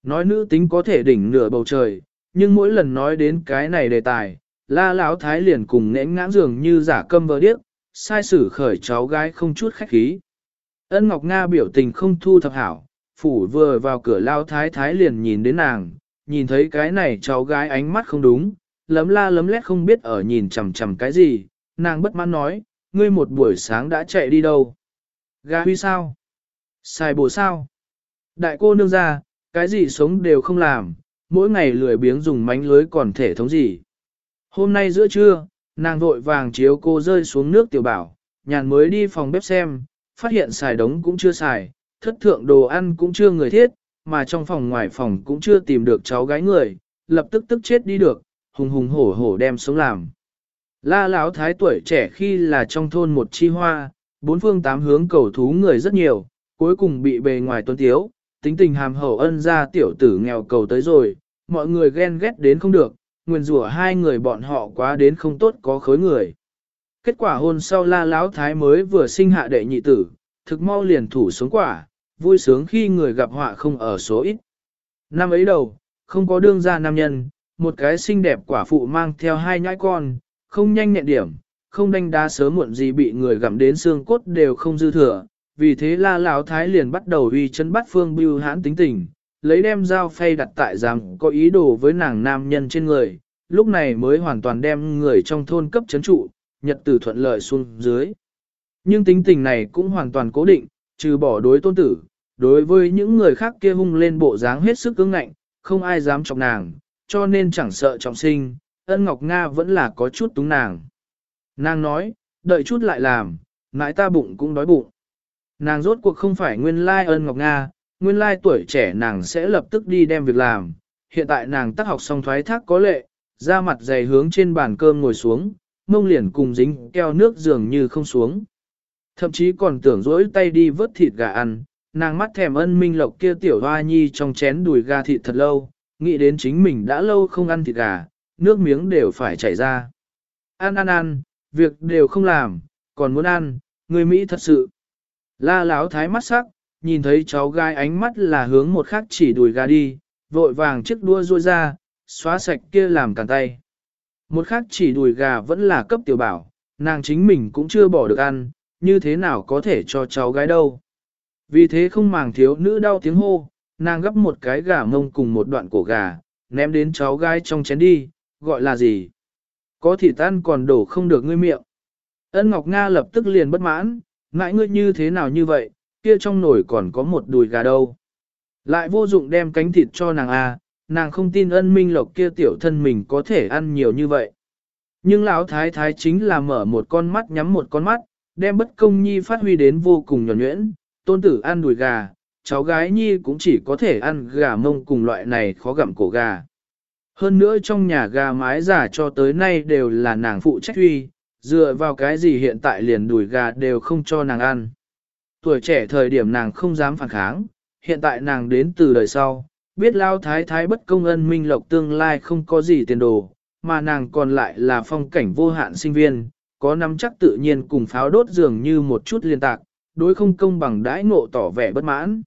Speaker 1: Nói nữ tính có thể đỉnh nửa bầu trời, nhưng mỗi lần nói đến cái này đề tài, la lão thái liền cùng nén ngã dường như giả câm vờ điếc, sai sử khởi cháu gái không chút khách khí. Ân Ngọc Nga biểu tình không thu thập hảo, phủ vừa vào cửa lao thái thái liền nhìn đến nàng, nhìn thấy cái này cháu gái ánh mắt không đúng, lấm la lấm lét không biết ở nhìn chằm chằm cái gì, nàng bất mãn nói, ngươi một buổi sáng đã chạy đi đâu? Gà huy sao? Xài bổ sao? Đại cô nương ra, cái gì sống đều không làm, mỗi ngày lười biếng dùng mánh lưới còn thể thống gì. Hôm nay giữa trưa, nàng vội vàng chiếu cô rơi xuống nước tiểu bảo, nhàn mới đi phòng bếp xem, phát hiện xài đống cũng chưa xài, thất thượng đồ ăn cũng chưa người thiết, mà trong phòng ngoài phòng cũng chưa tìm được cháu gái người, lập tức tức chết đi được, hùng hùng hổ hổ đem sống làm. La Lão thái tuổi trẻ khi là trong thôn một chi hoa, bốn phương tám hướng cầu thú người rất nhiều, cuối cùng bị bề ngoài tuân tiếu, tính tình hàm hậu ân ra tiểu tử nghèo cầu tới rồi, mọi người ghen ghét đến không được, nguyền rủa hai người bọn họ quá đến không tốt có khối người. Kết quả hôn sau la lão thái mới vừa sinh hạ đệ nhị tử, thực mau liền thủ xuống quả, vui sướng khi người gặp họa không ở số ít. Năm ấy đầu, không có đương gia nam nhân, một cái xinh đẹp quả phụ mang theo hai nhãi con, không nhanh nhẹn điểm, không đánh đá sớm muộn gì bị người gặm đến xương cốt đều không dư thừa. Vì thế la lão thái liền bắt đầu uy chân bắt phương bưu hãn tính tình, lấy đem dao phay đặt tại rằng có ý đồ với nàng nam nhân trên người, lúc này mới hoàn toàn đem người trong thôn cấp chấn trụ, nhật tử thuận lợi xuống dưới. Nhưng tính tình này cũng hoàn toàn cố định, trừ bỏ đối tôn tử, đối với những người khác kia hung lên bộ dáng hết sức cứng ngạnh, không ai dám chọc nàng, cho nên chẳng sợ trọng sinh, ân Ngọc Nga vẫn là có chút túng nàng. Nàng nói, đợi chút lại làm, mãi ta bụng cũng đói bụng. Nàng rốt cuộc không phải nguyên lai ân Ngọc Nga, nguyên lai tuổi trẻ nàng sẽ lập tức đi đem việc làm. Hiện tại nàng tác học xong thoái thác có lệ, ra mặt dày hướng trên bàn cơm ngồi xuống, mông liền cùng dính keo nước dường như không xuống. Thậm chí còn tưởng rỗi tay đi vớt thịt gà ăn, nàng mắt thèm ân minh lộc kia tiểu hoa nhi trong chén đùi gà thịt thật lâu, nghĩ đến chính mình đã lâu không ăn thịt gà, nước miếng đều phải chảy ra. Ăn ăn ăn, việc đều không làm, còn muốn ăn, người Mỹ thật sự. La láo thái mắt sắc, nhìn thấy cháu gái ánh mắt là hướng một khắc chỉ đùi gà đi, vội vàng chiếc đua ruôi ra, xóa sạch kia làm càn tay. Một khắc chỉ đùi gà vẫn là cấp tiểu bảo, nàng chính mình cũng chưa bỏ được ăn, như thế nào có thể cho cháu gái đâu. Vì thế không màng thiếu nữ đau tiếng hô, nàng gấp một cái gà mông cùng một đoạn cổ gà, ném đến cháu gái trong chén đi, gọi là gì? Có thịt tan còn đổ không được ngươi miệng. Ân Ngọc Nga lập tức liền bất mãn, ngại ngươi như thế nào như vậy, kia trong nồi còn có một đùi gà đâu. Lại vô dụng đem cánh thịt cho nàng à, nàng không tin ân minh lộc kia tiểu thân mình có thể ăn nhiều như vậy. Nhưng lão thái thái chính là mở một con mắt nhắm một con mắt, đem bất công nhi phát huy đến vô cùng nhuẩn nhuyễn, tôn tử ăn đùi gà, cháu gái nhi cũng chỉ có thể ăn gà mông cùng loại này khó gặm cổ gà. Hơn nữa trong nhà gà mái giả cho tới nay đều là nàng phụ trách huy, dựa vào cái gì hiện tại liền đùi gà đều không cho nàng ăn. Tuổi trẻ thời điểm nàng không dám phản kháng, hiện tại nàng đến từ đời sau, biết lao thái thái bất công ân minh lộc tương lai không có gì tiền đồ, mà nàng còn lại là phong cảnh vô hạn sinh viên, có nắm chắc tự nhiên cùng pháo đốt dường như một chút liên tạc, đối không công bằng đãi ngộ tỏ vẻ bất mãn.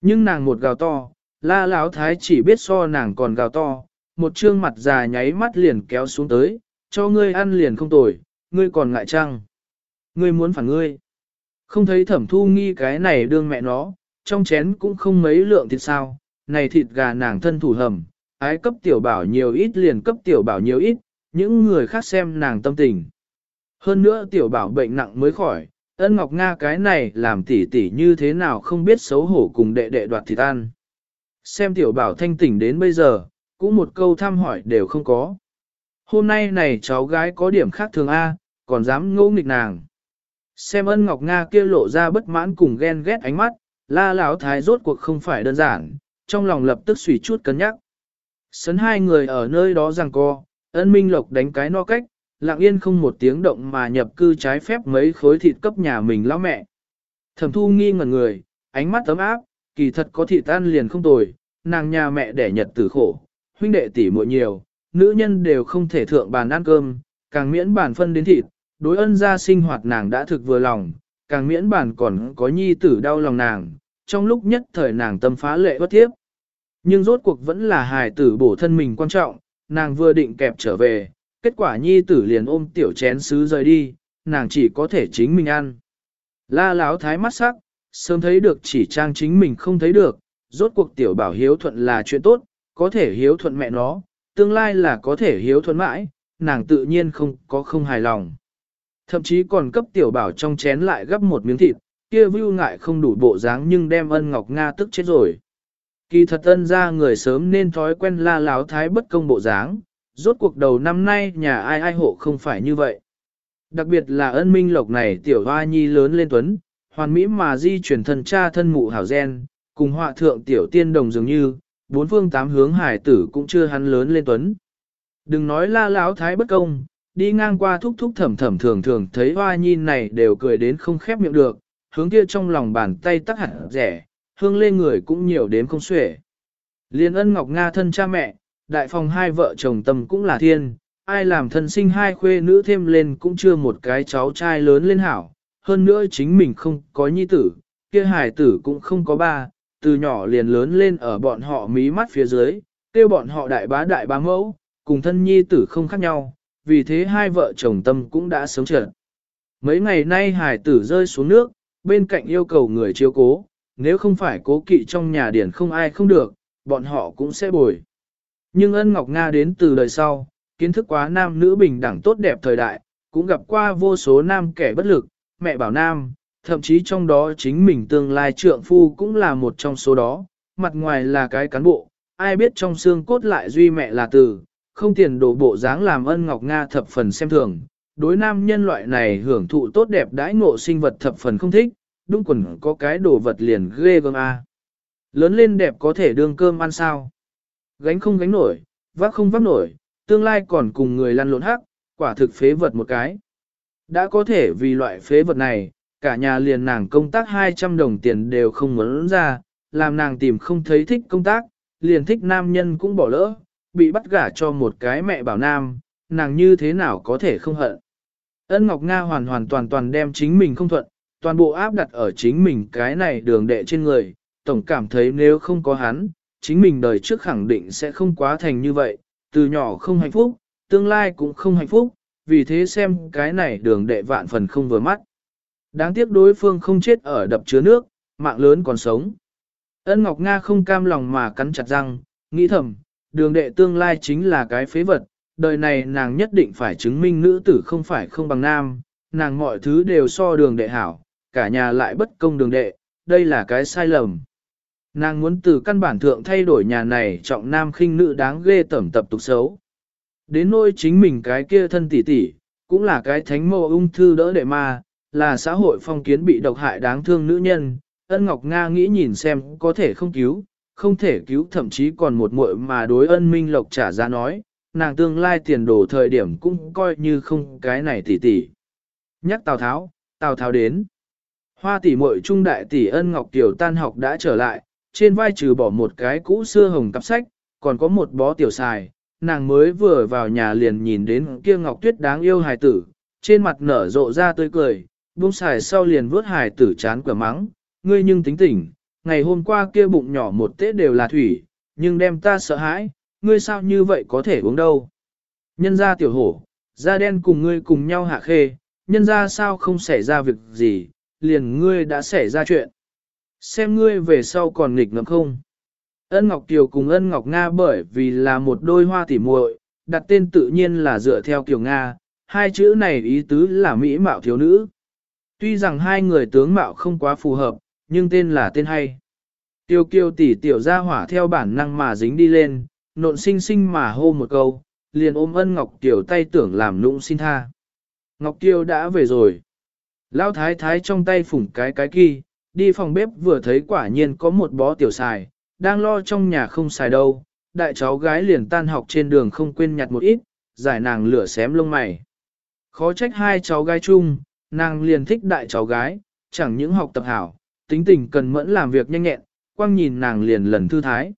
Speaker 1: Nhưng nàng một gào to, la lão thái chỉ biết so nàng còn gào to, một trương mặt già nháy mắt liền kéo xuống tới, cho ngươi ăn liền không tồi, ngươi còn ngại chăng? Ngươi muốn phản ngươi. Không thấy thẩm thu nghi cái này đương mẹ nó, trong chén cũng không mấy lượng thịt sao, này thịt gà nàng thân thủ hầm, ái cấp tiểu bảo nhiều ít liền cấp tiểu bảo nhiều ít, những người khác xem nàng tâm tình. Hơn nữa tiểu bảo bệnh nặng mới khỏi, ân ngọc Nga cái này làm tỉ tỉ như thế nào không biết xấu hổ cùng đệ đệ đoạt thịt ăn. Xem tiểu bảo thanh tỉnh đến bây giờ, cũng một câu thăm hỏi đều không có. Hôm nay này cháu gái có điểm khác thường A, còn dám ngỗ nghịch nàng. Xem ân ngọc Nga kia lộ ra bất mãn cùng ghen ghét ánh mắt, la lão thái rốt cuộc không phải đơn giản, trong lòng lập tức suy chút cân nhắc. Sấn hai người ở nơi đó rằng co, ân minh lộc đánh cái no cách, lặng yên không một tiếng động mà nhập cư trái phép mấy khối thịt cấp nhà mình lão mẹ. Thẩm thu nghi ngẩn người, ánh mắt tấm áp, kỳ thật có thịt tan liền không tồi, nàng nhà mẹ đẻ nhật tử khổ, huynh đệ tỷ muội nhiều, nữ nhân đều không thể thượng bàn ăn cơm, càng miễn bàn phân đến thịt, đối ân gia sinh hoạt nàng đã thực vừa lòng, càng miễn bàn còn có nhi tử đau lòng nàng, trong lúc nhất thời nàng tâm phá lệ bất tiếp. Nhưng rốt cuộc vẫn là hài tử bổ thân mình quan trọng, nàng vừa định kẹp trở về, kết quả nhi tử liền ôm tiểu chén sứ rời đi, nàng chỉ có thể chính mình ăn. La láo thái mắt sắc, sớm thấy được chỉ trang chính mình không thấy được, rốt cuộc tiểu bảo hiếu thuận là chuyện tốt, có thể hiếu thuận mẹ nó, tương lai là có thể hiếu thuận mãi, nàng tự nhiên không có không hài lòng. Thậm chí còn cấp tiểu bảo trong chén lại gấp một miếng thịt, kia vưu ngại không đủ bộ dáng nhưng đem ân ngọc Nga tức chết rồi. Kỳ thật ân ra người sớm nên thói quen la láo thái bất công bộ dáng, rốt cuộc đầu năm nay nhà ai ai hộ không phải như vậy. Đặc biệt là ân minh lộc này tiểu hoa nhi lớn lên tuấn, hoàn mỹ mà di chuyển thân cha thân mụ hảo gen, cùng họa thượng tiểu tiên đồng dường như, bốn phương tám hướng hải tử cũng chưa hắn lớn lên tuấn. Đừng nói la lão thái bất công, đi ngang qua thúc thúc thẩm thẩm thường thường thấy hoa nhìn này đều cười đến không khép miệng được, hướng kia trong lòng bàn tay tắc hẳn rẻ, hương lên người cũng nhiều đến không xuể. Liên ân ngọc Nga thân cha mẹ, đại phòng hai vợ chồng tâm cũng là thiên, ai làm thân sinh hai khuê nữ thêm lên cũng chưa một cái cháu trai lớn lên hảo, hơn nữa chính mình không có nhi tử, kia hải tử cũng không có ba, từ nhỏ liền lớn lên ở bọn họ mí mắt phía dưới, kêu bọn họ đại bá đại bá mẫu, cùng thân nhi tử không khác nhau, vì thế hai vợ chồng tâm cũng đã sống trợn. Mấy ngày nay hải tử rơi xuống nước, bên cạnh yêu cầu người chiếu cố, nếu không phải cố kỵ trong nhà điển không ai không được, bọn họ cũng sẽ bồi. Nhưng ân Ngọc Nga đến từ đời sau, kiến thức quá nam nữ bình đẳng tốt đẹp thời đại, cũng gặp qua vô số nam kẻ bất lực, mẹ bảo nam, thậm chí trong đó chính mình tương lai trượng phu cũng là một trong số đó, mặt ngoài là cái cán bộ, ai biết trong xương cốt lại duy mẹ là từ, không tiền đổ bộ dáng làm ân Ngọc Nga thập phần xem thường, đối nam nhân loại này hưởng thụ tốt đẹp đãi ngộ sinh vật thập phần không thích, đúng quần có cái đồ vật liền ghê gớm a. Lớn lên đẹp có thể đương cơm ăn sao? Gánh không gánh nổi, vác không vác nổi, tương lai còn cùng người lăn lộn hắc, quả thực phế vật một cái. Đã có thể vì loại phế vật này, cả nhà liền nàng công tác 200 đồng tiền đều không muốn ra, làm nàng tìm không thấy thích công tác, liền thích nam nhân cũng bỏ lỡ, bị bắt gả cho một cái mẹ bảo nam, nàng như thế nào có thể không hận. Ân Ngọc Nga hoàn hoàn toàn toàn đem chính mình không thuận, toàn bộ áp đặt ở chính mình cái này đường đệ trên người, tổng cảm thấy nếu không có hắn, chính mình đời trước khẳng định sẽ không quá thành như vậy, từ nhỏ không hạnh phúc, tương lai cũng không hạnh phúc, vì thế xem cái này đường đệ vạn phần không vừa mắt. Đáng tiếc đối phương không chết ở đập chứa nước, mạng lớn còn sống. Ân Ngọc Nga không cam lòng mà cắn chặt răng, nghĩ thầm, đường đệ tương lai chính là cái phế vật, đời này nàng nhất định phải chứng minh nữ tử không phải không bằng nam, nàng mọi thứ đều so đường đệ hảo, cả nhà lại bất công đường đệ, đây là cái sai lầm. Nàng muốn từ căn bản thượng thay đổi nhà này trọng nam khinh nữ đáng ghê tẩm tập tục xấu. Đến nỗi chính mình cái kia thân tỷ tỷ, cũng là cái thánh mộ ung thư đỡ đệ ma, là xã hội phong kiến bị độc hại đáng thương nữ nhân. Ân Ngọc Nga nghĩ nhìn xem có thể không cứu, không thể cứu thậm chí còn một muội mà đối ân minh lộc trả ra nói, nàng tương lai tiền đồ thời điểm cũng coi như không cái này tỷ tỷ. Nhắc Tào Tháo, Tào Tháo đến. Hoa tỷ muội trung đại tỷ ân Ngọc Tiểu tan học đã trở lại, trên vai trừ bỏ một cái cũ xưa hồng cặp sách, còn có một bó tiểu xài, nàng mới vừa vào nhà liền nhìn đến kia Ngọc Tuyết đáng yêu hài tử, trên mặt nở rộ ra tươi cười, buông xài sau liền vớt hài tử chán quả mắng, ngươi nhưng tính tỉnh, ngày hôm qua kia bụng nhỏ một tết đều là thủy, nhưng đem ta sợ hãi, ngươi sao như vậy có thể uống đâu. Nhân ra tiểu hổ, da đen cùng ngươi cùng nhau hạ khê, nhân ra sao không xảy ra việc gì, liền ngươi đã xảy ra chuyện. Xem ngươi về sau còn nghịch ngợm không. Ân Ngọc Kiều cùng Ân Ngọc Nga bởi vì là một đôi hoa tỉ muội, đặt tên tự nhiên là dựa theo Kiều Nga, hai chữ này ý tứ là mỹ mạo thiếu nữ. Tuy rằng hai người tướng mạo không quá phù hợp, nhưng tên là tên hay. Tiêu kiêu tỷ tiểu ra hỏa theo bản năng mà dính đi lên, nộn sinh sinh mà hô một câu, liền ôm ân Ngọc Kiều tay tưởng làm nũng xin tha. Ngọc Kiều đã về rồi. Lão thái thái trong tay phủng cái cái kỳ, đi phòng bếp vừa thấy quả nhiên có một bó tiểu xài, đang lo trong nhà không xài đâu. Đại cháu gái liền tan học trên đường không quên nhặt một ít, giải nàng lửa xém lông mày. Khó trách hai cháu gái chung, nàng liền thích đại cháu gái, chẳng những học tập hảo, tính tình cần mẫn làm việc nhanh nhẹn, quang nhìn nàng liền lần thư thái.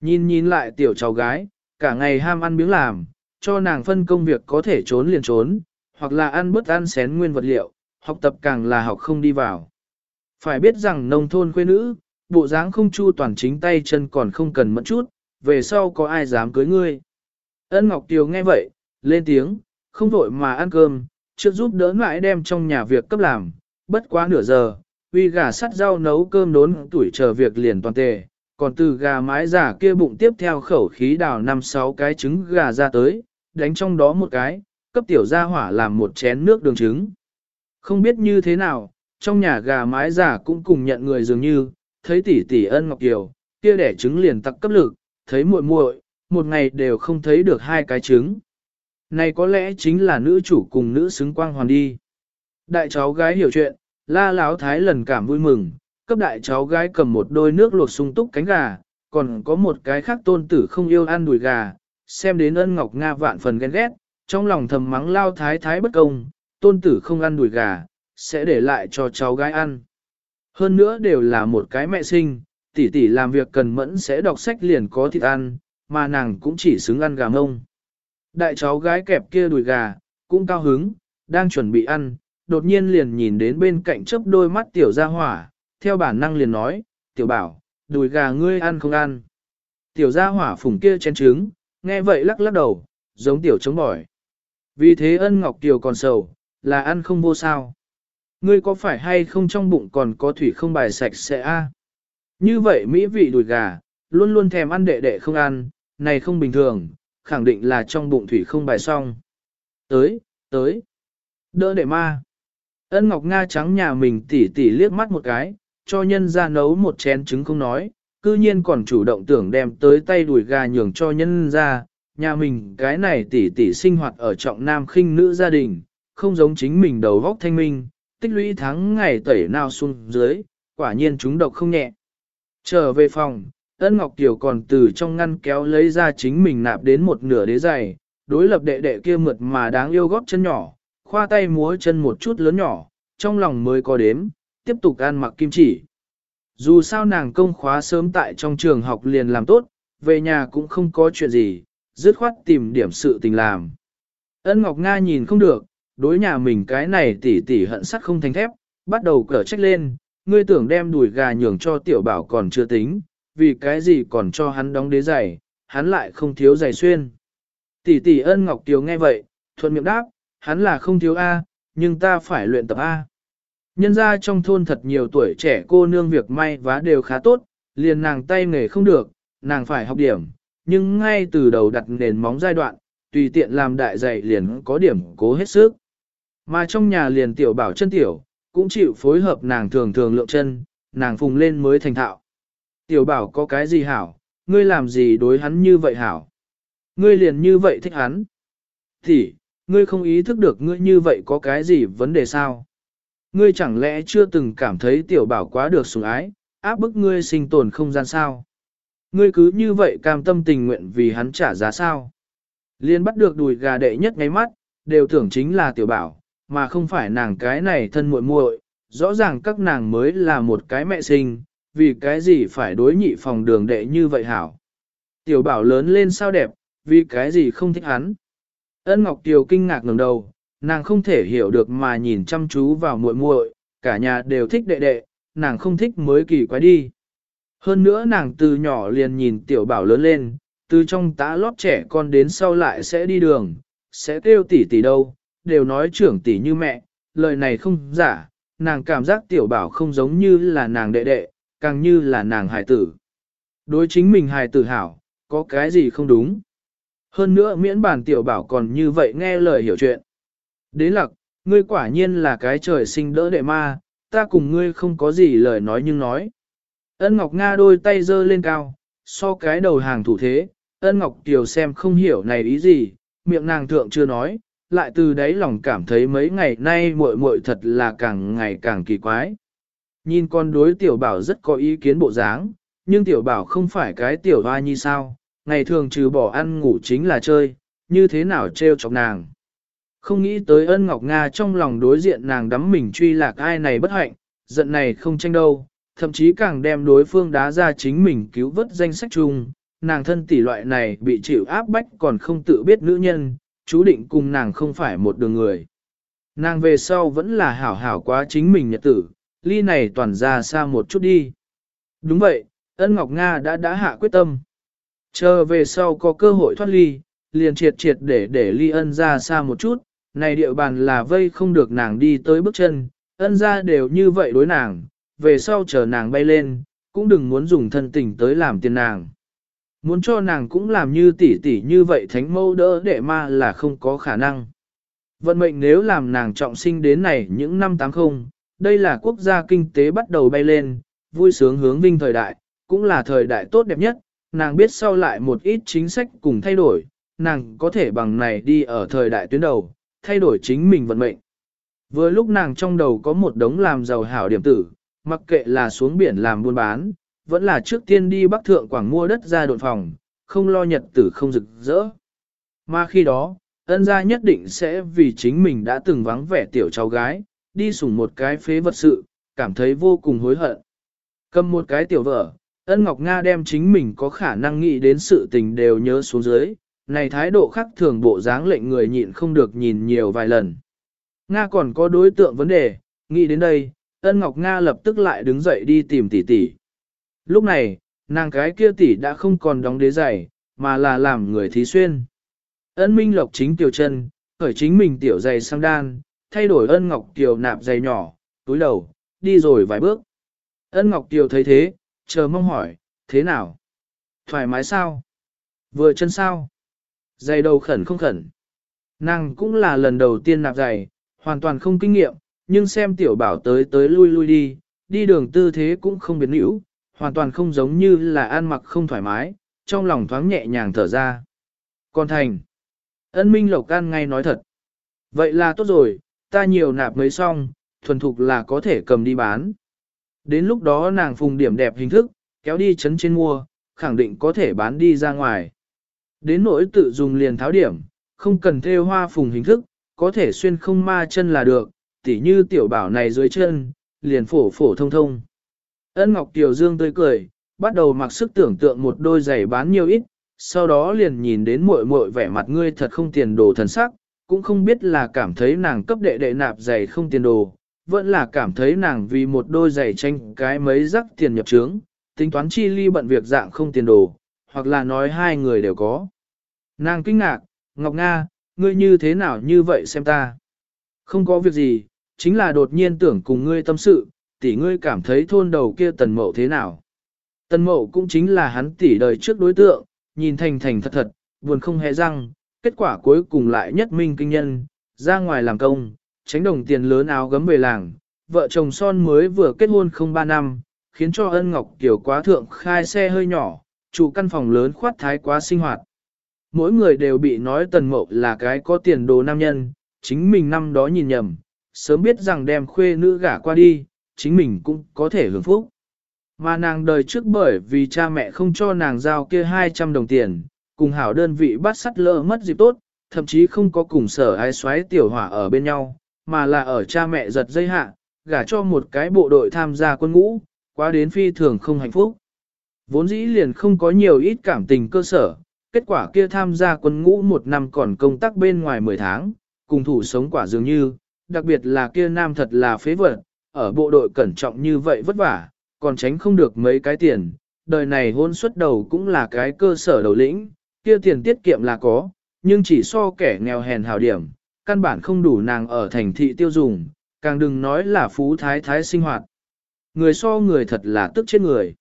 Speaker 1: Nhìn nhìn lại tiểu cháu gái, cả ngày ham ăn miếng làm, cho nàng phân công việc có thể trốn liền trốn, hoặc là ăn bớt ăn xén nguyên vật liệu, học tập càng là học không đi vào. Phải biết rằng nông thôn quê nữ, bộ dáng không chu toàn chính tay chân còn không cần mẫn chút, về sau có ai dám cưới ngươi. Ân Ngọc Tiều nghe vậy, lên tiếng, không vội mà ăn cơm, trước giúp đỡ mãi đem trong nhà việc cấp làm, bất quá nửa giờ, uy gà sắt rau nấu cơm đốn tuổi chờ việc liền toàn tề, còn từ gà mái giả kia bụng tiếp theo khẩu khí đào năm sáu cái trứng gà ra tới, đánh trong đó một cái, cấp tiểu gia hỏa làm một chén nước đường trứng. Không biết như thế nào, trong nhà gà mái giả cũng cùng nhận người dường như, thấy tỷ tỷ ân ngọc kiều, kia đẻ trứng liền tặc cấp lực, thấy muội muội, một ngày đều không thấy được hai cái trứng. Này có lẽ chính là nữ chủ cùng nữ xứng quang hoàn đi. Đại cháu gái hiểu chuyện, la láo thái lần cảm vui mừng, cấp đại cháu gái cầm một đôi nước luộc sung túc cánh gà, còn có một cái khác tôn tử không yêu ăn đùi gà, xem đến ân ngọc Nga vạn phần ghen ghét, trong lòng thầm mắng lao thái thái bất công, tôn tử không ăn đùi gà, sẽ để lại cho cháu gái ăn. Hơn nữa đều là một cái mẹ sinh, tỷ tỷ làm việc cần mẫn sẽ đọc sách liền có thịt ăn, mà nàng cũng chỉ xứng ăn gà mông. Đại cháu gái kẹp kia đùi gà, cũng cao hứng, đang chuẩn bị ăn, đột nhiên liền nhìn đến bên cạnh chớp đôi mắt tiểu gia hỏa, theo bản năng liền nói, tiểu bảo, đùi gà ngươi ăn không ăn. Tiểu gia hỏa phùng kia chén trứng, nghe vậy lắc lắc đầu, giống tiểu chống bỏi. Vì thế ân ngọc tiểu còn sầu, là ăn không vô sao. Ngươi có phải hay không trong bụng còn có thủy không bài sạch sẽ a? Như vậy mỹ vị đùi gà, luôn luôn thèm ăn đệ đệ không ăn, này không bình thường, khẳng định là trong bụng thủy không bài xong. Tới, tới, đỡ đệ ma. Ân Ngọc Nga trắng nhà mình tỉ tỉ liếc mắt một cái, cho nhân ra nấu một chén trứng không nói, cư nhiên còn chủ động tưởng đem tới tay đùi gà nhường cho nhân ra, nhà mình cái này tỉ tỉ sinh hoạt ở trọng nam khinh nữ gia đình, không giống chính mình đầu góc thanh minh, tích lũy tháng ngày tẩy nào xuống dưới, quả nhiên chúng độc không nhẹ. Trở về phòng, ân ngọc Kiều còn từ trong ngăn kéo lấy ra chính mình nạp đến một nửa đế giày, đối lập đệ đệ kia mượt mà đáng yêu góp chân nhỏ, khoa tay múa chân một chút lớn nhỏ, trong lòng mới có đếm, tiếp tục ăn mặc kim chỉ. Dù sao nàng công khóa sớm tại trong trường học liền làm tốt, về nhà cũng không có chuyện gì, dứt khoát tìm điểm sự tình làm. Ân Ngọc Nga nhìn không được, đối nhà mình cái này tỉ tỉ hận sắt không thành thép, bắt đầu cở trách lên, ngươi tưởng đem đùi gà nhường cho tiểu bảo còn chưa tính, vì cái gì còn cho hắn đóng đế giày, hắn lại không thiếu giày xuyên. Tỷ tỷ ân Ngọc Tiếu nghe vậy, thuận miệng đáp, hắn là không thiếu A, nhưng ta phải luyện tập A. Nhân ra trong thôn thật nhiều tuổi trẻ cô nương việc may vá đều khá tốt, liền nàng tay nghề không được, nàng phải học điểm, nhưng ngay từ đầu đặt nền móng giai đoạn, tùy tiện làm đại dạy liền có điểm cố hết sức. Mà trong nhà liền tiểu bảo chân tiểu, cũng chịu phối hợp nàng thường thường lượng chân, nàng phùng lên mới thành thạo. Tiểu bảo có cái gì hảo, ngươi làm gì đối hắn như vậy hảo. Ngươi liền như vậy thích hắn. Thì, ngươi không ý thức được ngươi như vậy có cái gì vấn đề sao? Ngươi chẳng lẽ chưa từng cảm thấy tiểu bảo quá được sủng ái, áp bức ngươi sinh tồn không gian sao? Ngươi cứ như vậy cam tâm tình nguyện vì hắn trả giá sao? Liên bắt được đùi gà đệ nhất ngay mắt, đều tưởng chính là tiểu bảo, mà không phải nàng cái này thân muội muội. rõ ràng các nàng mới là một cái mẹ sinh, vì cái gì phải đối nhị phòng đường đệ như vậy hảo. Tiểu bảo lớn lên sao đẹp, vì cái gì không thích hắn. Ân Ngọc Tiều kinh ngạc ngẩng đầu, nàng không thể hiểu được mà nhìn chăm chú vào muội muội, cả nhà đều thích đệ đệ, nàng không thích mới kỳ quái đi. Hơn nữa nàng từ nhỏ liền nhìn tiểu bảo lớn lên, từ trong tá lót trẻ con đến sau lại sẽ đi đường, sẽ kêu tỷ tỷ đâu, đều nói trưởng tỷ như mẹ, lời này không giả, nàng cảm giác tiểu bảo không giống như là nàng đệ đệ, càng như là nàng hài tử. Đối chính mình hài tử hảo, có cái gì không đúng. Hơn nữa miễn bản tiểu bảo còn như vậy nghe lời hiểu chuyện. Đế lặc, ngươi quả nhiên là cái trời sinh đỡ đệ ma, ta cùng ngươi không có gì lời nói nhưng nói. Ân Ngọc Nga đôi tay giơ lên cao, so cái đầu hàng thủ thế, ân Ngọc Kiều xem không hiểu này ý gì, miệng nàng thượng chưa nói, lại từ đấy lòng cảm thấy mấy ngày nay muội muội thật là càng ngày càng kỳ quái. Nhìn con đối tiểu bảo rất có ý kiến bộ dáng, nhưng tiểu bảo không phải cái tiểu hoa như sao, ngày thường trừ bỏ ăn ngủ chính là chơi, như thế nào trêu chọc nàng. Không nghĩ tới ân Ngọc Nga trong lòng đối diện nàng đắm mình truy lạc ai này bất hạnh, giận này không tranh đâu, thậm chí càng đem đối phương đá ra chính mình cứu vớt danh sách chung, nàng thân tỷ loại này bị chịu áp bách còn không tự biết nữ nhân, chú định cùng nàng không phải một đường người. Nàng về sau vẫn là hảo hảo quá chính mình nhật tử, ly này toàn ra xa một chút đi. Đúng vậy, ân Ngọc Nga đã đã hạ quyết tâm. Chờ về sau có cơ hội thoát ly, liền triệt triệt để để ly ân ra xa một chút, này địa bàn là vây không được nàng đi tới bước chân, ân ra đều như vậy đối nàng, về sau chờ nàng bay lên, cũng đừng muốn dùng thân tình tới làm tiền nàng. Muốn cho nàng cũng làm như tỷ tỷ như vậy thánh mâu đỡ đệ ma là không có khả năng. Vận mệnh nếu làm nàng trọng sinh đến này những năm 80, đây là quốc gia kinh tế bắt đầu bay lên, vui sướng hướng vinh thời đại, cũng là thời đại tốt đẹp nhất, nàng biết sau lại một ít chính sách cùng thay đổi, nàng có thể bằng này đi ở thời đại tuyến đầu, thay đổi chính mình vận mệnh. Vừa lúc nàng trong đầu có một đống làm giàu hảo điểm tử, mặc kệ là xuống biển làm buôn bán, vẫn là trước tiên đi Bắc Thượng Quảng mua đất ra đột phòng, không lo nhật tử không rực rỡ. Mà khi đó, ân gia nhất định sẽ vì chính mình đã từng vắng vẻ tiểu cháu gái, đi sủng một cái phế vật sự, cảm thấy vô cùng hối hận. Cầm một cái tiểu vợ, ân Ngọc Nga đem chính mình có khả năng nghĩ đến sự tình đều nhớ xuống dưới, này thái độ khác thường bộ dáng lệnh người nhịn không được nhìn nhiều vài lần. Nga còn có đối tượng vấn đề, nghĩ đến đây, ân Ngọc Nga lập tức lại đứng dậy đi tìm tỷ tỷ. Lúc này, nàng cái kia tỷ đã không còn đóng đế giày, mà là làm người thí xuyên. Ân Minh Lộc chính tiểu chân, khởi chính mình tiểu giày sang đan, thay đổi ân Ngọc tiểu nạp giày nhỏ, túi đầu, đi rồi vài bước. Ân Ngọc tiểu thấy thế, chờ mong hỏi, thế nào? Thoải mái sao? Vừa chân sao? Giày đầu khẩn không khẩn. Nàng cũng là lần đầu tiên nạp giày, hoàn toàn không kinh nghiệm, nhưng xem tiểu bảo tới tới lui lui đi, đi đường tư thế cũng không biến hữu, hoàn toàn không giống như là ăn mặc không thoải mái, trong lòng thoáng nhẹ nhàng thở ra. Còn thành, ân minh lộc can ngay nói thật. Vậy là tốt rồi, ta nhiều nạp mấy xong, thuần thục là có thể cầm đi bán. Đến lúc đó nàng phùng điểm đẹp hình thức, kéo đi chấn trên mua, khẳng định có thể bán đi ra ngoài. Đến nỗi tự dùng liền tháo điểm, không cần thêu hoa phùng hình thức, có thể xuyên không ma chân là được, tỉ như tiểu bảo này dưới chân, liền phổ phổ thông thông. Ân Ngọc Tiểu Dương tươi cười, bắt đầu mặc sức tưởng tượng một đôi giày bán nhiều ít, sau đó liền nhìn đến muội muội vẻ mặt ngươi thật không tiền đồ thần sắc, cũng không biết là cảm thấy nàng cấp đệ đệ nạp giày không tiền đồ, vẫn là cảm thấy nàng vì một đôi giày tranh cái mấy rắc tiền nhập trướng, tính toán chi ly bận việc dạng không tiền đồ, hoặc là nói hai người đều có. Nàng kinh ngạc, Ngọc Nga, ngươi như thế nào như vậy xem ta? Không có việc gì, chính là đột nhiên tưởng cùng ngươi tâm sự, tỷ ngươi cảm thấy thôn đầu kia tần mậu thế nào. Tần mậu cũng chính là hắn tỷ đời trước đối tượng, nhìn thành thành thật thật, buồn không hề răng, kết quả cuối cùng lại nhất minh kinh nhân, ra ngoài làm công, tránh đồng tiền lớn áo gấm về làng, vợ chồng son mới vừa kết hôn không ba năm, khiến cho ân ngọc kiểu quá thượng khai xe hơi nhỏ, chủ căn phòng lớn khoát thái quá sinh hoạt. Mỗi người đều bị nói tần mậu là cái có tiền đồ nam nhân, chính mình năm đó nhìn nhầm, sớm biết rằng đem khuê nữ gả qua đi, chính mình cũng có thể hưởng phúc. Mà nàng đời trước bởi vì cha mẹ không cho nàng giao kia 200 đồng tiền, cùng hảo đơn vị bắt sắt lỡ mất dịp tốt, thậm chí không có cùng sở ai xoáy tiểu hỏa ở bên nhau, mà là ở cha mẹ giật dây hạ, gả cho một cái bộ đội tham gia quân ngũ, quá đến phi thường không hạnh phúc. Vốn dĩ liền không có nhiều ít cảm tình cơ sở, kết quả kia tham gia quân ngũ một năm còn công tác bên ngoài 10 tháng, cùng thủ sống quả dường như, đặc biệt là kia nam thật là phế vật, ở bộ đội cẩn trọng như vậy vất vả, còn tránh không được mấy cái tiền, đời này hôn suất đầu cũng là cái cơ sở đầu lĩnh, kia tiền tiết kiệm là có, nhưng chỉ so kẻ nghèo hèn hào điểm, căn bản không đủ nàng ở thành thị tiêu dùng, càng đừng nói là phú thái thái sinh hoạt. Người so người thật là tức chết người.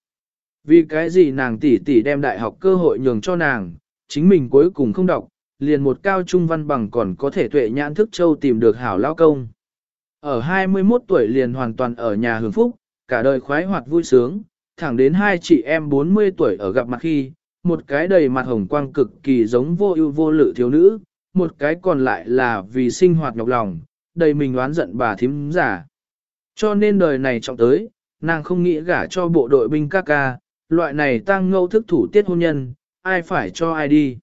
Speaker 1: Vì cái gì nàng tỷ tỷ đem đại học cơ hội nhường cho nàng, chính mình cuối cùng không đọc, liền một cao trung văn bằng còn có thể tuệ nhãn thức châu tìm được hảo lao công. Ở 21 tuổi liền hoàn toàn ở nhà hưởng phúc, cả đời khoái hoạt vui sướng, thẳng đến hai chị em 40 tuổi ở gặp mặt khi, một cái đầy mặt hồng quang cực kỳ giống vô ưu vô lự thiếu nữ, một cái còn lại là vì sinh hoạt nhọc lòng, đầy mình oán giận bà thím giả. Cho nên đời này trọng tới, nàng không nghĩ gả cho bộ đội binh ca ca, loại này tăng ngâu thức thủ tiết hôn nhân, ai phải cho ai đi.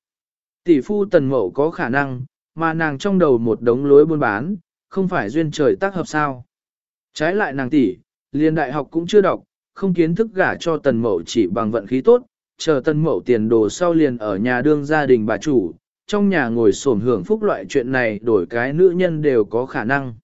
Speaker 1: Tỷ phu tần mậu có khả năng, mà nàng trong đầu một đống lối buôn bán, không phải duyên trời tác hợp sao. Trái lại nàng tỷ, liền đại học cũng chưa đọc, không kiến thức gả cho tần mậu chỉ bằng vận khí tốt, chờ tân mậu tiền đồ sau liền ở nhà đương gia đình bà chủ, trong nhà ngồi sổm hưởng phúc loại chuyện này đổi cái nữ nhân đều có khả năng.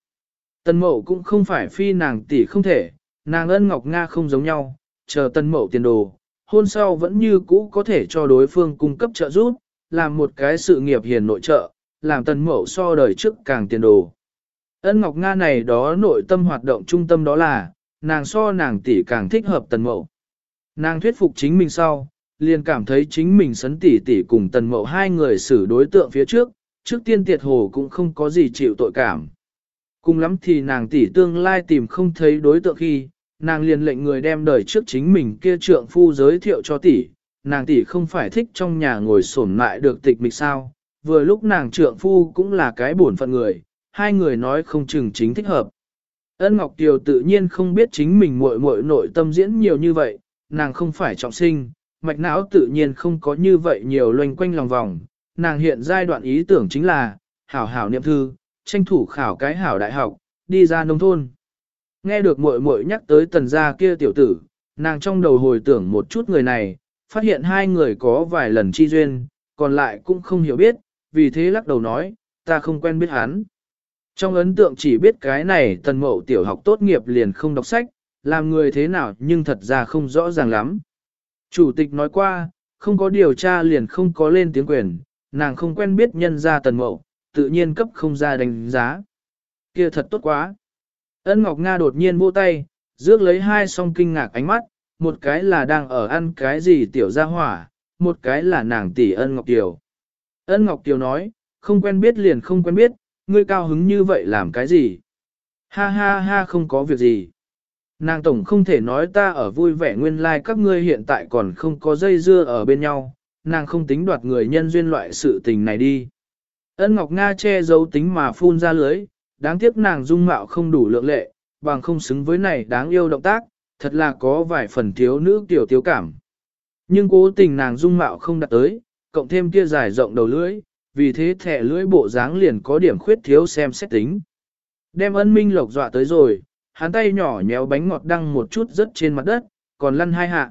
Speaker 1: tân mậu cũng không phải phi nàng tỷ không thể, nàng ân ngọc Nga không giống nhau, chờ tân mậu tiền đồ, hôn sau vẫn như cũ có thể cho đối phương cung cấp trợ giúp, làm một cái sự nghiệp hiền nội trợ, làm tân mậu so đời trước càng tiền đồ. Ân Ngọc Nga này đó nội tâm hoạt động trung tâm đó là, nàng so nàng tỷ càng thích hợp tần mậu. Nàng thuyết phục chính mình sau, liền cảm thấy chính mình sấn tỷ tỷ cùng tần mậu hai người xử đối tượng phía trước, trước tiên tiệt hồ cũng không có gì chịu tội cảm. Cùng lắm thì nàng tỷ tương lai tìm không thấy đối tượng khi, nàng liền lệnh người đem đời trước chính mình kia trượng phu giới thiệu cho tỷ, nàng tỷ không phải thích trong nhà ngồi sổn lại được tịch mịch sao, vừa lúc nàng trượng phu cũng là cái bổn phận người, hai người nói không chừng chính thích hợp. Ân Ngọc Tiều tự nhiên không biết chính mình muội muội nội tâm diễn nhiều như vậy, nàng không phải trọng sinh, mạch não tự nhiên không có như vậy nhiều loanh quanh lòng vòng, nàng hiện giai đoạn ý tưởng chính là, hảo hảo niệm thư, tranh thủ khảo cái hảo đại học, đi ra nông thôn. Nghe được muội muội nhắc tới tần gia kia tiểu tử, nàng trong đầu hồi tưởng một chút người này, phát hiện hai người có vài lần chi duyên, còn lại cũng không hiểu biết, vì thế lắc đầu nói, ta không quen biết hắn. Trong ấn tượng chỉ biết cái này tần mậu tiểu học tốt nghiệp liền không đọc sách, làm người thế nào nhưng thật ra không rõ ràng lắm. Chủ tịch nói qua, không có điều tra liền không có lên tiếng quyền, nàng không quen biết nhân gia tần mậu, tự nhiên cấp không ra đánh giá. kia thật tốt quá. Ân Ngọc Nga đột nhiên vô tay, rước lấy hai song kinh ngạc ánh mắt, một cái là đang ở ăn cái gì tiểu gia hỏa, một cái là nàng tỷ ân Ngọc Kiều. Ân Ngọc Kiều nói, không quen biết liền không quen biết, ngươi cao hứng như vậy làm cái gì? Ha ha ha không có việc gì. Nàng tổng không thể nói ta ở vui vẻ nguyên lai like các ngươi hiện tại còn không có dây dưa ở bên nhau, nàng không tính đoạt người nhân duyên loại sự tình này đi. Ân Ngọc Nga che giấu tính mà phun ra lưới, đáng tiếc nàng dung mạo không đủ lượng lệ, bằng không xứng với này đáng yêu động tác, thật là có vài phần thiếu nữ tiểu thiếu cảm. Nhưng cố tình nàng dung mạo không đạt tới, cộng thêm kia dài rộng đầu lưỡi, vì thế thẻ lưỡi bộ dáng liền có điểm khuyết thiếu xem xét tính. Đem ân minh lộc dọa tới rồi, hắn tay nhỏ nhéo bánh ngọt đăng một chút rớt trên mặt đất, còn lăn hai hạ.